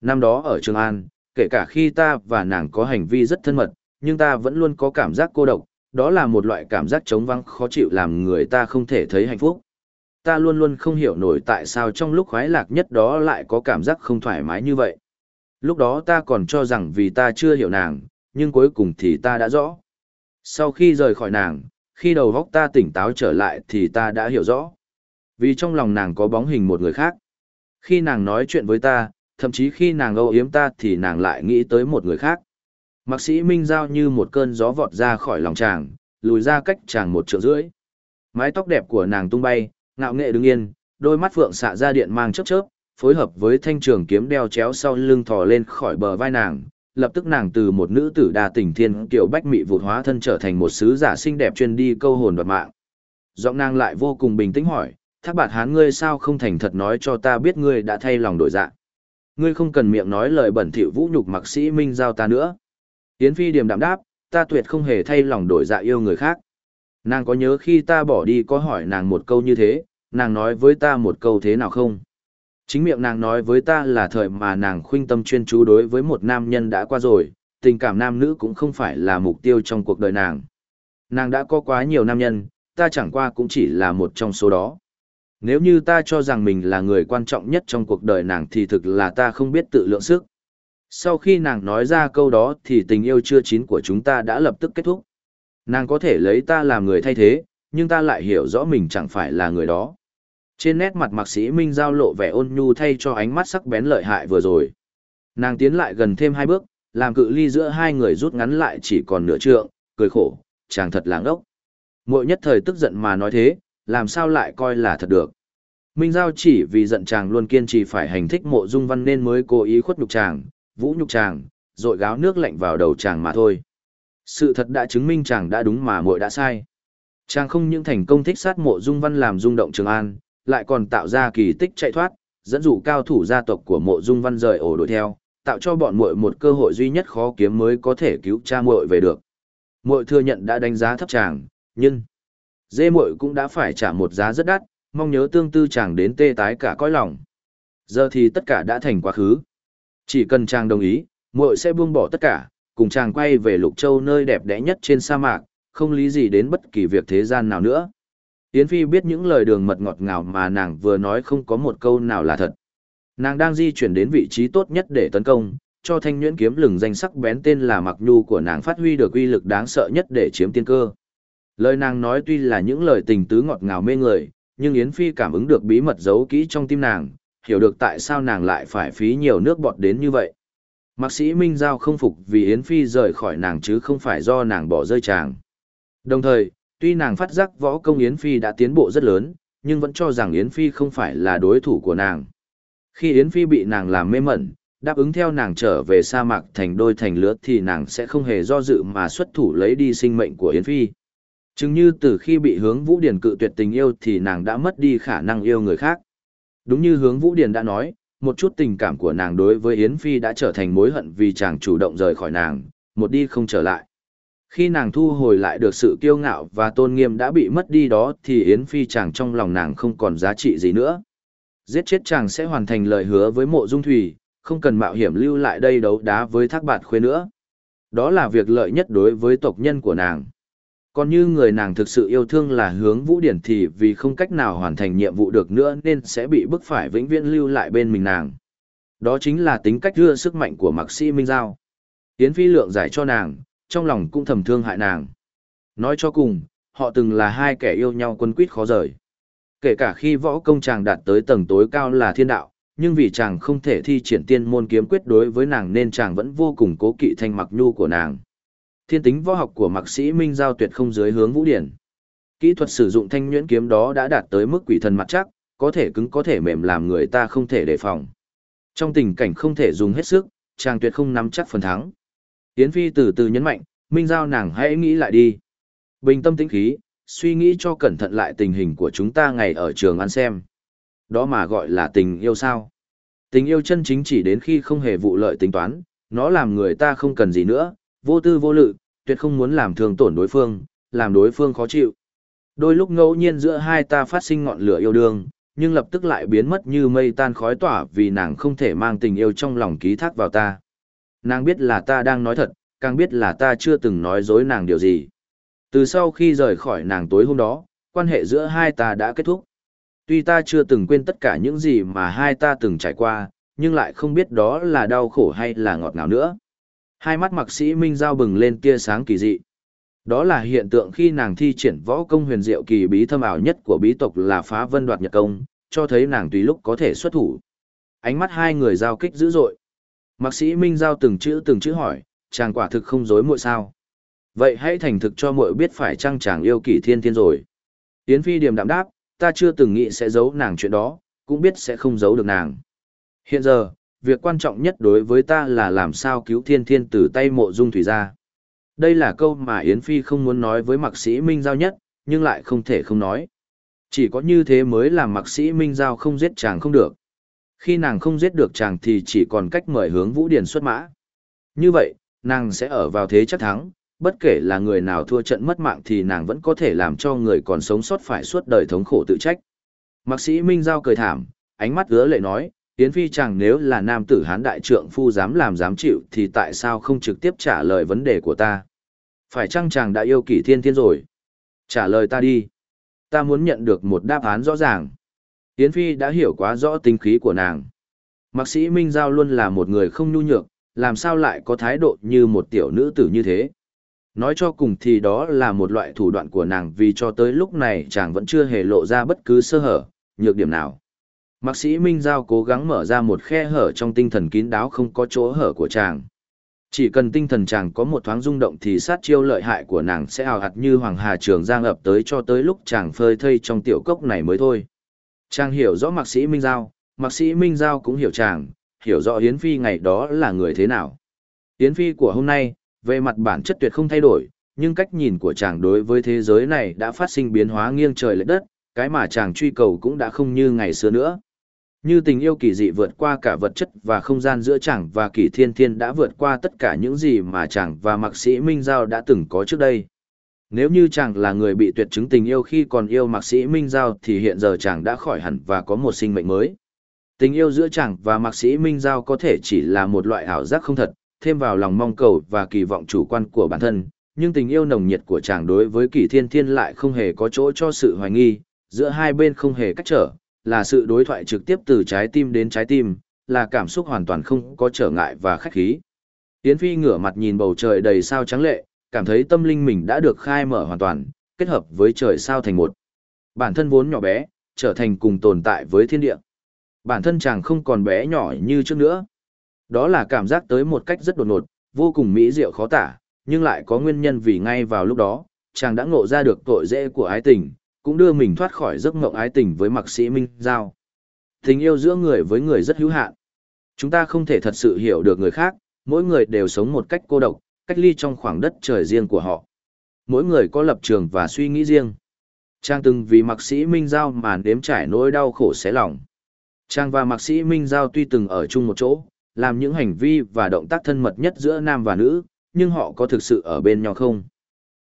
Năm đó ở Trường An, kể cả khi ta và nàng có hành vi rất thân mật, nhưng ta vẫn luôn có cảm giác cô độc, đó là một loại cảm giác trống vắng khó chịu làm người ta không thể thấy hạnh phúc. Ta luôn luôn không hiểu nổi tại sao trong lúc khoái lạc nhất đó lại có cảm giác không thoải mái như vậy. Lúc đó ta còn cho rằng vì ta chưa hiểu nàng, nhưng cuối cùng thì ta đã rõ. Sau khi rời khỏi nàng, khi đầu góc ta tỉnh táo trở lại thì ta đã hiểu rõ. Vì trong lòng nàng có bóng hình một người khác. Khi nàng nói chuyện với ta, thậm chí khi nàng âu yếm ta thì nàng lại nghĩ tới một người khác. Mạc sĩ Minh Giao như một cơn gió vọt ra khỏi lòng chàng, lùi ra cách chàng một trượng rưỡi. Mái tóc đẹp của nàng tung bay, ngạo nghệ đứng yên, đôi mắt phượng xạ ra điện mang chớp chớp, phối hợp với thanh trường kiếm đeo chéo sau lưng thò lên khỏi bờ vai nàng, lập tức nàng từ một nữ tử đa tình thiên kiểu bách mị vụt hóa thân trở thành một sứ giả xinh đẹp chuyên đi câu hồn đoạt mạng. Giọng nàng lại vô cùng bình tĩnh hỏi, thác bạt hán ngươi sao không thành thật nói cho ta biết ngươi đã thay lòng đổi dạ. Ngươi không cần miệng nói lời bẩn thỉu vũ nhục mặc sĩ minh giao ta nữa. Yến Phi điềm đạm đáp, ta tuyệt không hề thay lòng đổi dạ yêu người khác. Nàng có nhớ khi ta bỏ đi có hỏi nàng một câu như thế, nàng nói với ta một câu thế nào không? Chính miệng nàng nói với ta là thời mà nàng khuynh tâm chuyên chú đối với một nam nhân đã qua rồi, tình cảm nam nữ cũng không phải là mục tiêu trong cuộc đời nàng. Nàng đã có quá nhiều nam nhân, ta chẳng qua cũng chỉ là một trong số đó. Nếu như ta cho rằng mình là người quan trọng nhất trong cuộc đời nàng thì thực là ta không biết tự lượng sức. Sau khi nàng nói ra câu đó thì tình yêu chưa chín của chúng ta đã lập tức kết thúc. Nàng có thể lấy ta làm người thay thế, nhưng ta lại hiểu rõ mình chẳng phải là người đó. Trên nét mặt mạc sĩ Minh giao lộ vẻ ôn nhu thay cho ánh mắt sắc bén lợi hại vừa rồi. Nàng tiến lại gần thêm hai bước, làm cự ly giữa hai người rút ngắn lại chỉ còn nửa trượng, cười khổ, chàng thật làng ốc. Mội nhất thời tức giận mà nói thế, làm sao lại coi là thật được. Minh Giao chỉ vì giận chàng luôn kiên trì phải hành thích mộ dung văn nên mới cố ý khuất nhục chàng, vũ nhục chàng, rồi gáo nước lạnh vào đầu chàng mà thôi. Sự thật đã chứng minh chàng đã đúng mà muội đã sai. Chàng không những thành công thích sát mộ dung văn làm rung động Trường An, lại còn tạo ra kỳ tích chạy thoát, dẫn dụ cao thủ gia tộc của mộ dung văn rời ổ đuổi theo, tạo cho bọn muội một cơ hội duy nhất khó kiếm mới có thể cứu cha muội về được. Muội thừa nhận đã đánh giá thấp chàng, nhưng dê muội cũng đã phải trả một giá rất đắt, mong nhớ tương tư chàng đến tê tái cả cõi lòng. Giờ thì tất cả đã thành quá khứ. Chỉ cần chàng đồng ý, muội sẽ buông bỏ tất cả, cùng chàng quay về Lục Châu nơi đẹp đẽ nhất trên sa mạc, không lý gì đến bất kỳ việc thế gian nào nữa. Yến Phi biết những lời đường mật ngọt ngào mà nàng vừa nói không có một câu nào là thật. Nàng đang di chuyển đến vị trí tốt nhất để tấn công, cho thanh nhuyễn kiếm lừng danh sắc bén tên là Mặc Nhu của nàng phát huy được uy lực đáng sợ nhất để chiếm tiên cơ. Lời nàng nói tuy là những lời tình tứ ngọt ngào mê người, nhưng Yến Phi cảm ứng được bí mật giấu kỹ trong tim nàng, hiểu được tại sao nàng lại phải phí nhiều nước bọt đến như vậy. Mạc sĩ Minh Giao không phục vì Yến Phi rời khỏi nàng chứ không phải do nàng bỏ rơi chàng. Đồng thời, tuy nàng phát giác võ công Yến Phi đã tiến bộ rất lớn, nhưng vẫn cho rằng Yến Phi không phải là đối thủ của nàng. Khi Yến Phi bị nàng làm mê mẩn, đáp ứng theo nàng trở về sa mạc thành đôi thành lứa thì nàng sẽ không hề do dự mà xuất thủ lấy đi sinh mệnh của Yến Phi. Chứng như từ khi bị hướng Vũ Điển cự tuyệt tình yêu thì nàng đã mất đi khả năng yêu người khác. Đúng như hướng Vũ Điển đã nói, một chút tình cảm của nàng đối với Yến Phi đã trở thành mối hận vì chàng chủ động rời khỏi nàng, một đi không trở lại. Khi nàng thu hồi lại được sự kiêu ngạo và tôn nghiêm đã bị mất đi đó thì Yến Phi chàng trong lòng nàng không còn giá trị gì nữa. Giết chết chàng sẽ hoàn thành lời hứa với mộ dung thủy, không cần mạo hiểm lưu lại đây đấu đá với thác bạt khuê nữa. Đó là việc lợi nhất đối với tộc nhân của nàng. Còn như người nàng thực sự yêu thương là hướng vũ điển thì vì không cách nào hoàn thành nhiệm vụ được nữa nên sẽ bị bức phải vĩnh viễn lưu lại bên mình nàng. Đó chính là tính cách đưa sức mạnh của mạc sĩ Minh Giao. tiến Phi lượng giải cho nàng, trong lòng cũng thầm thương hại nàng. Nói cho cùng, họ từng là hai kẻ yêu nhau quân quyết khó rời. Kể cả khi võ công chàng đạt tới tầng tối cao là thiên đạo, nhưng vì chàng không thể thi triển tiên môn kiếm quyết đối với nàng nên chàng vẫn vô cùng cố kỵ thanh mặc nhu của nàng. Thiên tính võ học của mạc sĩ Minh Giao tuyệt không dưới hướng vũ điển. Kỹ thuật sử dụng thanh nhuyễn kiếm đó đã đạt tới mức quỷ thần mặt chắc, có thể cứng có thể mềm làm người ta không thể đề phòng. Trong tình cảnh không thể dùng hết sức, chàng tuyệt không nắm chắc phần thắng. Yến Phi từ từ nhấn mạnh, Minh Giao nàng hãy nghĩ lại đi. Bình tâm tĩnh khí, suy nghĩ cho cẩn thận lại tình hình của chúng ta ngày ở trường ăn xem. Đó mà gọi là tình yêu sao. Tình yêu chân chính chỉ đến khi không hề vụ lợi tính toán, nó làm người ta không cần gì nữa, vô tư vô lự, tuyệt không muốn làm thương tổn đối phương, làm đối phương khó chịu. Đôi lúc ngẫu nhiên giữa hai ta phát sinh ngọn lửa yêu đương, nhưng lập tức lại biến mất như mây tan khói tỏa vì nàng không thể mang tình yêu trong lòng ký thác vào ta. Nàng biết là ta đang nói thật, càng biết là ta chưa từng nói dối nàng điều gì. Từ sau khi rời khỏi nàng tối hôm đó, quan hệ giữa hai ta đã kết thúc. Tuy ta chưa từng quên tất cả những gì mà hai ta từng trải qua, nhưng lại không biết đó là đau khổ hay là ngọt ngào nữa. Hai mắt mặc sĩ Minh Giao bừng lên tia sáng kỳ dị. Đó là hiện tượng khi nàng thi triển võ công huyền diệu kỳ bí thâm ảo nhất của bí tộc là phá vân đoạt nhật công, cho thấy nàng tùy lúc có thể xuất thủ. Ánh mắt hai người giao kích dữ dội. Mạc sĩ Minh Giao từng chữ từng chữ hỏi, chàng quả thực không dối muội sao. Vậy hãy thành thực cho muội biết phải chăng chàng yêu kỷ thiên thiên rồi. Yến Phi điềm đạm đáp, ta chưa từng nghĩ sẽ giấu nàng chuyện đó, cũng biết sẽ không giấu được nàng. Hiện giờ, việc quan trọng nhất đối với ta là làm sao cứu thiên thiên từ tay mộ dung thủy ra. Đây là câu mà Yến Phi không muốn nói với mạc sĩ Minh Giao nhất, nhưng lại không thể không nói. Chỉ có như thế mới làm mạc sĩ Minh Giao không giết chàng không được. Khi nàng không giết được chàng thì chỉ còn cách mời hướng Vũ Điển xuất mã. Như vậy, nàng sẽ ở vào thế chắc thắng, bất kể là người nào thua trận mất mạng thì nàng vẫn có thể làm cho người còn sống sót phải suốt đời thống khổ tự trách. Mạc sĩ Minh Giao cười thảm, ánh mắt ứa lệ nói, Yến Phi chẳng nếu là nam tử hán đại trượng phu dám làm dám chịu thì tại sao không trực tiếp trả lời vấn đề của ta? Phải chăng chàng đã yêu kỷ thiên thiên rồi? Trả lời ta đi. Ta muốn nhận được một đáp án rõ ràng. Yến Phi đã hiểu quá rõ tính khí của nàng. Mạc sĩ Minh Giao luôn là một người không nhu nhược, làm sao lại có thái độ như một tiểu nữ tử như thế. Nói cho cùng thì đó là một loại thủ đoạn của nàng vì cho tới lúc này chàng vẫn chưa hề lộ ra bất cứ sơ hở, nhược điểm nào. Mạc sĩ Minh Giao cố gắng mở ra một khe hở trong tinh thần kín đáo không có chỗ hở của chàng. Chỉ cần tinh thần chàng có một thoáng rung động thì sát chiêu lợi hại của nàng sẽ ào hạt như Hoàng Hà Trường Giang ập tới cho tới lúc chàng phơi thây trong tiểu cốc này mới thôi. Chàng hiểu rõ mạc sĩ Minh Giao, mạc sĩ Minh Giao cũng hiểu chàng, hiểu rõ Yến Phi ngày đó là người thế nào. Yến Phi của hôm nay, về mặt bản chất tuyệt không thay đổi, nhưng cách nhìn của chàng đối với thế giới này đã phát sinh biến hóa nghiêng trời lệch đất, cái mà chàng truy cầu cũng đã không như ngày xưa nữa. Như tình yêu kỳ dị vượt qua cả vật chất và không gian giữa chàng và kỳ thiên thiên đã vượt qua tất cả những gì mà chàng và mạc sĩ Minh Giao đã từng có trước đây. Nếu như chàng là người bị tuyệt chứng tình yêu khi còn yêu mạc sĩ Minh Giao thì hiện giờ chàng đã khỏi hẳn và có một sinh mệnh mới. Tình yêu giữa chàng và mạc sĩ Minh Giao có thể chỉ là một loại ảo giác không thật, thêm vào lòng mong cầu và kỳ vọng chủ quan của bản thân, nhưng tình yêu nồng nhiệt của chàng đối với kỳ thiên thiên lại không hề có chỗ cho sự hoài nghi, giữa hai bên không hề cách trở, là sự đối thoại trực tiếp từ trái tim đến trái tim, là cảm xúc hoàn toàn không có trở ngại và khách khí. Yến Phi ngửa mặt nhìn bầu trời đầy sao trắng lệ, cảm thấy tâm linh mình đã được khai mở hoàn toàn, kết hợp với trời sao thành một. Bản thân vốn nhỏ bé, trở thành cùng tồn tại với thiên địa. Bản thân chàng không còn bé nhỏ như trước nữa. Đó là cảm giác tới một cách rất đột ngột, vô cùng mỹ diệu khó tả, nhưng lại có nguyên nhân vì ngay vào lúc đó, chàng đã ngộ ra được tội dễ của ái tình, cũng đưa mình thoát khỏi giấc mộng ái tình với mạc sĩ Minh Giao. Tình yêu giữa người với người rất hữu hạn. Chúng ta không thể thật sự hiểu được người khác, mỗi người đều sống một cách cô độc, cách ly trong khoảng đất trời riêng của họ. Mỗi người có lập trường và suy nghĩ riêng. Trang từng vì mạc sĩ Minh Giao mà nếm trải nỗi đau khổ xé lòng. Trang và mạc sĩ Minh Giao tuy từng ở chung một chỗ, làm những hành vi và động tác thân mật nhất giữa nam và nữ, nhưng họ có thực sự ở bên nhau không?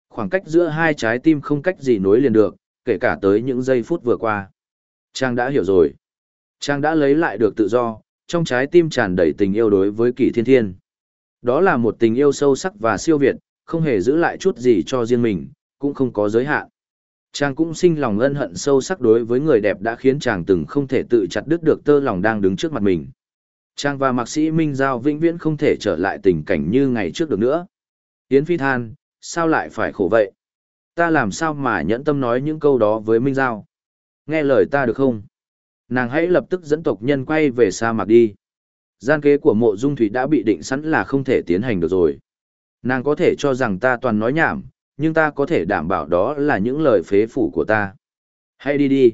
Khoảng cách giữa hai trái tim không cách gì nối liền được, kể cả tới những giây phút vừa qua. Trang đã hiểu rồi. Trang đã lấy lại được tự do, trong trái tim tràn đầy tình yêu đối với kỷ thiên thiên. Đó là một tình yêu sâu sắc và siêu việt, không hề giữ lại chút gì cho riêng mình, cũng không có giới hạn. Trang cũng sinh lòng ân hận sâu sắc đối với người đẹp đã khiến chàng từng không thể tự chặt đứt được tơ lòng đang đứng trước mặt mình. Trang và mạc sĩ Minh Giao vĩnh viễn không thể trở lại tình cảnh như ngày trước được nữa. Yến Phi than, sao lại phải khổ vậy? Ta làm sao mà nhẫn tâm nói những câu đó với Minh Giao? Nghe lời ta được không? Nàng hãy lập tức dẫn tộc nhân quay về sa mạc đi. Gian kế của mộ dung thủy đã bị định sẵn là không thể tiến hành được rồi. Nàng có thể cho rằng ta toàn nói nhảm, nhưng ta có thể đảm bảo đó là những lời phế phủ của ta. Hãy đi đi.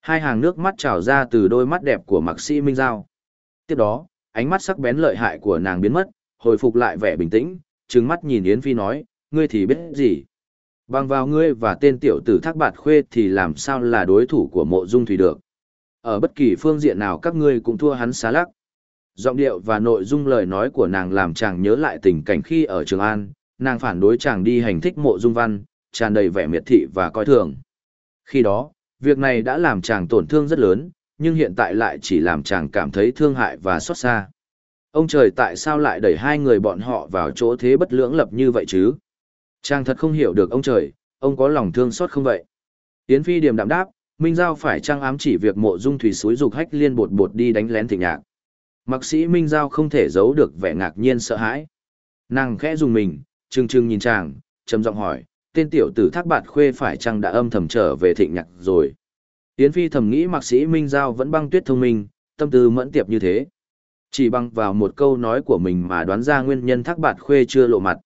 Hai hàng nước mắt trào ra từ đôi mắt đẹp của mạc sĩ Minh Giao. Tiếp đó, ánh mắt sắc bén lợi hại của nàng biến mất, hồi phục lại vẻ bình tĩnh, trừng mắt nhìn Yến Phi nói, ngươi thì biết gì. Bằng vào ngươi và tên tiểu tử thác bạt khuê thì làm sao là đối thủ của mộ dung thủy được. Ở bất kỳ phương diện nào các ngươi cũng thua hắn xá lắc. Giọng điệu và nội dung lời nói của nàng làm chàng nhớ lại tình cảnh khi ở Trường An, nàng phản đối chàng đi hành thích mộ dung văn, tràn đầy vẻ miệt thị và coi thường. Khi đó, việc này đã làm chàng tổn thương rất lớn, nhưng hiện tại lại chỉ làm chàng cảm thấy thương hại và xót xa. Ông trời tại sao lại đẩy hai người bọn họ vào chỗ thế bất lưỡng lập như vậy chứ? Chàng thật không hiểu được ông trời, ông có lòng thương xót không vậy? Yến Phi điềm đạm đáp, Minh Giao phải trang ám chỉ việc mộ dung thủy suối dục hách liên bột bột đi đánh lén thịnh nhạc. Mạc sĩ Minh Giao không thể giấu được vẻ ngạc nhiên sợ hãi. Nàng khẽ dùng mình, trừng trừng nhìn chàng, trầm giọng hỏi, tên tiểu tử thác bạt khuê phải chăng đã âm thầm trở về thịnh nhạc rồi. Yến Phi thầm nghĩ mạc sĩ Minh Giao vẫn băng tuyết thông minh, tâm tư mẫn tiệp như thế. Chỉ bằng vào một câu nói của mình mà đoán ra nguyên nhân thác bạt khuê chưa lộ mặt.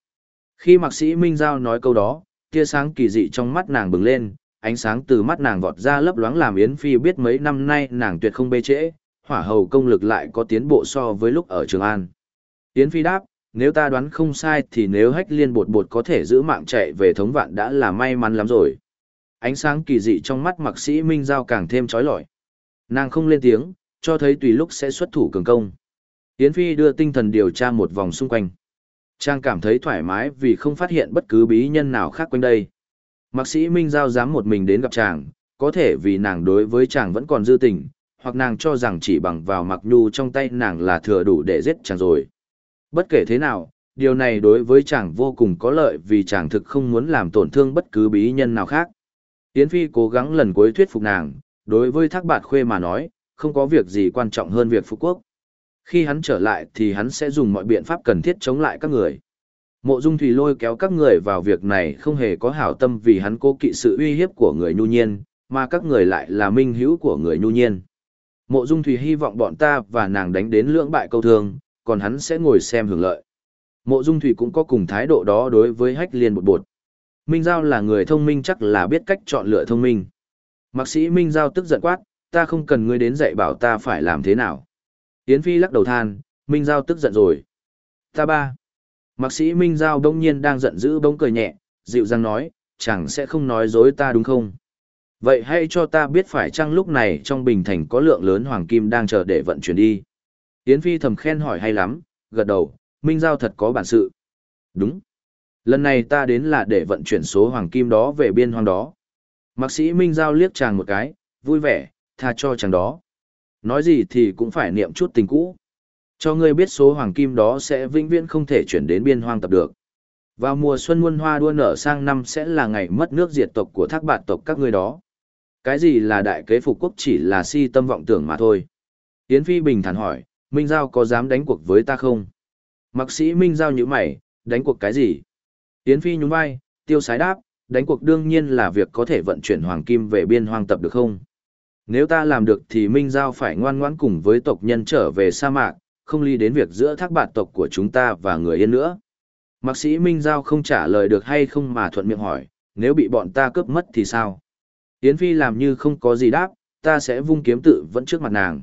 Khi mạc sĩ Minh Giao nói câu đó, tia sáng kỳ dị trong mắt nàng bừng lên, ánh sáng từ mắt nàng vọt ra lấp loáng làm Yến Phi biết mấy năm nay nàng tuyệt không bê trễ, hỏa hầu công lực lại có tiến bộ so với lúc ở Trường An. Yến Phi đáp, nếu ta đoán không sai thì nếu hách liên bột bột có thể giữ mạng chạy về thống vạn đã là may mắn lắm rồi. Ánh sáng kỳ dị trong mắt mạc sĩ Minh Giao càng thêm trói lọi. Nàng không lên tiếng, cho thấy tùy lúc sẽ xuất thủ cường công. Yến Phi đưa tinh thần điều tra một vòng xung quanh. Trang cảm thấy thoải mái vì không phát hiện bất cứ bí nhân nào khác quanh đây. Mạc sĩ Minh Giao dám một mình đến gặp chàng, có thể vì nàng đối với chàng vẫn còn dư tình, hoặc nàng cho rằng chỉ bằng vào mặc nhu trong tay nàng là thừa đủ để giết chàng rồi. Bất kể thế nào, điều này đối với chàng vô cùng có lợi vì chàng thực không muốn làm tổn thương bất cứ bí nhân nào khác. Yến Phi cố gắng lần cuối thuyết phục nàng, đối với thác bạt khuê mà nói, không có việc gì quan trọng hơn việc phục quốc. Khi hắn trở lại thì hắn sẽ dùng mọi biện pháp cần thiết chống lại các người. Mộ Dung Thủy lôi kéo các người vào việc này không hề có hảo tâm vì hắn cố kỵ sự uy hiếp của người nhu nhiên, mà các người lại là minh hữu của người nhu nhiên. Mộ Dung Thủy hy vọng bọn ta và nàng đánh đến lưỡng bại câu thương, còn hắn sẽ ngồi xem hưởng lợi. Mộ Dung Thủy cũng có cùng thái độ đó đối với hách liên bột bột. Minh Giao là người thông minh chắc là biết cách chọn lựa thông minh. Mạc sĩ Minh Giao tức giận quát, ta không cần ngươi đến dạy bảo ta phải làm thế nào. Yến Phi lắc đầu than, Minh Giao tức giận rồi. Ta ba. Mạc sĩ Minh Giao đông nhiên đang giận dữ bỗng cười nhẹ, dịu dàng nói, chẳng sẽ không nói dối ta đúng không? Vậy hãy cho ta biết phải chăng lúc này trong bình thành có lượng lớn hoàng kim đang chờ để vận chuyển đi. Yến Phi thầm khen hỏi hay lắm, gật đầu, Minh Giao thật có bản sự. Đúng. Lần này ta đến là để vận chuyển số hoàng kim đó về biên hoang đó. Mạc sĩ Minh Giao liếc chàng một cái, vui vẻ, tha cho chàng đó. Nói gì thì cũng phải niệm chút tình cũ. Cho ngươi biết số hoàng kim đó sẽ vĩnh viễn không thể chuyển đến biên hoang tập được. Vào mùa xuân muôn hoa đua nở sang năm sẽ là ngày mất nước diệt tộc của thác bạt tộc các ngươi đó. Cái gì là đại kế phục quốc chỉ là si tâm vọng tưởng mà thôi. Yến Phi bình thản hỏi, Minh Giao có dám đánh cuộc với ta không? Mặc sĩ Minh Giao như mày, đánh cuộc cái gì? Yến Phi nhún vai, tiêu sái đáp, đánh cuộc đương nhiên là việc có thể vận chuyển hoàng kim về biên hoang tập được không? Nếu ta làm được thì Minh Giao phải ngoan ngoãn cùng với tộc nhân trở về sa mạc, không ly đến việc giữa thác bạt tộc của chúng ta và người yên nữa. Mạc sĩ Minh Giao không trả lời được hay không mà thuận miệng hỏi, nếu bị bọn ta cướp mất thì sao? Yến Phi làm như không có gì đáp, ta sẽ vung kiếm tự vẫn trước mặt nàng.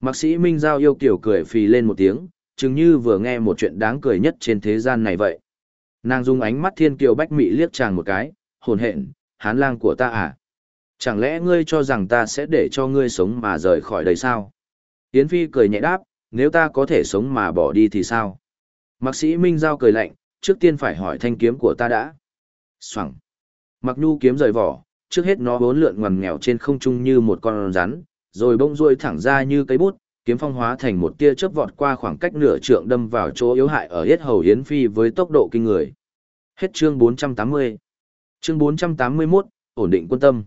Mạc sĩ Minh Giao yêu kiểu cười phì lên một tiếng, chừng như vừa nghe một chuyện đáng cười nhất trên thế gian này vậy. Nàng dùng ánh mắt thiên kiều bách mị liếc chàng một cái, hồn hện, hán lang của ta à? Chẳng lẽ ngươi cho rằng ta sẽ để cho ngươi sống mà rời khỏi đây sao? Yến Phi cười nhẹ đáp, nếu ta có thể sống mà bỏ đi thì sao? Mạc sĩ Minh Giao cười lạnh, trước tiên phải hỏi thanh kiếm của ta đã. Xoẳng. Mặc nhu kiếm rời vỏ, trước hết nó bốn lượn ngoằn nghèo trên không trung như một con rắn, rồi bỗng ruôi thẳng ra như cây bút, kiếm phong hóa thành một tia chớp vọt qua khoảng cách nửa trượng đâm vào chỗ yếu hại ở hết hầu Yến Phi với tốc độ kinh người. Hết chương 480. Chương 481, ổn định quân tâm.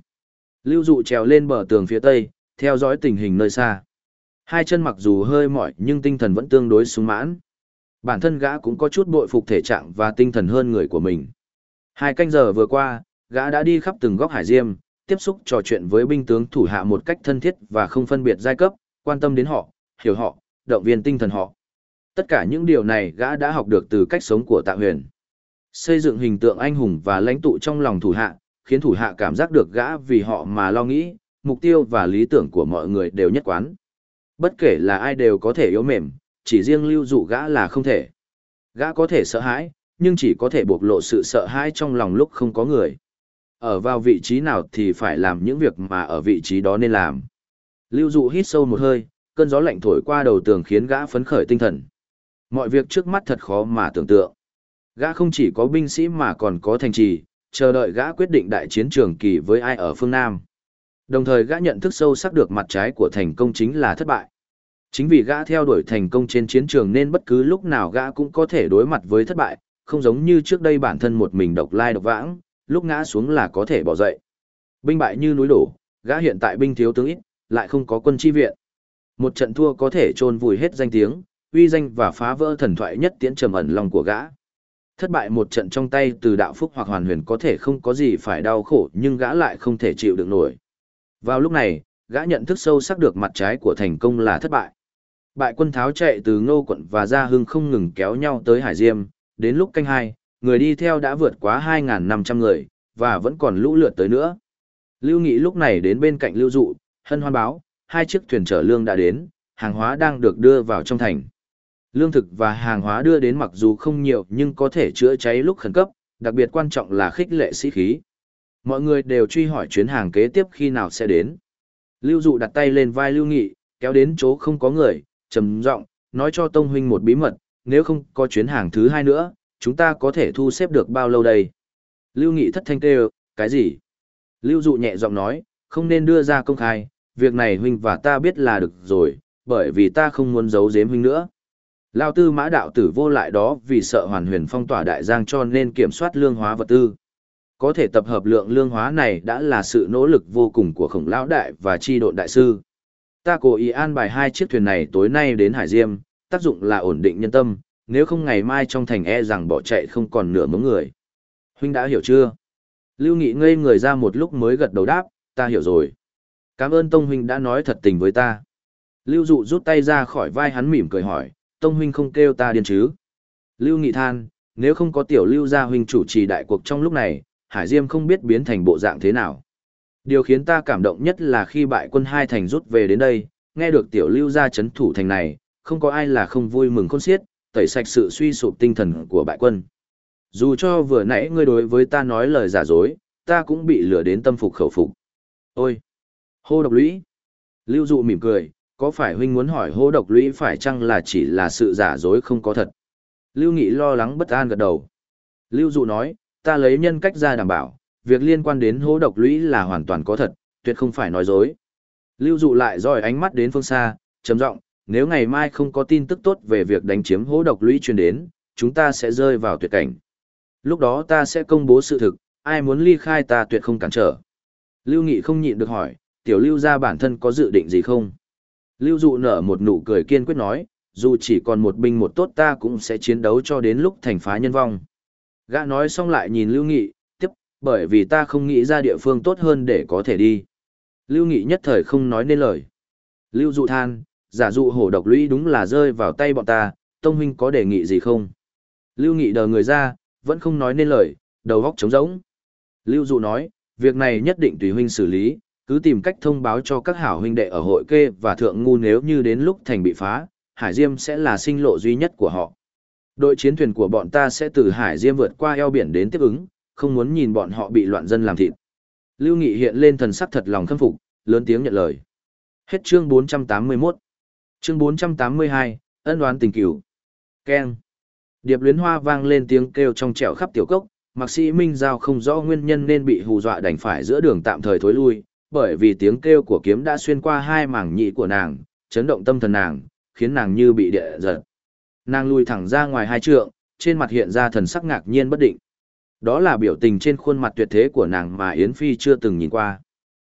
Lưu dụ trèo lên bờ tường phía tây, theo dõi tình hình nơi xa. Hai chân mặc dù hơi mỏi nhưng tinh thần vẫn tương đối sung mãn. Bản thân gã cũng có chút bội phục thể trạng và tinh thần hơn người của mình. Hai canh giờ vừa qua, gã đã đi khắp từng góc hải diêm, tiếp xúc trò chuyện với binh tướng thủ hạ một cách thân thiết và không phân biệt giai cấp, quan tâm đến họ, hiểu họ, động viên tinh thần họ. Tất cả những điều này gã đã học được từ cách sống của Tạ Huyền. Xây dựng hình tượng anh hùng và lãnh tụ trong lòng thủ hạ, khiến thủ hạ cảm giác được gã vì họ mà lo nghĩ, mục tiêu và lý tưởng của mọi người đều nhất quán. Bất kể là ai đều có thể yếu mềm, chỉ riêng lưu dụ gã là không thể. Gã có thể sợ hãi, nhưng chỉ có thể bộc lộ sự sợ hãi trong lòng lúc không có người. Ở vào vị trí nào thì phải làm những việc mà ở vị trí đó nên làm. Lưu dụ hít sâu một hơi, cơn gió lạnh thổi qua đầu tường khiến gã phấn khởi tinh thần. Mọi việc trước mắt thật khó mà tưởng tượng. Gã không chỉ có binh sĩ mà còn có thành trì, chờ đợi gã quyết định đại chiến trường kỳ với ai ở phương Nam. Đồng thời gã nhận thức sâu sắc được mặt trái của thành công chính là thất bại. Chính vì gã theo đuổi thành công trên chiến trường nên bất cứ lúc nào gã cũng có thể đối mặt với thất bại, không giống như trước đây bản thân một mình độc lai độc vãng, lúc ngã xuống là có thể bỏ dậy. Binh bại như núi đổ, gã hiện tại binh thiếu tướng ít, lại không có quân chi viện. Một trận thua có thể chôn vùi hết danh tiếng, uy danh và phá vỡ thần thoại nhất tiễn trầm ẩn lòng của gã. Thất bại một trận trong tay từ đạo phúc hoặc hoàn huyền có thể không có gì phải đau khổ nhưng gã lại không thể chịu được nổi. Vào lúc này, gã nhận thức sâu sắc được mặt trái của thành công là thất bại. Bại quân tháo chạy từ ngô quận và gia hưng không ngừng kéo nhau tới Hải Diêm, đến lúc canh hai, người đi theo đã vượt quá 2.500 người, và vẫn còn lũ lượt tới nữa. Lưu Nghị lúc này đến bên cạnh Lưu Dụ, hân hoan báo, hai chiếc thuyền chở lương đã đến, hàng hóa đang được đưa vào trong thành. Lương thực và hàng hóa đưa đến mặc dù không nhiều nhưng có thể chữa cháy lúc khẩn cấp, đặc biệt quan trọng là khích lệ sĩ khí. Mọi người đều truy hỏi chuyến hàng kế tiếp khi nào sẽ đến. Lưu Dụ đặt tay lên vai Lưu Nghị, kéo đến chỗ không có người, trầm giọng nói cho Tông Huynh một bí mật, nếu không có chuyến hàng thứ hai nữa, chúng ta có thể thu xếp được bao lâu đây? Lưu Nghị thất thanh kêu, cái gì? Lưu Dụ nhẹ giọng nói, không nên đưa ra công khai, việc này huynh và ta biết là được rồi, bởi vì ta không muốn giấu giếm huynh nữa. Lao tư mã đạo tử vô lại đó vì sợ hoàn huyền phong tỏa đại giang cho nên kiểm soát lương hóa vật tư. Có thể tập hợp lượng lương hóa này đã là sự nỗ lực vô cùng của khổng lão đại và chi độn đại sư. Ta cố ý an bài hai chiếc thuyền này tối nay đến Hải Diêm, tác dụng là ổn định nhân tâm, nếu không ngày mai trong thành e rằng bỏ chạy không còn nửa mống người. Huynh đã hiểu chưa? Lưu Nghị ngây người ra một lúc mới gật đầu đáp, ta hiểu rồi. Cảm ơn Tông Huynh đã nói thật tình với ta. Lưu Dụ rút tay ra khỏi vai hắn mỉm cười hỏi, Tông Huynh không kêu ta điên chứ? Lưu Nghị than, nếu không có tiểu Lưu gia Huynh chủ trì đại cuộc trong lúc này, Hải Diêm không biết biến thành bộ dạng thế nào. Điều khiến ta cảm động nhất là khi bại quân hai thành rút về đến đây, nghe được tiểu Lưu gia chấn thủ thành này, không có ai là không vui mừng khôn xiết, tẩy sạch sự suy sụp tinh thần của bại quân. Dù cho vừa nãy ngươi đối với ta nói lời giả dối, ta cũng bị lừa đến tâm phục khẩu phục. Ôi! Hô độc lũy! Lưu dụ mỉm cười, có phải huynh muốn hỏi hô độc lũy phải chăng là chỉ là sự giả dối không có thật? Lưu Nghị lo lắng bất an gật đầu. Lưu dụ nói, ta lấy nhân cách ra đảm bảo, việc liên quan đến hô độc lũy là hoàn toàn có thật, tuyệt không phải nói dối. Lưu dụ lại dòi ánh mắt đến phương xa, trầm giọng, nếu ngày mai không có tin tức tốt về việc đánh chiếm hố độc lũy truyền đến, chúng ta sẽ rơi vào tuyệt cảnh. Lúc đó ta sẽ công bố sự thực, ai muốn ly khai ta tuyệt không cản trở. Lưu Nghị không nhịn được hỏi, tiểu lưu ra bản thân có dự định gì không? Lưu dụ nở một nụ cười kiên quyết nói, dù chỉ còn một binh một tốt ta cũng sẽ chiến đấu cho đến lúc thành phá nhân vong. Gã nói xong lại nhìn Lưu Nghị, tiếp, bởi vì ta không nghĩ ra địa phương tốt hơn để có thể đi. Lưu Nghị nhất thời không nói nên lời. Lưu dụ than, giả dụ hổ độc lũy đúng là rơi vào tay bọn ta, Tông huynh có đề nghị gì không? Lưu Nghị đờ người ra, vẫn không nói nên lời, đầu góc trống rỗng. Lưu Dụ nói, việc này nhất định tùy huynh xử lý, cứ tìm cách thông báo cho các hảo huynh đệ ở hội kê và thượng ngu nếu như đến lúc thành bị phá, Hải Diêm sẽ là sinh lộ duy nhất của họ. Đội chiến thuyền của bọn ta sẽ từ Hải Diêm vượt qua eo biển đến tiếp ứng, không muốn nhìn bọn họ bị loạn dân làm thịt. Lưu Nghị hiện lên thần sắc thật lòng khâm phục, lớn tiếng nhận lời. Hết chương 481 chương 482, ân đoán tình cửu. Keng. Điệp luyến hoa vang lên tiếng kêu trong trẻo khắp tiểu cốc, Mạc Sĩ Minh Giao không rõ nguyên nhân nên bị hù dọa đành phải giữa đường tạm thời thối lui, bởi vì tiếng kêu của kiếm đã xuyên qua hai mảng nhị của nàng, chấn động tâm thần nàng, khiến nàng như bị địa giật. Nàng lùi thẳng ra ngoài hai trượng, trên mặt hiện ra thần sắc ngạc nhiên bất định. Đó là biểu tình trên khuôn mặt tuyệt thế của nàng mà Yến Phi chưa từng nhìn qua.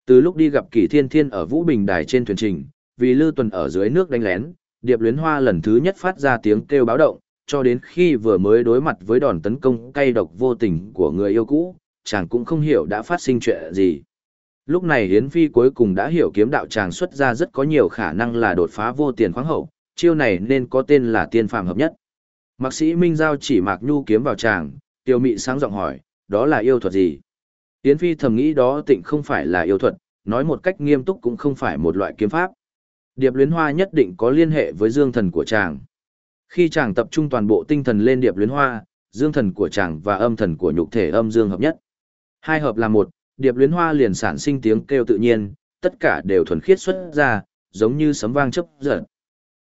Từ lúc đi gặp Kỷ Thiên Thiên ở Vũ Bình Đài trên thuyền trình, vì Lư Tuần ở dưới nước đánh lén, Điệp Luyến Hoa lần thứ nhất phát ra tiếng kêu báo động, cho đến khi vừa mới đối mặt với đòn tấn công cay độc vô tình của người yêu cũ, chàng cũng không hiểu đã phát sinh chuyện gì. Lúc này yến Phi cuối cùng đã hiểu kiếm đạo chàng xuất ra rất có nhiều khả năng là đột phá vô tiền khoáng hậu, chiêu này nên có tên là tiên phàm hợp nhất. Mạc sĩ Minh Giao chỉ mạc nhu kiếm vào chàng, tiêu mị sáng giọng hỏi, đó là yêu thuật gì? yến Phi thầm nghĩ đó tịnh không phải là yêu thuật, nói một cách nghiêm túc cũng không phải một loại kiếm pháp. Điệp luyến hoa nhất định có liên hệ với dương thần của chàng. Khi chàng tập trung toàn bộ tinh thần lên điệp luyến hoa, dương thần của chàng và âm thần của nhục thể âm dương hợp nhất. Hai hợp là một, điệp luyến hoa liền sản sinh tiếng kêu tự nhiên, tất cả đều thuần khiết xuất ra, giống như sấm vang chấp giật.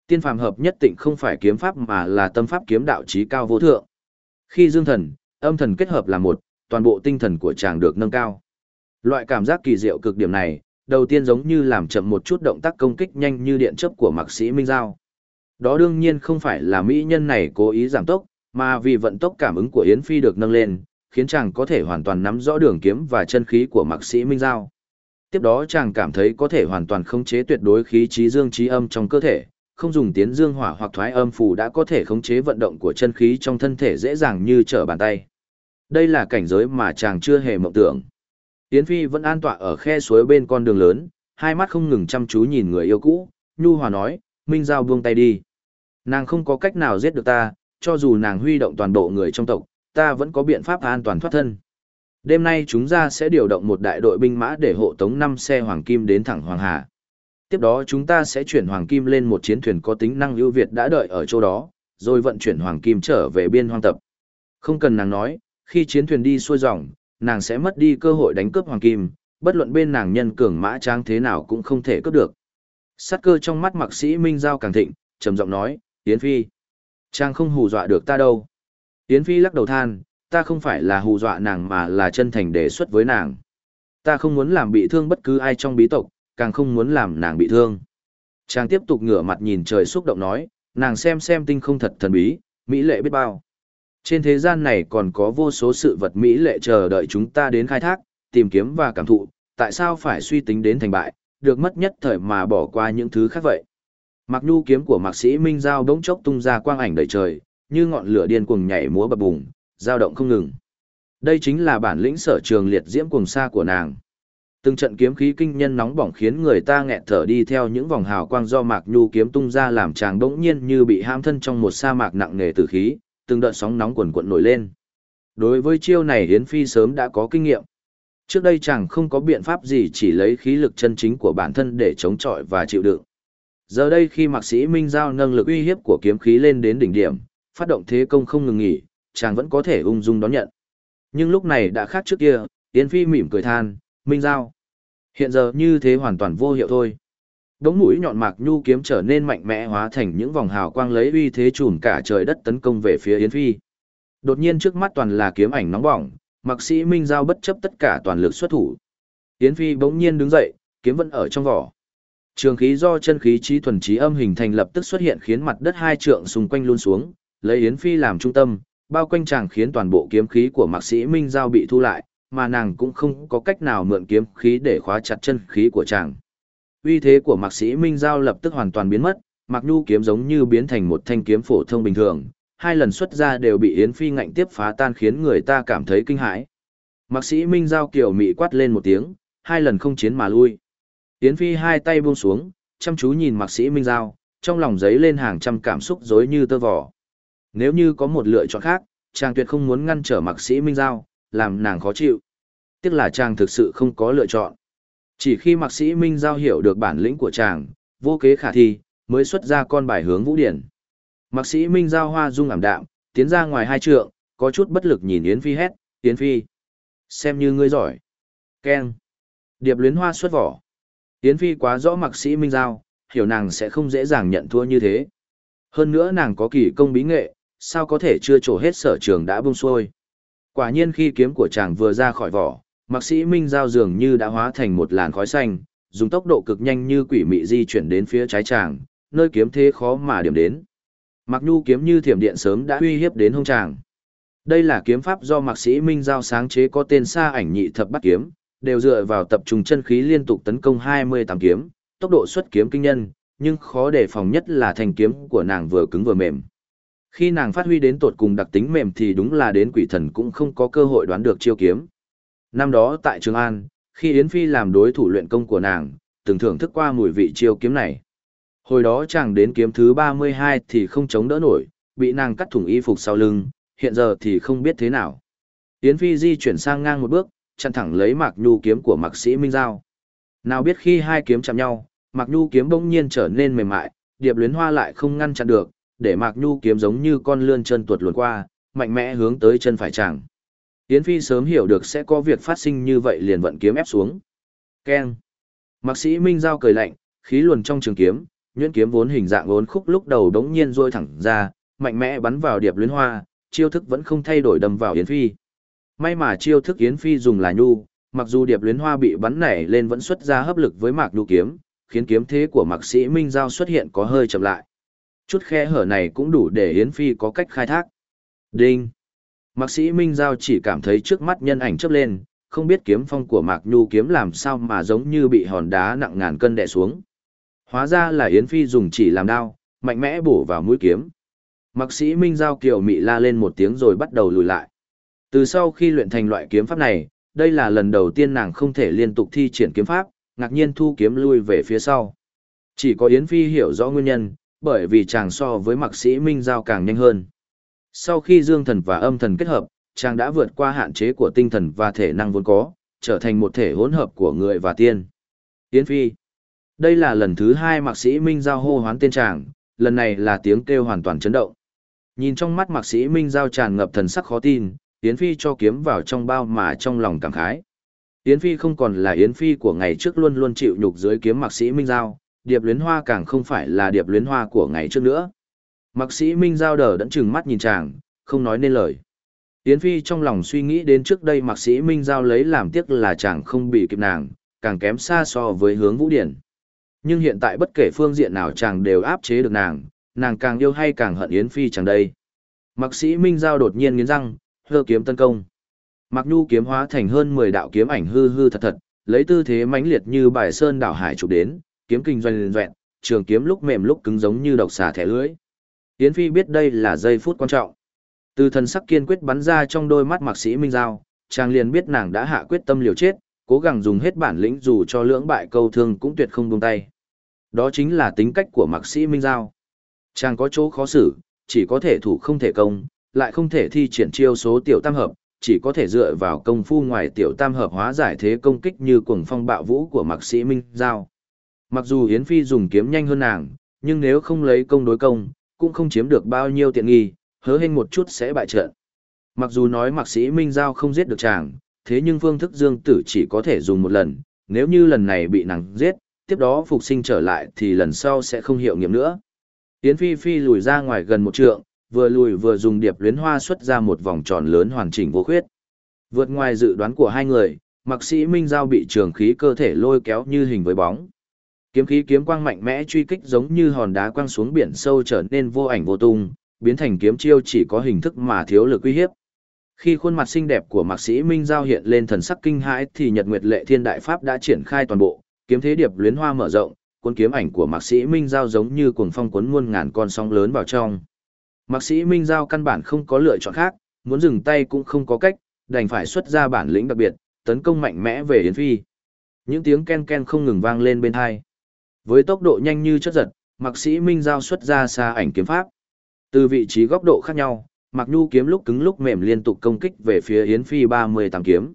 Tiên phàm hợp nhất tịnh không phải kiếm pháp mà là tâm pháp kiếm đạo trí cao vô thượng. Khi dương thần, âm thần kết hợp là một, toàn bộ tinh thần của chàng được nâng cao. Loại cảm giác kỳ diệu cực điểm này, đầu tiên giống như làm chậm một chút động tác công kích nhanh như điện chấp của mạc sĩ Minh Giao. Đó đương nhiên không phải là mỹ nhân này cố ý giảm tốc, mà vì vận tốc cảm ứng của Yến Phi được nâng lên, khiến chàng có thể hoàn toàn nắm rõ đường kiếm và chân khí của mạc sĩ Minh Giao. Tiếp đó chàng cảm thấy có thể hoàn toàn khống chế tuyệt đối khí trí dương trí âm trong cơ thể, không dùng tiến dương hỏa hoặc thoái âm phù đã có thể khống chế vận động của chân khí trong thân thể dễ dàng như trở bàn tay. Đây là cảnh giới mà chàng chưa hề mộng tưởng. Yến Phi vẫn an tọa ở khe suối bên con đường lớn, hai mắt không ngừng chăm chú nhìn người yêu cũ, Nhu Hòa nói, Minh Giao buông tay đi. Nàng không có cách nào giết được ta, cho dù nàng huy động toàn bộ người trong tộc, ta vẫn có biện pháp an toàn thoát thân. Đêm nay chúng ta sẽ điều động một đại đội binh mã để hộ tống 5 xe hoàng kim đến thẳng Hoàng Hà. Tiếp đó chúng ta sẽ chuyển hoàng kim lên một chiến thuyền có tính năng ưu việt đã đợi ở chỗ đó, rồi vận chuyển hoàng kim trở về biên hoang tập. Không cần nàng nói, khi chiến thuyền đi xuôi dòng, nàng sẽ mất đi cơ hội đánh cướp hoàng kim, bất luận bên nàng nhân cường mã trang thế nào cũng không thể cướp được. Sát cơ trong mắt mạc sĩ Minh Giao càng thịnh, trầm giọng nói, Yến Phi. Trang không hù dọa được ta đâu. Yến Phi lắc đầu than, ta không phải là hù dọa nàng mà là chân thành đề xuất với nàng. Ta không muốn làm bị thương bất cứ ai trong bí tộc, càng không muốn làm nàng bị thương. Chàng tiếp tục ngửa mặt nhìn trời xúc động nói, nàng xem xem tinh không thật thần bí, mỹ lệ biết bao. Trên thế gian này còn có vô số sự vật mỹ lệ chờ đợi chúng ta đến khai thác, tìm kiếm và cảm thụ, tại sao phải suy tính đến thành bại, được mất nhất thời mà bỏ qua những thứ khác vậy. Mặc nhu kiếm của mạc sĩ Minh Giao đống chốc tung ra quang ảnh đầy trời, như ngọn lửa điên cuồng nhảy múa bập bùng, dao động không ngừng. Đây chính là bản lĩnh sở trường liệt diễm cuồng xa của nàng. Từng trận kiếm khí kinh nhân nóng bỏng khiến người ta nghẹt thở đi theo những vòng hào quang do Mạc Nhu kiếm tung ra làm chàng đống nhiên như bị ham thân trong một sa mạc nặng nề tử khí, từng đợt sóng nóng quần quật nổi lên. Đối với chiêu này Hiến Phi sớm đã có kinh nghiệm. Trước đây chàng không có biện pháp gì chỉ lấy khí lực chân chính của bản thân để chống chọi và chịu đựng. Giờ đây khi mạc sĩ Minh Giao nâng lực uy hiếp của kiếm khí lên đến đỉnh điểm, phát động thế công không ngừng nghỉ, chàng vẫn có thể ung dung đón nhận. Nhưng lúc này đã khác trước kia, Yến Phi mỉm cười than, Minh Giao. Hiện giờ như thế hoàn toàn vô hiệu thôi. Đống mũi nhọn mạc nhu kiếm trở nên mạnh mẽ hóa thành những vòng hào quang lấy uy thế trùm cả trời đất tấn công về phía Yến Phi. Đột nhiên trước mắt toàn là kiếm ảnh nóng bỏng, mạc sĩ Minh Giao bất chấp tất cả toàn lực xuất thủ. Yến Phi bỗng nhiên đứng dậy, kiếm vẫn ở trong vỏ. Trường khí do chân khí trí thuần trí âm hình thành lập tức xuất hiện khiến mặt đất hai trượng xung quanh luôn xuống, lấy Yến Phi làm trung tâm, bao quanh chàng khiến toàn bộ kiếm khí của mạc sĩ Minh Giao bị thu lại, mà nàng cũng không có cách nào mượn kiếm khí để khóa chặt chân khí của chàng. Uy thế của mạc sĩ Minh Giao lập tức hoàn toàn biến mất, Mạc Nhu kiếm giống như biến thành một thanh kiếm phổ thông bình thường, hai lần xuất ra đều bị Yến Phi ngạnh tiếp phá tan khiến người ta cảm thấy kinh hãi. Mạc sĩ Minh Giao kiểu mị quát lên một tiếng, hai lần không chiến mà lui. Yến Phi hai tay buông xuống, chăm chú nhìn Mạc sĩ Minh Giao, trong lòng giấy lên hàng trăm cảm xúc rối như tơ vò. Nếu như có một lựa chọn khác, chàng tuyệt không muốn ngăn trở Mạc sĩ Minh Giao, làm nàng khó chịu. Tiếc là chàng thực sự không có lựa chọn. Chỉ khi mạc sĩ Minh Giao hiểu được bản lĩnh của chàng, vô kế khả thi, mới xuất ra con bài hướng vũ điển. Mạc sĩ Minh Giao hoa dung ảm đạm, tiến ra ngoài hai trượng, có chút bất lực nhìn Yến Phi hét, Yến Phi. Xem như ngươi giỏi. Ken. Điệp luyến hoa xuất vỏ. Yến Phi quá rõ mạc sĩ Minh Giao, hiểu nàng sẽ không dễ dàng nhận thua như thế. Hơn nữa nàng có kỳ công bí nghệ, sao có thể chưa trổ hết sở trường đã bung xuôi. Quả nhiên khi kiếm của chàng vừa ra khỏi vỏ, mạc sĩ Minh Giao dường như đã hóa thành một làn khói xanh, dùng tốc độ cực nhanh như quỷ mị di chuyển đến phía trái chàng, nơi kiếm thế khó mà điểm đến. Mạc Nhu kiếm như thiểm điện sớm đã uy hiếp đến hông chàng. Đây là kiếm pháp do mạc sĩ Minh Giao sáng chế có tên xa ảnh nhị thập bắt kiếm, đều dựa vào tập trung chân khí liên tục tấn công 28 kiếm, tốc độ xuất kiếm kinh nhân, nhưng khó đề phòng nhất là thành kiếm của nàng vừa cứng vừa mềm. Khi nàng phát huy đến tột cùng đặc tính mềm thì đúng là đến quỷ thần cũng không có cơ hội đoán được chiêu kiếm. Năm đó tại Trường An, khi Yến Phi làm đối thủ luyện công của nàng, từng thưởng thức qua mùi vị chiêu kiếm này. Hồi đó chàng đến kiếm thứ 32 thì không chống đỡ nổi, bị nàng cắt thủng y phục sau lưng, hiện giờ thì không biết thế nào. Yến Phi di chuyển sang ngang một bước, chặn thẳng lấy Mạc Nhu kiếm của Mạc Sĩ Minh Giao. Nào biết khi hai kiếm chạm nhau, Mạc Nhu kiếm bỗng nhiên trở nên mềm mại, Điệp Luyến Hoa lại không ngăn chặn được, để Mạc Nhu kiếm giống như con lươn chân tuột luồn qua, mạnh mẽ hướng tới chân phải chàng. Yến Phi sớm hiểu được sẽ có việc phát sinh như vậy liền vận kiếm ép xuống. Keng. Mạc sĩ Minh Giao cười lạnh, khí luồn trong trường kiếm, nhuyễn kiếm vốn hình dạng vốn khúc lúc đầu đống nhiên rôi thẳng ra, mạnh mẽ bắn vào điệp luyến hoa, chiêu thức vẫn không thay đổi đâm vào Yến Phi. may mà chiêu thức Yến Phi dùng là nhu, mặc dù điệp luyến hoa bị bắn nảy lên vẫn xuất ra hấp lực với mạc nhu kiếm, khiến kiếm thế của mạc sĩ Minh Giao xuất hiện có hơi chậm lại. Chút khe hở này cũng đủ để Yến Phi có cách khai thác. Đinh! Mạc sĩ Minh Giao chỉ cảm thấy trước mắt nhân ảnh chớp lên, không biết kiếm phong của Mạc Nhu kiếm làm sao mà giống như bị hòn đá nặng ngàn cân đè xuống. Hóa ra là Yến Phi dùng chỉ làm đao, mạnh mẽ bổ vào mũi kiếm. Mạc sĩ Minh Giao kiều mị la lên một tiếng rồi bắt đầu lùi lại. Từ sau khi luyện thành loại kiếm pháp này, đây là lần đầu tiên nàng không thể liên tục thi triển kiếm pháp, ngạc nhiên thu kiếm lui về phía sau. Chỉ có Yến Phi hiểu rõ nguyên nhân, bởi vì chàng so với mạc sĩ Minh Giao càng nhanh hơn. Sau khi dương thần và âm thần kết hợp, chàng đã vượt qua hạn chế của tinh thần và thể năng vốn có, trở thành một thể hỗn hợp của người và tiên. Yến Phi Đây là lần thứ hai mạc sĩ Minh Giao hô hoán tên chàng, lần này là tiếng kêu hoàn toàn chấn động. Nhìn trong mắt mạc sĩ Minh Giao tràn ngập thần sắc khó tin, Yến Phi cho kiếm vào trong bao mà trong lòng cảm khái. Yến Phi không còn là Yến Phi của ngày trước luôn luôn chịu nhục dưới kiếm mạc sĩ Minh Giao, điệp luyến hoa càng không phải là điệp luyến hoa của ngày trước nữa. Mạc sĩ Minh Giao đờ đẫn chừng mắt nhìn chàng, không nói nên lời. Yến Phi trong lòng suy nghĩ đến trước đây mạc sĩ Minh Giao lấy làm tiếc là chàng không bị kịp nàng, càng kém xa so với hướng vũ điển. Nhưng hiện tại bất kể phương diện nào chàng đều áp chế được nàng, nàng càng yêu hay càng hận Yến Phi chẳng đây. Mạc sĩ Minh Giao đột nhiên nghiến răng, hơ kiếm tấn công. Mạc Nhu kiếm hóa thành hơn 10 đạo kiếm ảnh hư hư thật thật, lấy tư thế mãnh liệt như bài sơn đảo hải chụp đến, kiếm kinh doanh lên vẹn, trường kiếm lúc mềm lúc cứng giống như độc xà thẻ lưới. Yến Phi biết đây là giây phút quan trọng. Từ thần sắc kiên quyết bắn ra trong đôi mắt Mạc Sĩ Minh Giao, chàng liền biết nàng đã hạ quyết tâm liều chết, cố gắng dùng hết bản lĩnh dù cho lưỡng bại câu thương cũng tuyệt không buông tay. Đó chính là tính cách của Mạc Sĩ Minh Giao. Chàng có chỗ khó xử, chỉ có thể thủ không thể công, lại không thể thi triển chiêu số tiểu tam hợp, chỉ có thể dựa vào công phu ngoài tiểu tam hợp hóa giải thế công kích như cuồng phong bạo vũ của Mạc Sĩ Minh Giao. Mặc dù Yến Phi dùng kiếm nhanh hơn nàng, nhưng nếu không lấy công đối công, cũng không chiếm được bao nhiêu tiện nghi, hứa hên một chút sẽ bại trận. Mặc dù nói Mạc Sĩ Minh Giao không giết được chàng, thế nhưng phương thức dương tử chỉ có thể dùng một lần, nếu như lần này bị nàng giết, tiếp đó phục sinh trở lại thì lần sau sẽ không hiệu nghiệm nữa. Yến Phi Phi lùi ra ngoài gần một trượng, vừa lùi vừa dùng điệp luyến hoa xuất ra một vòng tròn lớn hoàn chỉnh vô khuyết. Vượt ngoài dự đoán của hai người, Mạc Sĩ Minh Giao bị trường khí cơ thể lôi kéo như hình với bóng. Kiếm khí kiếm quang mạnh mẽ truy kích giống như hòn đá quang xuống biển sâu trở nên vô ảnh vô tung, biến thành kiếm chiêu chỉ có hình thức mà thiếu lực uy hiếp. Khi khuôn mặt xinh đẹp của Mạc Sĩ Minh Giao hiện lên thần sắc kinh hãi thì Nhật Nguyệt Lệ Thiên Đại Pháp đã triển khai toàn bộ, kiếm thế điệp luyến hoa mở rộng, cuốn kiếm ảnh của Mạc Sĩ Minh Giao giống như cuồng phong cuốn muôn ngàn con sóng lớn vào trong. Mạc Sĩ Minh Giao căn bản không có lựa chọn khác, muốn dừng tay cũng không có cách, đành phải xuất ra bản lĩnh đặc biệt, tấn công mạnh mẽ về Yến Phi. Những tiếng ken ken không ngừng vang lên bên hai. Với tốc độ nhanh như chớp giật, Mạc Sĩ Minh Giao xuất ra xa ảnh kiếm pháp. Từ vị trí góc độ khác nhau, Mạc Nhu kiếm lúc cứng lúc mềm liên tục công kích về phía Yến Phi 38 kiếm.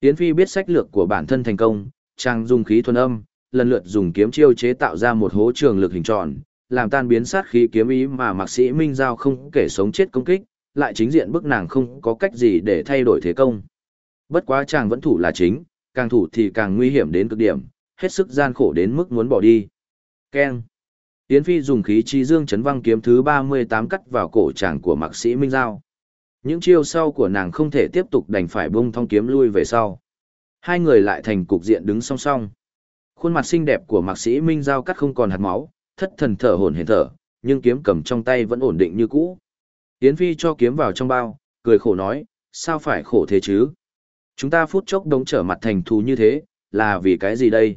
Yến Phi biết sách lược của bản thân thành công, chàng dùng khí thuần âm, lần lượt dùng kiếm chiêu chế tạo ra một hố trường lực hình tròn, làm tan biến sát khí kiếm ý mà Mạc Sĩ Minh Giao không kể sống chết công kích, lại chính diện bức nàng không có cách gì để thay đổi thế công. Bất quá chàng vẫn thủ là chính, càng thủ thì càng nguy hiểm đến cực điểm, hết sức gian khổ đến mức muốn bỏ đi. Keng. Yến Phi dùng khí chi dương chấn văng kiếm thứ 38 cắt vào cổ chàng của Mạc Sĩ Minh Giao. Những chiêu sau của nàng không thể tiếp tục đành phải bung thong kiếm lui về sau. Hai người lại thành cục diện đứng song song. Khuôn mặt xinh đẹp của Mạc Sĩ Minh Giao cắt không còn hạt máu, thất thần thở hổn hển thở, nhưng kiếm cầm trong tay vẫn ổn định như cũ. Yến Phi cho kiếm vào trong bao, cười khổ nói, sao phải khổ thế chứ? Chúng ta phút chốc đống trở mặt thành thù như thế, là vì cái gì đây?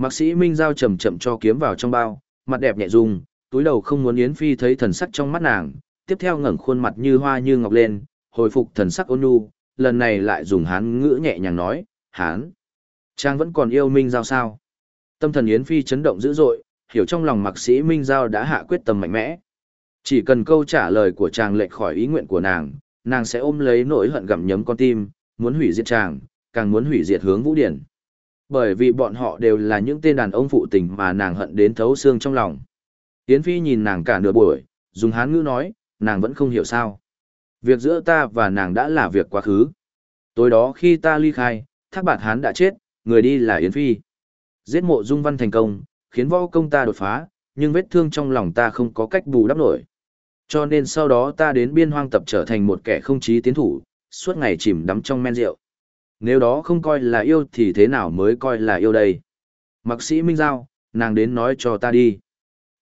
Mạc sĩ Minh Giao chậm chậm cho kiếm vào trong bao, mặt đẹp nhẹ rung, túi đầu không muốn Yến Phi thấy thần sắc trong mắt nàng, tiếp theo ngẩng khuôn mặt như hoa như ngọc lên, hồi phục thần sắc ôn nhu, lần này lại dùng hán ngữ nhẹ nhàng nói, hán. Trang vẫn còn yêu Minh Giao sao? Tâm thần Yến Phi chấn động dữ dội, hiểu trong lòng mạc sĩ Minh Giao đã hạ quyết tâm mạnh mẽ. Chỉ cần câu trả lời của chàng lệch khỏi ý nguyện của nàng, nàng sẽ ôm lấy nỗi hận gặm nhấm con tim, muốn hủy diệt chàng, càng muốn hủy diệt hướng vũ điển. Bởi vì bọn họ đều là những tên đàn ông phụ tình mà nàng hận đến thấu xương trong lòng. Yến Phi nhìn nàng cả nửa buổi, dùng hán ngữ nói, nàng vẫn không hiểu sao. Việc giữa ta và nàng đã là việc quá khứ. Tối đó khi ta ly khai, thác bạt hán đã chết, người đi là Yến Phi. Giết mộ dung văn thành công, khiến võ công ta đột phá, nhưng vết thương trong lòng ta không có cách bù đắp nổi. Cho nên sau đó ta đến biên hoang tập trở thành một kẻ không chí tiến thủ, suốt ngày chìm đắm trong men rượu. Nếu đó không coi là yêu thì thế nào mới coi là yêu đây? Mạc sĩ Minh Giao, nàng đến nói cho ta đi.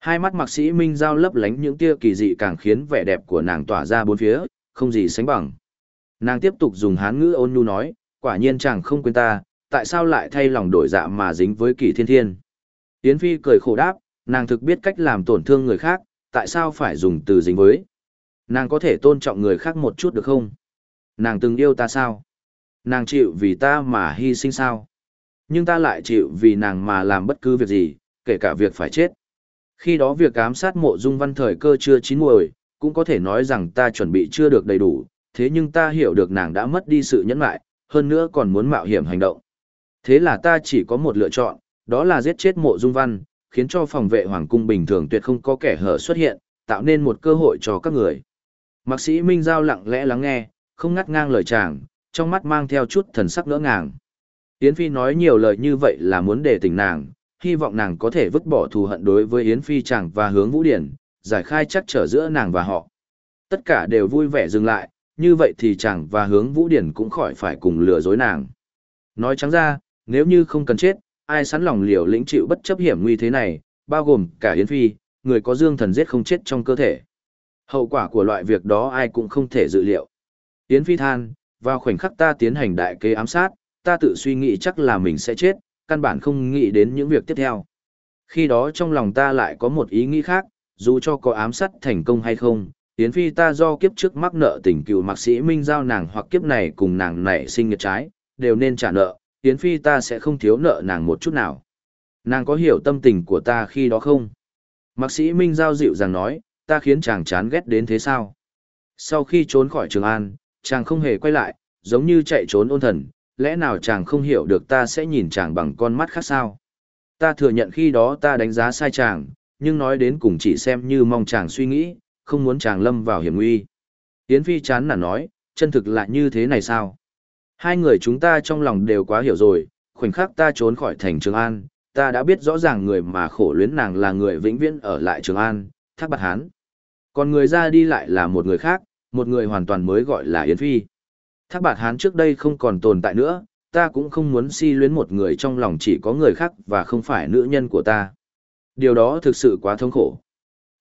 Hai mắt mạc sĩ Minh Giao lấp lánh những tia kỳ dị càng khiến vẻ đẹp của nàng tỏa ra bốn phía, không gì sánh bằng. Nàng tiếp tục dùng hán ngữ ôn nhu nói, quả nhiên chàng không quên ta, tại sao lại thay lòng đổi dạ mà dính với kỳ thiên thiên. Yến Phi cười khổ đáp, nàng thực biết cách làm tổn thương người khác, tại sao phải dùng từ dính với. Nàng có thể tôn trọng người khác một chút được không? Nàng từng yêu ta sao? Nàng chịu vì ta mà hy sinh sao? Nhưng ta lại chịu vì nàng mà làm bất cứ việc gì, kể cả việc phải chết. Khi đó việc ám sát mộ dung văn thời cơ chưa chín muồi, cũng có thể nói rằng ta chuẩn bị chưa được đầy đủ, thế nhưng ta hiểu được nàng đã mất đi sự nhẫn nại, hơn nữa còn muốn mạo hiểm hành động. Thế là ta chỉ có một lựa chọn, đó là giết chết mộ dung văn, khiến cho phòng vệ hoàng cung bình thường tuyệt không có kẻ hở xuất hiện, tạo nên một cơ hội cho các người. Mạc sĩ Minh Giao lặng lẽ lắng nghe, không ngắt ngang lời chàng, trong mắt mang theo chút thần sắc ngỡ ngàng. Yến Phi nói nhiều lời như vậy là muốn để tỉnh nàng, hy vọng nàng có thể vứt bỏ thù hận đối với Yến Phi chàng và hướng Vũ Điển, giải khai chắc trở giữa nàng và họ. Tất cả đều vui vẻ dừng lại, như vậy thì chàng và hướng Vũ Điển cũng khỏi phải cùng lừa dối nàng. Nói trắng ra, nếu như không cần chết, ai sẵn lòng liều lĩnh chịu bất chấp hiểm nguy thế này, bao gồm cả Yến Phi, người có dương thần giết không chết trong cơ thể. Hậu quả của loại việc đó ai cũng không thể dự liệu. Yến Phi than, vào khoảnh khắc ta tiến hành đại kế ám sát, ta tự suy nghĩ chắc là mình sẽ chết, căn bản không nghĩ đến những việc tiếp theo. Khi đó trong lòng ta lại có một ý nghĩ khác, dù cho có ám sát thành công hay không, Yến Phi ta do kiếp trước mắc nợ tình cựu mạc sĩ Minh Giao nàng hoặc kiếp này cùng nàng nảy sinh nghiệt trái, đều nên trả nợ, Yến Phi ta sẽ không thiếu nợ nàng một chút nào. Nàng có hiểu tâm tình của ta khi đó không? Mạc sĩ Minh Giao dịu dàng nói, ta khiến chàng chán ghét đến thế sao? Sau khi trốn khỏi Trường An, chàng không hề quay lại, giống như chạy trốn ôn thần, lẽ nào chàng không hiểu được ta sẽ nhìn chàng bằng con mắt khác sao? Ta thừa nhận khi đó ta đánh giá sai chàng, nhưng nói đến cùng chỉ xem như mong chàng suy nghĩ, không muốn chàng lâm vào hiểm nguy. Yến Phi chán nản nói, chân thực là như thế này sao? Hai người chúng ta trong lòng đều quá hiểu rồi, khoảnh khắc ta trốn khỏi thành Trường An, ta đã biết rõ ràng người mà khổ luyến nàng là người vĩnh viễn ở lại Trường An, Thác Bạt Hán. Còn người ra đi lại là một người khác, một người hoàn toàn mới gọi là Yến Phi. Thác Bạt Hán trước đây không còn tồn tại nữa, ta cũng không muốn si luyến một người trong lòng chỉ có người khác và không phải nữ nhân của ta. Điều đó thực sự quá thống khổ.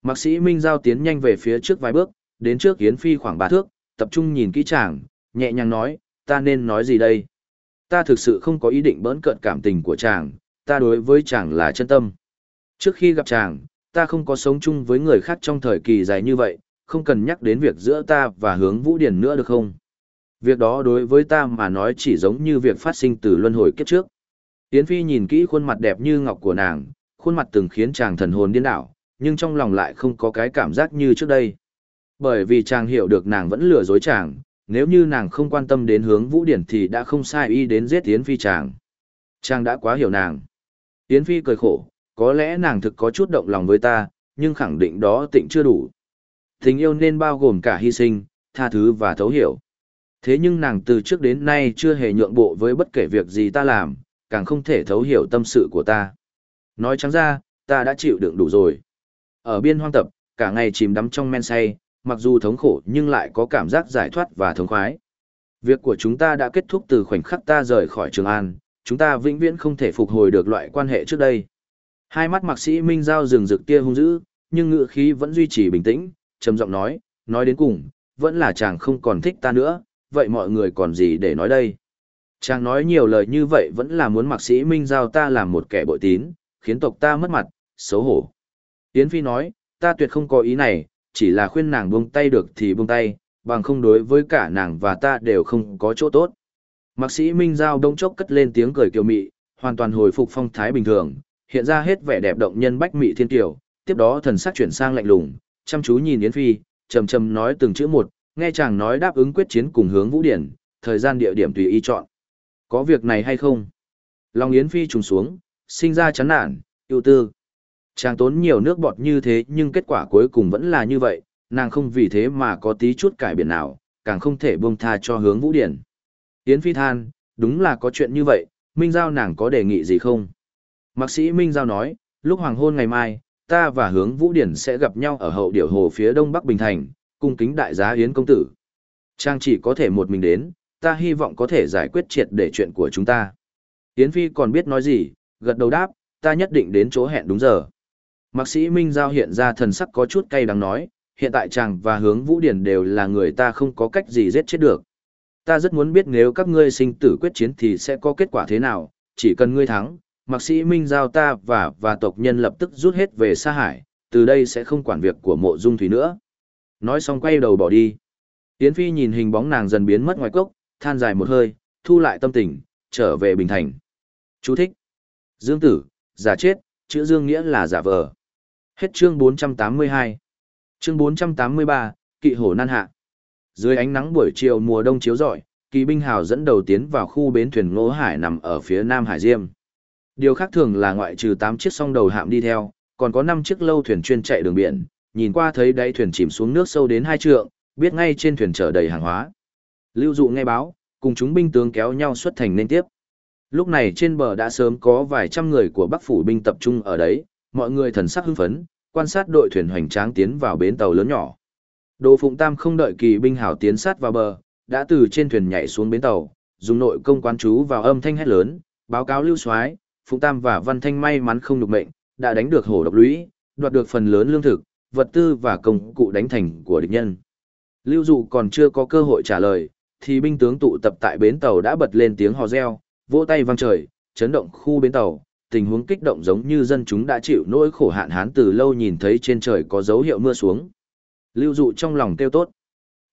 Mạc sĩ Minh Giao tiến nhanh về phía trước vài bước, đến trước Yến Phi khoảng ba thước, tập trung nhìn kỹ chàng, nhẹ nhàng nói, ta nên nói gì đây? Ta thực sự không có ý định bỡn cợt cảm tình của chàng, ta đối với chàng là chân tâm. Trước khi gặp chàng, ta không có sống chung với người khác trong thời kỳ dài như vậy, không cần nhắc đến việc giữa ta và hướng Vũ Điển nữa được không? Việc đó đối với ta mà nói chỉ giống như việc phát sinh từ luân hồi kiếp trước. Yến Phi nhìn kỹ khuôn mặt đẹp như ngọc của nàng, khuôn mặt từng khiến chàng thần hồn điên đảo, nhưng trong lòng lại không có cái cảm giác như trước đây. Bởi vì chàng hiểu được nàng vẫn lừa dối chàng, nếu như nàng không quan tâm đến hướng Vũ Điển thì đã không sai y đến giết Yến Phi chàng. Chàng đã quá hiểu nàng. Yến Phi cười khổ, có lẽ nàng thực có chút động lòng với ta, nhưng khẳng định đó tịnh chưa đủ. Tình yêu nên bao gồm cả hy sinh, tha thứ và thấu hiểu. Thế nhưng nàng từ trước đến nay chưa hề nhượng bộ với bất kể việc gì ta làm, càng không thể thấu hiểu tâm sự của ta. Nói trắng ra, ta đã chịu đựng đủ rồi. Ở biên hoang tập, cả ngày chìm đắm trong men say, mặc dù thống khổ nhưng lại có cảm giác giải thoát và thống khoái. Việc của chúng ta đã kết thúc từ khoảnh khắc ta rời khỏi Trường An, chúng ta vĩnh viễn không thể phục hồi được loại quan hệ trước đây. Hai mắt mạc sĩ Minh Giao rừng rực tia hung dữ, nhưng ngựa khí vẫn duy trì bình tĩnh, trầm giọng nói, nói đến cùng, vẫn là chàng không còn thích ta nữa, vậy mọi người còn gì để nói đây? Chàng nói nhiều lời như vậy vẫn là muốn mạc sĩ Minh Giao ta làm một kẻ bội tín, khiến tộc ta mất mặt, xấu hổ. Yến Phi nói, ta tuyệt không có ý này, chỉ là khuyên nàng buông tay được thì buông tay, bằng không đối với cả nàng và ta đều không có chỗ tốt. Mạc sĩ Minh Giao đông chốc cất lên tiếng cười kiều mị, hoàn toàn hồi phục phong thái bình thường, hiện ra hết vẻ đẹp động nhân bách mị thiên tiểu, tiếp đó thần sắc chuyển sang lạnh lùng, chăm chú nhìn Yến Phi, trầm trầm nói từng chữ một, nghe chàng nói đáp ứng quyết chiến cùng hướng Vũ Điển, thời gian địa điểm tùy ý chọn. Có việc này hay không? Long Yến Phi trùng xuống, sinh ra chán nản, ưu tư. Chàng tốn nhiều nước bọt như thế nhưng kết quả cuối cùng vẫn là như vậy, nàng không vì thế mà có tí chút cải biển nào, càng không thể buông tha cho hướng Vũ Điển. Yến Phi than, đúng là có chuyện như vậy, Minh Giao nàng có đề nghị gì không? Mạc sĩ Minh Giao nói, lúc hoàng hôn ngày mai, ta và hướng Vũ Điển sẽ gặp nhau ở hậu điểu hồ phía đông bắc Bình Thành, cung kính đại giá Yến công tử. Trang chỉ có thể một mình đến, ta hy vọng có thể giải quyết triệt để chuyện của chúng ta. Yến Phi còn biết nói gì, gật đầu đáp, ta nhất định đến chỗ hẹn đúng giờ. Mạc sĩ Minh Giao hiện ra thần sắc có chút cay đắng nói, hiện tại chàng và hướng Vũ Điển đều là người ta không có cách gì giết chết được. Ta rất muốn biết nếu các ngươi sinh tử quyết chiến thì sẽ có kết quả thế nào, chỉ cần ngươi thắng, Mạc sĩ Minh Giao ta và và tộc nhân lập tức rút hết về Sa Hải, từ đây sẽ không quản việc của mộ dung thủy nữa. Nói xong quay đầu bỏ đi. Yến Phi nhìn hình bóng nàng dần biến mất ngoài cốc, than dài một hơi, thu lại tâm tình, trở về Bình Thành. Chú thích. Dương tử, giả chết, chữ Dương nghĩa là giả vờ. Hết chương 482. Chương 483, kỵ hổ nan hạ. Dưới ánh nắng buổi chiều mùa đông chiếu rọi, kỳ binh hào dẫn đầu tiến vào khu bến thuyền Ngô Hải nằm ở phía Nam Hải Diêm. Điều khác thường là ngoại trừ 8 chiếc song đầu hạm đi theo, còn có 5 chiếc lâu thuyền chuyên chạy đường biển, nhìn qua thấy đáy thuyền chìm xuống nước sâu đến hai trượng, biết ngay trên thuyền chở đầy hàng hóa. Lưu dụ nghe báo, cùng chúng binh tướng kéo nhau xuất thành nên tiếp. Lúc này trên bờ đã sớm có vài trăm người của Bắc phủ binh tập trung ở đấy, mọi người thần sắc hưng phấn, quan sát đội thuyền hoành tráng tiến vào bến tàu lớn nhỏ. Đồ Phụng Tam không đợi kỳ binh hảo tiến sát vào bờ, đã từ trên thuyền nhảy xuống bến tàu, dùng nội công quán chú vào âm thanh hét lớn, báo cáo Lưu Soái, Phụng Tam và Văn Thanh may mắn không được mệnh, đã đánh được hổ độc lũy, đoạt được phần lớn lương thực, vật tư và công cụ đánh thành của địch nhân. Lưu Dụ còn chưa có cơ hội trả lời, thì binh tướng tụ tập tại bến tàu đã bật lên tiếng hò reo, vỗ tay vang trời, chấn động khu bến tàu, tình huống kích động giống như dân chúng đã chịu nỗi khổ hạn hán từ lâu nhìn thấy trên trời có dấu hiệu mưa xuống. Lưu dụ trong lòng kêu tốt.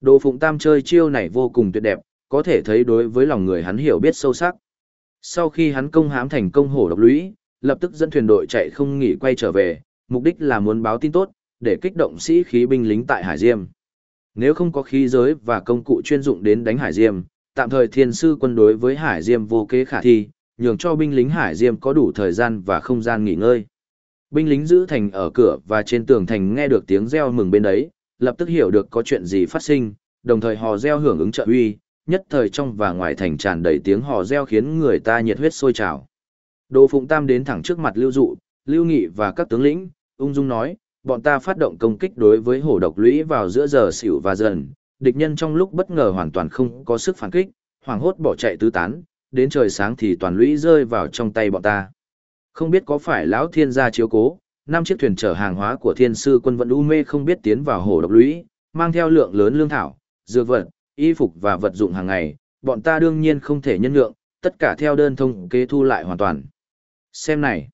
Đồ Phụng Tam chơi chiêu này vô cùng tuyệt đẹp, có thể thấy đối với lòng người hắn hiểu biết sâu sắc. Sau khi hắn công hãm thành công hổ độc lũy, lập tức dẫn thuyền đội chạy không nghỉ quay trở về, mục đích là muốn báo tin tốt, để kích động sĩ khí binh lính tại Hải Diêm. Nếu không có khí giới và công cụ chuyên dụng đến đánh Hải Diêm, tạm thời thiên sư quân đối với Hải Diêm vô kế khả thi, nhường cho binh lính Hải Diêm có đủ thời gian và không gian nghỉ ngơi. Binh lính giữ thành ở cửa và trên tường thành nghe được tiếng reo mừng bên đấy, lập tức hiểu được có chuyện gì phát sinh, đồng thời hò reo hưởng ứng trợ uy, nhất thời trong và ngoài thành tràn đầy tiếng hò reo khiến người ta nhiệt huyết sôi trào. Đồ Phụng Tam đến thẳng trước mặt Lưu Dụ, Lưu Nghị và các tướng lĩnh, ung dung nói, bọn ta phát động công kích đối với hổ độc lũy vào giữa giờ xỉu và dần, địch nhân trong lúc bất ngờ hoàn toàn không có sức phản kích, hoảng hốt bỏ chạy tứ tán, đến trời sáng thì toàn lũy rơi vào trong tay bọn ta. Không biết có phải lão thiên gia chiếu cố, năm chiếc thuyền chở hàng hóa của thiên sư quân vận u mê không biết tiến vào hồ độc lũy, mang theo lượng lớn lương thảo, dược vật, y phục và vật dụng hàng ngày, bọn ta đương nhiên không thể nhân lượng, tất cả theo đơn thông kế thu lại hoàn toàn. Xem này,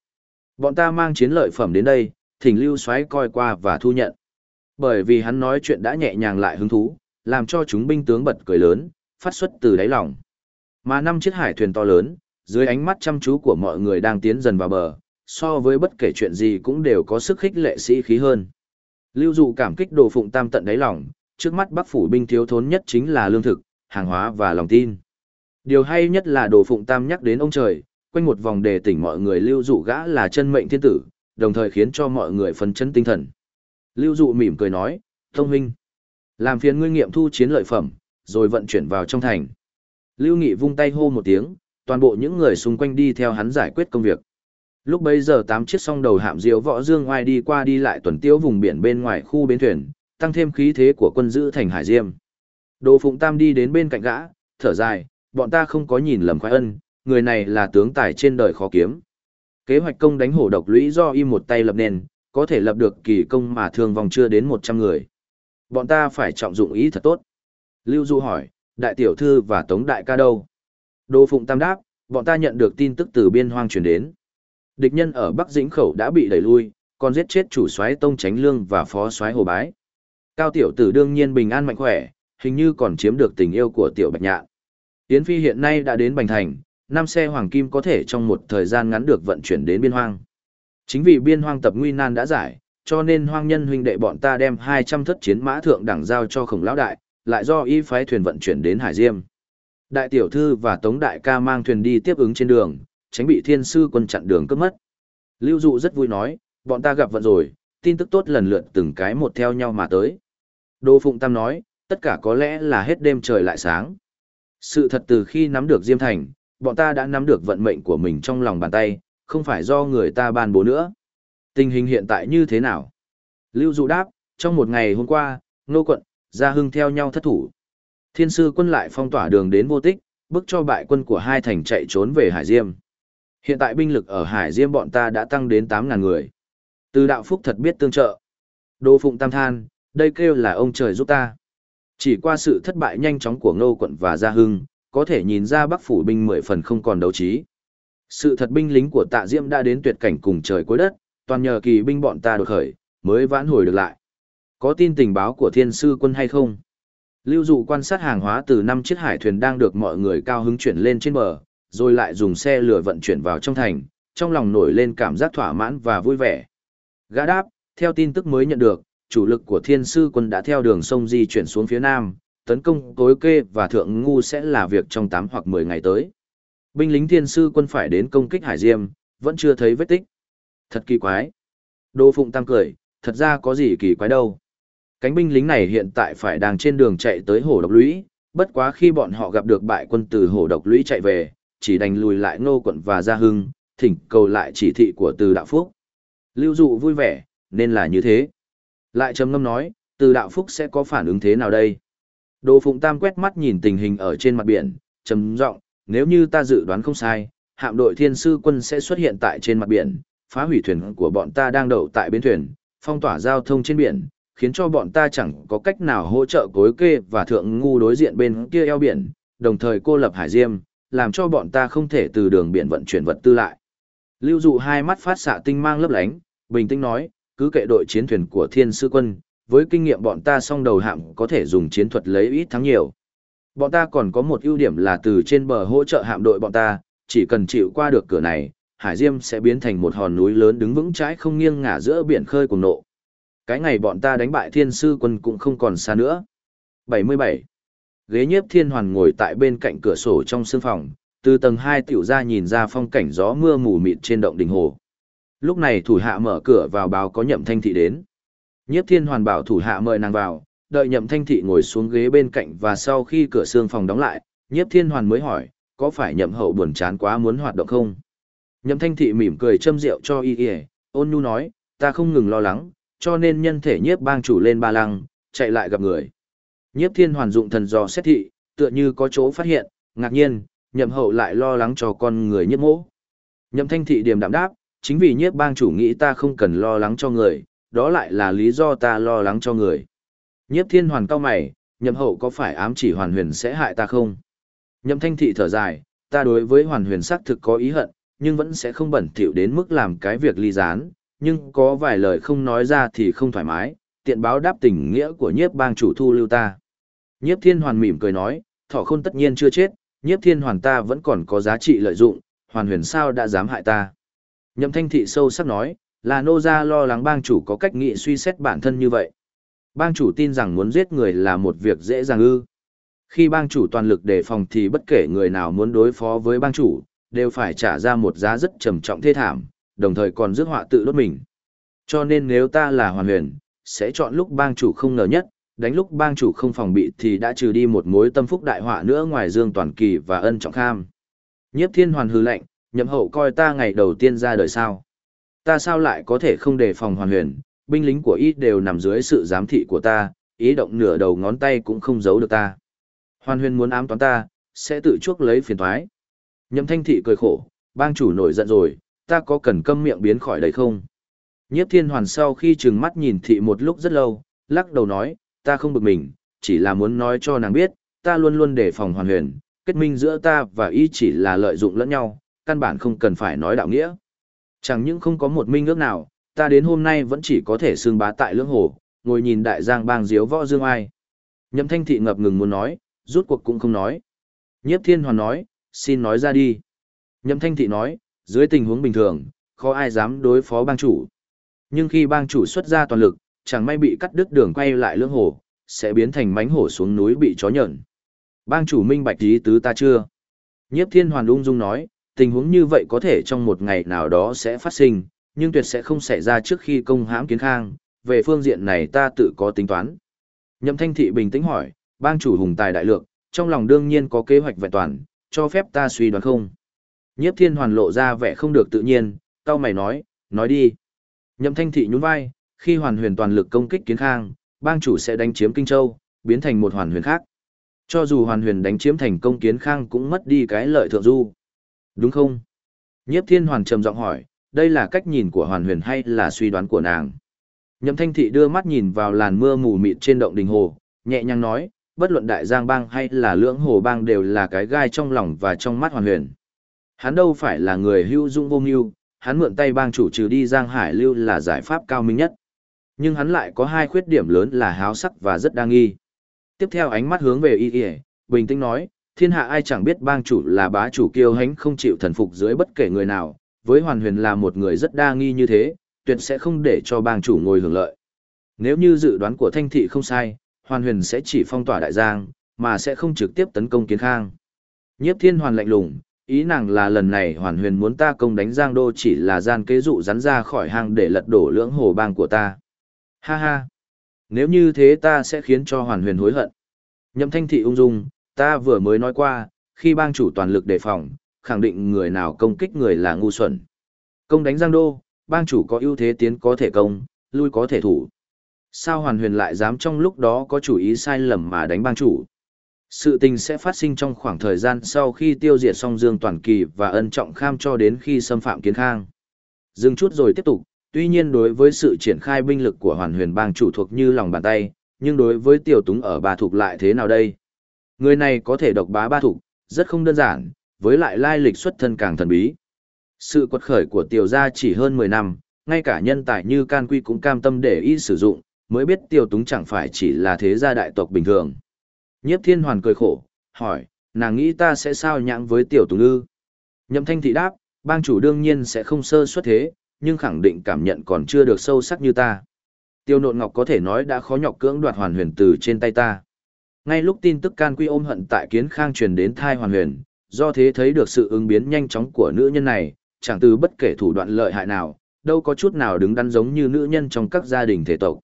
bọn ta mang chiến lợi phẩm đến đây, thỉnh lưu xoáy coi qua và thu nhận. Bởi vì hắn nói chuyện đã nhẹ nhàng lại hứng thú, làm cho chúng binh tướng bật cười lớn, phát xuất từ đáy lòng. Mà năm chiếc hải thuyền to lớn, dưới ánh mắt chăm chú của mọi người đang tiến dần vào bờ, so với bất kể chuyện gì cũng đều có sức khích lệ sĩ khí hơn. Lưu dụ cảm kích đồ phụng tam tận đáy lòng, trước mắt bắc phủ binh thiếu thốn nhất chính là lương thực, hàng hóa và lòng tin. Điều hay nhất là đồ phụng tam nhắc đến ông trời, quanh một vòng đề tỉnh mọi người lưu dụ gã là chân mệnh thiên tử, đồng thời khiến cho mọi người phấn chấn tinh thần. Lưu dụ mỉm cười nói, thông huynh, làm phiền ngươi nghiệm thu chiến lợi phẩm, rồi vận chuyển vào trong thành. Lưu Nghị vung tay hô một tiếng, toàn bộ những người xung quanh đi theo hắn giải quyết công việc. Lúc bấy giờ tám chiếc song đầu hạm diếu võ dương oai đi qua đi lại tuần tiêu vùng biển bên ngoài khu bến thuyền, tăng thêm khí thế của quân giữ thành Hải Diêm. Đồ Phụng Tam đi đến bên cạnh gã, thở dài, bọn ta không có nhìn lầm khoái ân, người này là tướng tài trên đời khó kiếm. Kế hoạch công đánh hổ độc lũy do y một tay lập nền, có thể lập được kỳ công mà thương vòng chưa đến 100 người. Bọn ta phải trọng dụng ý thật tốt. Lưu Du hỏi, đại tiểu thư và tống đại ca đâu? Đô Phụng Tam đáp, bọn ta nhận được tin tức từ biên hoang truyền đến. Địch nhân ở Bắc Dĩnh Khẩu đã bị đẩy lui, còn giết chết chủ soái Tông Tránh Lương và phó soái Hồ Bái. Cao tiểu tử đương nhiên bình an mạnh khỏe, hình như còn chiếm được tình yêu của tiểu Bạch Nhạn. Yến Phi hiện nay đã đến Bành Thành, năm xe hoàng kim có thể trong một thời gian ngắn được vận chuyển đến biên hoang. Chính vì biên hoang tập nguy nan đã giải, cho nên hoang nhân huynh đệ bọn ta đem 200 thất chiến mã thượng đẳng giao cho khổng lão đại, lại do y phái thuyền vận chuyển đến Hải Diêm. Đại tiểu thư và Tống đại ca mang thuyền đi tiếp ứng trên đường, tránh bị thiên sư quân chặn đường cướp mất. Lưu Dụ rất vui nói, bọn ta gặp vận rồi, tin tức tốt lần lượt từng cái một theo nhau mà tới. Đô Phụng Tam nói, tất cả có lẽ là hết đêm trời lại sáng. Sự thật từ khi nắm được Diêm Thành, bọn ta đã nắm được vận mệnh của mình trong lòng bàn tay, không phải do người ta ban bố nữa. Tình hình hiện tại như thế nào? Lưu Dụ đáp, trong một ngày hôm qua, nô quận, Gia Hưng theo nhau thất thủ. Thiên sư quân lại phong tỏa đường đến vô tích, bức cho bại quân của hai thành chạy trốn về Hải Diêm. Hiện tại binh lực ở Hải Diêm bọn ta đã tăng đến 8.000 người. Từ đạo phúc thật biết tương trợ. Đô Phụng Tam Than, đây kêu là ông trời giúp ta. Chỉ qua sự thất bại nhanh chóng của Ngô quận và Gia Hưng, có thể nhìn ra Bắc phủ binh mười phần không còn đấu trí. Sự thật binh lính của Tạ Diễm đã đến tuyệt cảnh cùng trời cuối đất, toàn nhờ kỳ binh bọn ta đột khởi, mới vãn hồi được lại. Có tin tình báo của thiên sư quân hay không? Lưu dụ quan sát hàng hóa từ năm chiếc hải thuyền đang được mọi người cao hứng chuyển lên trên bờ, rồi lại dùng xe lửa vận chuyển vào trong thành, trong lòng nổi lên cảm giác thỏa mãn và vui vẻ. Gã đáp, theo tin tức mới nhận được, chủ lực của thiên sư quân đã theo đường sông di chuyển xuống phía nam, tấn công tối kê và thượng ngu sẽ là việc trong 8 hoặc 10 ngày tới. Binh lính thiên sư quân phải đến công kích Hải Diêm, vẫn chưa thấy vết tích. Thật kỳ quái. Đô Phụng Tam cười, thật ra có gì kỳ quái đâu. Cánh binh lính này hiện tại phải đang trên đường chạy tới hồ độc lũy, bất quá khi bọn họ gặp được bại quân từ hồ độc lũy chạy về, chỉ đành lùi lại ngô quận và gia hưng, thỉnh cầu lại chỉ thị của từ đạo phúc. Lưu dụ vui vẻ, nên là như thế. Lại trầm ngâm nói, từ đạo phúc sẽ có phản ứng thế nào đây? Đồ Phụng Tam quét mắt nhìn tình hình ở trên mặt biển, trầm giọng, nếu như ta dự đoán không sai, hạm đội thiên sư quân sẽ xuất hiện tại trên mặt biển, phá hủy thuyền của bọn ta đang đậu tại bến thuyền, phong tỏa giao thông trên biển, khiến cho bọn ta chẳng có cách nào hỗ trợ cối kê và thượng ngu đối diện bên kia eo biển, đồng thời cô lập hải diêm, làm cho bọn ta không thể từ đường biển vận chuyển vật tư lại. Lưu dụ hai mắt phát xạ tinh mang lấp lánh, bình tĩnh nói, cứ kệ đội chiến thuyền của thiên sư quân, với kinh nghiệm bọn ta song đầu hạm có thể dùng chiến thuật lấy ít thắng nhiều. Bọn ta còn có một ưu điểm là từ trên bờ hỗ trợ hạm đội bọn ta, chỉ cần chịu qua được cửa này, Hải Diêm sẽ biến thành một hòn núi lớn đứng vững trái không nghiêng ngả giữa biển khơi cùng nộ. Cái ngày bọn ta đánh bại thiên sư quân cũng không còn xa nữa. 77. Ghế nhiếp thiên hoàn ngồi tại bên cạnh cửa sổ trong sương phòng, từ tầng 2 tiểu ra nhìn ra phong cảnh gió mưa mù mịt trên động đình hồ. Lúc này thủ hạ mở cửa vào báo có nhậm thanh thị đến. Nhiếp thiên hoàn bảo thủ hạ mời nàng vào, đợi nhậm thanh thị ngồi xuống ghế bên cạnh và sau khi cửa xương phòng đóng lại, nhiếp thiên hoàn mới hỏi, có phải nhậm hậu buồn chán quá muốn hoạt động không? Nhậm thanh thị mỉm cười châm rượu cho y y, ôn nhu nói, ta không ngừng lo lắng, cho nên nhân thể nhiếp bang chủ lên ba lăng, chạy lại gặp người. Nhiếp thiên hoàn dụng thần dò xét thị, tựa như có chỗ phát hiện, ngạc nhiên, nhậm hậu lại lo lắng cho con người nhiếp mỗ. Nhậm thanh thị điềm đạm đáp, chính vì nhiếp bang chủ nghĩ ta không cần lo lắng cho người, đó lại là lý do ta lo lắng cho người. Nhiếp thiên hoàn cao mày, nhậm hậu có phải ám chỉ hoàn huyền sẽ hại ta không? Nhậm thanh thị thở dài, ta đối với hoàn huyền xác thực có ý hận, nhưng vẫn sẽ không bẩn thỉu đến mức làm cái việc ly gián, nhưng có vài lời không nói ra thì không thoải mái, tiện báo đáp tình nghĩa của nhiếp bang chủ thu lưu ta. Nhiếp thiên hoàn mỉm cười nói, thọ khôn tất nhiên chưa chết, nhiếp thiên hoàn ta vẫn còn có giá trị lợi dụng, hoàn huyền sao đã dám hại ta. Nhậm thanh thị sâu sắc nói, là nô gia lo lắng bang chủ có cách nghị suy xét bản thân như vậy. Bang chủ tin rằng muốn giết người là một việc dễ dàng ư. Khi bang chủ toàn lực đề phòng thì bất kể người nào muốn đối phó với bang chủ, đều phải trả ra một giá rất trầm trọng thê thảm, đồng thời còn rước họa tự đốt mình. Cho nên nếu ta là hoàn huyền, sẽ chọn lúc bang chủ không ngờ nhất, đánh lúc bang chủ không phòng bị thì đã trừ đi một mối tâm phúc đại họa nữa ngoài Dương Toàn Kỳ và Ân Trọng Kham. Nhiếp Thiên Hoàn hư lệnh, nhậm hậu coi ta ngày đầu tiên ra đời sao. Ta sao lại có thể không đề phòng hoàn huyền, binh lính của y đều nằm dưới sự giám thị của ta, ý động nửa đầu ngón tay cũng không giấu được ta. Hoàn huyền muốn ám toán ta, sẽ tự chuốc lấy phiền thoái. Nhậm thanh thị cười khổ, bang chủ nổi giận rồi, ta có cần câm miệng biến khỏi đấy không? Nhiếp thiên hoàn sau khi trừng mắt nhìn thị một lúc rất lâu, lắc đầu nói, ta không bực mình, chỉ là muốn nói cho nàng biết, ta luôn luôn đề phòng hoàn huyền, kết minh giữa ta và y chỉ là lợi dụng lẫn nhau, căn bản không cần phải nói đạo nghĩa. Chẳng những không có một minh ước nào, ta đến hôm nay vẫn chỉ có thể xương bá tại lưỡng hồ, ngồi nhìn đại giang bang diếu võ dương ai. Nhậm thanh thị ngập ngừng muốn nói, rút cuộc cũng không nói. Nhiếp thiên hoàn nói, xin nói ra đi. Nhậm thanh thị nói, dưới tình huống bình thường, khó ai dám đối phó bang chủ. Nhưng khi bang chủ xuất ra toàn lực, chẳng may bị cắt đứt đường quay lại lưỡng hồ, sẽ biến thành mánh hổ xuống núi bị chó nhẫn. Bang chủ minh bạch ý tứ ta chưa? Nhiếp thiên hoàn ung dung nói, tình huống như vậy có thể trong một ngày nào đó sẽ phát sinh, nhưng tuyệt sẽ không xảy ra trước khi công hãm kiến khang, về phương diện này ta tự có tính toán. Nhậm thanh thị bình tĩnh hỏi, bang chủ hùng tài đại lược, trong lòng đương nhiên có kế hoạch vẹn toàn, cho phép ta suy đoán không. Nhiếp thiên hoàn lộ ra vẻ không được tự nhiên, tao mày nói, nói đi. Nhậm thanh thị nhún vai, khi hoàn huyền toàn lực công kích kiến khang, bang chủ sẽ đánh chiếm Kinh Châu, biến thành một hoàn huyền khác. Cho dù hoàn huyền đánh chiếm thành công kiến khang cũng mất đi cái lợi thượng du. Đúng không? Nhiếp thiên hoàn trầm giọng hỏi, đây là cách nhìn của hoàn huyền hay là suy đoán của nàng? Nhậm thanh thị đưa mắt nhìn vào làn mưa mù mịt trên động đình hồ, nhẹ nhàng nói, bất luận đại giang bang hay là lưỡng hồ bang đều là cái gai trong lòng và trong mắt hoàn huyền. Hắn đâu phải là người hưu dung vô mưu, hắn mượn tay bang chủ trừ đi giang hải lưu là giải pháp cao minh nhất. Nhưng hắn lại có hai khuyết điểm lớn là háo sắc và rất đa nghi. Tiếp theo ánh mắt hướng về y y, bình tĩnh nói, thiên hạ ai chẳng biết bang chủ là bá chủ kiêu hãnh không chịu thần phục dưới bất kể người nào, với hoàn huyền là một người rất đa nghi như thế, tuyệt sẽ không để cho bang chủ ngồi hưởng lợi. Nếu như dự đoán của thanh thị không sai, hoàn huyền sẽ chỉ phong tỏa đại giang, mà sẽ không trực tiếp tấn công kiến khang. Nhiếp thiên hoàn lạnh lùng, ý nàng là lần này hoàn huyền muốn ta công đánh giang đô chỉ là gian kế dụ rắn ra khỏi hang để lật đổ lưỡng hồ bang của ta. Ha ha! Nếu như thế ta sẽ khiến cho hoàn huyền hối hận. Nhậm thanh thị ung dung, ta vừa mới nói qua, khi bang chủ toàn lực đề phòng, khẳng định người nào công kích người là ngu xuẩn. Công đánh giang đô, bang chủ có ưu thế tiến có thể công, lui có thể thủ. Sao hoàn huyền lại dám trong lúc đó có chủ ý sai lầm mà đánh bang chủ? Sự tình sẽ phát sinh trong khoảng thời gian sau khi tiêu diệt xong Dương Toàn Kỳ và ân trọng kham cho đến khi xâm phạm kiến khang. Dừng chút rồi tiếp tục, tuy nhiên đối với sự triển khai binh lực của hoàn huyền bang chủ thuộc như lòng bàn tay, nhưng đối với tiểu túng ở ba thuộc lại thế nào đây? Người này có thể độc bá ba thủ, rất không đơn giản, với lại lai lịch xuất thân càng thần bí. Sự quật khởi của tiểu gia chỉ hơn 10 năm, ngay cả nhân tài như can quy cũng cam tâm để y sử dụng, mới biết tiểu túng chẳng phải chỉ là thế gia đại tộc bình thường. Nhiếp thiên hoàn cười khổ, hỏi, nàng nghĩ ta sẽ sao nhãng với tiểu túng ư? Nhậm thanh thị đáp, bang chủ đương nhiên sẽ không sơ suất thế, nhưng khẳng định cảm nhận còn chưa được sâu sắc như ta. Tiêu nộn ngọc có thể nói đã khó nhọc cưỡng đoạt hoàn huyền từ trên tay ta. Ngay lúc tin tức can quy ôm hận tại kiến khang truyền đến thai hoàn huyền, do thế thấy được sự ứng biến nhanh chóng của nữ nhân này, chẳng từ bất kể thủ đoạn lợi hại nào, đâu có chút nào đứng đắn giống như nữ nhân trong các gia đình thể tộc.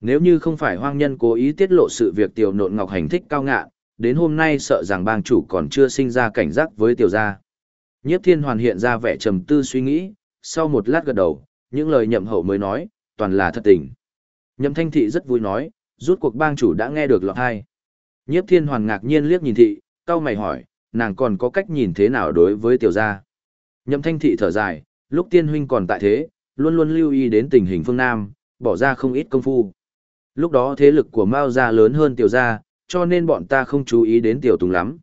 Nếu như không phải hoang nhân cố ý tiết lộ sự việc tiểu nộn ngọc hành thích cao ngạ, đến hôm nay sợ rằng bang chủ còn chưa sinh ra cảnh giác với tiểu gia. Nhiếp thiên hoàn hiện ra vẻ trầm tư suy nghĩ, sau một lát gật đầu, những lời nhậm hậu mới nói, toàn là thật tình. Nhậm thanh thị rất vui nói, rút cuộc bang chủ đã nghe được lọt hai. Nhiếp thiên hoàn ngạc nhiên liếc nhìn thị, cao mày hỏi, nàng còn có cách nhìn thế nào đối với tiểu gia. Nhậm thanh thị thở dài, lúc tiên huynh còn tại thế, luôn luôn lưu ý đến tình hình phương Nam, bỏ ra không ít công phu. Lúc đó thế lực của Mao gia lớn hơn tiểu gia, cho nên bọn ta không chú ý đến tiểu tùng lắm.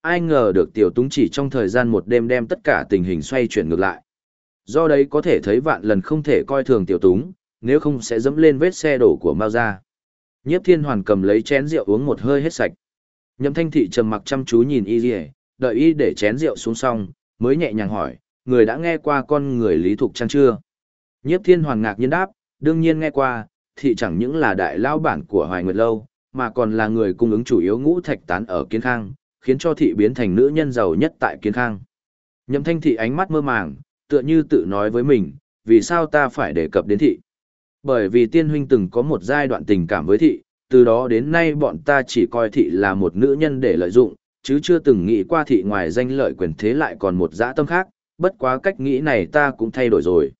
Ai ngờ được tiểu túng chỉ trong thời gian một đêm đem tất cả tình hình xoay chuyển ngược lại. Do đấy có thể thấy vạn lần không thể coi thường tiểu túng, nếu không sẽ dẫm lên vết xe đổ của Mao gia. Nhiếp thiên hoàn cầm lấy chén rượu uống một hơi hết sạch. Nhậm thanh thị trầm mặc chăm chú nhìn y rìa, đợi y để chén rượu xuống xong, mới nhẹ nhàng hỏi, người đã nghe qua con người Lý Thục Trang chưa? Nhiếp thiên hoàn ngạc nhiên đáp, đương nhiên nghe qua, thị chẳng những là đại lao bản của Hoài Nguyệt Lâu, mà còn là người cung ứng chủ yếu ngũ thạch tán ở Kiến Khang, khiến cho thị biến thành nữ nhân giàu nhất tại Kiến Khang. Nhậm thanh thị ánh mắt mơ màng, tựa như tự nói với mình, vì sao ta phải đề cập đến thị? Bởi vì tiên huynh từng có một giai đoạn tình cảm với thị, từ đó đến nay bọn ta chỉ coi thị là một nữ nhân để lợi dụng, chứ chưa từng nghĩ qua thị ngoài danh lợi quyền thế lại còn một dã tâm khác, bất quá cách nghĩ này ta cũng thay đổi rồi.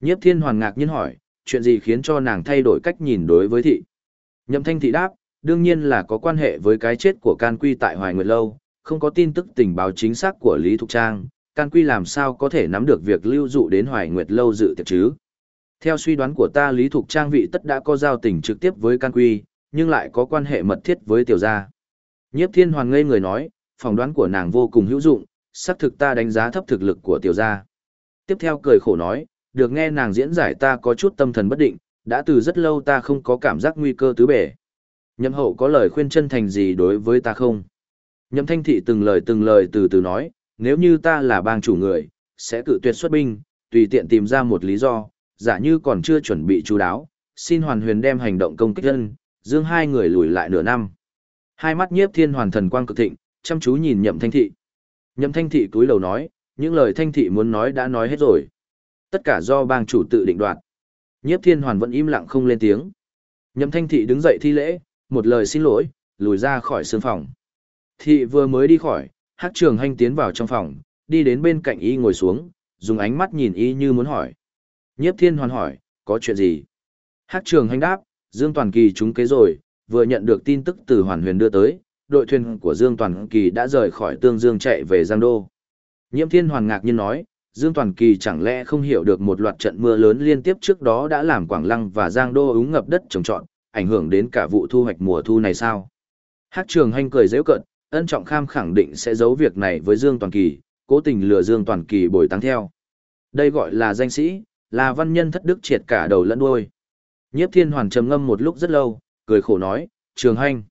Nhiếp thiên hoàn ngạc nhiên hỏi, chuyện gì khiến cho nàng thay đổi cách nhìn đối với thị? Nhậm thanh thị đáp, đương nhiên là có quan hệ với cái chết của Can Quy tại Hoài Nguyệt Lâu, không có tin tức tình báo chính xác của Lý Thục Trang, Can Quy làm sao có thể nắm được việc lưu dụ đến Hoài Nguyệt Lâu dự tiệc chứ? Theo suy đoán của ta Lý Thục Trang vị tất đã có giao tình trực tiếp với Can Quy, nhưng lại có quan hệ mật thiết với tiểu gia. Nhiếp thiên hoàng ngây người nói, phỏng đoán của nàng vô cùng hữu dụng, xác thực ta đánh giá thấp thực lực của tiểu gia. Tiếp theo cười khổ nói, được nghe nàng diễn giải ta có chút tâm thần bất định, đã từ rất lâu ta không có cảm giác nguy cơ tứ bể. Nhậm hậu có lời khuyên chân thành gì đối với ta không? Nhậm thanh thị từng lời từng lời từ từ nói, nếu như ta là bang chủ người, sẽ cự tuyệt xuất binh, tùy tiện tìm ra một lý do, giả như còn chưa chuẩn bị chú đáo, xin hoàn huyền đem hành động công kích dân, dương hai người lùi lại nửa năm. Hai mắt nhiếp thiên hoàn thần quang cực thịnh, chăm chú nhìn nhậm thanh thị. Nhậm thanh thị túi lầu nói, những lời thanh thị muốn nói đã nói hết rồi. Tất cả do bang chủ tự định đoạt. Nhiếp thiên hoàn vẫn im lặng không lên tiếng. Nhậm thanh thị đứng dậy thi lễ, một lời xin lỗi, lùi ra khỏi sương phòng. Thị vừa mới đi khỏi, hát trường hành tiến vào trong phòng, đi đến bên cạnh y ngồi xuống, dùng ánh mắt nhìn y như muốn hỏi. Nhiếp thiên hoàn hỏi, có chuyện gì? Hát trường hành đáp, Dương Toàn Kỳ chúng kế rồi, vừa nhận được tin tức từ Hoàn Huyền đưa tới, đội thuyền của Dương Toàn Kỳ đã rời khỏi Tương Dương chạy về Giang Đô. Nhiễm Thiên Hoàn ngạc nhiên nói, Dương Toàn Kỳ chẳng lẽ không hiểu được một loạt trận mưa lớn liên tiếp trước đó đã làm Quảng Lăng và Giang Đô úng ngập đất trồng trọt, ảnh hưởng đến cả vụ thu hoạch mùa thu này sao? Hát Trường Hành cười dễ cợt, ân trọng kham khẳng định sẽ giấu việc này với Dương Toàn Kỳ, cố tình lừa Dương Toàn Kỳ bồi tăng theo. Đây gọi là danh sĩ, là văn nhân thất đức triệt cả đầu lẫn đuôi. Nhiếp Thiên Hoàn trầm ngâm một lúc rất lâu, cười khổ nói, Trường Hành,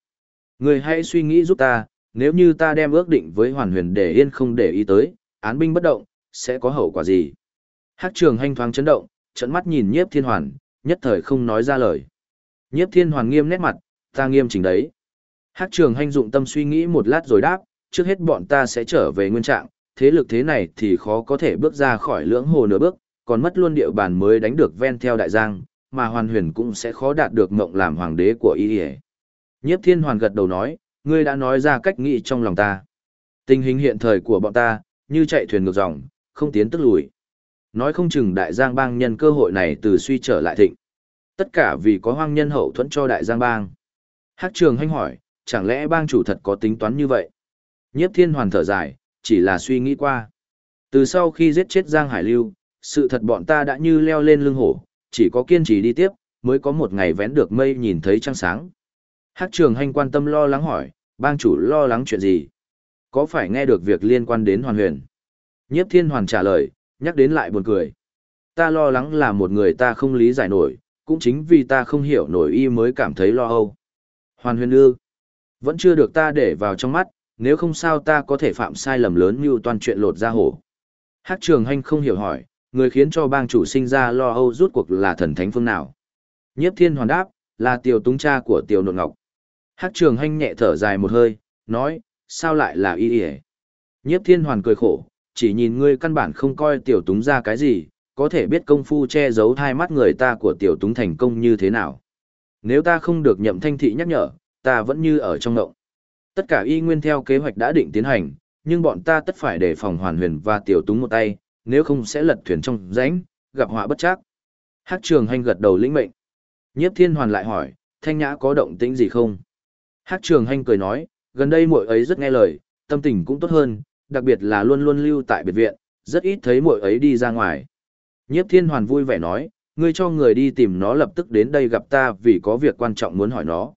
người hãy suy nghĩ giúp ta, nếu như ta đem ước định với Hoàn Huyền để yên không để ý tới, án binh bất động, sẽ có hậu quả gì? Hát Trường Hành thoáng chấn động, trận mắt nhìn Nhiếp Thiên Hoàn, nhất thời không nói ra lời. Nhiếp Thiên Hoàn nghiêm nét mặt, ta nghiêm chỉnh đấy. Hát Trường Hành dụng tâm suy nghĩ một lát rồi đáp, trước hết bọn ta sẽ trở về nguyên trạng, thế lực thế này thì khó có thể bước ra khỏi lưỡng hồ nửa bước, còn mất luôn địa bàn mới đánh được ven theo đại giang, mà hoàn huyền cũng sẽ khó đạt được mộng làm hoàng đế của y ỉa nhiếp thiên hoàn gật đầu nói ngươi đã nói ra cách nghĩ trong lòng ta. Tình hình hiện thời của bọn ta như chạy thuyền ngược dòng không tiến tức lùi. Nói không chừng đại giang bang nhân cơ hội này từ suy trở lại thịnh. Tất cả vì có hoang nhân hậu thuẫn cho đại giang bang. Hát trường hanh hỏi chẳng lẽ bang chủ thật có tính toán như vậy? Nhiếp thiên hoàn thở dài chỉ là suy nghĩ qua. Từ sau khi giết chết giang hải lưu sự thật bọn ta đã như leo lên lưng hổ chỉ có kiên trì đi tiếp, mới có một ngày vén được mây nhìn thấy trăng sáng. Hát trường hành quan tâm lo lắng hỏi, bang chủ lo lắng chuyện gì? Có phải nghe được việc liên quan đến hoàn huyền? Nhiếp thiên hoàn trả lời, nhắc đến lại buồn cười. Ta lo lắng là một người ta không lý giải nổi, cũng chính vì ta không hiểu nổi y mới cảm thấy lo âu. Hoàn huyền ư? Vẫn chưa được ta để vào trong mắt, nếu không sao ta có thể phạm sai lầm lớn như toàn chuyện lột ra hổ. Hát trường hành không hiểu hỏi, người khiến cho bang chủ sinh ra lo âu rút cuộc là thần thánh phương nào. Nhiếp thiên hoàn đáp, là tiểu túng cha của tiểu nộn ngọc. Hắc trường hanh nhẹ thở dài một hơi, nói, sao lại là y y Nhiếp thiên hoàn cười khổ, chỉ nhìn ngươi căn bản không coi tiểu túng ra cái gì, có thể biết công phu che giấu hai mắt người ta của tiểu túng thành công như thế nào. Nếu ta không được nhậm thanh thị nhắc nhở, ta vẫn như ở trong ngộng. Tất cả y nguyên theo kế hoạch đã định tiến hành, nhưng bọn ta tất phải đề phòng hoàn huyền và tiểu túng một tay, nếu không sẽ lật thuyền trong rãnh, gặp họa bất chắc. Hắc Trường Hành gật đầu lĩnh mệnh. Nhiếp Thiên Hoàn lại hỏi, Thanh Nhã có động tĩnh gì không? Hắc Trường Hành cười nói, gần đây muội ấy rất nghe lời, tâm tình cũng tốt hơn, đặc biệt là luôn luôn lưu tại biệt viện, rất ít thấy muội ấy đi ra ngoài. Nhiếp Thiên Hoàn vui vẻ nói, ngươi cho người đi tìm nó lập tức đến đây gặp ta vì có việc quan trọng muốn hỏi nó.